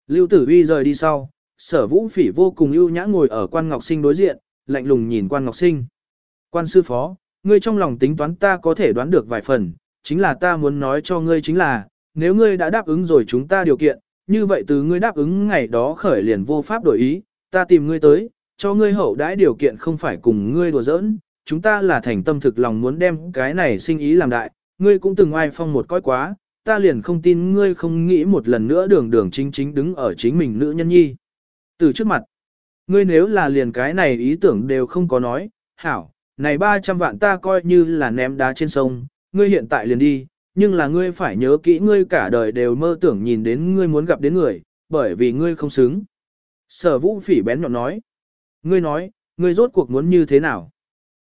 Lưu tử Huy rời đi sau, sở vũ phỉ vô cùng ưu nhã ngồi ở quan ngọc sinh đối diện, lạnh lùng nhìn quan ngọc sinh. Quan sư phó, ngươi trong lòng tính toán ta có thể đoán được vài phần, chính là ta muốn nói cho ngươi chính là, nếu ngươi đã đáp ứng rồi chúng ta điều kiện, như vậy từ ngươi đáp ứng ngày đó khởi liền vô pháp đổi ý, ta tìm ngươi tới, cho ngươi hậu đãi điều kiện không phải cùng ngươi đùa giỡn, chúng ta là thành tâm thực lòng muốn đem cái này sinh ý làm đại, ngươi cũng từng ai phong một coi quá, ta liền không tin ngươi không nghĩ một lần nữa đường đường chính chính đứng ở chính mình nữ nhân nhi. Từ trước mặt, ngươi nếu là liền cái này ý tưởng đều không có nói, hảo, này 300 vạn ta coi như là ném đá trên sông, ngươi hiện tại liền đi, nhưng là ngươi phải nhớ kỹ ngươi cả đời đều mơ tưởng nhìn đến ngươi muốn gặp đến người, bởi vì ngươi không xứng. Sở vũ phỉ bén nhọn nói, ngươi nói, ngươi rốt cuộc muốn như thế nào?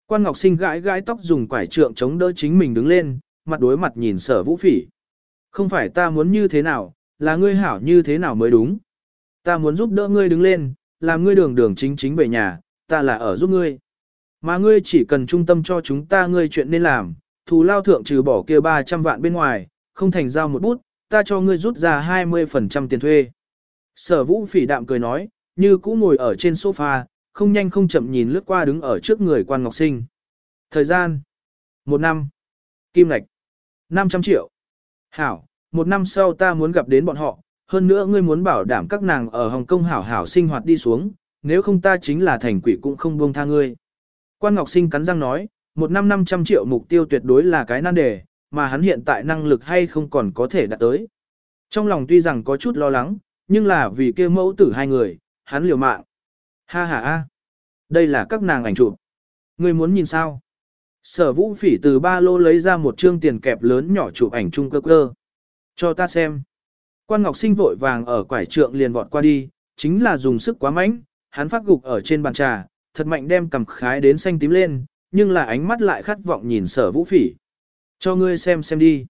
Quan Ngọc Sinh gãi gãi tóc dùng quải trượng chống đỡ chính mình đứng lên, mặt đối mặt nhìn sở vũ phỉ. Không phải ta muốn như thế nào, là ngươi hảo như thế nào mới đúng. Ta muốn giúp đỡ ngươi đứng lên, làm ngươi đường đường chính chính về nhà, ta là ở giúp ngươi. Mà ngươi chỉ cần trung tâm cho chúng ta ngươi chuyện nên làm, thù lao thượng trừ bỏ kia 300 vạn bên ngoài, không thành giao một bút, ta cho ngươi rút ra 20% tiền thuê. Sở vũ phỉ đạm cười nói, như cũ ngồi ở trên sofa, không nhanh không chậm nhìn lướt qua đứng ở trước người quan ngọc sinh. Thời gian. Một năm. Kim lạch. 500 triệu. Hảo, một năm sau ta muốn gặp đến bọn họ, hơn nữa ngươi muốn bảo đảm các nàng ở Hồng Kông hảo hảo sinh hoạt đi xuống, nếu không ta chính là thành quỷ cũng không buông tha ngươi. Quan Ngọc Sinh cắn răng nói, một năm 500 triệu mục tiêu tuyệt đối là cái nan đề, mà hắn hiện tại năng lực hay không còn có thể đạt tới. Trong lòng tuy rằng có chút lo lắng, nhưng là vì kia mẫu tử hai người, hắn liều mạng. Ha ha ha. đây là các nàng ảnh chụp. Ngươi muốn nhìn sao? Sở vũ phỉ từ ba lô lấy ra một chương tiền kẹp lớn nhỏ chụp ảnh chung cơ cơ. Cho ta xem. Quan Ngọc Sinh vội vàng ở quải trượng liền vọt qua đi, chính là dùng sức quá mạnh, hắn phát gục ở trên bàn trà, thật mạnh đem cầm khái đến xanh tím lên, nhưng là ánh mắt lại khát vọng nhìn sở vũ phỉ. Cho ngươi xem xem đi.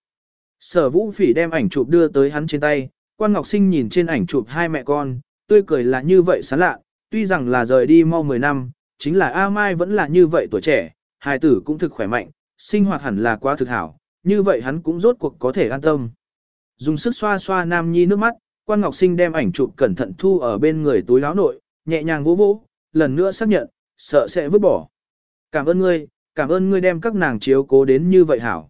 Sở vũ phỉ đem ảnh chụp đưa tới hắn trên tay, quan ngọc sinh nhìn trên ảnh chụp hai mẹ con, tươi cười là như vậy sán lạ, tuy rằng là rời đi mau 10 năm, chính là A Mai vẫn là như vậy tuổi trẻ, hài tử cũng thực khỏe mạnh, sinh hoạt hẳn là quá thực hảo, như vậy hắn cũng rốt cuộc có thể an tâm. Dùng sức xoa xoa nam nhi nước mắt, quan ngọc sinh đem ảnh chụp cẩn thận thu ở bên người túi áo nội, nhẹ nhàng vỗ vỗ, lần nữa xác nhận, sợ sẽ vứt bỏ. Cảm ơn ngươi, cảm ơn ngươi đem các nàng chiếu cố đến như vậy hảo.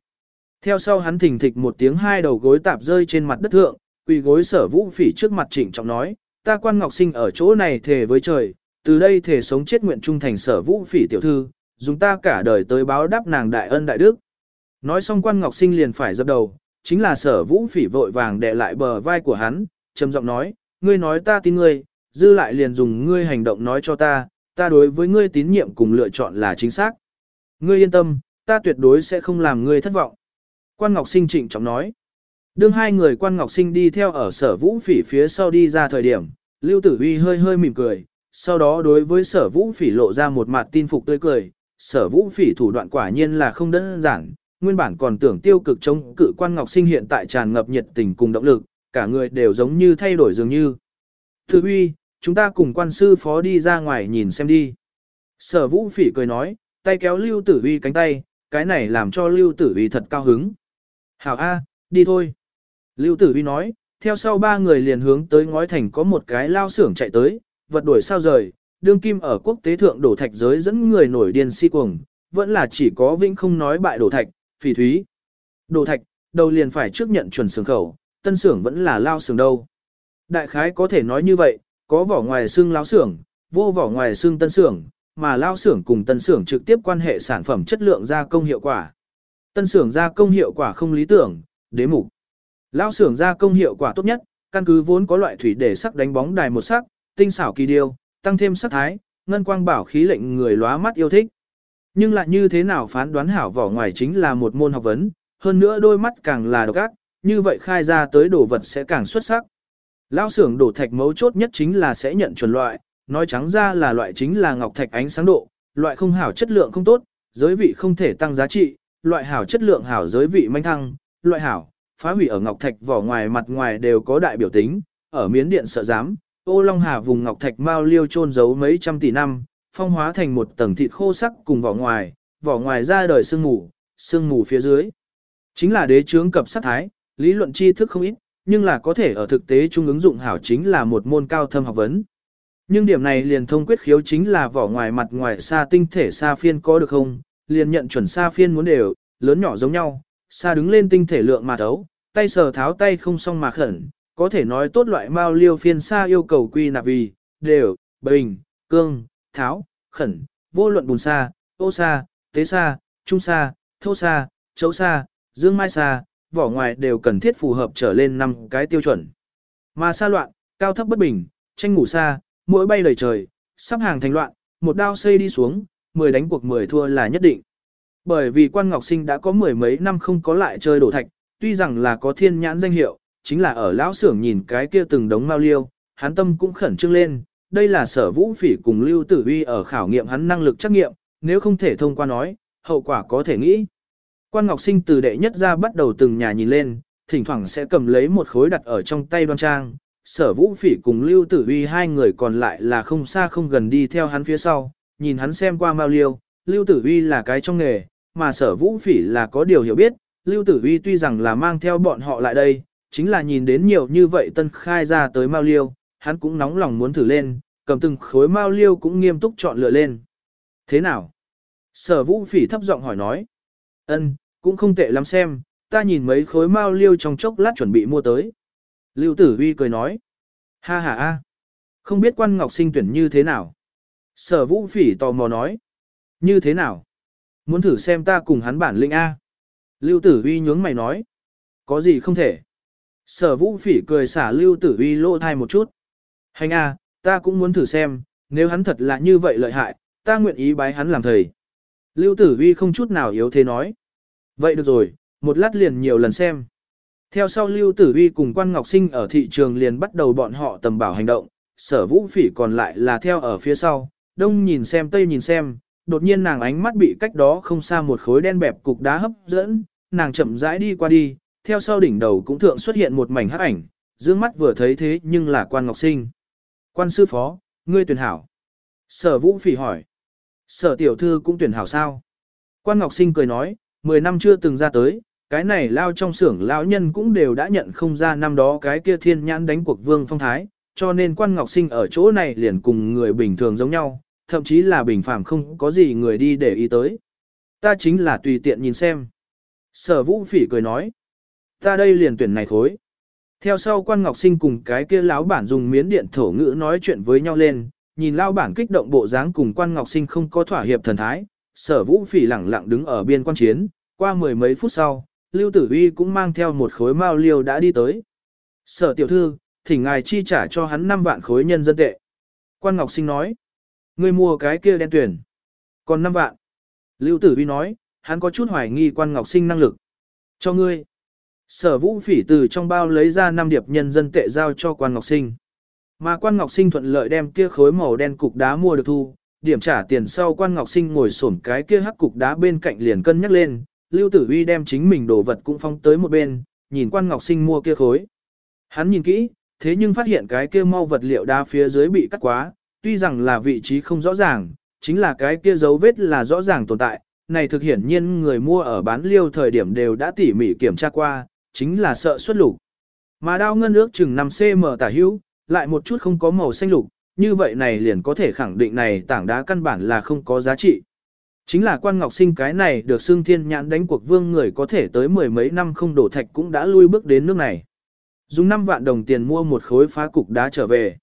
Theo sau hắn thình thịch một tiếng hai đầu gối tạp rơi trên mặt đất thượng, quỳ gối sở vũ phỉ trước mặt trịnh trọng nói, ta quan ngọc sinh ở chỗ này thề với trời, từ đây thể sống chết nguyện trung thành sở vũ phỉ tiểu thư, dùng ta cả đời tới báo đáp nàng đại ân đại đức. Nói xong quan ngọc sinh liền phải dập đầu, chính là sở vũ phỉ vội vàng đè lại bờ vai của hắn, trầm giọng nói, ngươi nói ta tin ngươi, dư lại liền dùng ngươi hành động nói cho ta, ta đối với ngươi tín nhiệm cùng lựa chọn là chính xác. Ngươi yên tâm, ta tuyệt đối sẽ không làm ngươi thất vọng. Quan Ngọc Sinh trịnh trọng nói. Đương hai người Quan Ngọc Sinh đi theo ở sở vũ phỉ phía sau đi ra thời điểm, Lưu Tử Uy hơi hơi mỉm cười, sau đó đối với sở vũ phỉ lộ ra một mặt tin phục tươi cười. Sở vũ phỉ thủ đoạn quả nhiên là không đơn giản, nguyên bản còn tưởng tiêu cực chống cự Quan Ngọc Sinh hiện tại tràn ngập nhiệt tình cùng động lực, cả người đều giống như thay đổi dường như. Tử Uy, chúng ta cùng quan sư phó đi ra ngoài nhìn xem đi. Sở vũ phỉ cười nói, tay kéo Lưu Tử Uy cánh tay, cái này làm cho Lưu Tử Uy thật cao hứng. Hảo A, đi thôi. Lưu Tử Vi nói, theo sau ba người liền hướng tới ngói thành có một cái lao xưởng chạy tới, vật đuổi sao rời, đương kim ở quốc tế thượng đổ thạch giới dẫn người nổi điên si cuồng, vẫn là chỉ có vĩnh không nói bại đổ thạch, phỉ thúy. Đổ thạch, đầu liền phải trước nhận chuẩn xưởng khẩu, tân xưởng vẫn là lao xưởng đâu. Đại khái có thể nói như vậy, có vỏ ngoài xương lao xưởng, vô vỏ ngoài xương tân xưởng, mà lao xưởng cùng tân xưởng trực tiếp quan hệ sản phẩm chất lượng gia công hiệu quả. Tân xưởng gia công hiệu quả không lý tưởng, đế mục. Lao xưởng gia công hiệu quả tốt nhất, căn cứ vốn có loại thủy để sắc đánh bóng đài một sắc, tinh xảo kỳ điêu, tăng thêm sắc thái, ngân quang bảo khí lệnh người lóa mắt yêu thích. Nhưng lại như thế nào phán đoán hảo vỏ ngoài chính là một môn học vấn, hơn nữa đôi mắt càng là độc ác, như vậy khai ra tới đồ vật sẽ càng xuất sắc. Lao xưởng đổ thạch mấu chốt nhất chính là sẽ nhận chuẩn loại, nói trắng ra là loại chính là ngọc thạch ánh sáng độ, loại không hảo chất lượng không tốt, giới vị không thể tăng giá trị, loại hảo chất lượng hảo giới vị manh thăng, loại hảo, phá hủy ở ngọc thạch vỏ ngoài mặt ngoài đều có đại biểu tính, ở miến điện sợ dám, ô long hà vùng ngọc thạch mao liêu trôn giấu mấy trăm tỷ năm, phong hóa thành một tầng thịt khô sắc cùng vỏ ngoài, vỏ ngoài ra đời sương mù, sương mù phía dưới. Chính là đế chướng cập sát thái, lý luận tri thức không ít, nhưng là có thể ở thực tế trung ứng dụng hảo chính là một môn cao thâm học vấn. Nhưng điểm này liền thông quyết khiếu chính là vỏ ngoài mặt ngoài xa tinh thể xa phiên có được không, liền nhận chuẩn xa phiên muốn đều, lớn nhỏ giống nhau, xa đứng lên tinh thể lượng mà thấu, tay sờ tháo tay không xong mà khẩn, có thể nói tốt loại mao liêu phiên xa yêu cầu quy nạp vì, đều, bình, cương, tháo, khẩn, vô luận bùn xa, ô xa, tế xa, trung xa, thô xa, chấu xa, dương mai xa, vỏ ngoài đều cần thiết phù hợp trở lên năm cái tiêu chuẩn. Mà xa loạn, cao thấp bất bình, tranh ngủ xa, mỗi bay đầy trời, sắp hàng thành loạn, một đao xây đi xuống, 10 đánh cuộc 10 thua là nhất định. Bởi vì quan ngọc sinh đã có mười mấy năm không có lại chơi đổ thạch, tuy rằng là có thiên nhãn danh hiệu, chính là ở lão xưởng nhìn cái kia từng đống mao liêu, hắn tâm cũng khẩn trương lên, đây là sở vũ phỉ cùng lưu tử uy ở khảo nghiệm hắn năng lực trắc nghiệm, nếu không thể thông qua nói, hậu quả có thể nghĩ. Quan Ngọc Sinh từ đệ nhất ra bắt đầu từng nhà nhìn lên, thỉnh thoảng sẽ cầm lấy một khối đặt ở trong tay đoan trang, sở vũ phỉ cùng lưu tử uy hai người còn lại là không xa không gần đi theo hắn phía sau, nhìn hắn xem qua mao liêu, lưu tử uy là cái trong nghề, mà sở vũ phỉ là có điều hiểu biết, Lưu Tử Uy tuy rằng là mang theo bọn họ lại đây, chính là nhìn đến nhiều như vậy tân khai ra tới Mao Liêu, hắn cũng nóng lòng muốn thử lên, cầm từng khối Mao Liêu cũng nghiêm túc chọn lựa lên. Thế nào? Sở vũ phỉ thấp giọng hỏi nói. ân cũng không tệ lắm xem, ta nhìn mấy khối Mao Liêu trong chốc lát chuẩn bị mua tới. Lưu Tử Uy cười nói. Ha ha ha. Không biết quan ngọc sinh tuyển như thế nào? Sở vũ phỉ tò mò nói. Như thế nào? Muốn thử xem ta cùng hắn bản lĩnh A. Lưu tử Huy nhướng mày nói. Có gì không thể? Sở vũ phỉ cười xả lưu tử Huy lỗ thai một chút. Hành a, ta cũng muốn thử xem, nếu hắn thật là như vậy lợi hại, ta nguyện ý bái hắn làm thầy. Lưu tử Huy không chút nào yếu thế nói. Vậy được rồi, một lát liền nhiều lần xem. Theo sau Lưu Tử Huy cùng quan Ngọc Sinh ở thị trường liền bắt đầu bọn họ tầm bảo hành động, sở vũ phỉ còn lại là theo ở phía sau, đông nhìn xem tây nhìn xem, đột nhiên nàng ánh mắt bị cách đó không xa một khối đen bẹp cục đá hấp dẫn, nàng chậm rãi đi qua đi, theo sau đỉnh đầu cũng thượng xuất hiện một mảnh hắc ảnh, dương mắt vừa thấy thế nhưng là quan ngọc sinh. Quan sư phó, ngươi tuyển hảo. Sở vũ phỉ hỏi. Sở tiểu thư cũng tuyển hảo sao? Quan ngọc sinh cười nói, 10 năm chưa từng ra tới, cái này lao trong xưởng lão nhân cũng đều đã nhận không ra năm đó cái kia thiên nhãn đánh cuộc vương phong thái, cho nên quan ngọc sinh ở chỗ này liền cùng người bình thường giống nhau, thậm chí là bình phàm không có gì người đi để ý tới. Ta chính là tùy tiện nhìn xem. Sở vũ phỉ cười nói. Ta đây liền tuyển này thối. Theo sau quan ngọc sinh cùng cái kia lão bản dùng miến điện thổ ngữ nói chuyện với nhau lên, nhìn lão bản kích động bộ dáng cùng quan ngọc sinh không có thỏa hiệp thần thái, sở vũ phỉ lẳng lặng đứng ở biên quan chiến, qua mười mấy phút sau, Lưu Tử Uy cũng mang theo một khối mao liêu đã đi tới. Sở tiểu thư, thỉnh ngài chi trả cho hắn 5 vạn khối nhân dân tệ. Quan Ngọc Sinh nói, ngươi mua cái kia đen tuyển. Còn 5 vạn. Lưu Tử Vi nói, hắn có chút hoài nghi Quan Ngọc Sinh năng lực. Cho ngươi. Sở vũ phỉ từ trong bao lấy ra 5 điệp nhân dân tệ giao cho Quan Ngọc Sinh. Mà Quan Ngọc Sinh thuận lợi đem kia khối màu đen cục đá mua được thu, điểm trả tiền sau Quan Ngọc Sinh ngồi xổm cái kia hắc cục đá bên cạnh liền cân nhắc lên, Lưu Tử Vi đem chính mình đồ vật cũng phong tới một bên, nhìn Quan Ngọc Sinh mua kia khối. Hắn nhìn kỹ, thế nhưng phát hiện cái kia mau vật liệu đá phía dưới bị cắt quá, tuy rằng là vị trí không rõ ràng, chính là cái kia dấu vết là rõ ràng tồn tại, này thực hiển nhiên người mua ở bán liêu thời điểm đều đã tỉ mỉ kiểm tra qua, chính là sợ xuất lục. Mà đao ngân ước chừng 5cm tả hữu, lại một chút không có màu xanh lục, như vậy này liền có thể khẳng định này tảng đá căn bản là không có giá trị. Chính là quan ngọc sinh cái này được xương thiên nhãn đánh cuộc vương người có thể tới mười mấy năm không đổ thạch cũng đã lui bước đến nước này. Dùng 5 vạn đồng tiền mua một khối phá cục đá trở về.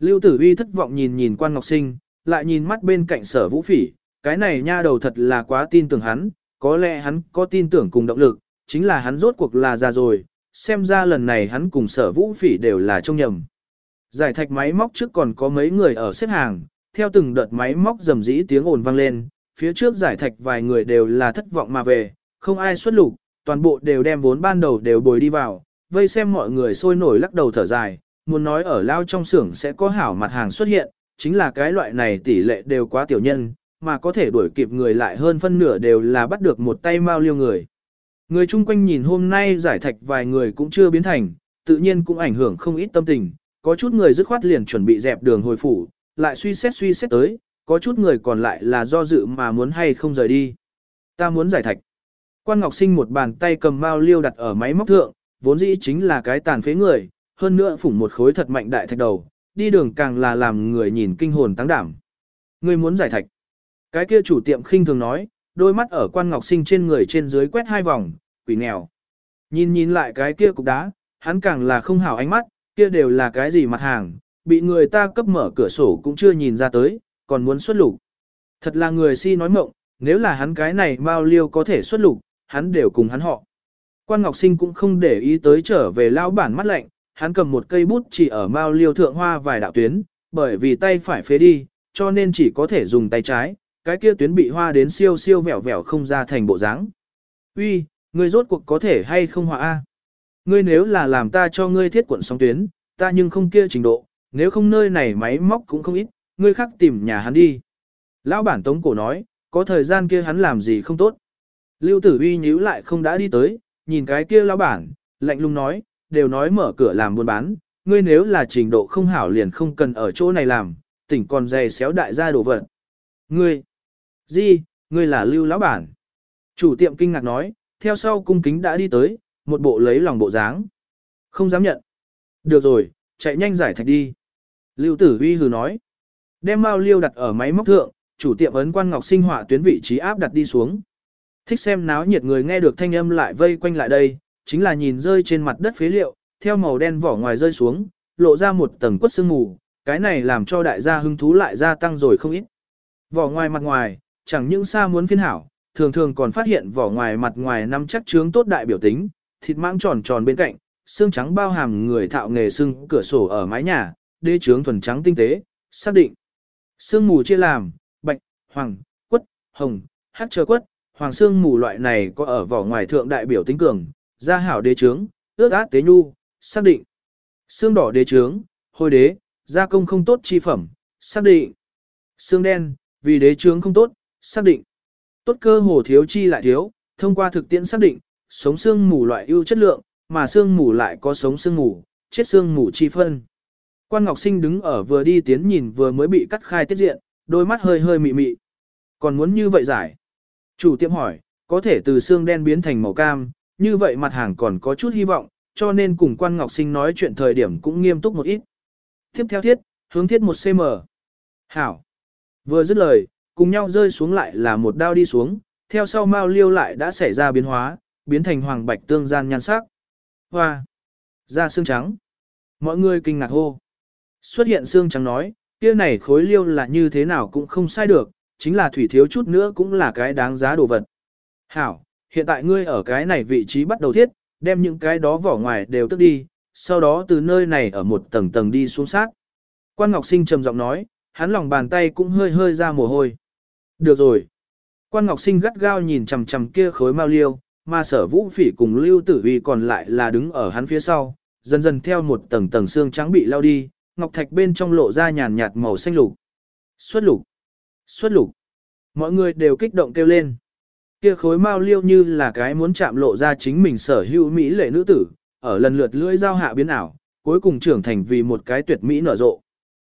Lưu Tử Uy thất vọng nhìn nhìn quan ngọc sinh, lại nhìn mắt bên cạnh sở vũ phỉ, cái này nha đầu thật là quá tin tưởng hắn, có lẽ hắn có tin tưởng cùng động lực, chính là hắn rốt cuộc là già rồi, xem ra lần này hắn cùng sở vũ phỉ đều là trông nhầm. Giải thạch máy móc trước còn có mấy người ở xếp hàng, theo từng đợt máy móc rầm rĩ tiếng ồn vang lên, phía trước giải thạch vài người đều là thất vọng mà về, không ai xuất lục, toàn bộ đều đem vốn ban đầu đều bồi đi vào, vây xem mọi người sôi nổi lắc đầu thở dài, muốn nói ở lao trong xưởng sẽ có hảo mặt hàng xuất hiện, chính là cái loại này tỷ lệ đều quá tiểu nhân, mà có thể đuổi kịp người lại hơn phân nửa đều là bắt được một tay mao liêu người. Người chung quanh nhìn hôm nay giải thạch vài người cũng chưa biến thành, tự nhiên cũng ảnh hưởng không ít tâm tình, có chút người dứt khoát liền chuẩn bị dẹp đường hồi phủ, lại suy xét suy xét tới, có chút người còn lại là do dự mà muốn hay không rời đi. Ta muốn giải thạch. Quan Ngọc Sinh một bàn tay cầm mao liêu đặt ở máy móc thượng, vốn dĩ chính là cái tàn phế người, hơn nữa phủng một khối thật mạnh đại thạch đầu, đi đường càng là làm người nhìn kinh hồn tăng đảm. Ngươi muốn giải thạch. Cái kia chủ tiệm khinh thường nói, đôi mắt ở quan ngọc sinh trên người trên dưới quét hai vòng, quỷ nghèo. Nhìn nhìn lại cái kia cục đá, hắn càng là không hảo ánh mắt, kia đều là cái gì mặt hàng, bị người ta cấp mở cửa sổ cũng chưa nhìn ra tới, còn muốn xuất lục. Thật là người si nói mộng, nếu là hắn cái này bao liêu có thể xuất lục, hắn đều cùng hắn họ. Quan Ngọc Sinh cũng không để ý tới trở về lao bản mắt lạnh, hắn cầm một cây bút chỉ ở mao liêu thượng hoa vài đạo tuyến, bởi vì tay phải phế đi, cho nên chỉ có thể dùng tay trái, cái kia tuyến bị hoa đến siêu siêu vẹo vẹo không ra thành bộ dáng. Uy, ngươi rốt cuộc có thể hay không họa a? Ngươi nếu là làm ta cho ngươi thiết cuộn sóng tuyến, ta nhưng không kia trình độ, nếu không nơi này máy móc cũng không ít, ngươi khác tìm nhà hắn đi. Lão bản tống cổ nói, có thời gian kia hắn làm gì không tốt. Lưu tử uy nhíu lại không đã đi tới, nhìn cái kia lão bản, lạnh lùng nói, đều nói mở cửa làm buôn bán, ngươi nếu là trình độ không hảo liền không cần ở chỗ này làm, tỉnh còn dày xéo đại gia đồ vật. Ngươi, gì, ngươi là lưu lão bản. Chủ tiệm kinh ngạc nói, theo sau cung kính đã đi tới, một bộ lấy lòng bộ dáng. Không dám nhận. Được rồi, chạy nhanh giải thạch đi. Lưu tử huy hừ nói. Đem mao liêu đặt ở máy móc thượng, chủ tiệm ấn quan ngọc sinh họa tuyến vị trí áp đặt đi xuống. Thích xem náo nhiệt người nghe được thanh âm lại vây quanh lại đây, chính là nhìn rơi trên mặt đất phế liệu, theo màu đen vỏ ngoài rơi xuống, lộ ra một tầng quất sương mù, cái này làm cho đại gia hứng thú lại gia tăng rồi không ít. Vỏ ngoài mặt ngoài, chẳng những xa muốn phiên hảo, thường thường còn phát hiện vỏ ngoài mặt ngoài năm chắc chướng tốt đại biểu tính, thịt mãng tròn tròn bên cạnh, xương trắng bao hàm người thạo nghề xương cửa sổ ở mái nhà, đế trướng thuần trắng tinh tế, xác định. Xương mù chia làm, bạch, hoàng, quất, hồng, hát chờ quất, hoàng xương mù loại này có ở vỏ ngoài thượng đại biểu tính cường, gia hảo đế trướng, ước át tế nhu, xác định. Xương đỏ đế trướng, hồi đế, gia công không tốt chi phẩm, xác định. Xương đen, vì đế trướng không tốt, xác định. Tốt cơ hồ thiếu chi lại thiếu, thông qua thực tiễn xác định, sống xương mù loại ưu chất lượng, mà xương mù lại có sống xương mù, chết xương mù chi phân. Quan Ngọc Sinh đứng ở vừa đi tiến nhìn vừa mới bị cắt khai tiết diện, đôi mắt hơi hơi mị mị. Còn muốn như vậy giải? Chủ tiệm hỏi, có thể từ xương đen biến thành màu cam, như vậy mặt hàng còn có chút hy vọng, cho nên cùng Quan Ngọc Sinh nói chuyện thời điểm cũng nghiêm túc một ít. Tiếp theo thiết, hướng thiết 1cm. Hảo. Vừa dứt lời, cùng nhau rơi xuống lại là một đao đi xuống, theo sau Mao Liêu lại đã xảy ra biến hóa, biến thành hoàng bạch tương gian nhan sắc. Hoa! Da xương trắng. Mọi người kinh ngạc hô. Xuất hiện xương trắng nói, kia này khối liêu là như thế nào cũng không sai được, chính là thủy thiếu chút nữa cũng là cái đáng giá đồ vật. Hảo, hiện tại ngươi ở cái này vị trí bắt đầu thiết, đem những cái đó vỏ ngoài đều tức đi, sau đó từ nơi này ở một tầng tầng đi xuống sát. Quan Ngọc Sinh trầm giọng nói, hắn lòng bàn tay cũng hơi hơi ra mồ hôi. Được rồi. Quan Ngọc Sinh gắt gao nhìn chằm chằm kia khối mao liêu, mà sở vũ phỉ cùng lưu tử uy còn lại là đứng ở hắn phía sau, dần dần theo một tầng tầng xương trắng bị lao đi, ngọc thạch bên trong lộ ra nhàn nhạt màu xanh lục. Xuất lục! Xuất lục! Mọi người đều kích động kêu lên. Kia khối mao liêu như là cái muốn chạm lộ ra chính mình sở hữu mỹ lệ nữ tử, ở lần lượt lưỡi dao hạ biến ảo, cuối cùng trưởng thành vì một cái tuyệt mỹ nở rộ.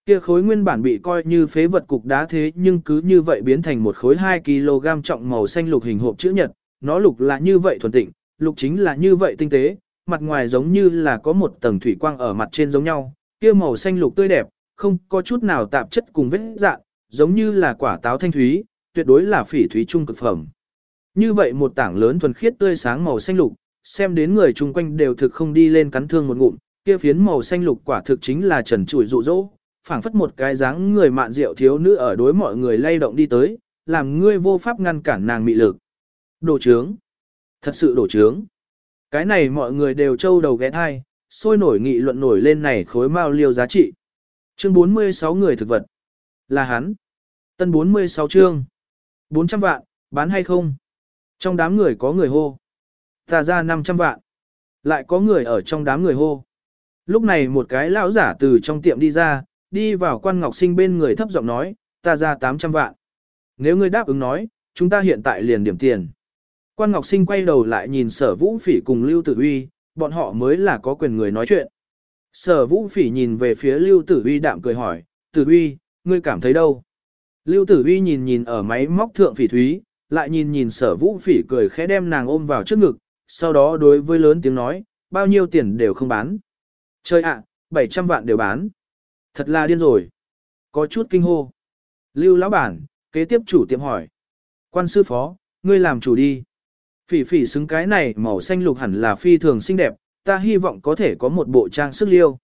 Kia khối nguyên bản bị coi như phế vật cục đá thế nhưng cứ như vậy biến thành một khối 2 kg trọng màu xanh lục hình hộp chữ nhật, nó lục là như vậy thuần tịnh, lục chính là như vậy tinh tế, mặt ngoài giống như là có một tầng thủy quang ở mặt trên giống nhau, kia màu xanh lục tươi đẹp, không có chút nào tạp chất cùng vết dạng, giống như là quả táo thanh thúy, tuyệt đối là phỉ thúy trung cực phẩm. Như vậy một tảng lớn thuần khiết tươi sáng màu xanh lục, xem đến người chung quanh đều thực không đi lên cắn thương một ngụm, kia phiến màu xanh lục quả thực chính là trần trụi rụ rỗ, phảng phất một cái dáng người mạn rượu thiếu nữ ở đối mọi người lay động đi tới, làm ngươi vô pháp ngăn cản nàng mị lực. Đổ trướng. Thật sự đổ trướng. Cái này mọi người đều trâu đầu ghé thai, sôi nổi nghị luận nổi lên này khối mao liêu giá trị. Chương 46 người thực vật. Là hắn. Tân 46 chương. 400 vạn, bán hay không? Trong đám người có người hô. Ta ra 500 vạn. Lại có người ở trong đám người hô. Lúc này một cái lão giả từ trong tiệm đi ra, đi vào quan ngọc sinh bên người thấp giọng nói, ta ra 800 vạn. Nếu ngươi đáp ứng nói, chúng ta hiện tại liền điểm tiền. Quan Ngọc Sinh quay đầu lại nhìn sở vũ phỉ cùng Lưu Tử Uy, bọn họ mới là có quyền người nói chuyện. Sở vũ phỉ nhìn về phía Lưu Tử Uy đạm cười hỏi, Tử Uy, ngươi cảm thấy đâu? Lưu Tử Uy nhìn nhìn ở máy móc thượng phỉ thúy, lại nhìn nhìn sở vũ phỉ cười khẽ đem nàng ôm vào trước ngực, sau đó đối với lớn tiếng nói, bao nhiêu tiền đều không bán. Chơi ạ, 700 vạn đều bán. Thật là điên rồi. Có chút kinh hô. Lưu lão bản, kế tiếp chủ tiệm hỏi. Quan sư phó, ngươi làm chủ đi. Phỉ phỉ xứng cái này màu xanh lục hẳn là phi thường xinh đẹp, ta hy vọng có thể có một bộ trang sức liêu.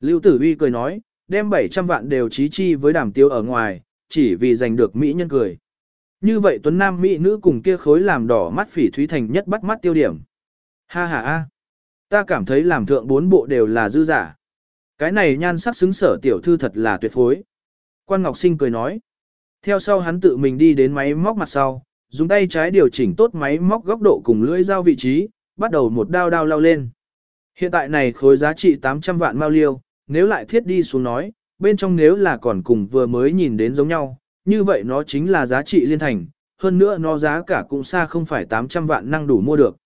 Lưu tử uy cười nói, đem 700 vạn đều trí chi với đàm tiêu ở ngoài, chỉ vì giành được Mỹ nhân cười. Như vậy tuấn nam Mỹ nữ cùng kia khối làm đỏ mắt phỉ thúy thành nhất bắt mắt tiêu điểm. Ha ha ha, ta cảm thấy làm thượng bốn bộ đều là dư giả. Cái này nhan sắc xứng sở tiểu thư thật là tuyệt phối. Quan Ngọc Sinh cười nói. Theo sau hắn tự mình đi đến máy móc mặt sau, dùng tay trái điều chỉnh tốt máy móc góc độ cùng lưỡi dao vị trí, bắt đầu một đao đao lao lên. Hiện tại này khối giá trị 800 vạn mao liêu, nếu lại thiết đi xuống nói, bên trong nếu là còn cùng vừa mới nhìn đến giống nhau, như vậy nó chính là giá trị liên thành, hơn nữa nó giá cả cũng xa không phải 800 vạn năng đủ mua được.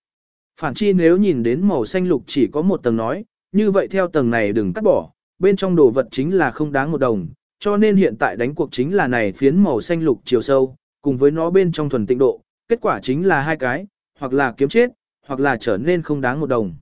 Phản chi nếu nhìn đến màu xanh lục chỉ có một tầng nói, như vậy theo tầng này đừng cắt bỏ, bên trong đồ vật chính là không đáng một đồng, cho nên hiện tại đánh cuộc chính là này phiến màu xanh lục chiều sâu, cùng với nó bên trong thuần tịnh độ, kết quả chính là hai cái, hoặc là kiếm chết, hoặc là trở nên không đáng một đồng.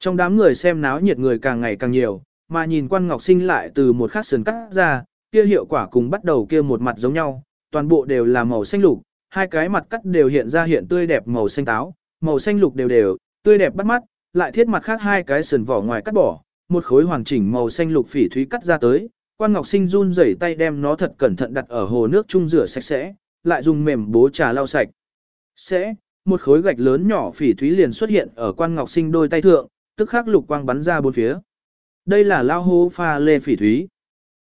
Trong đám người xem náo nhiệt người càng ngày càng nhiều, mà nhìn quan ngọc sinh lại từ một khắc sườn cắt ra, kia hiệu quả cùng bắt đầu kia một mặt giống nhau, toàn bộ đều là màu xanh lục, hai cái mặt cắt đều hiện ra hiện tươi đẹp màu xanh táo, màu xanh lục đều đều, tươi đẹp bắt mắt, lại thiết mặt khác hai cái sườn vỏ ngoài cắt bỏ, một khối hoàn chỉnh màu xanh lục phỉ thúy cắt ra tới, quan ngọc sinh run rẩy tay đem nó thật cẩn thận đặt ở hồ nước chung rửa sạch sẽ, lại dùng mềm bố trà lau sạch. Sẽ, một khối gạch lớn nhỏ phỉ thúy liền xuất hiện ở quan ngọc sinh đôi tay thượng, tức khắc lục quang bắn ra bốn phía. Đây là lao hô pha lê phỉ thúy.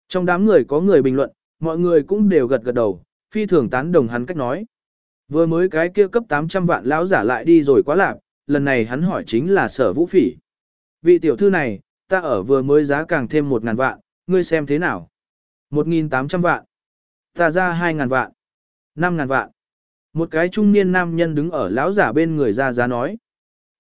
Trong đám người có người bình luận, mọi người cũng đều gật gật đầu, phi thường tán đồng hắn cách nói. Vừa mới cái kia cấp 800 vạn lão giả lại đi rồi quá lạc, lần này hắn hỏi chính là sở vũ phỉ. Vị tiểu thư này, ta ở vừa mới giá càng thêm 1.000 vạn, ngươi xem thế nào? 1.800 vạn. Ta ra 2.000 vạn. 5.000 vạn. Một cái trung niên nam nhân đứng ở lão giả bên người ra giá nói.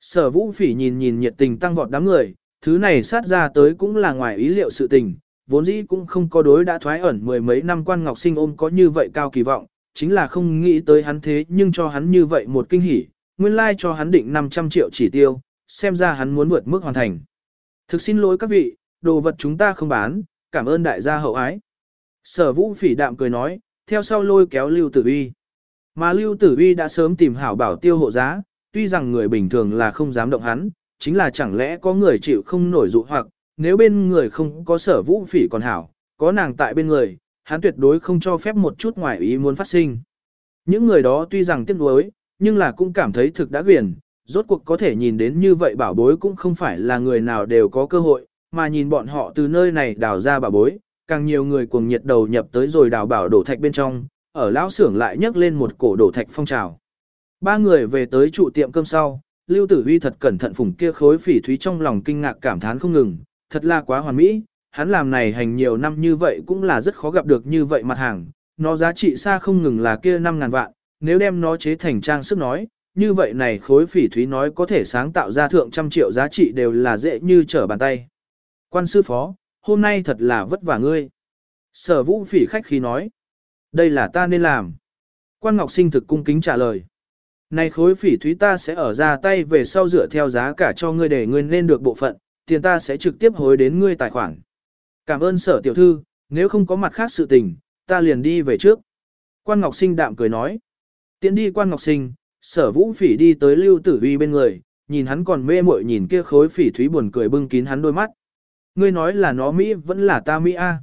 Sở vũ phỉ nhìn nhìn nhiệt tình tăng vọt đám người, thứ này sát ra tới cũng là ngoài ý liệu sự tình, vốn dĩ cũng không có đối đã thoái ẩn mười mấy năm quan ngọc sinh ôm có như vậy cao kỳ vọng, chính là không nghĩ tới hắn thế nhưng cho hắn như vậy một kinh hỉ, nguyên lai like cho hắn định 500 triệu chỉ tiêu, xem ra hắn muốn vượt mức hoàn thành. Thực xin lỗi các vị, đồ vật chúng ta không bán, cảm ơn đại gia hậu ái. Sở vũ phỉ đạm cười nói, theo sau lôi kéo Lưu Tử Uy. Mà Lưu Tử Uy đã sớm tìm hảo bảo tiêu hộ giá, tuy rằng người bình thường là không dám động hắn, chính là chẳng lẽ có người chịu không nổi dụ hoặc, nếu bên người không có sở vũ phỉ còn hảo, có nàng tại bên người, hắn tuyệt đối không cho phép một chút ngoài ý muốn phát sinh. Những người đó tuy rằng tiếc nuối, nhưng là cũng cảm thấy thực đã quyền, rốt cuộc có thể nhìn đến như vậy bảo bối cũng không phải là người nào đều có cơ hội, mà nhìn bọn họ từ nơi này đào ra bảo bối, càng nhiều người cuồng nhiệt đầu nhập tới rồi đào bảo đổ thạch bên trong, ở lão xưởng lại nhấc lên một cổ đổ thạch phong trào. Ba người về tới trụ tiệm cơm sau, Lưu Tử Huy thật cẩn thận phủng kia khối phỉ thúy trong lòng kinh ngạc cảm thán không ngừng, thật là quá hoàn mỹ, hắn làm này hành nhiều năm như vậy cũng là rất khó gặp được như vậy mặt hàng, nó giá trị xa không ngừng là kia 5.000 vạn, nếu đem nó chế thành trang sức nói, như vậy này khối phỉ thúy nói có thể sáng tạo ra thượng trăm triệu giá trị đều là dễ như trở bàn tay. Quan sư phó, hôm nay thật là vất vả ngươi. Sở vũ phỉ khách khí nói, đây là ta nên làm. Quan Ngọc Sinh thực cung kính trả lời. Này khối phỉ thúy ta sẽ ở ra tay về sau dựa theo giá cả cho ngươi để ngươi nên được bộ phận, tiền ta sẽ trực tiếp hối đến ngươi tài khoản. Cảm ơn sở tiểu thư, nếu không có mặt khác sự tình, ta liền đi về trước. Quan Ngọc Sinh đạm cười nói. Tiến đi Quan Ngọc Sinh, sở vũ phỉ đi tới Lưu Tử Vi bên người, nhìn hắn còn mê muội nhìn kia khối phỉ thúy buồn cười bưng kín hắn đôi mắt. Ngươi nói là nó Mỹ vẫn là ta Mỹ A.